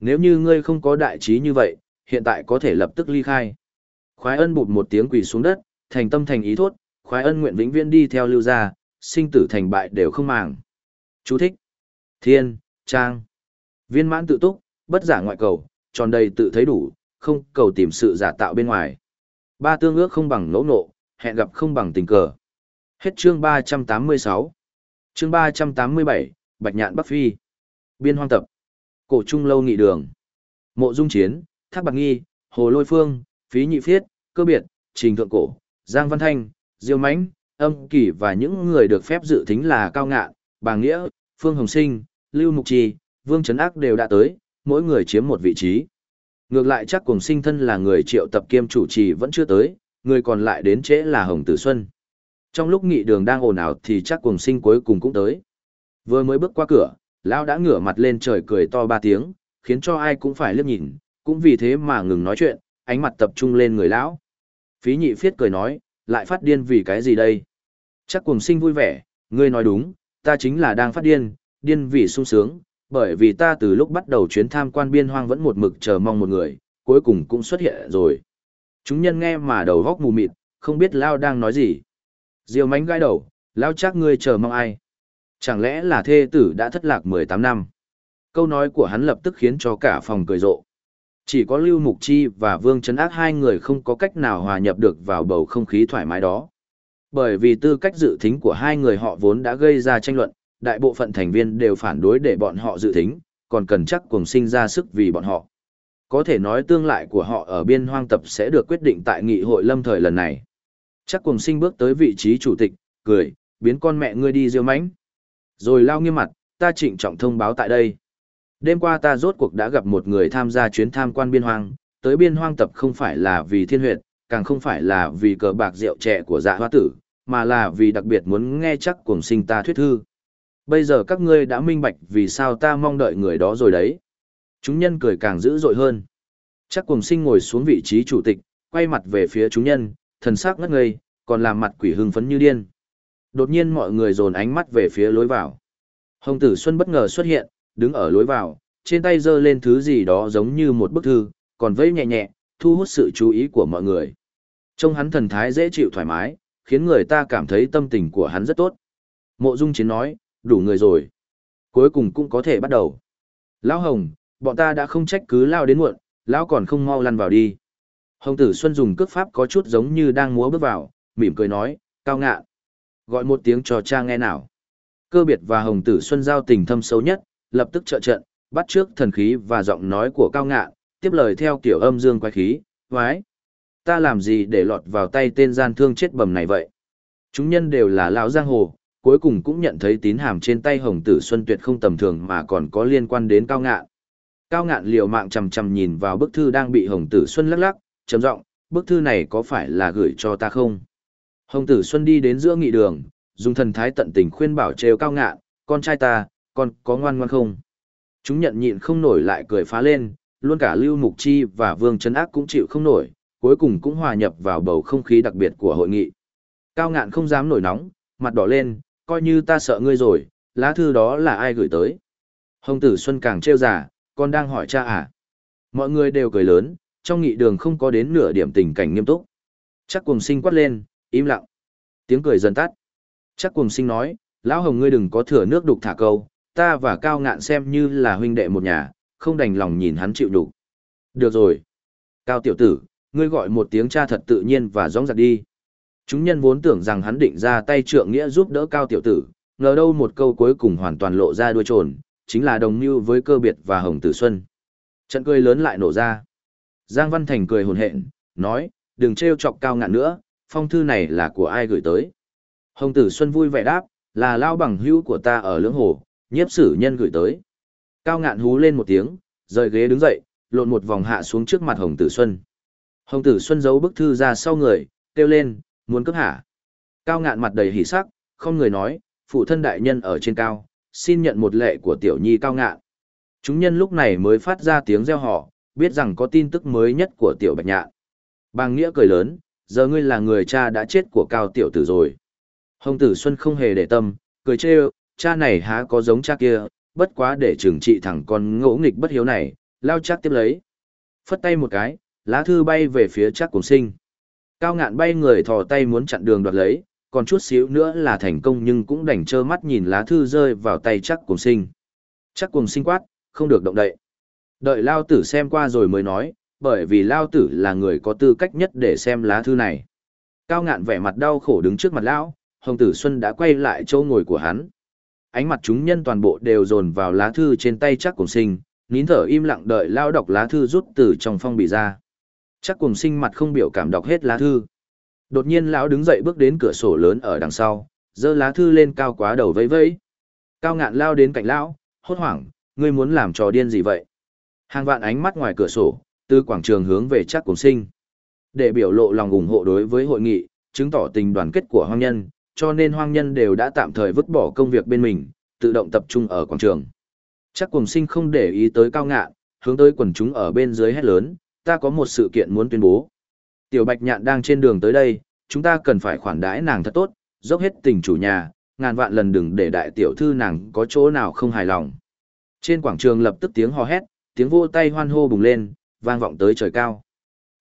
Nếu như ngươi không có đại trí như vậy, hiện tại có thể lập tức ly khai. Khoái ân bụt một tiếng quỳ xuống đất, thành tâm thành ý thốt, khoái ân nguyện vĩnh viễn đi theo lưu gia, sinh tử thành bại đều không màng. Chú thích. Thiên, Trang. Viên mãn tự túc, bất giả ngoại cầu, tròn đầy tự thấy đủ, không cầu tìm sự giả tạo bên ngoài. Ba tương ước không bằng nỗ nộ, hẹn gặp không bằng tình cờ. Hết chương 386. Chương 387, Bạch Nhạn Bắc Phi. Biên hoang tập. Cổ Trung Lâu Nghị Đường. Mộ Dung Chiến, Thác Bạc Nghi, Hồ Lôi Phương, Phí Nhị Phiết, Cơ Biệt, Trình Thượng Cổ, Giang Văn Thanh, Diêu Mãnh, Âm Kỳ và những người được phép dự tính là Cao Ngạn, Bà Nghĩa, Phương Hồng Sinh, Lưu Mục Trì, Vương Trấn Ác đều đã tới, mỗi người chiếm một vị trí. Ngược lại chắc cùng sinh thân là người triệu tập kiêm chủ trì vẫn chưa tới, người còn lại đến trễ là Hồng Tử Xuân. Trong lúc nghị đường đang ồn ào thì chắc cùng sinh cuối cùng cũng tới. Vừa mới bước qua cửa, Lão đã ngửa mặt lên trời cười to ba tiếng, khiến cho ai cũng phải liếc nhìn, cũng vì thế mà ngừng nói chuyện, ánh mặt tập trung lên người Lão. Phí nhị phiết cười nói, lại phát điên vì cái gì đây? Chắc cùng sinh vui vẻ, ngươi nói đúng, ta chính là đang phát điên, điên vì sung sướng, bởi vì ta từ lúc bắt đầu chuyến tham quan biên hoang vẫn một mực chờ mong một người, cuối cùng cũng xuất hiện rồi. Chúng nhân nghe mà đầu góc mù mịt, không biết Lao đang nói gì. Diêu mánh gai đầu, Lao chắc ngươi chờ mong ai. Chẳng lẽ là thê tử đã thất lạc 18 năm? Câu nói của hắn lập tức khiến cho cả phòng cười rộ. Chỉ có Lưu Mục Chi và Vương Trấn Ác hai người không có cách nào hòa nhập được vào bầu không khí thoải mái đó. Bởi vì tư cách dự thính của hai người họ vốn đã gây ra tranh luận, đại bộ phận thành viên đều phản đối để bọn họ dự tính, còn cần chắc cùng sinh ra sức vì bọn họ. Có thể nói tương lai của họ ở biên hoang tập sẽ được quyết định tại nghị hội lâm thời lần này. Chắc cùng sinh bước tới vị trí chủ tịch, cười, biến con mẹ ngươi đi diêu mánh. Rồi lao nghiêm mặt, ta trịnh trọng thông báo tại đây. Đêm qua ta rốt cuộc đã gặp một người tham gia chuyến tham quan biên hoang, tới biên hoang tập không phải là vì thiên huyệt, càng không phải là vì cờ bạc rượu trẻ của dạ hoa tử, mà là vì đặc biệt muốn nghe chắc cùng sinh ta thuyết thư. Bây giờ các ngươi đã minh bạch vì sao ta mong đợi người đó rồi đấy. Chúng nhân cười càng dữ dội hơn. Chắc cùng sinh ngồi xuống vị trí chủ tịch, quay mặt về phía chúng nhân, thần sắc ngất ngây, còn làm mặt quỷ hưng phấn như điên. Đột nhiên mọi người dồn ánh mắt về phía lối vào. Hồng Tử Xuân bất ngờ xuất hiện, đứng ở lối vào, trên tay giơ lên thứ gì đó giống như một bức thư, còn vẫy nhẹ nhẹ, thu hút sự chú ý của mọi người. Trông hắn thần thái dễ chịu thoải mái, khiến người ta cảm thấy tâm tình của hắn rất tốt. Mộ Dung Chiến nói, đủ người rồi. Cuối cùng cũng có thể bắt đầu. Lão Hồng, bọn ta đã không trách cứ lao đến muộn, lão còn không mau lăn vào đi. Hồng Tử Xuân dùng cước pháp có chút giống như đang múa bước vào, mỉm cười nói, cao ngạ. Gọi một tiếng cho cha nghe nào. Cơ biệt và Hồng Tử Xuân giao tình thâm sâu nhất, lập tức trợ trận, bắt trước thần khí và giọng nói của cao ngạ, tiếp lời theo kiểu âm dương quái khí, vái. Ta làm gì để lọt vào tay tên gian thương chết bầm này vậy? Chúng nhân đều là lão giang hồ, cuối cùng cũng nhận thấy tín hàm trên tay Hồng Tử Xuân tuyệt không tầm thường mà còn có liên quan đến cao ngạn. Cao ngạn liều mạng chầm chầm nhìn vào bức thư đang bị Hồng Tử Xuân lắc lắc, trầm giọng, bức thư này có phải là gửi cho ta không? Hồng Tử Xuân đi đến giữa nghị đường, dùng thần thái tận tình khuyên bảo trêu cao ngạn, con trai ta, con có ngoan ngoan không? Chúng nhận nhịn không nổi lại cười phá lên, luôn cả Lưu Mục Chi và Vương Trấn Ác cũng chịu không nổi, cuối cùng cũng hòa nhập vào bầu không khí đặc biệt của hội nghị. Cao ngạn không dám nổi nóng, mặt đỏ lên, coi như ta sợ ngươi rồi, lá thư đó là ai gửi tới. Hồng tử Xuân càng trêu giả, con đang hỏi cha à. Mọi người đều cười lớn, trong nghị đường không có đến nửa điểm tình cảnh nghiêm túc. Chắc cùng sinh quát lên, im lặng. Tiếng cười dần tắt. Chắc cùng sinh nói, lão hồng ngươi đừng có thừa nước đục thả câu, ta và cao ngạn xem như là huynh đệ một nhà, không đành lòng nhìn hắn chịu đục. Được rồi. Cao tiểu tử, ngươi gọi một tiếng cha thật tự nhiên và rõng rạc đi. Chúng nhân vốn tưởng rằng hắn định ra tay trượng nghĩa giúp đỡ cao tiểu tử, ngờ đâu một câu cuối cùng hoàn toàn lộ ra đuôi trồn, chính là đồng mưu với cơ biệt và hồng tử xuân. Trận cười lớn lại nổ ra. Giang Văn Thành cười hồn hện, nói, đừng trêu chọc cao ngạn nữa, phong thư này là của ai gửi tới. Hồng Tử Xuân vui vẻ đáp, là lao bằng hữu của ta ở lưỡng hồ, nhiếp sử nhân gửi tới. Cao ngạn hú lên một tiếng, rời ghế đứng dậy, lộn một vòng hạ xuống trước mặt Hồng Tử Xuân. Hồng Tử Xuân giấu bức thư ra sau người, kêu lên, muốn cấp hạ. Cao ngạn mặt đầy hỉ sắc, không người nói, phụ thân đại nhân ở trên cao, xin nhận một lệ của tiểu nhi cao ngạn. Chúng nhân lúc này mới phát ra tiếng reo họ, biết rằng có tin tức mới nhất của tiểu bạch nhạn. Bàng Nghĩa cười lớn, giờ ngươi là người cha đã chết của cao tiểu tử rồi. Hồng tử Xuân không hề để tâm, cười trêu, cha này há có giống cha kia, bất quá để trừng trị thẳng con ngỗ nghịch bất hiếu này, lao chắc tiếp lấy. Phất tay một cái, lá thư bay về phía chắc cùng sinh. Cao ngạn bay người thò tay muốn chặn đường đoạt lấy, còn chút xíu nữa là thành công nhưng cũng đành trơ mắt nhìn lá thư rơi vào tay chắc cùng sinh. Chắc cùng sinh quát, không được động đậy. Đợi Lao Tử xem qua rồi mới nói, bởi vì Lao Tử là người có tư cách nhất để xem lá thư này. Cao ngạn vẻ mặt đau khổ đứng trước mặt Lão, Hồng Tử Xuân đã quay lại chỗ ngồi của hắn. Ánh mặt chúng nhân toàn bộ đều dồn vào lá thư trên tay chắc cùng sinh, nín thở im lặng đợi Lao đọc lá thư rút từ trong phong bì ra. Chắc cùng sinh mặt không biểu cảm đọc hết lá thư. Đột nhiên lão đứng dậy bước đến cửa sổ lớn ở đằng sau, giơ lá thư lên cao quá đầu vẫy vẫy. Cao ngạn lao đến cạnh lão, hốt hoảng, ngươi muốn làm trò điên gì vậy? Hàng vạn ánh mắt ngoài cửa sổ, từ quảng trường hướng về chắc cùng sinh. Để biểu lộ lòng ủng hộ đối với hội nghị, chứng tỏ tình đoàn kết của hoang nhân, cho nên hoang nhân đều đã tạm thời vứt bỏ công việc bên mình, tự động tập trung ở quảng trường. Chắc cùng sinh không để ý tới cao ngạn, hướng tới quần chúng ở bên dưới hét lớn, ta có một sự kiện muốn tuyên bố. Tiểu Bạch Nhạn đang trên đường tới đây, chúng ta cần phải khoản đãi nàng thật tốt, dốc hết tình chủ nhà, ngàn vạn lần đừng để đại tiểu thư nàng có chỗ nào không hài lòng. Trên quảng trường lập tức tiếng hò hét, tiếng vô tay hoan hô bùng lên, vang vọng tới trời cao.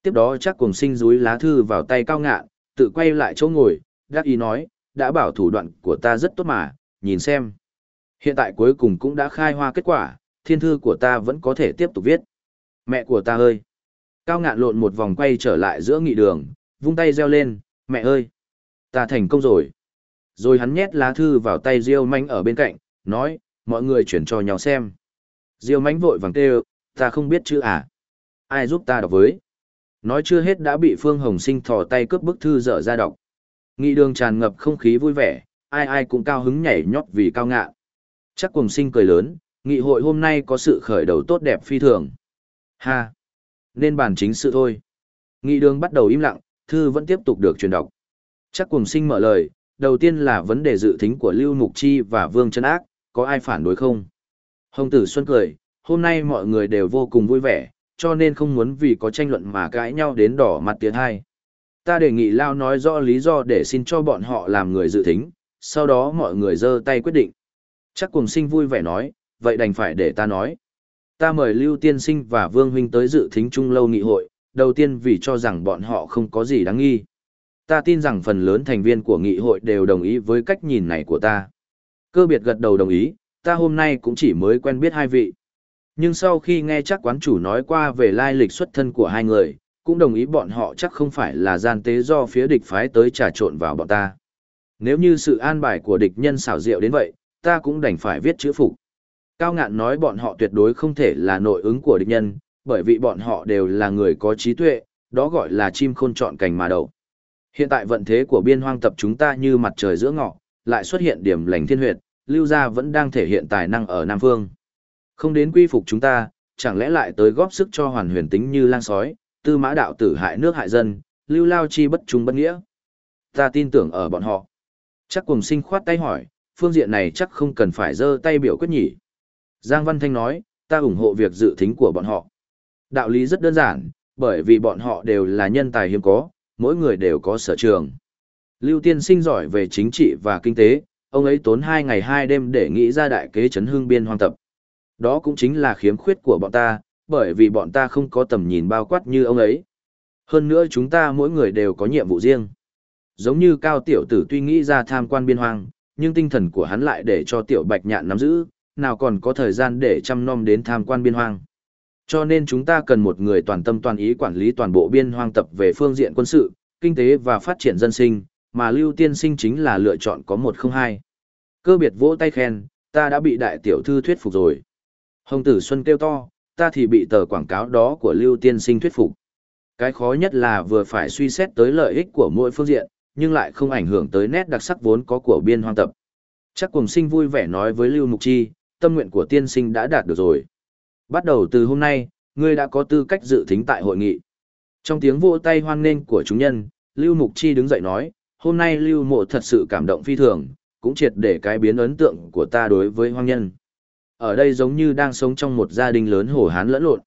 Tiếp đó chắc cùng sinh rúi lá thư vào tay cao ngạn, tự quay lại chỗ ngồi, gác ý nói, đã bảo thủ đoạn của ta rất tốt mà, nhìn xem. Hiện tại cuối cùng cũng đã khai hoa kết quả, thiên thư của ta vẫn có thể tiếp tục viết. Mẹ của ta ơi! Cao ngạn lộn một vòng quay trở lại giữa nghị đường, vung tay reo lên, mẹ ơi! Ta thành công rồi! Rồi hắn nhét lá thư vào tay Diêu manh ở bên cạnh, nói, mọi người chuyển cho nhau xem. Diêu Mánh vội vàng kêu, ta không biết chữ à? Ai giúp ta đọc với? Nói chưa hết đã bị Phương Hồng Sinh thò tay cướp bức thư dở ra đọc. Nghị đường tràn ngập không khí vui vẻ, ai ai cũng cao hứng nhảy nhót vì cao ngạ. Chắc cùng sinh cười lớn, nghị hội hôm nay có sự khởi đầu tốt đẹp phi thường. Ha! Nên bàn chính sự thôi. Nghị đường bắt đầu im lặng, thư vẫn tiếp tục được truyền đọc. Chắc cùng sinh mở lời, đầu tiên là vấn đề dự thính của Lưu Mục Chi và Vương Trân Ác, có ai phản đối không? Hồng Tử Xuân cười, hôm nay mọi người đều vô cùng vui vẻ, cho nên không muốn vì có tranh luận mà cãi nhau đến đỏ mặt tiến hai. Ta đề nghị Lao nói rõ lý do để xin cho bọn họ làm người dự thính, sau đó mọi người giơ tay quyết định. Chắc cùng sinh vui vẻ nói, vậy đành phải để ta nói. Ta mời Lưu Tiên Sinh và Vương Huynh tới dự thính trung lâu nghị hội, đầu tiên vì cho rằng bọn họ không có gì đáng nghi. Ta tin rằng phần lớn thành viên của nghị hội đều đồng ý với cách nhìn này của ta. Cơ biệt gật đầu đồng ý, ta hôm nay cũng chỉ mới quen biết hai vị. Nhưng sau khi nghe chắc quán chủ nói qua về lai lịch xuất thân của hai người, cũng đồng ý bọn họ chắc không phải là gian tế do phía địch phái tới trà trộn vào bọn ta. Nếu như sự an bài của địch nhân xảo diệu đến vậy, ta cũng đành phải viết chữ phục. Cao ngạn nói bọn họ tuyệt đối không thể là nội ứng của địch nhân, bởi vì bọn họ đều là người có trí tuệ, đó gọi là chim khôn chọn cành mà đậu. Hiện tại vận thế của biên hoang tập chúng ta như mặt trời giữa ngọ, lại xuất hiện điểm lành thiên huyệt, lưu gia vẫn đang thể hiện tài năng ở Nam Phương. Không đến quy phục chúng ta, chẳng lẽ lại tới góp sức cho hoàn huyền tính như lang sói, tư mã đạo tử hại nước hại dân, lưu lao chi bất trung bất nghĩa. Ta tin tưởng ở bọn họ. Chắc cùng sinh khoát tay hỏi, phương diện này chắc không cần phải giơ tay biểu quyết nhỉ. Giang Văn Thanh nói, ta ủng hộ việc dự thính của bọn họ. Đạo lý rất đơn giản, bởi vì bọn họ đều là nhân tài hiếm có, mỗi người đều có sở trường. Lưu Tiên sinh giỏi về chính trị và kinh tế, ông ấy tốn hai ngày hai đêm để nghĩ ra đại kế chấn hương biên hoang tập. Đó cũng chính là khiếm khuyết của bọn ta, bởi vì bọn ta không có tầm nhìn bao quát như ông ấy. Hơn nữa chúng ta mỗi người đều có nhiệm vụ riêng. Giống như cao tiểu tử tuy nghĩ ra tham quan biên hoang, nhưng tinh thần của hắn lại để cho tiểu bạch nhạn nắm giữ, nào còn có thời gian để chăm nom đến tham quan biên hoang. Cho nên chúng ta cần một người toàn tâm toàn ý quản lý toàn bộ biên hoang tập về phương diện quân sự, kinh tế và phát triển dân sinh, mà Lưu Tiên Sinh chính là lựa chọn có một không hai. Cơ biệt vỗ tay khen, ta đã bị đại tiểu thư thuyết phục rồi. Hồng Tử Xuân kêu to, ta thì bị tờ quảng cáo đó của Lưu Tiên Sinh thuyết phục. Cái khó nhất là vừa phải suy xét tới lợi ích của mỗi phương diện, nhưng lại không ảnh hưởng tới nét đặc sắc vốn có của biên hoang tập. Chắc cùng sinh vui vẻ nói với Lưu Mục Chi, tâm nguyện của tiên sinh đã đạt được rồi. Bắt đầu từ hôm nay, ngươi đã có tư cách dự thính tại hội nghị. Trong tiếng vỗ tay hoan nghênh của chúng nhân, Lưu Mục Chi đứng dậy nói, hôm nay Lưu Mộ thật sự cảm động phi thường, cũng triệt để cái biến ấn tượng của ta đối với hoang nhân. Ở đây giống như đang sống trong một gia đình lớn hổ hán lẫn lộn.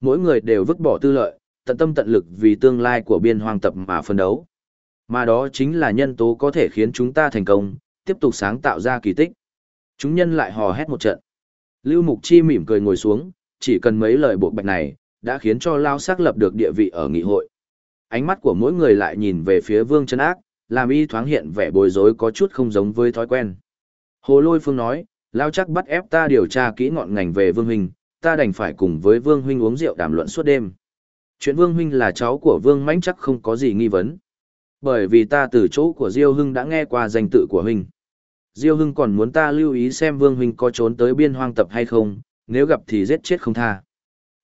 Mỗi người đều vứt bỏ tư lợi, tận tâm tận lực vì tương lai của biên hoang tập mà phân đấu. Mà đó chính là nhân tố có thể khiến chúng ta thành công, tiếp tục sáng tạo ra kỳ tích. Chúng nhân lại hò hét một trận. Lưu Mục Chi mỉm cười ngồi xuống, chỉ cần mấy lời buộc bạch này, đã khiến cho Lao xác lập được địa vị ở nghị hội. Ánh mắt của mỗi người lại nhìn về phía Vương Trấn Ác, làm y thoáng hiện vẻ bối rối có chút không giống với thói quen. Hồ Lôi Phương nói, Lao chắc bắt ép ta điều tra kỹ ngọn ngành về Vương Huynh, ta đành phải cùng với Vương Huynh uống rượu đàm luận suốt đêm. Chuyện Vương Huynh là cháu của Vương Mãnh chắc không có gì nghi vấn. Bởi vì ta từ chỗ của Diêu Hưng đã nghe qua danh tự của Huynh. Diêu Hưng còn muốn ta lưu ý xem Vương Huynh có trốn tới biên hoang tập hay không, nếu gặp thì giết chết không tha.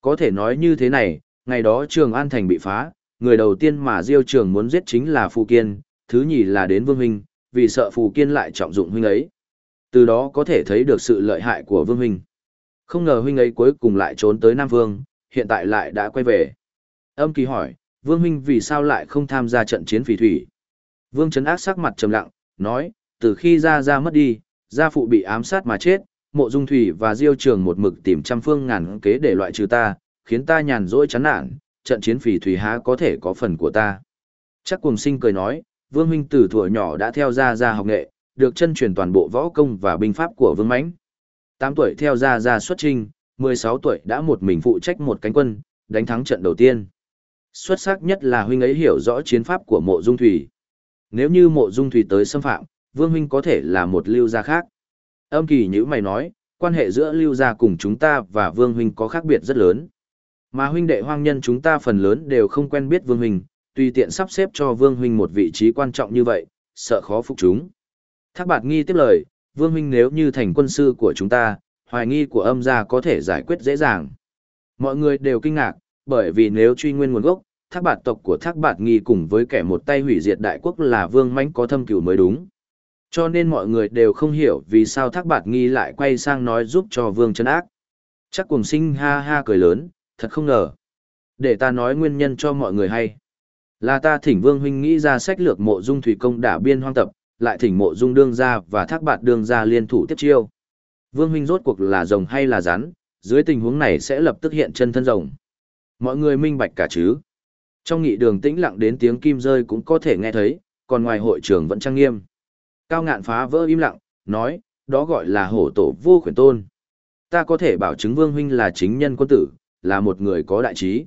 Có thể nói như thế này, ngày đó Trường An Thành bị phá, người đầu tiên mà Diêu Trường muốn giết chính là Phù Kiên, thứ nhì là đến Vương Huynh, vì sợ Phù Kiên lại trọng dụng Huynh ấy. Từ đó có thể thấy được sự lợi hại của Vương Huynh. Không ngờ Huynh ấy cuối cùng lại trốn tới Nam Vương, hiện tại lại đã quay về. Âm kỳ hỏi, Vương Huynh vì sao lại không tham gia trận chiến phỉ thủy? Vương Trấn Ác sắc mặt trầm lặng, nói, từ khi ra ra mất đi, gia phụ bị ám sát mà chết, mộ dung thủy và diêu trường một mực tìm trăm phương ngàn kế để loại trừ ta, khiến ta nhàn rỗi chán nản, trận chiến phỉ thủy há có thể có phần của ta. Chắc cùng sinh cười nói, Vương Huynh từ tuổi nhỏ đã theo gia gia học nghệ, được chân truyền toàn bộ võ công và binh pháp của Vương Mãnh. 8 tuổi theo gia gia xuất trinh, 16 tuổi đã một mình phụ trách một cánh quân, đánh thắng trận đầu tiên. Xuất sắc nhất là huynh ấy hiểu rõ chiến pháp của mộ dung thủy. Nếu như mộ dung thủy tới xâm phạm, vương huynh có thể là một lưu gia khác. Âm kỳ như mày nói, quan hệ giữa lưu gia cùng chúng ta và vương huynh có khác biệt rất lớn. Mà huynh đệ hoang nhân chúng ta phần lớn đều không quen biết vương huynh, tùy tiện sắp xếp cho vương huynh một vị trí quan trọng như vậy, sợ khó phục chúng. Thác bạt nghi tiếp lời, vương huynh nếu như thành quân sư của chúng ta, hoài nghi của âm gia có thể giải quyết dễ dàng. Mọi người đều kinh ngạc, bởi vì nếu truy nguyên nguồn gốc, thác bạt tộc của thác bạt nghi cùng với kẻ một tay hủy diệt đại quốc là vương mãnh có thâm cửu mới đúng. Cho nên mọi người đều không hiểu vì sao thác bạt nghi lại quay sang nói giúp cho vương chân ác. Chắc cùng sinh ha ha cười lớn, thật không ngờ. Để ta nói nguyên nhân cho mọi người hay. Là ta thỉnh vương huynh nghĩ ra sách lược mộ dung thủy công đả biên hoang tập, lại thỉnh mộ dung đương ra và thác bạt đương ra liên thủ tiếp chiêu. Vương huynh rốt cuộc là rồng hay là rắn, dưới tình huống này sẽ lập tức hiện chân thân rồng. Mọi người minh bạch cả chứ. Trong nghị đường tĩnh lặng đến tiếng kim rơi cũng có thể nghe thấy, còn ngoài hội trường vẫn trang nghiêm. Cao ngạn phá vỡ im lặng, nói, đó gọi là hổ tổ vô khuyển tôn. Ta có thể bảo chứng vương huynh là chính nhân quân tử, là một người có đại trí.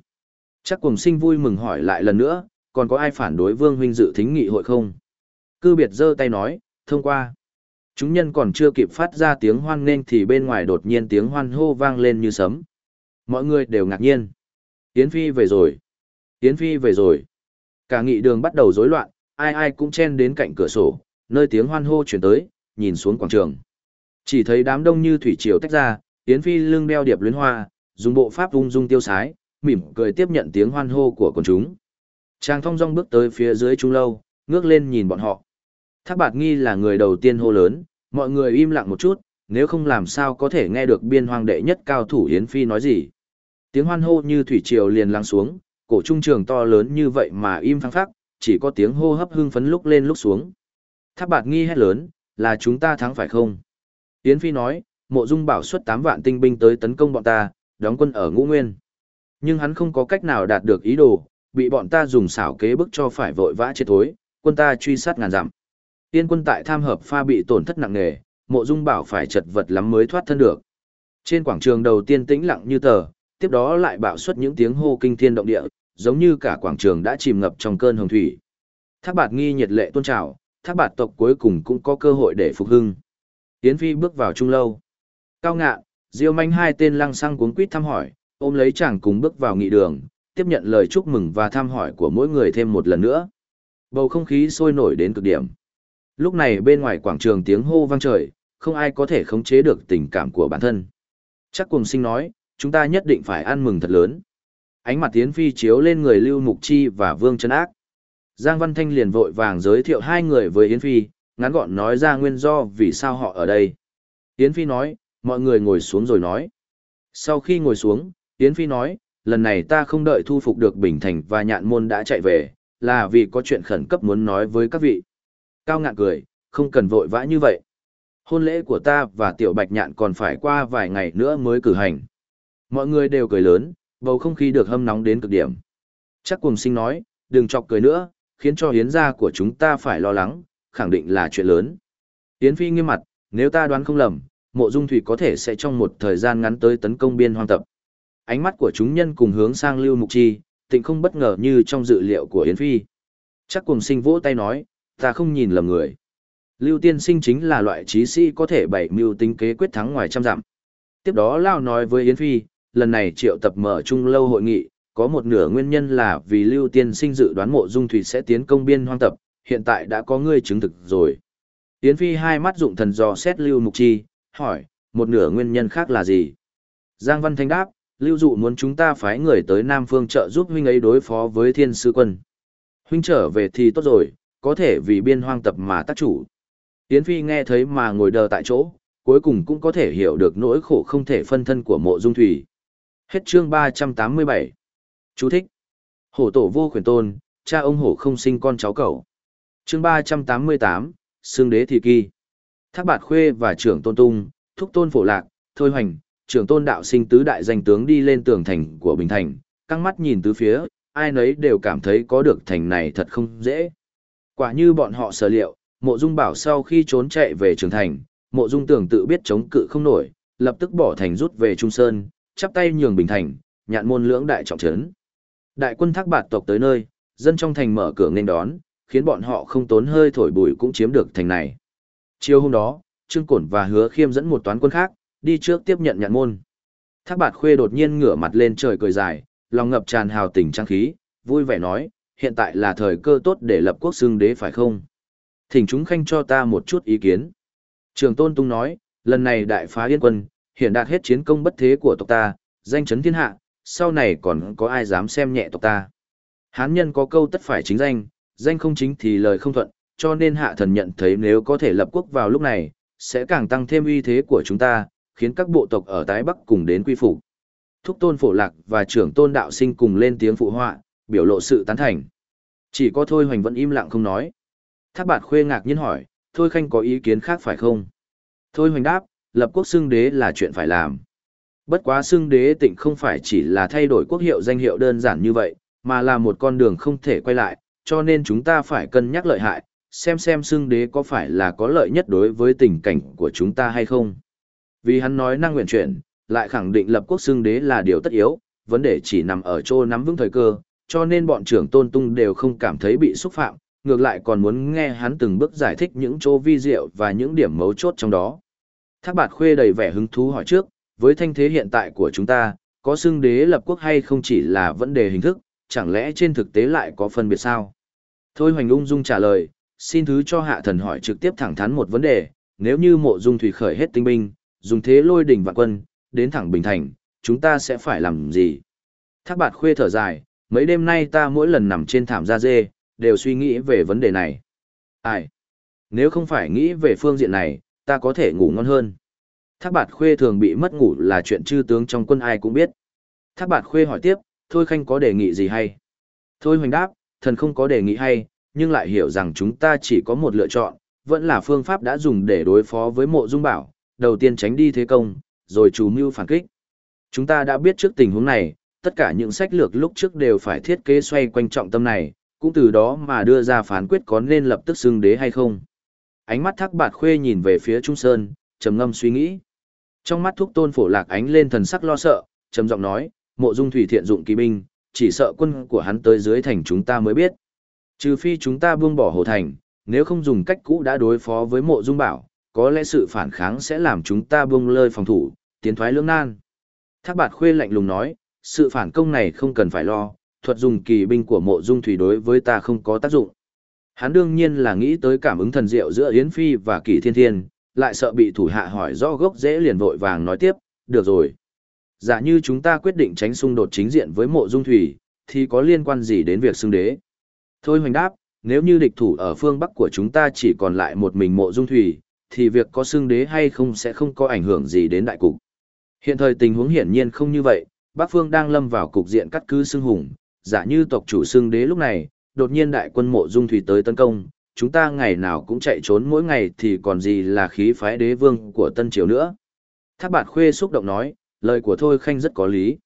Chắc cùng sinh vui mừng hỏi lại lần nữa, còn có ai phản đối vương huynh dự thính nghị hội không? Cư biệt giơ tay nói, thông qua. Chúng nhân còn chưa kịp phát ra tiếng hoan nghênh thì bên ngoài đột nhiên tiếng hoan hô vang lên như sấm. Mọi người đều ngạc nhiên. Yến Phi về rồi. Yến Phi về rồi. Cả nghị đường bắt đầu rối loạn, ai ai cũng chen đến cạnh cửa sổ, nơi tiếng hoan hô chuyển tới, nhìn xuống quảng trường. Chỉ thấy đám đông như thủy triều tách ra, Yến Phi lưng đeo điệp luyến hoa, dùng bộ pháp ung dung tiêu sái, mỉm cười tiếp nhận tiếng hoan hô của quần chúng. Trang thong dong bước tới phía dưới trung lâu, ngước lên nhìn bọn họ. Thác bạt nghi là người đầu tiên hô lớn, mọi người im lặng một chút, nếu không làm sao có thể nghe được biên hoang đệ nhất cao thủ Yến Phi nói gì. Tiếng hoan hô như thủy triều liền lắng xuống, cổ trung trường to lớn như vậy mà im phăng phắc, chỉ có tiếng hô hấp hưng phấn lúc lên lúc xuống. Tháp bạt nghi hét lớn, là chúng ta thắng phải không? Yến Phi nói, mộ dung bảo xuất 8 vạn tinh binh tới tấn công bọn ta, đóng quân ở ngũ nguyên. Nhưng hắn không có cách nào đạt được ý đồ, bị bọn ta dùng xảo kế bức cho phải vội vã chết thối, quân ta truy sát ngàn dặm. Tiên quân tại tham hợp pha bị tổn thất nặng nề, mộ dung bảo phải chật vật lắm mới thoát thân được. Trên quảng trường đầu tiên tĩnh lặng như tờ, tiếp đó lại bạo xuất những tiếng hô kinh thiên động địa, giống như cả quảng trường đã chìm ngập trong cơn hồng thủy. Thác bạt nghi nhiệt lệ tôn trào, thác bạt tộc cuối cùng cũng có cơ hội để phục hưng. Yến Phi bước vào trung lâu. Cao ngạ, Diêu manh hai tên lăng xăng cuốn quýt thăm hỏi, ôm lấy chàng cùng bước vào nghị đường, tiếp nhận lời chúc mừng và thăm hỏi của mỗi người thêm một lần nữa. Bầu không khí sôi nổi đến cực điểm. Lúc này bên ngoài quảng trường tiếng hô vang trời, không ai có thể khống chế được tình cảm của bản thân. Chắc cùng sinh nói, chúng ta nhất định phải ăn mừng thật lớn. Ánh mặt Yến Phi chiếu lên người Lưu Mục Chi và Vương Trấn Ác. Giang Văn Thanh liền vội vàng giới thiệu hai người với Yến Phi, ngắn gọn nói ra nguyên do vì sao họ ở đây. Yến Phi nói, mọi người ngồi xuống rồi nói. Sau khi ngồi xuống, Yến Phi nói, lần này ta không đợi thu phục được Bình Thành và nhạn môn đã chạy về, là vì có chuyện khẩn cấp muốn nói với các vị. Cao ngạn cười, không cần vội vã như vậy. Hôn lễ của ta và tiểu bạch nhạn còn phải qua vài ngày nữa mới cử hành. Mọi người đều cười lớn, bầu không khí được hâm nóng đến cực điểm. Chắc cùng sinh nói, đừng chọc cười nữa, khiến cho hiến gia của chúng ta phải lo lắng, khẳng định là chuyện lớn. Hiến Phi nghiêm mặt, nếu ta đoán không lầm, mộ dung thủy có thể sẽ trong một thời gian ngắn tới tấn công biên hoang tập. Ánh mắt của chúng nhân cùng hướng sang Lưu Mục Chi, tịnh không bất ngờ như trong dự liệu của Yến Phi. Chắc cùng sinh vỗ tay nói, ta không nhìn lầm người. Lưu tiên sinh chính là loại trí sĩ có thể bảy mưu tính kế quyết thắng ngoài trăm dặm. Tiếp đó Lao nói với Yến Phi, lần này triệu tập mở chung lâu hội nghị, có một nửa nguyên nhân là vì Lưu tiên sinh dự đoán mộ dung thủy sẽ tiến công biên hoang tập, hiện tại đã có ngươi chứng thực rồi. Yến Phi hai mắt dụng thần dò xét Lưu Mục Chi, hỏi, một nửa nguyên nhân khác là gì? Giang Văn Thanh đáp, Lưu Dụ muốn chúng ta phái người tới Nam Phương trợ giúp huynh ấy đối phó với thiên sư quân. Huynh trở về thì tốt rồi, có thể vì biên hoang tập mà tác chủ. Yến Phi nghe thấy mà ngồi đờ tại chỗ, cuối cùng cũng có thể hiểu được nỗi khổ không thể phân thân của mộ dung thủy. Hết chương 387. Chú thích. Hổ tổ vô khuyển tôn, cha ông hổ không sinh con cháu cậu. Chương 388, Sương đế thị kỳ. Thác bạt khuê và trưởng tôn tung, thúc tôn phổ lạc, thôi hoành, trưởng tôn đạo sinh tứ đại danh tướng đi lên tường thành của Bình Thành, căng mắt nhìn tứ phía, ai nấy đều cảm thấy có được thành này thật không dễ. Quả như bọn họ sở liệu, mộ dung bảo sau khi trốn chạy về trường thành, mộ dung tưởng tự biết chống cự không nổi, lập tức bỏ thành rút về Trung Sơn, chắp tay nhường Bình Thành, nhạn môn lưỡng đại trọng trấn. Đại quân thác bạt tộc tới nơi, dân trong thành mở cửa nên đón, khiến bọn họ không tốn hơi thổi bụi cũng chiếm được thành này. Chiều hôm đó, Trương Cổn và Hứa Khiêm dẫn một toán quân khác, đi trước tiếp nhận nhạn môn. Thác bạt khuê đột nhiên ngửa mặt lên trời cười dài, lòng ngập tràn hào tình trang khí, vui vẻ nói, hiện tại là thời cơ tốt để lập quốc xương đế phải không? Thỉnh chúng khanh cho ta một chút ý kiến. Trường Tôn Tung nói, lần này đại phá yên quân, hiện đạt hết chiến công bất thế của tộc ta, danh chấn thiên hạ, sau này còn có ai dám xem nhẹ tộc ta. Hán nhân có câu tất phải chính danh, danh không chính thì lời không thuận, cho nên hạ thần nhận thấy nếu có thể lập quốc vào lúc này, sẽ càng tăng thêm uy thế của chúng ta, khiến các bộ tộc ở Tái Bắc cùng đến quy phục. Thúc tôn phổ lạc và trưởng tôn đạo sinh cùng lên tiếng phụ họa, biểu lộ sự tán thành. Chỉ có Thôi Hoành vẫn im lặng không nói. Thác bạt khuê ngạc nhiên hỏi, Thôi Khanh có ý kiến khác phải không? Thôi Hoành đáp, lập quốc xưng đế là chuyện phải làm. Bất quá xưng đế tịnh không phải chỉ là thay đổi quốc hiệu danh hiệu đơn giản như vậy, mà là một con đường không thể quay lại, cho nên chúng ta phải cân nhắc lợi hại, xem xem xưng đế có phải là có lợi nhất đối với tình cảnh của chúng ta hay không. Vì hắn nói năng nguyện chuyển, lại khẳng định lập quốc xưng đế là điều tất yếu, vấn đề chỉ nằm ở chỗ nắm vững thời cơ, cho nên bọn trưởng tôn tung đều không cảm thấy bị xúc phạm, ngược lại còn muốn nghe hắn từng bước giải thích những chỗ vi diệu và những điểm mấu chốt trong đó. Thác bạt khuê đầy vẻ hứng thú hỏi trước, với thanh thế hiện tại của chúng ta, có xưng đế lập quốc hay không chỉ là vấn đề hình thức, chẳng lẽ trên thực tế lại có phân biệt sao? Thôi Hoành ung dung trả lời, xin thứ cho hạ thần hỏi trực tiếp thẳng thắn một vấn đề, nếu như mộ dung thủy khởi hết tinh binh, dùng thế lôi đỉnh vạn quân, đến thẳng Bình Thành, chúng ta sẽ phải làm gì? Thác bạt khuê thở dài, mấy đêm nay ta mỗi lần nằm trên thảm da dê, đều suy nghĩ về vấn đề này. Ai? Nếu không phải nghĩ về phương diện này, ta có thể ngủ ngon hơn. Thác bạt khuê thường bị mất ngủ là chuyện chư tướng trong quân ai cũng biết. Thác bạt khuê hỏi tiếp, Thôi Khanh có đề nghị gì hay? Thôi hoành đáp, thần không có đề nghị hay, nhưng lại hiểu rằng chúng ta chỉ có một lựa chọn, vẫn là phương pháp đã dùng để đối phó với mộ dung bảo, đầu tiên tránh đi thế công, rồi chủ mưu phản kích. Chúng ta đã biết trước tình huống này, tất cả những sách lược lúc trước đều phải thiết kế xoay quanh trọng tâm này, cũng từ đó mà đưa ra phán quyết có nên lập tức xưng đế hay không. Ánh mắt thác bạt khuê nhìn về phía Trung Sơn, trầm ngâm suy nghĩ. Trong mắt thúc tôn phổ lạc ánh lên thần sắc lo sợ, trầm giọng nói, mộ dung thủy thiện dụng kỳ binh, chỉ sợ quân của hắn tới dưới thành chúng ta mới biết. Trừ phi chúng ta buông bỏ hồ thành, nếu không dùng cách cũ đã đối phó với mộ dung bảo, có lẽ sự phản kháng sẽ làm chúng ta buông lơi phòng thủ, tiến thoái lưỡng nan. Thác bạt khuê lạnh lùng nói, sự phản công này không cần phải lo, thuật dùng kỳ binh của mộ dung thủy đối với ta không có tác dụng. Hắn đương nhiên là nghĩ tới cảm ứng thần diệu giữa Yến Phi và Kỳ Thiên Thiên, lại sợ bị thủ hạ hỏi rõ gốc dễ liền vội vàng nói tiếp, được rồi. Giả như chúng ta quyết định tránh xung đột chính diện với mộ dung thủy, thì có liên quan gì đến việc xưng đế? Thôi hoành đáp, nếu như địch thủ ở phương Bắc của chúng ta chỉ còn lại một mình mộ dung thủy, thì việc có xưng đế hay không sẽ không có ảnh hưởng gì đến đại cục. Hiện thời tình huống hiển nhiên không như vậy, Bắc Phương đang lâm vào cục diện cắt cứ xưng hùng, giả như tộc chủ xưng đế lúc này, đột nhiên đại quân mộ dung thủy tới tấn công, chúng ta ngày nào cũng chạy trốn mỗi ngày thì còn gì là khí phái đế vương của Tân Triều nữa. Thác bạt khuê xúc động nói, lời của Thôi Khanh rất có lý.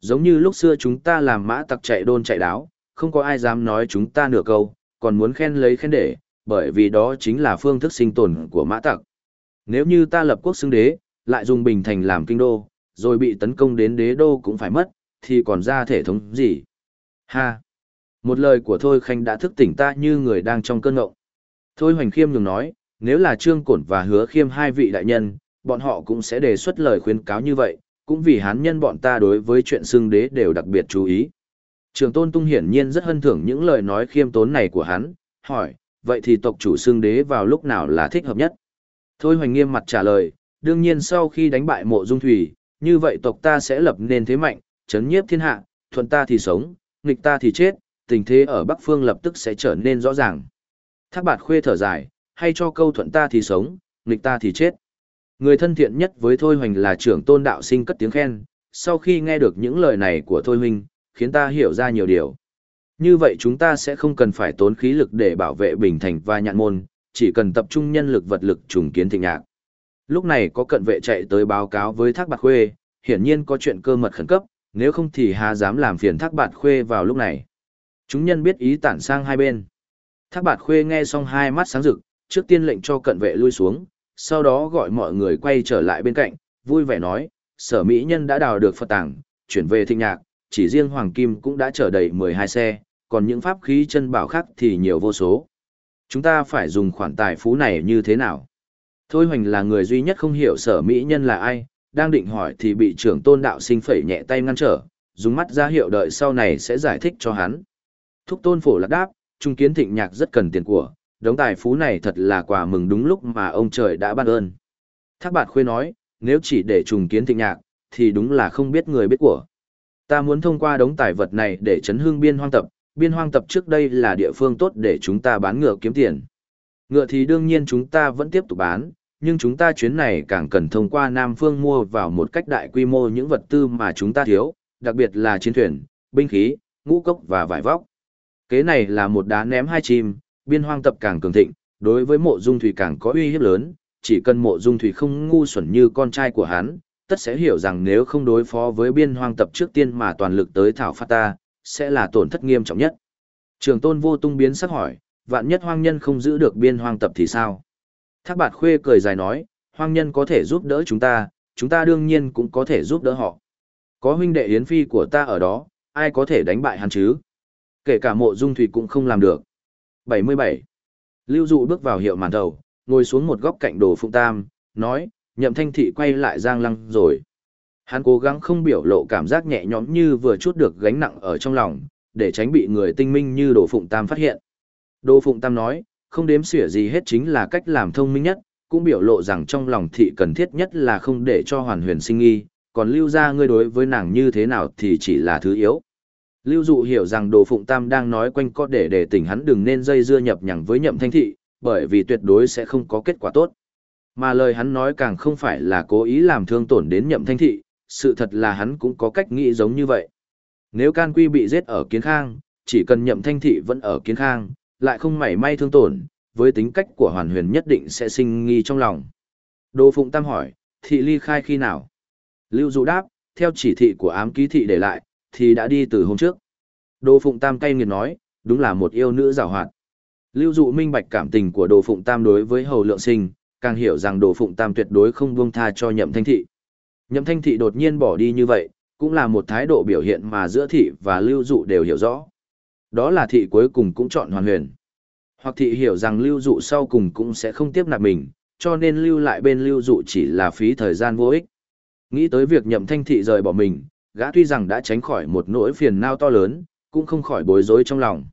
Giống như lúc xưa chúng ta làm mã tặc chạy đôn chạy đáo, không có ai dám nói chúng ta nửa câu, còn muốn khen lấy khen để, bởi vì đó chính là phương thức sinh tồn của mã tặc. Nếu như ta lập quốc xưng đế, lại dùng Bình Thành làm kinh đô, rồi bị tấn công đến đế đô cũng phải mất, thì còn ra thể thống gì? Ha! Một lời của Thôi Khanh đã thức tỉnh ta như người đang trong cơn ngộng. Thôi Hoành Khiêm nhường nói, nếu là Trương Cổn và Hứa Khiêm hai vị đại nhân, bọn họ cũng sẽ đề xuất lời khuyến cáo như vậy, cũng vì hán nhân bọn ta đối với chuyện xưng đế đều đặc biệt chú ý. Trường Tôn Tung hiển nhiên rất hân thưởng những lời nói khiêm tốn này của hắn, hỏi, vậy thì tộc chủ xưng đế vào lúc nào là thích hợp nhất? Thôi Hoành nghiêm mặt trả lời, đương nhiên sau khi đánh bại mộ dung thủy, như vậy tộc ta sẽ lập nên thế mạnh, chấn nhiếp thiên hạ, thuận ta thì sống, nghịch ta thì chết, tình thế ở Bắc Phương lập tức sẽ trở nên rõ ràng. Thác bạt khuê thở dài, hay cho câu thuận ta thì sống, nghịch ta thì chết. Người thân thiện nhất với Thôi Hoành là trưởng tôn đạo sinh cất tiếng khen, sau khi nghe được những lời này của Thôi Huynh, khiến ta hiểu ra nhiều điều. Như vậy chúng ta sẽ không cần phải tốn khí lực để bảo vệ Bình Thành và nhạn môn, chỉ cần tập trung nhân lực vật lực trùng kiến thịnh nhạc. Lúc này có cận vệ chạy tới báo cáo với Thác Bạt Khuê, hiển nhiên có chuyện cơ mật khẩn cấp, nếu không thì hà dám làm phiền Thác Bạt Khuê vào lúc này. Chúng nhân biết ý tản sang hai bên. Thác Bạt Khuê nghe xong hai mắt sáng rực, trước tiên lệnh cho cận vệ lui xuống, sau đó gọi mọi người quay trở lại bên cạnh, vui vẻ nói, sở mỹ nhân đã đào được Phật tảng, chuyển về thịnh nhạc, chỉ riêng Hoàng Kim cũng đã chở đầy 12 xe, còn những pháp khí chân bảo khác thì nhiều vô số. Chúng ta phải dùng khoản tài phú này như thế nào? Thôi Hoành là người duy nhất không hiểu sở mỹ nhân là ai, đang định hỏi thì bị trưởng tôn đạo sinh phẩy nhẹ tay ngăn trở, dùng mắt ra hiệu đợi sau này sẽ giải thích cho hắn. Thúc tôn phổ lạc đáp, trung kiến thịnh nhạc rất cần tiền của, đống tài phú này thật là quà mừng đúng lúc mà ông trời đã ban ơn. Thác bạt khuê nói, nếu chỉ để trùng kiến thịnh nhạc, thì đúng là không biết người biết của. Ta muốn thông qua đống tài vật này để chấn hương biên hoang tập, biên hoang tập trước đây là địa phương tốt để chúng ta bán ngựa kiếm tiền. Ngựa thì đương nhiên chúng ta vẫn tiếp tục bán, nhưng chúng ta chuyến này càng cần thông qua Nam Phương mua vào một cách đại quy mô những vật tư mà chúng ta thiếu, đặc biệt là chiến thuyền, binh khí, ngũ cốc và vải vóc. Kế này là một đá ném hai chim, biên hoang tập càng cường thịnh, đối với mộ dung thủy càng có uy hiếp lớn, chỉ cần mộ dung thủy không ngu xuẩn như con trai của hắn, tất sẽ hiểu rằng nếu không đối phó với biên hoang tập trước tiên mà toàn lực tới thảo phát ta, sẽ là tổn thất nghiêm trọng nhất. Trường tôn vô tung biến sắc hỏi, vạn nhất hoang nhân không giữ được biên hoang tập thì sao? Thác bạt khuê cười dài nói, hoang nhân có thể giúp đỡ chúng ta, chúng ta đương nhiên cũng có thể giúp đỡ họ. Có huynh đệ Yến Phi của ta ở đó, ai có thể đánh bại hắn chứ? Kể cả mộ dung thủy cũng không làm được. 77. Lưu Dụ bước vào hiệu màn đầu, ngồi xuống một góc cạnh đồ phụng tam, nói, nhậm thanh thị quay lại giang lăng rồi. Hắn cố gắng không biểu lộ cảm giác nhẹ nhõm như vừa chút được gánh nặng ở trong lòng, để tránh bị người tinh minh như đồ phụng tam phát hiện. Đồ phụng tam nói, không đếm xỉa gì hết chính là cách làm thông minh nhất, cũng biểu lộ rằng trong lòng thị cần thiết nhất là không để cho hoàn huyền sinh nghi, còn lưu ra ngươi đối với nàng như thế nào thì chỉ là thứ yếu. Lưu dụ hiểu rằng đồ phụng tam đang nói quanh co để để tỉnh hắn đừng nên dây dưa nhập nhằng với nhậm thanh thị, bởi vì tuyệt đối sẽ không có kết quả tốt. Mà lời hắn nói càng không phải là cố ý làm thương tổn đến nhậm thanh thị, sự thật là hắn cũng có cách nghĩ giống như vậy. Nếu can quy bị giết ở kiến khang, chỉ cần nhậm thanh thị vẫn ở kiến khang, lại không mảy may thương tổn, với tính cách của hoàn huyền nhất định sẽ sinh nghi trong lòng. Đồ Phụng Tam hỏi, thị ly khai khi nào? Lưu Dụ đáp, theo chỉ thị của ám ký thị để lại, thì đã đi từ hôm trước. Đồ Phụng Tam cay nghiệt nói, đúng là một yêu nữ giàu hoạt. Lưu Dụ minh bạch cảm tình của Đồ Phụng Tam đối với Hầu Lượng Sinh, càng hiểu rằng Đồ Phụng Tam tuyệt đối không buông tha cho Nhậm Thanh Thị. Nhậm Thanh Thị đột nhiên bỏ đi như vậy, cũng là một thái độ biểu hiện mà giữa thị và Lưu Dụ đều hiểu rõ. Đó là thị cuối cùng cũng chọn hoàn huyền. Hoặc thị hiểu rằng Lưu Dụ sau cùng cũng sẽ không tiếp nạp mình, cho nên lưu lại bên Lưu Dụ chỉ là phí thời gian vô ích. Nghĩ tới việc Nhậm Thanh Thị rời bỏ mình, gã tuy rằng đã tránh khỏi một nỗi phiền nao to lớn, cũng không khỏi bối rối trong lòng.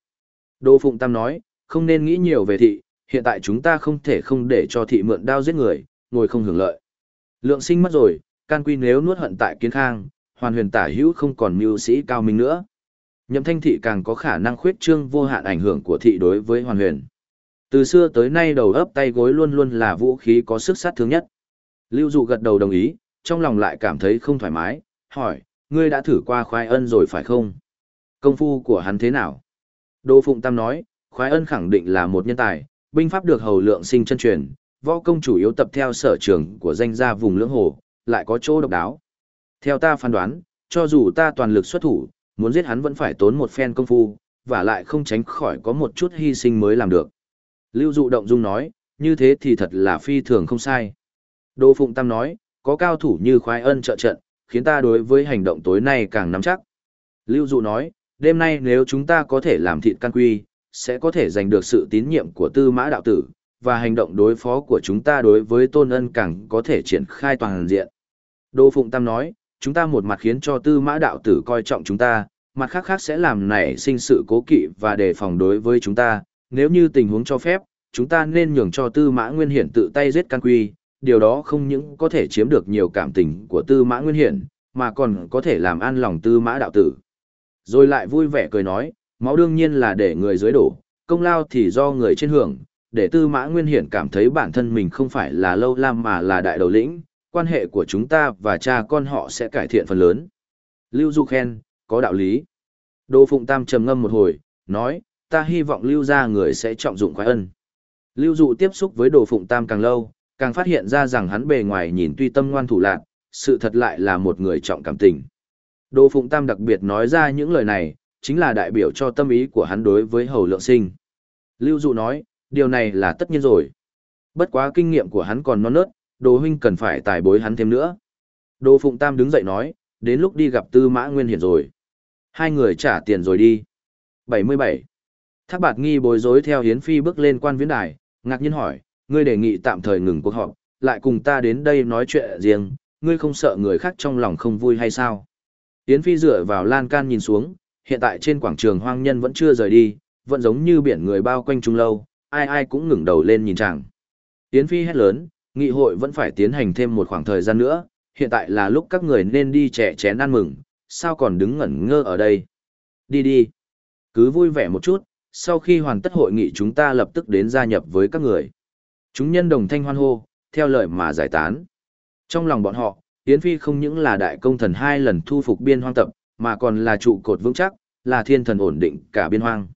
Đô Phụng Tam nói, không nên nghĩ nhiều về thị, hiện tại chúng ta không thể không để cho thị mượn đao giết người, ngồi không hưởng lợi. Lượng sinh mất rồi, can quy nếu nuốt hận tại kiến khang, hoàn huyền tả hữu không còn mưu sĩ cao minh nữa. Nhậm thanh thị càng có khả năng khuyết trương vô hạn ảnh hưởng của thị đối với hoàn huyền. Từ xưa tới nay đầu ấp tay gối luôn luôn là vũ khí có sức sát thương nhất. Lưu dụ gật đầu đồng ý, trong lòng lại cảm thấy không thoải mái, hỏi, ngươi đã thử qua khoái ân rồi phải không? Công phu của hắn thế nào? Đỗ Phụng Tam nói, khoái ân khẳng định là một nhân tài, binh pháp được hầu lượng sinh chân truyền, võ công chủ yếu tập theo sở trường của danh gia vùng lưỡng hồ, lại có chỗ độc đáo. Theo ta phán đoán, cho dù ta toàn lực xuất thủ, muốn giết hắn vẫn phải tốn một phen công phu, và lại không tránh khỏi có một chút hy sinh mới làm được. Lưu Dụ Động Dung nói, như thế thì thật là phi thường không sai. Đỗ Phụng Tam nói, có cao thủ như khoái ân trợ trận, khiến ta đối với hành động tối nay càng nắm chắc. Lưu Dụ nói, đêm nay nếu chúng ta có thể làm thịt căn quy, sẽ có thể giành được sự tín nhiệm của tư mã đạo tử, và hành động đối phó của chúng ta đối với tôn ân càng có thể triển khai toàn diện. Đô Phụng Tam nói, chúng ta một mặt khiến cho tư mã đạo tử coi trọng chúng ta, mặt khác khác sẽ làm nảy sinh sự cố kỵ và đề phòng đối với chúng ta, nếu như tình huống cho phép, chúng ta nên nhường cho tư mã nguyên hiển tự tay giết căn quy, điều đó không những có thể chiếm được nhiều cảm tình của tư mã nguyên hiển, mà còn có thể làm an lòng tư mã đạo tử. Rồi lại vui vẻ cười nói, máu đương nhiên là để người dưới đổ, công lao thì do người trên hưởng, để tư mã nguyên hiển cảm thấy bản thân mình không phải là lâu lam mà là đại đầu lĩnh, quan hệ của chúng ta và cha con họ sẽ cải thiện phần lớn. Lưu Du khen, có đạo lý. Đô Phụng Tam trầm ngâm một hồi, nói, ta hy vọng Lưu gia người sẽ trọng dụng khoái ân. Lưu Dụ tiếp xúc với Đồ Phụng Tam càng lâu, càng phát hiện ra rằng hắn bề ngoài nhìn tuy tâm ngoan thủ lạc, sự thật lại là một người trọng cảm tình. Đỗ Phụng Tam đặc biệt nói ra những lời này, chính là đại biểu cho tâm ý của hắn đối với Hầu Lượng Sinh. Lưu Dụ nói, điều này là tất nhiên rồi. Bất quá kinh nghiệm của hắn còn non nớt, Đỗ huynh cần phải tài bối hắn thêm nữa. Đỗ Phụng Tam đứng dậy nói, đến lúc đi gặp Tư Mã Nguyên Hiển rồi. Hai người trả tiền rồi đi. 77. Thác bạt nghi bối rối theo Hiến Phi bước lên quan viễn đài, ngạc nhiên hỏi, ngươi đề nghị tạm thời ngừng cuộc họp, lại cùng ta đến đây nói chuyện riêng, ngươi không sợ người khác trong lòng không vui hay sao? Yến Phi dựa vào lan can nhìn xuống, hiện tại trên quảng trường hoang nhân vẫn chưa rời đi, vẫn giống như biển người bao quanh trung lâu, ai ai cũng ngừng đầu lên nhìn chàng. Yến Phi hét lớn, nghị hội vẫn phải tiến hành thêm một khoảng thời gian nữa, hiện tại là lúc các người nên đi trẻ chén ăn mừng, sao còn đứng ngẩn ngơ ở đây? Đi đi. Cứ vui vẻ một chút, sau khi hoàn tất hội nghị chúng ta lập tức đến gia nhập với các người. Chúng nhân đồng thanh hoan hô, theo lời mà giải tán. Trong lòng bọn họ, Yến Phi không những là đại công thần hai lần thu phục biên hoang tập, mà còn là trụ cột vững chắc, là thiên thần ổn định cả biên hoang.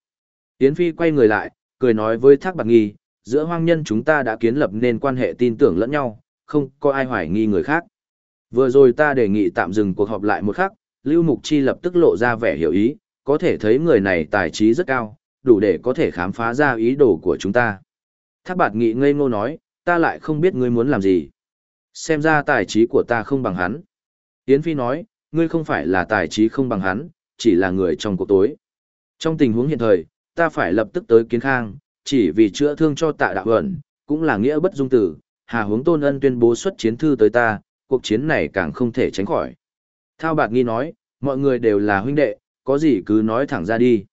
Yến Phi quay người lại, cười nói với Thác Bạc Nghi, giữa hoang nhân chúng ta đã kiến lập nên quan hệ tin tưởng lẫn nhau, không có ai hoài nghi người khác. Vừa rồi ta đề nghị tạm dừng cuộc họp lại một khắc, Lưu Mục Chi lập tức lộ ra vẻ hiểu ý, có thể thấy người này tài trí rất cao, đủ để có thể khám phá ra ý đồ của chúng ta. Thác bạt nghị ngây ngô nói, ta lại không biết ngươi muốn làm gì. Xem ra tài trí của ta không bằng hắn. Yến Phi nói, ngươi không phải là tài trí không bằng hắn, chỉ là người trong cuộc tối. Trong tình huống hiện thời, ta phải lập tức tới kiến khang, chỉ vì chữa thương cho tạ đạo ẩn, cũng là nghĩa bất dung tử. Hà hướng tôn ân tuyên bố xuất chiến thư tới ta, cuộc chiến này càng không thể tránh khỏi. Thao bạt nghi nói, mọi người đều là huynh đệ, có gì cứ nói thẳng ra đi.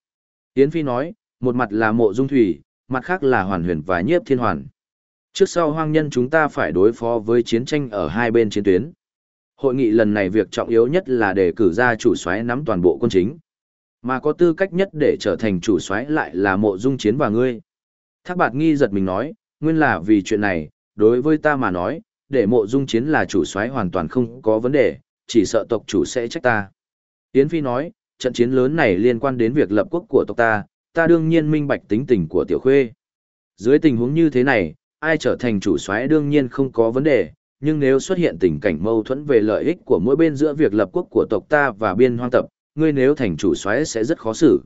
Yến Phi nói, một mặt là mộ dung thủy, mặt khác là hoàn huyền và nhiếp thiên hoàn. Trước sau hoang nhân chúng ta phải đối phó với chiến tranh ở hai bên chiến tuyến. Hội nghị lần này việc trọng yếu nhất là để cử ra chủ soái nắm toàn bộ quân chính. Mà có tư cách nhất để trở thành chủ soái lại là mộ dung chiến và ngươi. Thác bạt nghi giật mình nói, nguyên là vì chuyện này, đối với ta mà nói, để mộ dung chiến là chủ soái hoàn toàn không có vấn đề, chỉ sợ tộc chủ sẽ trách ta. Yến Phi nói, trận chiến lớn này liên quan đến việc lập quốc của tộc ta, ta đương nhiên minh bạch tính tình của tiểu khuê. Dưới tình huống như thế này, ai trở thành chủ soái đương nhiên không có vấn đề, nhưng nếu xuất hiện tình cảnh mâu thuẫn về lợi ích của mỗi bên giữa việc lập quốc của tộc ta và biên hoang tập, ngươi nếu thành chủ soái sẽ rất khó xử.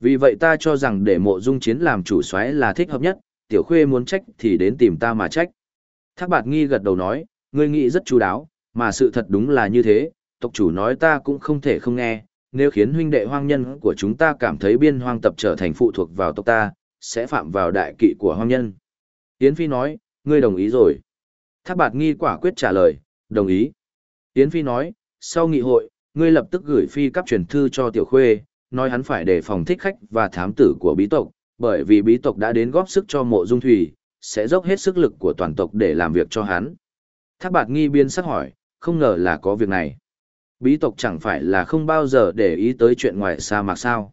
Vì vậy ta cho rằng để mộ dung chiến làm chủ soái là thích hợp nhất, tiểu khuê muốn trách thì đến tìm ta mà trách. Thác bạt nghi gật đầu nói, ngươi nghĩ rất chú đáo, mà sự thật đúng là như thế, tộc chủ nói ta cũng không thể không nghe, nếu khiến huynh đệ hoang nhân của chúng ta cảm thấy biên hoang tập trở thành phụ thuộc vào tộc ta, sẽ phạm vào đại kỵ của hoang nhân. Yến Phi nói, ngươi đồng ý rồi. Thác bạt nghi quả quyết trả lời, đồng ý. Yến Phi nói, sau nghị hội, ngươi lập tức gửi phi cấp truyền thư cho tiểu khuê, nói hắn phải đề phòng thích khách và thám tử của bí tộc, bởi vì bí tộc đã đến góp sức cho mộ dung thủy, sẽ dốc hết sức lực của toàn tộc để làm việc cho hắn. Thác bạt nghi biên sắc hỏi, không ngờ là có việc này. Bí tộc chẳng phải là không bao giờ để ý tới chuyện ngoài sa mạc sao.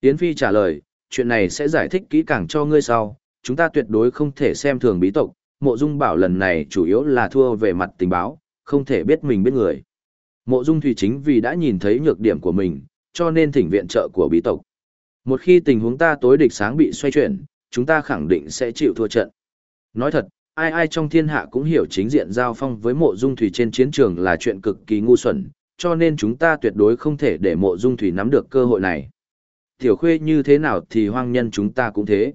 Yến Phi trả lời, chuyện này sẽ giải thích kỹ càng cho ngươi sau, chúng ta tuyệt đối không thể xem thường bí tộc, mộ dung bảo lần này chủ yếu là thua về mặt tình báo, không thể biết mình biết người. Mộ dung thủy chính vì đã nhìn thấy nhược điểm của mình, cho nên thỉnh viện trợ của bí tộc. Một khi tình huống ta tối địch sáng bị xoay chuyển, chúng ta khẳng định sẽ chịu thua trận. Nói thật, ai ai trong thiên hạ cũng hiểu chính diện giao phong với mộ dung thủy trên chiến trường là chuyện cực kỳ ngu xuẩn, cho nên chúng ta tuyệt đối không thể để mộ dung thủy nắm được cơ hội này. Tiểu khuê như thế nào thì hoang nhân chúng ta cũng thế.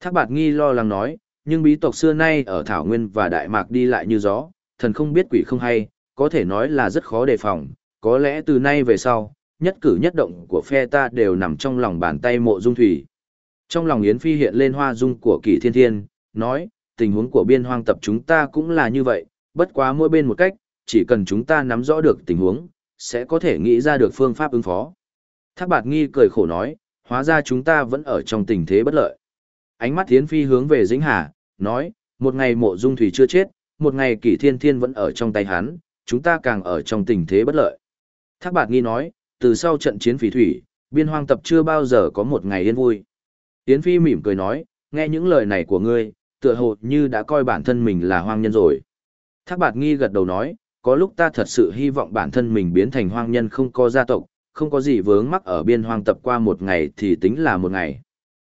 Thác bạt nghi lo lắng nói, nhưng bí tộc xưa nay ở Thảo Nguyên và Đại Mạc đi lại như gió, thần không biết quỷ không hay, có thể nói là rất khó đề phòng, có lẽ từ nay về sau, nhất cử nhất động của phe ta đều nằm trong lòng bàn tay mộ dung thủy. Trong lòng Yến Phi hiện lên hoa dung của kỳ thiên thiên, nói, tình huống của biên hoang tập chúng ta cũng là như vậy, bất quá mỗi bên một cách, chỉ cần chúng ta nắm rõ được tình huống, sẽ có thể nghĩ ra được phương pháp ứng phó. Thác bạt nghi cười khổ nói, hóa ra chúng ta vẫn ở trong tình thế bất lợi. Ánh mắt Thiến Phi hướng về Dĩnh Hà, nói, một ngày mộ dung thủy chưa chết, một ngày kỷ thiên thiên vẫn ở trong tay hắn, chúng ta càng ở trong tình thế bất lợi. Thác bạt nghi nói, từ sau trận chiến phỉ thủy, biên hoang tập chưa bao giờ có một ngày yên vui. Yến Phi mỉm cười nói, nghe những lời này của ngươi, tựa hồ như đã coi bản thân mình là hoang nhân rồi. Thác bạt nghi gật đầu nói, có lúc ta thật sự hy vọng bản thân mình biến thành hoang nhân không có gia tộc, không có gì vướng mắc ở biên hoang tập qua một ngày thì tính là một ngày.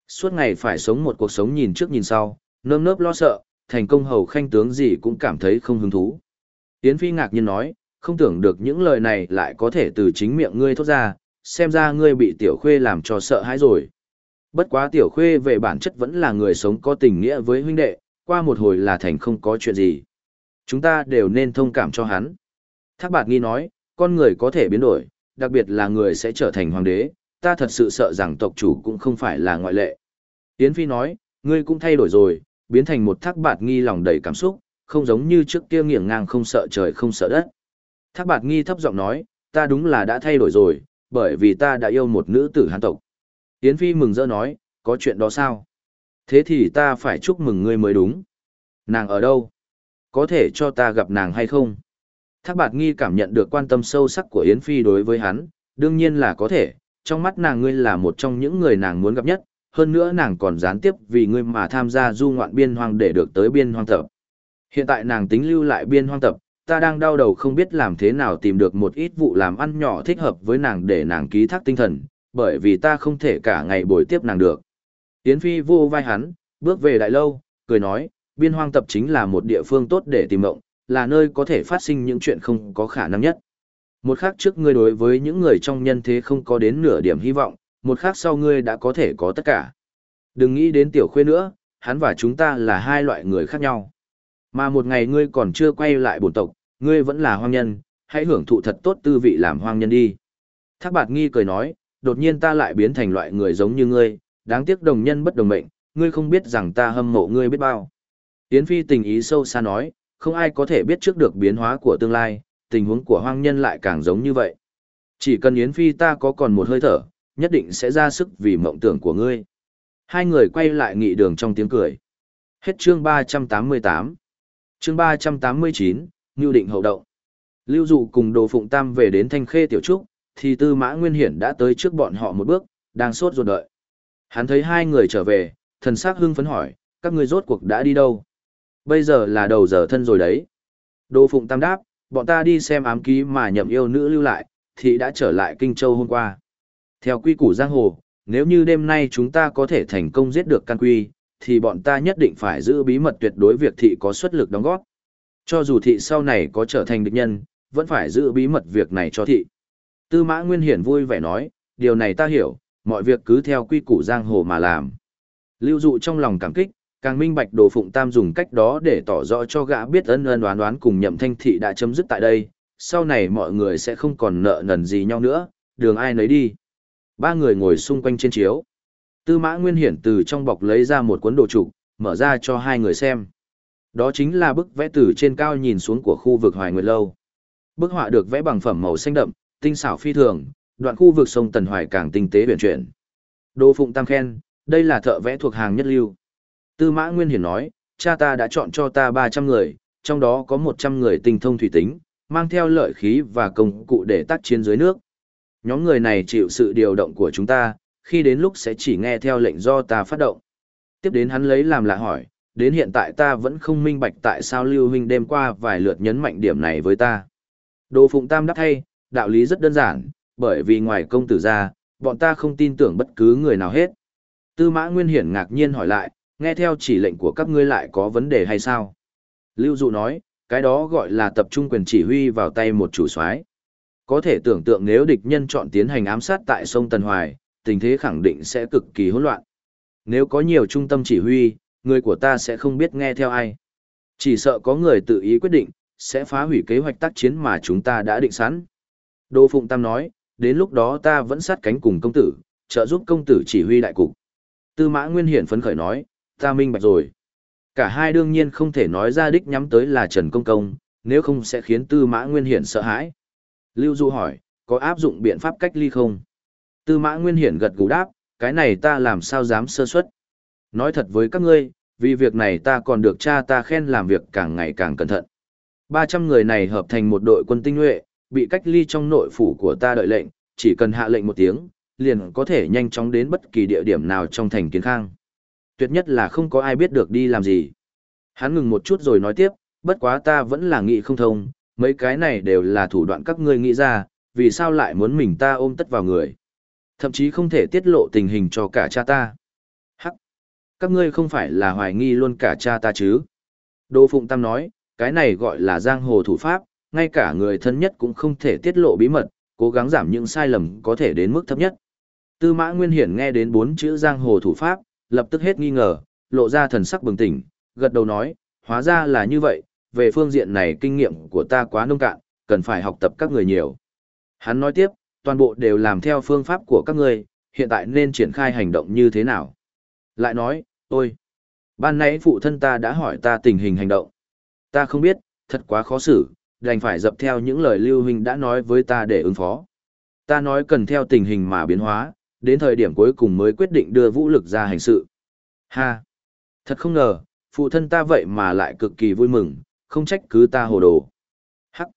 Suốt ngày phải sống một cuộc sống nhìn trước nhìn sau, nơm nớp lo sợ, thành công hầu khanh tướng gì cũng cảm thấy không hứng thú. Yến Phi ngạc nhiên nói, không tưởng được những lời này lại có thể từ chính miệng ngươi thốt ra, xem ra ngươi bị tiểu khuê làm cho sợ hãi rồi. Bất quá tiểu khuê về bản chất vẫn là người sống có tình nghĩa với huynh đệ, qua một hồi là thành không có chuyện gì. Chúng ta đều nên thông cảm cho hắn. Thác bạt nghi nói, con người có thể biến đổi, đặc biệt là người sẽ trở thành hoàng đế, ta thật sự sợ rằng tộc chủ cũng không phải là ngoại lệ. Yến Phi nói, ngươi cũng thay đổi rồi, biến thành một thác bạt nghi lòng đầy cảm xúc, không giống như trước kia nghiêng ngang không sợ trời không sợ đất. Thác bạt nghi thấp giọng nói, ta đúng là đã thay đổi rồi, bởi vì ta đã yêu một nữ tử hán tộc. Yến Phi mừng rỡ nói, có chuyện đó sao? Thế thì ta phải chúc mừng ngươi mới đúng. Nàng ở đâu? Có thể cho ta gặp nàng hay không? Thác bạt nghi cảm nhận được quan tâm sâu sắc của Yến Phi đối với hắn, đương nhiên là có thể, trong mắt nàng ngươi là một trong những người nàng muốn gặp nhất, hơn nữa nàng còn gián tiếp vì ngươi mà tham gia du ngoạn biên hoang để được tới biên hoang tập. Hiện tại nàng tính lưu lại biên hoang tập, ta đang đau đầu không biết làm thế nào tìm được một ít vụ làm ăn nhỏ thích hợp với nàng để nàng ký thác tinh thần, bởi vì ta không thể cả ngày bồi tiếp nàng được. Yến Phi vô vai hắn, bước về đại lâu, cười nói, biên hoang tập chính là một địa phương tốt để tìm mộng, là nơi có thể phát sinh những chuyện không có khả năng nhất. Một khắc trước ngươi đối với những người trong nhân thế không có đến nửa điểm hy vọng, một khắc sau ngươi đã có thể có tất cả. Đừng nghĩ đến tiểu khuê nữa, hắn và chúng ta là hai loại người khác nhau. Mà một ngày ngươi còn chưa quay lại bổn tộc, ngươi vẫn là hoang nhân, hãy hưởng thụ thật tốt tư vị làm hoang nhân đi. Thác bạt nghi cười nói, đột nhiên ta lại biến thành loại người giống như ngươi, đáng tiếc đồng nhân bất đồng mệnh, ngươi không biết rằng ta hâm mộ ngươi biết bao. Yến Phi tình ý sâu xa nói, không ai có thể biết trước được biến hóa của tương lai, tình huống của hoang nhân lại càng giống như vậy. Chỉ cần Yến Phi ta có còn một hơi thở, nhất định sẽ ra sức vì mộng tưởng của ngươi. Hai người quay lại nghị đường trong tiếng cười. Hết chương 388. Chương 389, Ngưu định hậu động. Lưu dụ cùng đồ phụng tam về đến thanh khê tiểu trúc, thì tư mã nguyên hiển đã tới trước bọn họ một bước, đang sốt ruột đợi. Hắn thấy hai người trở về, thần sắc hưng phấn hỏi, các ngươi rốt cuộc đã đi đâu? Bây giờ là đầu giờ thân rồi đấy. Đô phụng tam đáp, bọn ta đi xem ám ký mà nhậm yêu nữ lưu lại, thì đã trở lại Kinh Châu hôm qua. Theo quy củ giang hồ, nếu như đêm nay chúng ta có thể thành công giết được can quy, thì bọn ta nhất định phải giữ bí mật tuyệt đối việc thị có xuất lực đóng góp. Cho dù thị sau này có trở thành địch nhân, vẫn phải giữ bí mật việc này cho thị. Tư mã Nguyên Hiển vui vẻ nói, điều này ta hiểu, mọi việc cứ theo quy củ giang hồ mà làm. Lưu dụ trong lòng cảm kích, càng minh bạch đồ phụng tam dùng cách đó để tỏ rõ cho gã biết ân ân đoán đoán cùng nhậm thanh thị đã chấm dứt tại đây, sau này mọi người sẽ không còn nợ nần gì nhau nữa, đường ai nấy đi. Ba người ngồi xung quanh trên chiếu. Tư mã Nguyên Hiển từ trong bọc lấy ra một cuốn đồ trục, mở ra cho hai người xem. Đó chính là bức vẽ từ trên cao nhìn xuống của khu vực Hoài Nguyệt Lâu. Bức họa được vẽ bằng phẩm màu xanh đậm, tinh xảo phi thường, đoạn khu vực sông Tần Hoài càng tinh tế huyền chuyển. đồ Phụng Tam khen, đây là thợ vẽ thuộc hàng nhất lưu. Tư Mã Nguyên Hiển nói, cha ta đã chọn cho ta 300 người, trong đó có 100 người tinh thông thủy tính, mang theo lợi khí và công cụ để tác chiến dưới nước. Nhóm người này chịu sự điều động của chúng ta, khi đến lúc sẽ chỉ nghe theo lệnh do ta phát động. Tiếp đến hắn lấy làm lạ hỏi, đến hiện tại ta vẫn không minh bạch tại sao Lưu Huynh đêm qua vài lượt nhấn mạnh điểm này với ta. Đồ Phụng Tam đáp thay, đạo lý rất đơn giản, bởi vì ngoài công tử ra, bọn ta không tin tưởng bất cứ người nào hết. Tư mã Nguyên Hiển ngạc nhiên hỏi lại, nghe theo chỉ lệnh của các ngươi lại có vấn đề hay sao? Lưu Dụ nói, cái đó gọi là tập trung quyền chỉ huy vào tay một chủ soái. Có thể tưởng tượng nếu địch nhân chọn tiến hành ám sát tại sông Tần Hoài, tình thế khẳng định sẽ cực kỳ hỗn loạn. Nếu có nhiều trung tâm chỉ huy, người của ta sẽ không biết nghe theo ai. Chỉ sợ có người tự ý quyết định, sẽ phá hủy kế hoạch tác chiến mà chúng ta đã định sẵn. Đô Phụng Tam nói, đến lúc đó ta vẫn sát cánh cùng công tử, trợ giúp công tử chỉ huy đại cục. Tư mã Nguyên Hiển phấn khởi nói, ta minh bạch rồi. Cả hai đương nhiên không thể nói ra đích nhắm tới là Trần Công Công, nếu không sẽ khiến Tư mã Nguyên Hiển sợ hãi. Lưu Du hỏi, có áp dụng biện pháp cách ly không? Tư mã Nguyên Hiển gật gù đáp, cái này ta làm sao dám sơ suất. Nói thật với các ngươi, vì việc này ta còn được cha ta khen làm việc càng ngày càng cẩn thận. 300 người này hợp thành một đội quân tinh nhuệ, bị cách ly trong nội phủ của ta đợi lệnh, chỉ cần hạ lệnh một tiếng, liền có thể nhanh chóng đến bất kỳ địa điểm nào trong thành kiến khang. Tuyệt nhất là không có ai biết được đi làm gì. Hắn ngừng một chút rồi nói tiếp, bất quá ta vẫn là nghĩ không thông, mấy cái này đều là thủ đoạn các ngươi nghĩ ra, vì sao lại muốn mình ta ôm tất vào người. Thậm chí không thể tiết lộ tình hình cho cả cha ta. Hắc! Các ngươi không phải là hoài nghi luôn cả cha ta chứ? Đỗ Phụng Tam nói, cái này gọi là giang hồ thủ pháp, ngay cả người thân nhất cũng không thể tiết lộ bí mật, cố gắng giảm những sai lầm có thể đến mức thấp nhất. Tư Mã Nguyên Hiển nghe đến bốn chữ giang hồ thủ pháp, lập tức hết nghi ngờ, lộ ra thần sắc bừng tỉnh, gật đầu nói, hóa ra là như vậy, về phương diện này kinh nghiệm của ta quá nông cạn, cần phải học tập các người nhiều. Hắn nói tiếp, toàn bộ đều làm theo phương pháp của các người hiện tại nên triển khai hành động như thế nào. Lại nói, ôi, ban nãy phụ thân ta đã hỏi ta tình hình hành động. Ta không biết, thật quá khó xử, đành phải dập theo những lời Lưu Huynh đã nói với ta để ứng phó. Ta nói cần theo tình hình mà biến hóa, đến thời điểm cuối cùng mới quyết định đưa vũ lực ra hành sự. Ha! Thật không ngờ, phụ thân ta vậy mà lại cực kỳ vui mừng, không trách cứ ta hồ đồ. Hắc!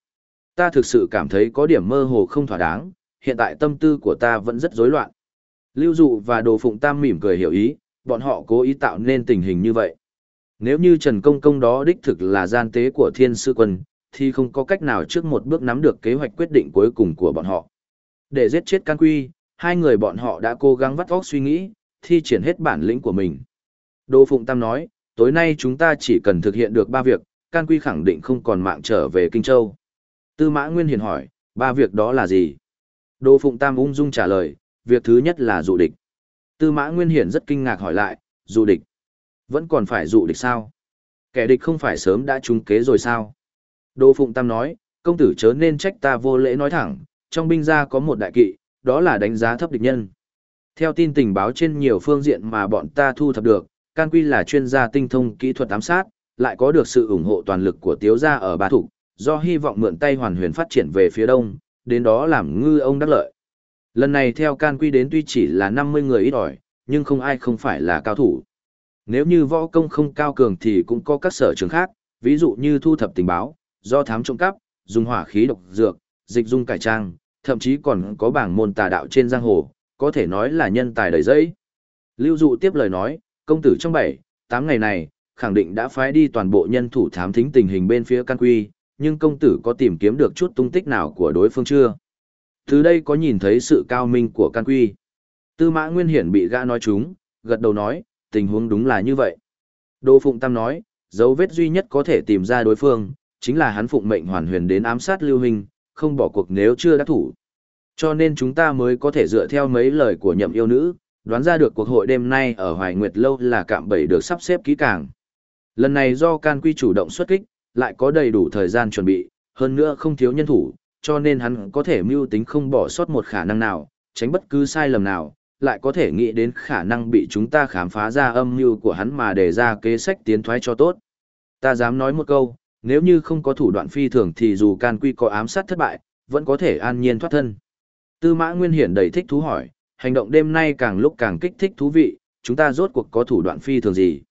Ta thực sự cảm thấy có điểm mơ hồ không thỏa đáng, hiện tại tâm tư của ta vẫn rất rối loạn. Lưu Dụ và Đồ Phụng Tam mỉm cười hiểu ý, bọn họ cố ý tạo nên tình hình như vậy. Nếu như Trần Công Công đó đích thực là gian tế của thiên sư quân, thì không có cách nào trước một bước nắm được kế hoạch quyết định cuối cùng của bọn họ. Để giết chết Can Quy, hai người bọn họ đã cố gắng vắt óc suy nghĩ, thi triển hết bản lĩnh của mình. Đô Phụng Tam nói, tối nay chúng ta chỉ cần thực hiện được ba việc, Can Quy khẳng định không còn mạng trở về Kinh Châu. Tư Mã Nguyên Hiền hỏi, ba việc đó là gì? Đô Phụng Tam ung dung trả lời, việc thứ nhất là dụ địch. Tư Mã Nguyên Hiền rất kinh ngạc hỏi lại, dụ địch? Vẫn còn phải dụ địch sao? Kẻ địch không phải sớm đã trúng kế rồi sao? Đô Phụng Tam nói, công tử chớ nên trách ta vô lễ nói thẳng, trong binh gia có một đại kỵ, đó là đánh giá thấp địch nhân. Theo tin tình báo trên nhiều phương diện mà bọn ta thu thập được, Can Quy là chuyên gia tinh thông kỹ thuật ám sát, lại có được sự ủng hộ toàn lực của Tiếu gia ở Ba Thủ, do hy vọng mượn tay hoàn huyền phát triển về phía đông, đến đó làm ngư ông đắc lợi. Lần này theo Can Quy đến tuy chỉ là 50 người ít ỏi, nhưng không ai không phải là cao thủ. Nếu như võ công không cao cường thì cũng có các sở trường khác, ví dụ như thu thập tình báo, do thám trộm cắp, dùng hỏa khí độc dược, dịch dung cải trang, thậm chí còn có bảng môn tà đạo trên giang hồ, có thể nói là nhân tài đầy dẫy. Lưu Dụ tiếp lời nói, công tử trong 7, 8 ngày này, khẳng định đã phái đi toàn bộ nhân thủ thám thính tình hình bên phía Căn Quy, nhưng công tử có tìm kiếm được chút tung tích nào của đối phương chưa? Từ đây có nhìn thấy sự cao minh của Căn Quy. Tư mã Nguyên Hiển bị gã nói chúng, gật đầu nói, tình huống đúng là như vậy. Đô Phụng Tam nói, dấu vết duy nhất có thể tìm ra đối phương, chính là hắn phụng mệnh hoàn huyền đến ám sát Lưu Hình, không bỏ cuộc nếu chưa đắc thủ. Cho nên chúng ta mới có thể dựa theo mấy lời của nhậm yêu nữ, đoán ra được cuộc hội đêm nay ở Hoài Nguyệt Lâu là cạm bẫy được sắp xếp kỹ càng. Lần này do Can Quy chủ động xuất kích, lại có đầy đủ thời gian chuẩn bị, hơn nữa không thiếu nhân thủ, cho nên hắn có thể mưu tính không bỏ sót một khả năng nào, tránh bất cứ sai lầm nào, lại có thể nghĩ đến khả năng bị chúng ta khám phá ra âm mưu của hắn mà đề ra kế sách tiến thoái cho tốt. Ta dám nói một câu, nếu như không có thủ đoạn phi thường thì dù can quy có ám sát thất bại, vẫn có thể an nhiên thoát thân. Tư mã Nguyên Hiển đầy thích thú hỏi, hành động đêm nay càng lúc càng kích thích thú vị, chúng ta rốt cuộc có thủ đoạn phi thường gì?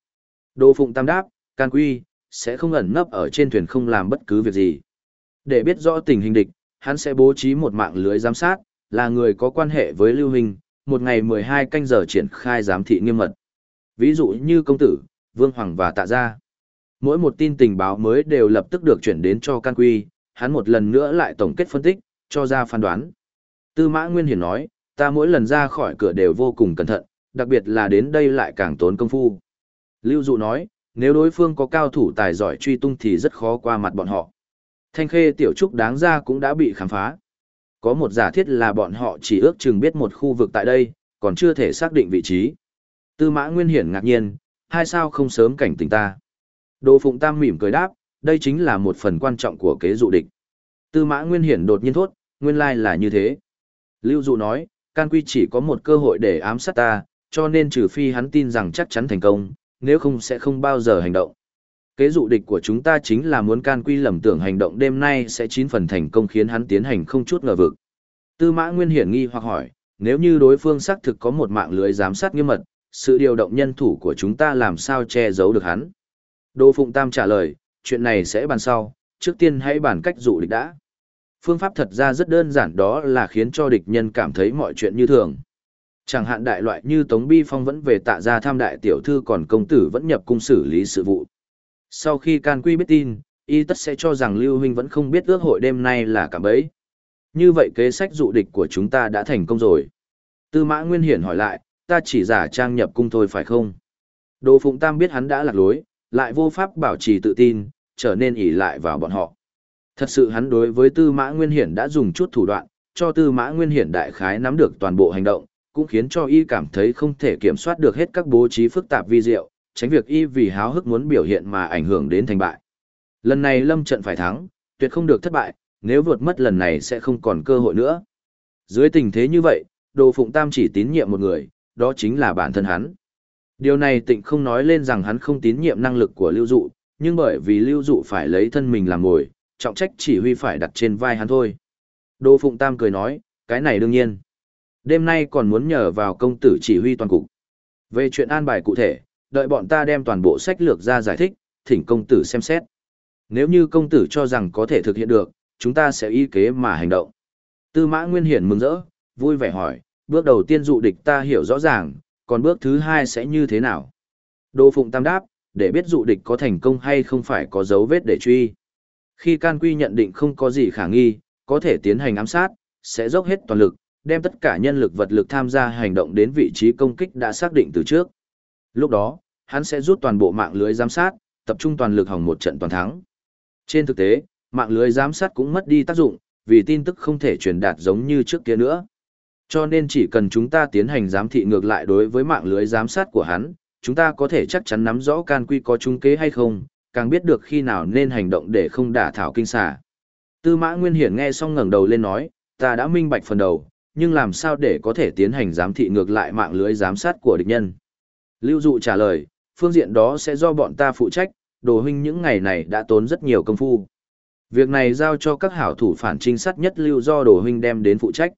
Đô Phụng Tam đáp, can quy, sẽ không ẩn nấp ở trên thuyền không làm bất cứ việc gì. Để biết rõ tình hình địch, hắn sẽ bố trí một mạng lưới giám sát, là người có quan hệ với Lưu Hình, một ngày 12 canh giờ triển khai giám thị nghiêm mật. Ví dụ như công tử, Vương Hoàng và Tạ Gia. Mỗi một tin tình báo mới đều lập tức được chuyển đến cho Can Quy, hắn một lần nữa lại tổng kết phân tích, cho ra phán đoán. Tư Mã Nguyên Hiển nói, ta mỗi lần ra khỏi cửa đều vô cùng cẩn thận, đặc biệt là đến đây lại càng tốn công phu. Lưu Dụ nói, nếu đối phương có cao thủ tài giỏi truy tung thì rất khó qua mặt bọn họ. Thanh khê tiểu trúc đáng ra cũng đã bị khám phá. Có một giả thiết là bọn họ chỉ ước chừng biết một khu vực tại đây, còn chưa thể xác định vị trí. Tư mã nguyên hiển ngạc nhiên, hai sao không sớm cảnh tỉnh ta. Đồ Phụng Tam mỉm cười đáp, đây chính là một phần quan trọng của kế dụ địch. Tư mã nguyên hiển đột nhiên thốt, nguyên lai là như thế. Lưu dụ nói, can quy chỉ có một cơ hội để ám sát ta, cho nên trừ phi hắn tin rằng chắc chắn thành công, nếu không sẽ không bao giờ hành động. Kế dụ địch của chúng ta chính là muốn can quy lầm tưởng hành động đêm nay sẽ chín phần thành công khiến hắn tiến hành không chút ngờ vực. Tư mã nguyên hiển nghi hoặc hỏi, nếu như đối phương xác thực có một mạng lưới giám sát nghiêm mật, sự điều động nhân thủ của chúng ta làm sao che giấu được hắn? Đỗ Phụng Tam trả lời, chuyện này sẽ bàn sau, trước tiên hãy bàn cách dụ địch đã. Phương pháp thật ra rất đơn giản đó là khiến cho địch nhân cảm thấy mọi chuyện như thường. Chẳng hạn đại loại như Tống Bi Phong vẫn về tạ ra tham đại tiểu thư còn công tử vẫn nhập cung xử lý sự vụ. Sau khi can quy biết tin, y tất sẽ cho rằng Lưu Huynh vẫn không biết ước hội đêm nay là cả bấy. Như vậy kế sách dụ địch của chúng ta đã thành công rồi. Tư mã Nguyên Hiển hỏi lại, ta chỉ giả trang nhập cung thôi phải không? Đồ Phụng Tam biết hắn đã lạc lối, lại vô pháp bảo trì tự tin, trở nên ỉ lại vào bọn họ. Thật sự hắn đối với Tư Mã Nguyên Hiển đã dùng chút thủ đoạn, cho Tư Mã Nguyên Hiển đại khái nắm được toàn bộ hành động, cũng khiến cho y cảm thấy không thể kiểm soát được hết các bố trí phức tạp vi diệu, tránh việc y vì háo hức muốn biểu hiện mà ảnh hưởng đến thành bại. Lần này Lâm trận phải thắng, tuyệt không được thất bại, nếu vượt mất lần này sẽ không còn cơ hội nữa. Dưới tình thế như vậy, Đồ Phụng Tam chỉ tín nhiệm một người, đó chính là bản thân hắn. Điều này tịnh không nói lên rằng hắn không tín nhiệm năng lực của Lưu Dụ, nhưng bởi vì Lưu Dụ phải lấy thân mình làm ngồi, trọng trách chỉ huy phải đặt trên vai hắn thôi. Đô Phụng Tam cười nói, cái này đương nhiên. Đêm nay còn muốn nhờ vào công tử chỉ huy toàn cục. Về chuyện an bài cụ thể, đợi bọn ta đem toàn bộ sách lược ra giải thích, thỉnh công tử xem xét. Nếu như công tử cho rằng có thể thực hiện được, chúng ta sẽ y kế mà hành động. Tư mã Nguyên Hiển mừng rỡ, vui vẻ hỏi, bước đầu tiên dụ địch ta hiểu rõ ràng, còn bước thứ hai sẽ như thế nào? Đô Phụng Tam đáp, để biết dụ địch có thành công hay không phải có dấu vết để truy. Khi Can Quy nhận định không có gì khả nghi, có thể tiến hành ám sát, sẽ dốc hết toàn lực, đem tất cả nhân lực vật lực tham gia hành động đến vị trí công kích đã xác định từ trước. Lúc đó, hắn sẽ rút toàn bộ mạng lưới giám sát, tập trung toàn lực hòng một trận toàn thắng. Trên thực tế, mạng lưới giám sát cũng mất đi tác dụng, vì tin tức không thể truyền đạt giống như trước kia nữa. Cho nên chỉ cần chúng ta tiến hành giám thị ngược lại đối với mạng lưới giám sát của hắn, chúng ta có thể chắc chắn nắm rõ can quy có trung kế hay không, càng biết được khi nào nên hành động để không đả thảo kinh xà. Tư mã Nguyên Hiển nghe xong ngẩng đầu lên nói, ta đã minh bạch phần đầu, nhưng làm sao để có thể tiến hành giám thị ngược lại mạng lưới giám sát của địch nhân. Lưu Dụ trả lời, phương diện đó sẽ do bọn ta phụ trách, đồ huynh những ngày này đã tốn rất nhiều công phu. Việc này giao cho các hảo thủ phản trinh sát nhất lưu do đồ huynh đem đến phụ trách.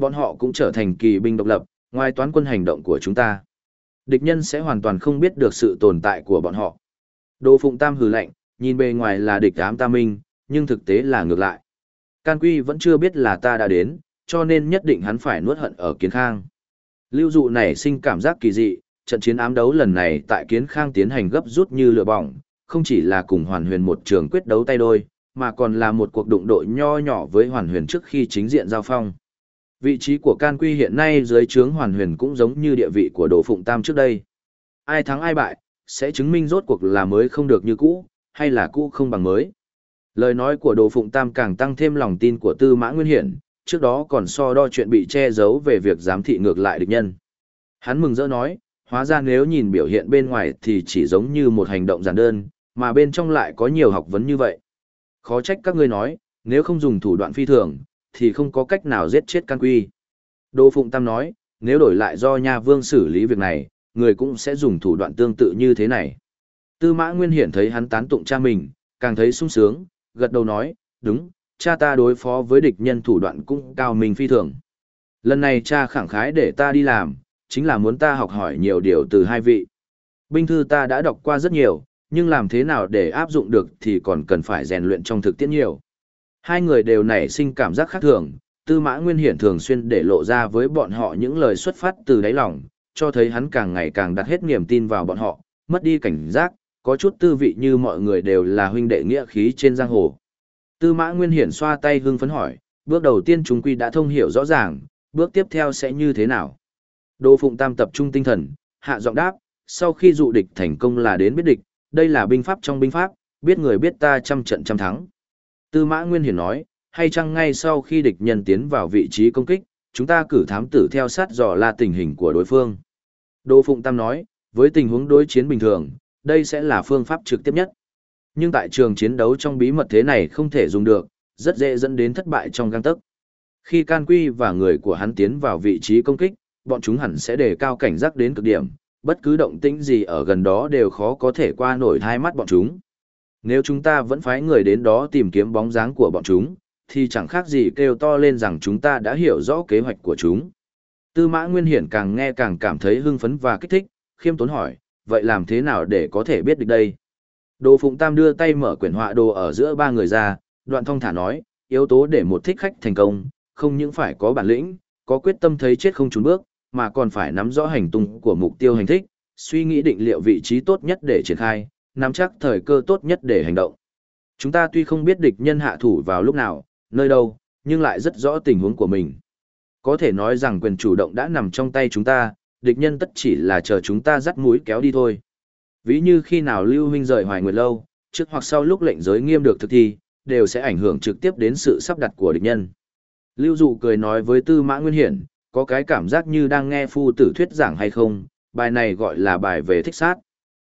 Bọn họ cũng trở thành kỳ binh độc lập, ngoài toán quân hành động của chúng ta. Địch nhân sẽ hoàn toàn không biết được sự tồn tại của bọn họ. Đồ Phụng Tam hừ lạnh, nhìn bề ngoài là địch ám ta minh, nhưng thực tế là ngược lại. Can Quy vẫn chưa biết là ta đã đến, cho nên nhất định hắn phải nuốt hận ở Kiến Khang. Lưu dụ này sinh cảm giác kỳ dị, trận chiến ám đấu lần này tại Kiến Khang tiến hành gấp rút như lửa bỏng, không chỉ là cùng Hoàn Huyền một trường quyết đấu tay đôi, mà còn là một cuộc đụng độ nho nhỏ với Hoàn Huyền trước khi chính diện giao phong. Vị trí của Can Quy hiện nay dưới trướng Hoàn Huyền cũng giống như địa vị của Đồ Phụng Tam trước đây. Ai thắng ai bại, sẽ chứng minh rốt cuộc là mới không được như cũ, hay là cũ không bằng mới. Lời nói của Đồ Phụng Tam càng tăng thêm lòng tin của Tư Mã Nguyên Hiển, trước đó còn so đo chuyện bị che giấu về việc giám thị ngược lại địch nhân. Hắn mừng rỡ nói, hóa ra nếu nhìn biểu hiện bên ngoài thì chỉ giống như một hành động giản đơn, mà bên trong lại có nhiều học vấn như vậy. Khó trách các ngươi nói, nếu không dùng thủ đoạn phi thường, thì không có cách nào giết chết can quy. Đô Phụng Tam nói, nếu đổi lại do Nha Vương xử lý việc này, người cũng sẽ dùng thủ đoạn tương tự như thế này. Tư Mã Nguyên Hiển thấy hắn tán tụng cha mình, càng thấy sung sướng, gật đầu nói, đúng, cha ta đối phó với địch nhân thủ đoạn cũng cao mình phi thường. Lần này cha khẳng khái để ta đi làm, chính là muốn ta học hỏi nhiều điều từ hai vị. Binh thư ta đã đọc qua rất nhiều, nhưng làm thế nào để áp dụng được thì còn cần phải rèn luyện trong thực tiễn nhiều. Hai người đều nảy sinh cảm giác khác thường, Tư Mã Nguyên Hiển thường xuyên để lộ ra với bọn họ những lời xuất phát từ đáy lòng, cho thấy hắn càng ngày càng đặt hết niềm tin vào bọn họ, mất đi cảnh giác, có chút tư vị như mọi người đều là huynh đệ nghĩa khí trên giang hồ. Tư Mã Nguyên Hiển xoa tay hưng phấn hỏi, bước đầu tiên chúng quy đã thông hiểu rõ ràng, bước tiếp theo sẽ như thế nào? Đỗ Phụng Tam tập trung tinh thần, hạ giọng đáp, sau khi dụ địch thành công là đến biết địch, đây là binh pháp trong binh pháp, biết người biết ta trăm trận trăm thắng. Tư Mã Nguyên Hiển nói, hay chăng ngay sau khi địch nhân tiến vào vị trí công kích, chúng ta cử thám tử theo sát dò la tình hình của đối phương. Đỗ Phụng Tam nói, với tình huống đối chiến bình thường, đây sẽ là phương pháp trực tiếp nhất. Nhưng tại trường chiến đấu trong bí mật thế này không thể dùng được, rất dễ dẫn đến thất bại trong găng tấc. Khi Can Quy và người của hắn tiến vào vị trí công kích, bọn chúng hẳn sẽ đề cao cảnh giác đến cực điểm, bất cứ động tĩnh gì ở gần đó đều khó có thể qua nổi hai mắt bọn chúng. Nếu chúng ta vẫn phái người đến đó tìm kiếm bóng dáng của bọn chúng, thì chẳng khác gì kêu to lên rằng chúng ta đã hiểu rõ kế hoạch của chúng. Tư mã Nguyên Hiển càng nghe càng cảm thấy hưng phấn và kích thích, khiêm tốn hỏi, vậy làm thế nào để có thể biết được đây? Đồ Phụng Tam đưa tay mở quyển họa đồ ở giữa ba người ra, đoạn thong thả nói, yếu tố để một thích khách thành công, không những phải có bản lĩnh, có quyết tâm thấy chết không trốn bước, mà còn phải nắm rõ hành tung của mục tiêu hành thích, suy nghĩ định liệu vị trí tốt nhất để triển khai, nắm chắc thời cơ tốt nhất để hành động. Chúng ta tuy không biết địch nhân hạ thủ vào lúc nào, nơi đâu, nhưng lại rất rõ tình huống của mình. Có thể nói rằng quyền chủ động đã nằm trong tay chúng ta, địch nhân tất chỉ là chờ chúng ta dắt mũi kéo đi thôi. Ví như khi nào Lưu Huynh rời Hoài Nguyệt Lâu, trước hoặc sau lúc lệnh giới nghiêm được thực thi, đều sẽ ảnh hưởng trực tiếp đến sự sắp đặt của địch nhân. Lưu Dụ cười nói với Tư Mã Nguyên Hiển, có cái cảm giác như đang nghe phu tử thuyết giảng hay không, bài này gọi là bài về thích sát.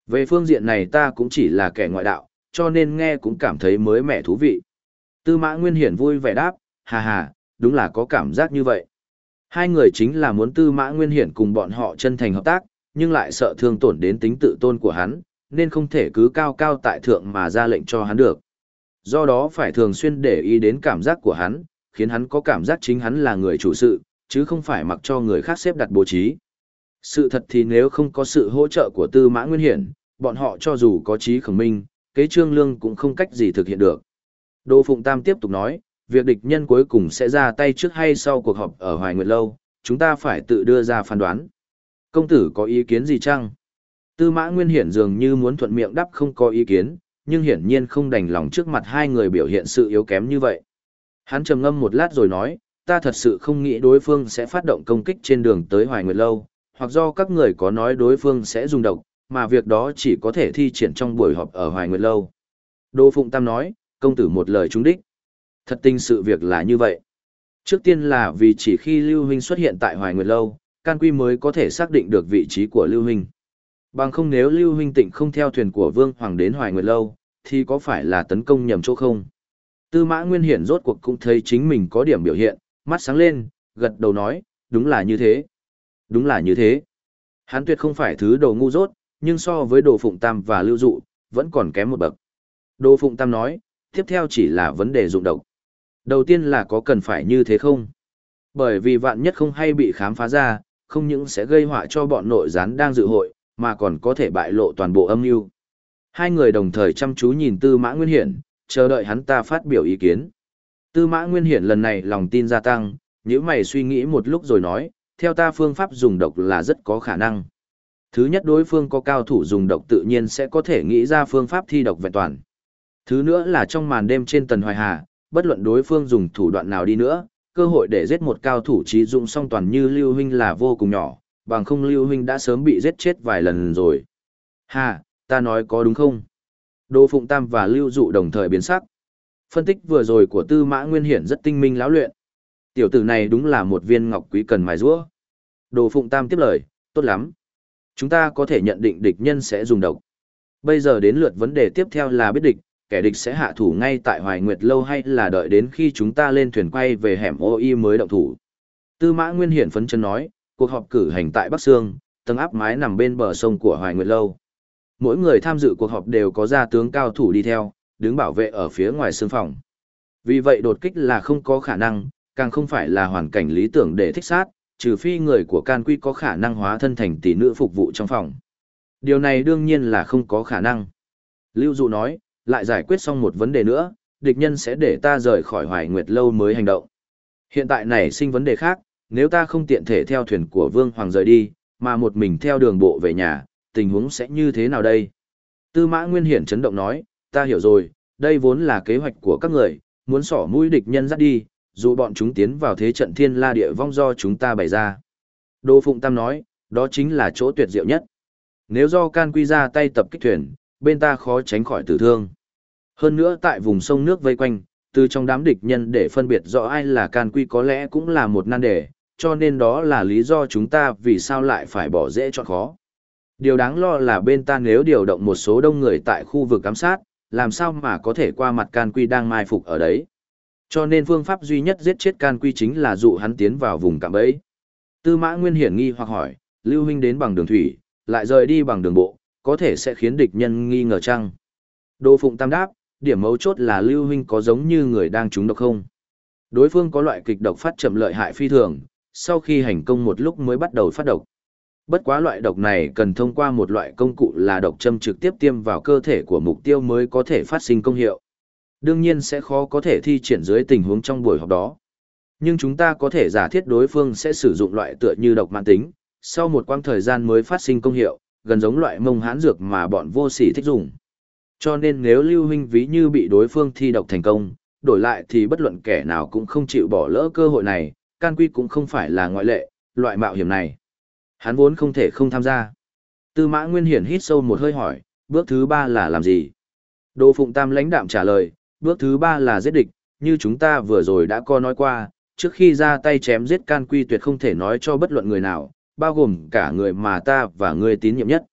Về phương diện này ta cũng chỉ là kẻ ngoại đạo, cho nên nghe cũng cảm thấy mới mẻ thú vị. Tư Mã Nguyên Hiển vui vẻ đáp, hà hà, đúng là có cảm giác như vậy. Hai người chính là muốn Tư Mã Nguyên Hiển cùng bọn họ chân thành hợp tác, nhưng lại sợ thương tổn đến tính tự tôn của hắn, nên không thể cứ cao cao tại thượng mà ra lệnh cho hắn được. Do đó phải thường xuyên để ý đến cảm giác của hắn, khiến hắn có cảm giác chính hắn là người chủ sự, chứ không phải mặc cho người khác xếp đặt bố trí. Sự thật thì nếu không có sự hỗ trợ của Tư Mã Nguyên Hiển, bọn họ cho dù có trí khổng minh, kế trương lương cũng không cách gì thực hiện được. Đỗ Phụng Tam tiếp tục nói, việc địch nhân cuối cùng sẽ ra tay trước hay sau cuộc họp ở Hoài Nguyệt Lâu, chúng ta phải tự đưa ra phán đoán. Công tử có ý kiến gì chăng? Tư mã nguyên hiển dường như muốn thuận miệng đáp không có ý kiến, nhưng hiển nhiên không đành lòng trước mặt hai người biểu hiện sự yếu kém như vậy. Hắn trầm ngâm một lát rồi nói, ta thật sự không nghĩ đối phương sẽ phát động công kích trên đường tới Hoài Nguyệt Lâu, hoặc do các người có nói đối phương sẽ dùng độc, mà việc đó chỉ có thể thi triển trong buổi họp ở Hoài Nguyệt Lâu. Đô Phụng Tam nói, công tử một lời trúng đích. Thật tình sự việc là như vậy. Trước tiên là vì chỉ khi Lưu Huynh xuất hiện tại Hoài Nguyệt Lâu, Can Quy mới có thể xác định được vị trí của Lưu Huynh. Bằng không nếu Lưu Huynh tịnh không theo thuyền của Vương Hoàng đến Hoài Nguyệt Lâu, thì có phải là tấn công nhầm chỗ không? Tư mã Nguyên Hiển rốt cuộc cũng thấy chính mình có điểm biểu hiện, mắt sáng lên, gật đầu nói, đúng là như thế. Đúng là như thế. Hắn tuyệt không phải thứ đồ ngu dốt, nhưng so với đồ phụng tam và lưu dụ, vẫn còn kém một bậc. Đồ phụng tam nói, tiếp theo chỉ là vấn đề dụng độc. Đầu tiên là có cần phải như thế không? Bởi vì vạn nhất không hay bị khám phá ra, không những sẽ gây họa cho bọn nội gián đang dự hội, mà còn có thể bại lộ toàn bộ âm mưu. Hai người đồng thời chăm chú nhìn Tư Mã Nguyên Hiển, chờ đợi hắn ta phát biểu ý kiến. Tư Mã Nguyên Hiển lần này lòng tin gia tăng, nếu mày suy nghĩ một lúc rồi nói, theo ta phương pháp dùng độc là rất có khả năng. Thứ nhất đối phương có cao thủ dùng độc tự nhiên sẽ có thể nghĩ ra phương pháp thi độc vẹn toàn. Thứ nữa là trong màn đêm trên tần hoài hà, bất luận đối phương dùng thủ đoạn nào đi nữa, cơ hội để giết một cao thủ trí dụng song toàn như Lưu Huynh là vô cùng nhỏ, bằng không Lưu Huynh đã sớm bị giết chết vài lần rồi. Hà, ta nói có đúng không? Đô Phụng Tam và Lưu Dụ đồng thời biến sắc. Phân tích vừa rồi của Tư Mã Nguyên Hiển rất tinh minh lão luyện. Tiểu tử này đúng là một viên ngọc quý cần mài rũa. Đồ Phụng Tam tiếp lời, tốt lắm. Chúng ta có thể nhận định địch nhân sẽ dùng độc. Bây giờ đến lượt vấn đề tiếp theo là biết địch, kẻ địch sẽ hạ thủ ngay tại Hoài Nguyệt Lâu hay là đợi đến khi chúng ta lên thuyền quay về hẻm OI mới động thủ. Tư mã Nguyên Hiển phấn chân nói, cuộc họp cử hành tại Bắc Sương, tầng áp mái nằm bên bờ sông của Hoài Nguyệt Lâu. Mỗi người tham dự cuộc họp đều có gia tướng cao thủ đi theo, đứng bảo vệ ở phía ngoài sương phòng. Vì vậy đột kích là không có khả năng, càng không phải là hoàn cảnh lý tưởng để thích sát, trừ phi người của Can Quy có khả năng hóa thân thành tỷ nữ phục vụ trong phòng. Điều này đương nhiên là không có khả năng. Lưu Dụ nói, lại giải quyết xong một vấn đề nữa, địch nhân sẽ để ta rời khỏi hoài nguyệt lâu mới hành động. Hiện tại này sinh vấn đề khác, nếu ta không tiện thể theo thuyền của Vương Hoàng rời đi, mà một mình theo đường bộ về nhà, tình huống sẽ như thế nào đây? Tư mã Nguyên Hiển chấn động nói, ta hiểu rồi, đây vốn là kế hoạch của các người, muốn sỏ mũi địch nhân dắt đi, dù bọn chúng tiến vào thế trận thiên la địa vong do chúng ta bày ra. Đô Phụng Tam nói, đó chính là chỗ tuyệt diệu nhất. Nếu do can quy ra tay tập kích thuyền, bên ta khó tránh khỏi tử thương. Hơn nữa tại vùng sông nước vây quanh, từ trong đám địch nhân để phân biệt rõ ai là can quy có lẽ cũng là một nan đề, cho nên đó là lý do chúng ta vì sao lại phải bỏ dễ chọn khó. Điều đáng lo là bên ta nếu điều động một số đông người tại khu vực giám sát, làm sao mà có thể qua mặt can quy đang mai phục ở đấy. Cho nên phương pháp duy nhất giết chết can quy chính là dụ hắn tiến vào vùng cạm bẫy. Tư mã nguyên hiển nghi hoặc hỏi, lưu huynh đến bằng đường thủy, lại rời đi bằng đường bộ, có thể sẽ khiến địch nhân nghi ngờ chăng? Đô Phụng Tam đáp, điểm mấu chốt là lưu huynh có giống như người đang trúng độc không? Đối phương có loại kịch độc phát chậm lợi hại phi thường, sau khi hành công một lúc mới bắt đầu phát độc. Bất quá loại độc này cần thông qua một loại công cụ là độc châm trực tiếp tiêm vào cơ thể của mục tiêu mới có thể phát sinh công hiệu. Đương nhiên sẽ khó có thể thi triển dưới tình huống trong buổi họp đó. Nhưng chúng ta có thể giả thiết đối phương sẽ sử dụng loại tựa như độc mạng tính, sau một quãng thời gian mới phát sinh công hiệu, gần giống loại mông hán dược mà bọn vô sỉ thích dùng. Cho nên nếu lưu huynh ví như bị đối phương thi độc thành công, đổi lại thì bất luận kẻ nào cũng không chịu bỏ lỡ cơ hội này, can quy cũng không phải là ngoại lệ, loại mạo hiểm này. Hắn vốn không thể không tham gia. Tư mã Nguyên Hiển hít sâu một hơi hỏi, bước thứ ba là làm gì? Đô Phụng Tam lãnh đạm trả lời, bước thứ ba là giết địch, như chúng ta vừa rồi đã có nói qua, trước khi ra tay chém giết can quy tuyệt không thể nói cho bất luận người nào, bao gồm cả người mà ta và ngươi tín nhiệm nhất.